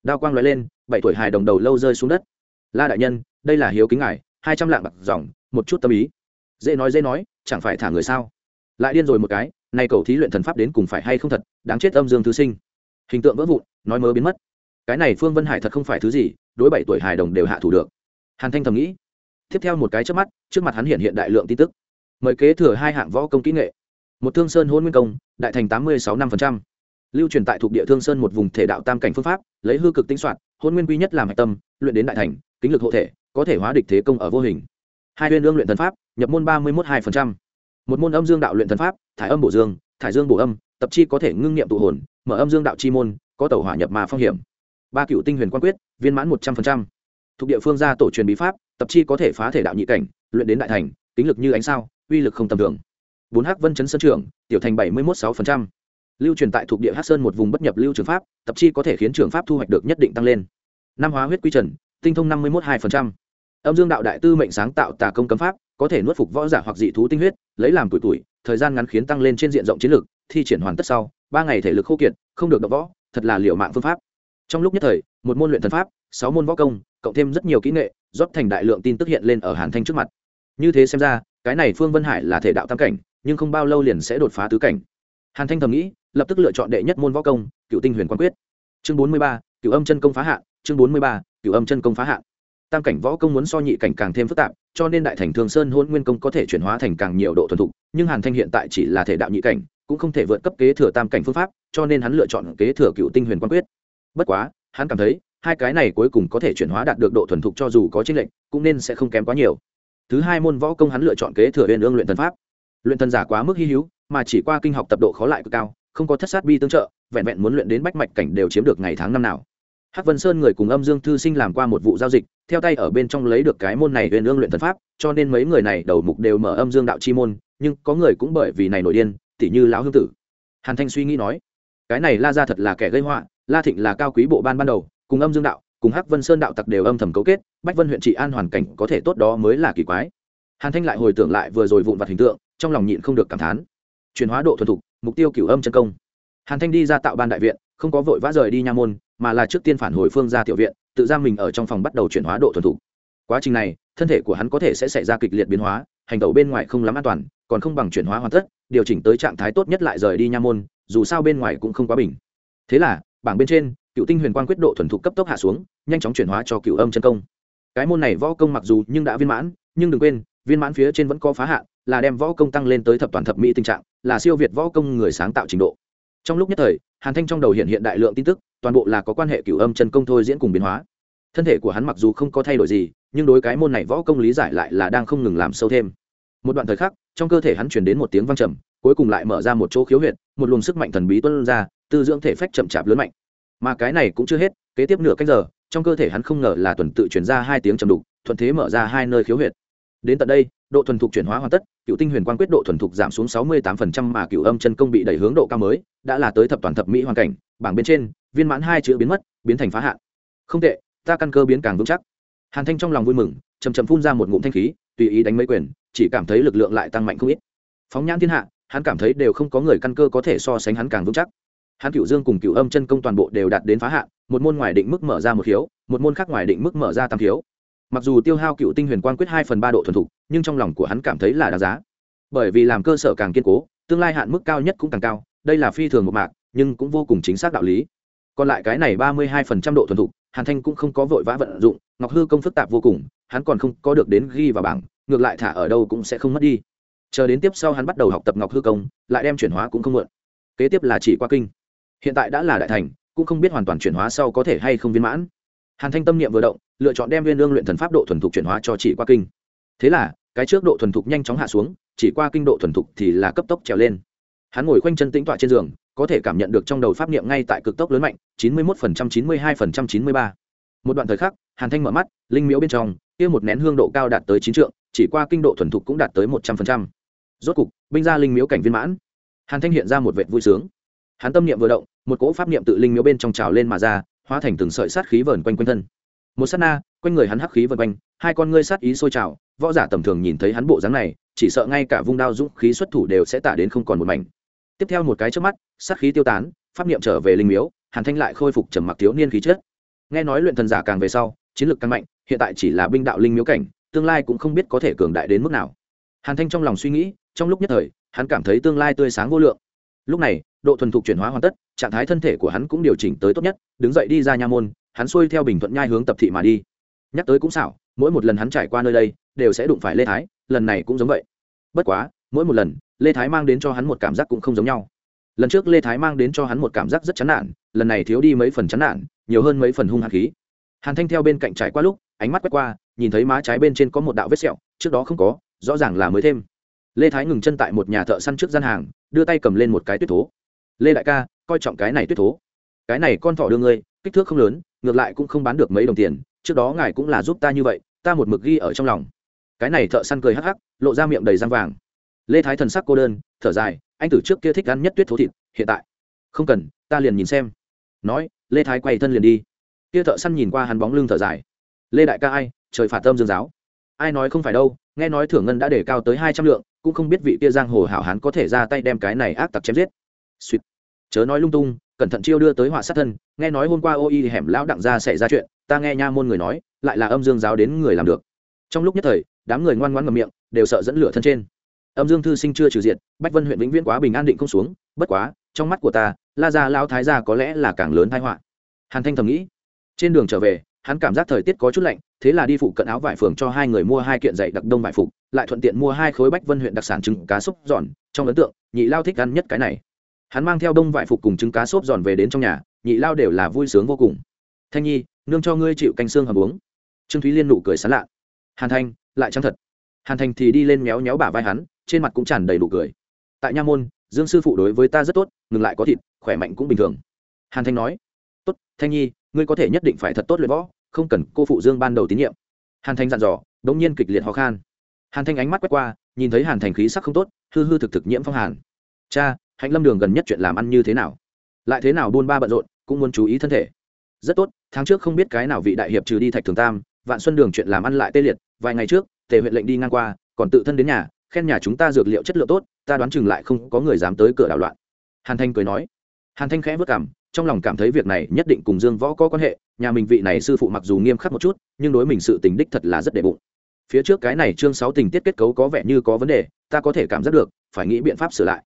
Đao quang lóe lên, bảy tuổi hài đồng đầu lâu rơi xuống đất. La đại nhân, đây là hiếu kính ngài, hai trăm lạng bạc dòng, một chút tâm ý. Dễ nói dễ nói, chẳng phải thả người sao? Lại điên rồi một cái nay cầu thí luyện thần pháp đến cùng phải hay không thật, đáng chết âm dương thứ sinh. Hình tượng vỡ vụn, nói mớ biến mất. Cái này phương vân hải thật không phải thứ gì, đối bảy tuổi hài đồng đều hạ thủ được. Hàn thanh thầm nghĩ. Tiếp theo một cái trước mắt, trước mặt hắn hiện hiện đại lượng tin tức. Mời kế thừa hai hạng võ công kỹ nghệ. Một thương sơn hôn nguyên công, đại thành tám mươi sáu năm lưu truyền tại thuộc địa thương sơn một vùng thể đạo tam cảnh phương pháp, lấy hư cực tinh soạn hôn nguyên quy nhất làm hạch tâm, luyện đến đại thành, kính lực hộ thể, có thể hóa địch thế công ở vô hình. Hai huyên ương luyện thần pháp, nhập môn ba mươi một hai một môn âm dương đạo luyện thần pháp, thải âm bổ dương, thải dương bổ âm, tập chi có thể ngưng niệm tụ hồn, mở âm dương đạo chi môn, có tàu hỏa nhập mà phong hiểm. Ba cựu tinh huyền quan quyết, viên mãn một trăm linh thuộc địa phương gia tổ truyền bí pháp, tập chi có thể phá thể đạo nhị cảnh, luyện đến đại thành tính lực như ánh sao, uy lực không tầm thường. Bốn hắc vân chấn sơn trưởng, tiểu thành bảy mươi một sáu lưu truyền tại thuộc địa hát sơn một vùng bất nhập lưu trường pháp, tập chi có thể khiến trường pháp thu hoạch được nhất định tăng lên. Năm hóa huyết quy trần, tinh thông năm mươi một hai âm dương đạo đại tư mệnh sáng tạo tà công cấm pháp có thể nuốt phục võ giả hoặc dị thú tinh huyết, lấy làm tuổi tuổi, thời gian ngắn khiến tăng lên trên diện rộng chiến lược, thi triển hoàn tất sau, ba ngày thể lực khô kiệt, không được đập võ, thật là liệu mạng phương pháp. Trong lúc nhất thời, một môn luyện thần pháp, sáu môn võ công, cộng thêm rất nhiều kỹ nghệ, rót thành đại lượng tin tức hiện lên ở hàn thanh trước mặt. Như thế xem ra, cái này phương vân hải là thể đạo tam cảnh, nhưng không bao lâu liền sẽ đột phá tứ cảnh. Hàn thanh thầm nghĩ, lập tức lựa chọn đệ nhất môn võ công cựu tinh huyền quan quyết. Chương bốn mươi ba cựu âm chân công phá hạ chương bốn mươi ba cựu âm chân công phá hạ tam cảnh võ công muốn so nhị cảnh càng thêm phức tạp cho nên đại thành thường sơn hôn nguyên công có thể chuyển hóa thành càng nhiều độ thuần thục, nhưng hàn thanh hiện tại chỉ là thể đạo nhị cảnh, cũng không thể vượt cấp kế thừa tam cảnh phương pháp, cho nên hắn lựa chọn kế thừa cựu tinh huyền quan quyết. Bất quá, hắn cảm thấy, hai cái này cuối cùng có thể chuyển hóa đạt được độ thuần thục cho dù có tranh lệnh cũng nên sẽ không kém quá nhiều. Thứ hai môn võ công hắn lựa chọn kế thừa huyền ương luyện thần pháp. Luyện thần giả quá mức hy hữu, mà chỉ qua kinh học tập độ khó lại cực cao, không có thất sát bi tương trợ, vẹn vẹn muốn luyện đến bách mạch cảnh đều chiếm được ngày tháng năm nào hắc vân sơn người cùng âm dương thư sinh làm qua một vụ giao dịch, theo tay ở bên trong lấy được cái môn này huyền ương luyện thần pháp, cho nên mấy người này đầu mục đều mở âm dương đạo chi môn, nhưng có người cũng bởi vì này nổi điên, tỉ như lão hương tử. Hàn thanh suy nghĩ nói, cái này la ra thật là kẻ gây họa, la thịnh là cao quý bộ ban ban đầu, cùng âm dương đạo, cùng hắc vân sơn đạo tặc đều âm thầm cấu kết, bách vân huyện trị an hoàn cảnh có thể tốt đó mới là kỳ quái. Hàn thanh lại hồi tưởng lại vừa rồi vụn vặt hình tượng, trong lòng nhịn không được cảm thán. Chuyển hóa độ thuần thục, mục tiêu cửu âm chân công. Hàn thanh đi ra tạo ban đại viện, không có vội vã rời đi nha môn mà là trước tiên phản hồi phương ra tiểu viện, tự giam mình ở trong phòng bắt đầu chuyển hóa độ thuần thục. Quá trình này, thân thể của hắn có thể sẽ xảy ra kịch liệt biến hóa, hành tẩu bên ngoài không lắm an toàn, còn không bằng chuyển hóa hoàn tất, điều chỉnh tới trạng thái tốt nhất lại rời đi nha môn, dù sao bên ngoài cũng không quá bình. Thế là, bảng bên trên, cựu tinh huyền quang quyết độ thuần thục cấp tốc hạ xuống, nhanh chóng chuyển hóa cho cựu âm chân công. Cái môn này võ công mặc dù nhưng đã viên mãn, nhưng đừng quên, viên mãn phía trên vẫn có phá hạn, là đem võ công tăng lên tới thập toàn thập mỹ tình trạng, là siêu việt võ công người sáng tạo trình độ. Trong lúc nhất thời, hàn thanh trong đầu hiện hiện đại lượng tin tức toàn bộ là có quan hệ cửu âm chân công thôi diễn cùng biến hóa. Thân thể của hắn mặc dù không có thay đổi gì, nhưng đối cái môn này võ công lý giải lại là đang không ngừng làm sâu thêm. Một đoạn thời khắc, trong cơ thể hắn truyền đến một tiếng vang trầm, cuối cùng lại mở ra một chỗ khiếu huyệt, một luồng sức mạnh thần bí tuôn ra, tư dưỡng thể phách chậm chạp lớn mạnh. Mà cái này cũng chưa hết, kế tiếp nửa canh giờ, trong cơ thể hắn không ngờ là tuần tự chuyển ra hai tiếng trầm đục, thuận thế mở ra hai nơi khiếu huyệt. Đến tận đây độ thuần thục chuyển hóa hoàn tất, cựu tinh huyền quan quyết độ thuần thục giảm xuống sáu mươi tám phần trăm mà cựu âm chân công bị đẩy hướng độ cao mới, đã là tới thập toàn thập mỹ hoàn cảnh, bảng bên trên, viên mãn hai chữ biến mất, biến thành phá hạn. Không tệ, ta căn cơ biến càng vững chắc. Hàn thanh trong lòng vui mừng chầm chầm phun ra một ngụm thanh khí, tùy ý đánh mấy quyền, chỉ cảm thấy lực lượng lại tăng mạnh không ít. Phóng nhãn thiên hạ, hắn cảm thấy đều không có người căn cơ có thể so sánh hắn càng vững chắc. Hắn cựu dương cùng cựu âm chân công toàn bộ đều đạt đến phá hạn, một môn ngoài định mức mở ra một khiếu, một môn khác ngoài định mức mở ra tam khiếu mặc dù tiêu hao cựu tinh huyền quan quyết hai phần ba độ thuần thục, nhưng trong lòng của hắn cảm thấy là đáng giá. Bởi vì làm cơ sở càng kiên cố, tương lai hạn mức cao nhất cũng càng cao, đây là phi thường một mạc, nhưng cũng vô cùng chính xác đạo lý. Còn lại cái này ba mươi hai phần trăm độ thuần thục, hàn thanh cũng không có vội vã vận dụng, ngọc hư công phức tạp vô cùng, hắn còn không có được đến ghi vào bảng, ngược lại thả ở đâu cũng sẽ không mất đi. Chờ đến tiếp sau hắn bắt đầu học tập ngọc hư công, lại đem chuyển hóa cũng không mượn. Kế tiếp là chỉ qua kinh. Hiện tại đã là đại thành, cũng không biết hoàn toàn chuyển hóa sau có thể hay không viên mãn. Hàn thanh tâm niệm vừa động lựa chọn đem viên lương luyện thần pháp độ thuần thục chuyển hóa cho chỉ qua kinh. Thế là, cái trước độ thuần thục nhanh chóng hạ xuống, chỉ qua kinh độ thuần thục thì là cấp tốc trèo lên. Hắn ngồi khoanh chân tĩnh tọa trên giường, có thể cảm nhận được trong đầu pháp niệm ngay tại cực tốc lớn mạnh, chín mươi một phần trăm, chín mươi hai phần trăm, chín mươi ba. Một đoạn thời khắc, hàn thanh mở mắt, linh miễu bên trong, kia một nén hương độ cao đạt tới chín trượng, chỉ qua kinh độ thuần thục cũng đạt tới một trăm phần trăm. Rốt cục, binh ra linh miễu cảnh viên mãn. Hàn thanh hiện ra một vệt vui sướng. Hắn tâm niệm vừa động, một cỗ pháp niệm tự linh miễu bên trong trào lên mà ra, hóa thành từng sợi sát khí vờn quanh quanh thân một sát na, quanh người hắn hắc khí vân quanh, hai con ngươi sát ý sôi trào, võ giả tầm thường nhìn thấy hắn bộ dáng này, chỉ sợ ngay cả vung đao dũng khí xuất thủ đều sẽ tả đến không còn một mảnh. Tiếp theo một cái trước mắt, sát khí tiêu tán, pháp niệm trở về linh miếu, hàn thanh lại khôi phục trầm mặc thiếu niên khí chất. Nghe nói luyện thần giả càng về sau, chiến lược càng mạnh, hiện tại chỉ là binh đạo linh miếu cảnh, tương lai cũng không biết có thể cường đại đến mức nào. Hàn thanh trong lòng suy nghĩ, trong lúc nhất thời, hắn cảm thấy tương lai tươi sáng vô lượng. Lúc này, độ thuần thục chuyển hóa hoàn tất, trạng thái thân thể của hắn cũng điều chỉnh tới tốt nhất, đứng dậy đi ra nha môn hắn xuôi theo bình thuận nhai hướng tập thị mà đi. Nhắc tới cũng xảo, mỗi một lần hắn trải qua nơi đây, đều sẽ đụng phải lê thái, lần này cũng giống vậy. Bất quá, mỗi một lần, lê thái mang đến cho hắn một cảm giác cũng không giống nhau. Lần trước lê thái mang đến cho hắn một cảm giác rất chán nản, lần này thiếu đi mấy phần chán nản, nhiều hơn mấy phần hung hạt khí. Hàn thanh theo bên cạnh trải qua lúc, ánh mắt quét qua, nhìn thấy má trái bên trên có một đạo vết sẹo, trước đó không có, rõ ràng là mới thêm. Lê thái ngừng chân tại một nhà thợ săn trước gian hàng, đưa tay cầm lên một cái tuyết thố. Lê đại ca, coi trọng cái này tuyết thố. Cái này con thỏ đưa ngươi, kích thước không lớn ngược lại cũng không bán được mấy đồng tiền, trước đó ngài cũng là giúp ta như vậy, ta một mực ghi ở trong lòng. Cái này thợ săn cười hắc hắc, lộ ra miệng đầy răng vàng. Lê thái thần sắc cô đơn, thở dài, anh tử trước kia thích ăn nhất tuyết thố thịt, hiện tại. Không cần, ta liền nhìn xem. Nói, lê thái quay thân liền đi. Kia thợ săn nhìn qua hắn bóng lưng thở dài. Lê đại ca ai, trời phạt tâm dương giáo. Ai nói không phải đâu, nghe nói thưởng ngân đã để cao tới hai trăm lượng, cũng không biết vị kia giang hồ hảo hán có thể ra tay đem cái này ác tặc chém giết. Suýt. Chớ nói lung tung cẩn thận chiêu đưa tới họa sát thân, nghe nói hôm qua ô y hẻm lão đặng ra xảy ra chuyện, ta nghe nha môn người nói, lại là âm dương giáo đến người làm được. Trong lúc nhất thời, đám người ngoan ngoãn ngầm miệng, đều sợ dẫn lửa thân trên. Âm dương thư sinh chưa trừ diệt, bách vân huyện vĩnh viễn quá bình an định không xuống, bất quá, trong mắt của ta, la gia lão thái gia có lẽ là càng lớn tai họa. Hàn thanh thầm nghĩ. Trên đường trở về, hắn cảm giác thời tiết có chút lạnh, thế là đi phụ cận áo vải phường cho hai người mua hai kiện dạy đặc đông vải phục, lại thuận tiện mua hai khối bách vân huyện đặc sản trứng cá xúc giòn, trong ấn tượng, nhị lao thích ăn nhất cái này hắn mang theo đông vải phục cùng trứng cá xốp giòn về đến trong nhà, nhị lao đều là vui sướng vô cùng. Thanh nhi, nương cho ngươi chịu canh xương hầm uống. Trương thúy liên nụ cười sán lạ. Hàn thanh, lại trăng thật. Hàn thành thì đi lên méo méo bả vai hắn, trên mặt cũng tràn đầy nụ cười. Tại nha môn, dương sư phụ đối với ta rất tốt, ngừng lại có thịt, khỏe mạnh cũng bình thường. Hàn thanh nói. Tốt, thanh nhi, ngươi có thể nhất định phải thật tốt luyện võ, không cần cô phụ dương ban đầu tín nhiệm. Hàn thanh dặn dò, đống nhiên kịch liệt ho khan. Hàn thanh ánh mắt quét qua, nhìn thấy hàn thành khí sắc không tốt, hư hư thực thực nhiễm phong hàn. Cha hạnh lâm đường gần nhất chuyện làm ăn như thế nào? Lại thế nào buôn ba bận rộn, cũng muốn chú ý thân thể. Rất tốt, tháng trước không biết cái nào vị đại hiệp trừ đi thạch thường tam, vạn xuân đường chuyện làm ăn lại tê liệt, vài ngày trước, tề huyện lệnh đi ngang qua, còn tự thân đến nhà, khen nhà chúng ta dược liệu chất lượng tốt, ta đoán chừng lại không có người dám tới cửa đảo loạn. Hàn thanh cười nói. Hàn thanh khẽ vất cảm, trong lòng cảm thấy việc này nhất định cùng dương võ có quan hệ, nhà mình vị này sư phụ mặc dù nghiêm khắc một chút, nhưng đối mình sự tình đích thật là rất đệ bụng. Phía trước cái này chương sáu tình tiết kết cấu có vẻ như có vấn đề, ta có thể cảm giác được, phải nghĩ biện pháp sửa lại.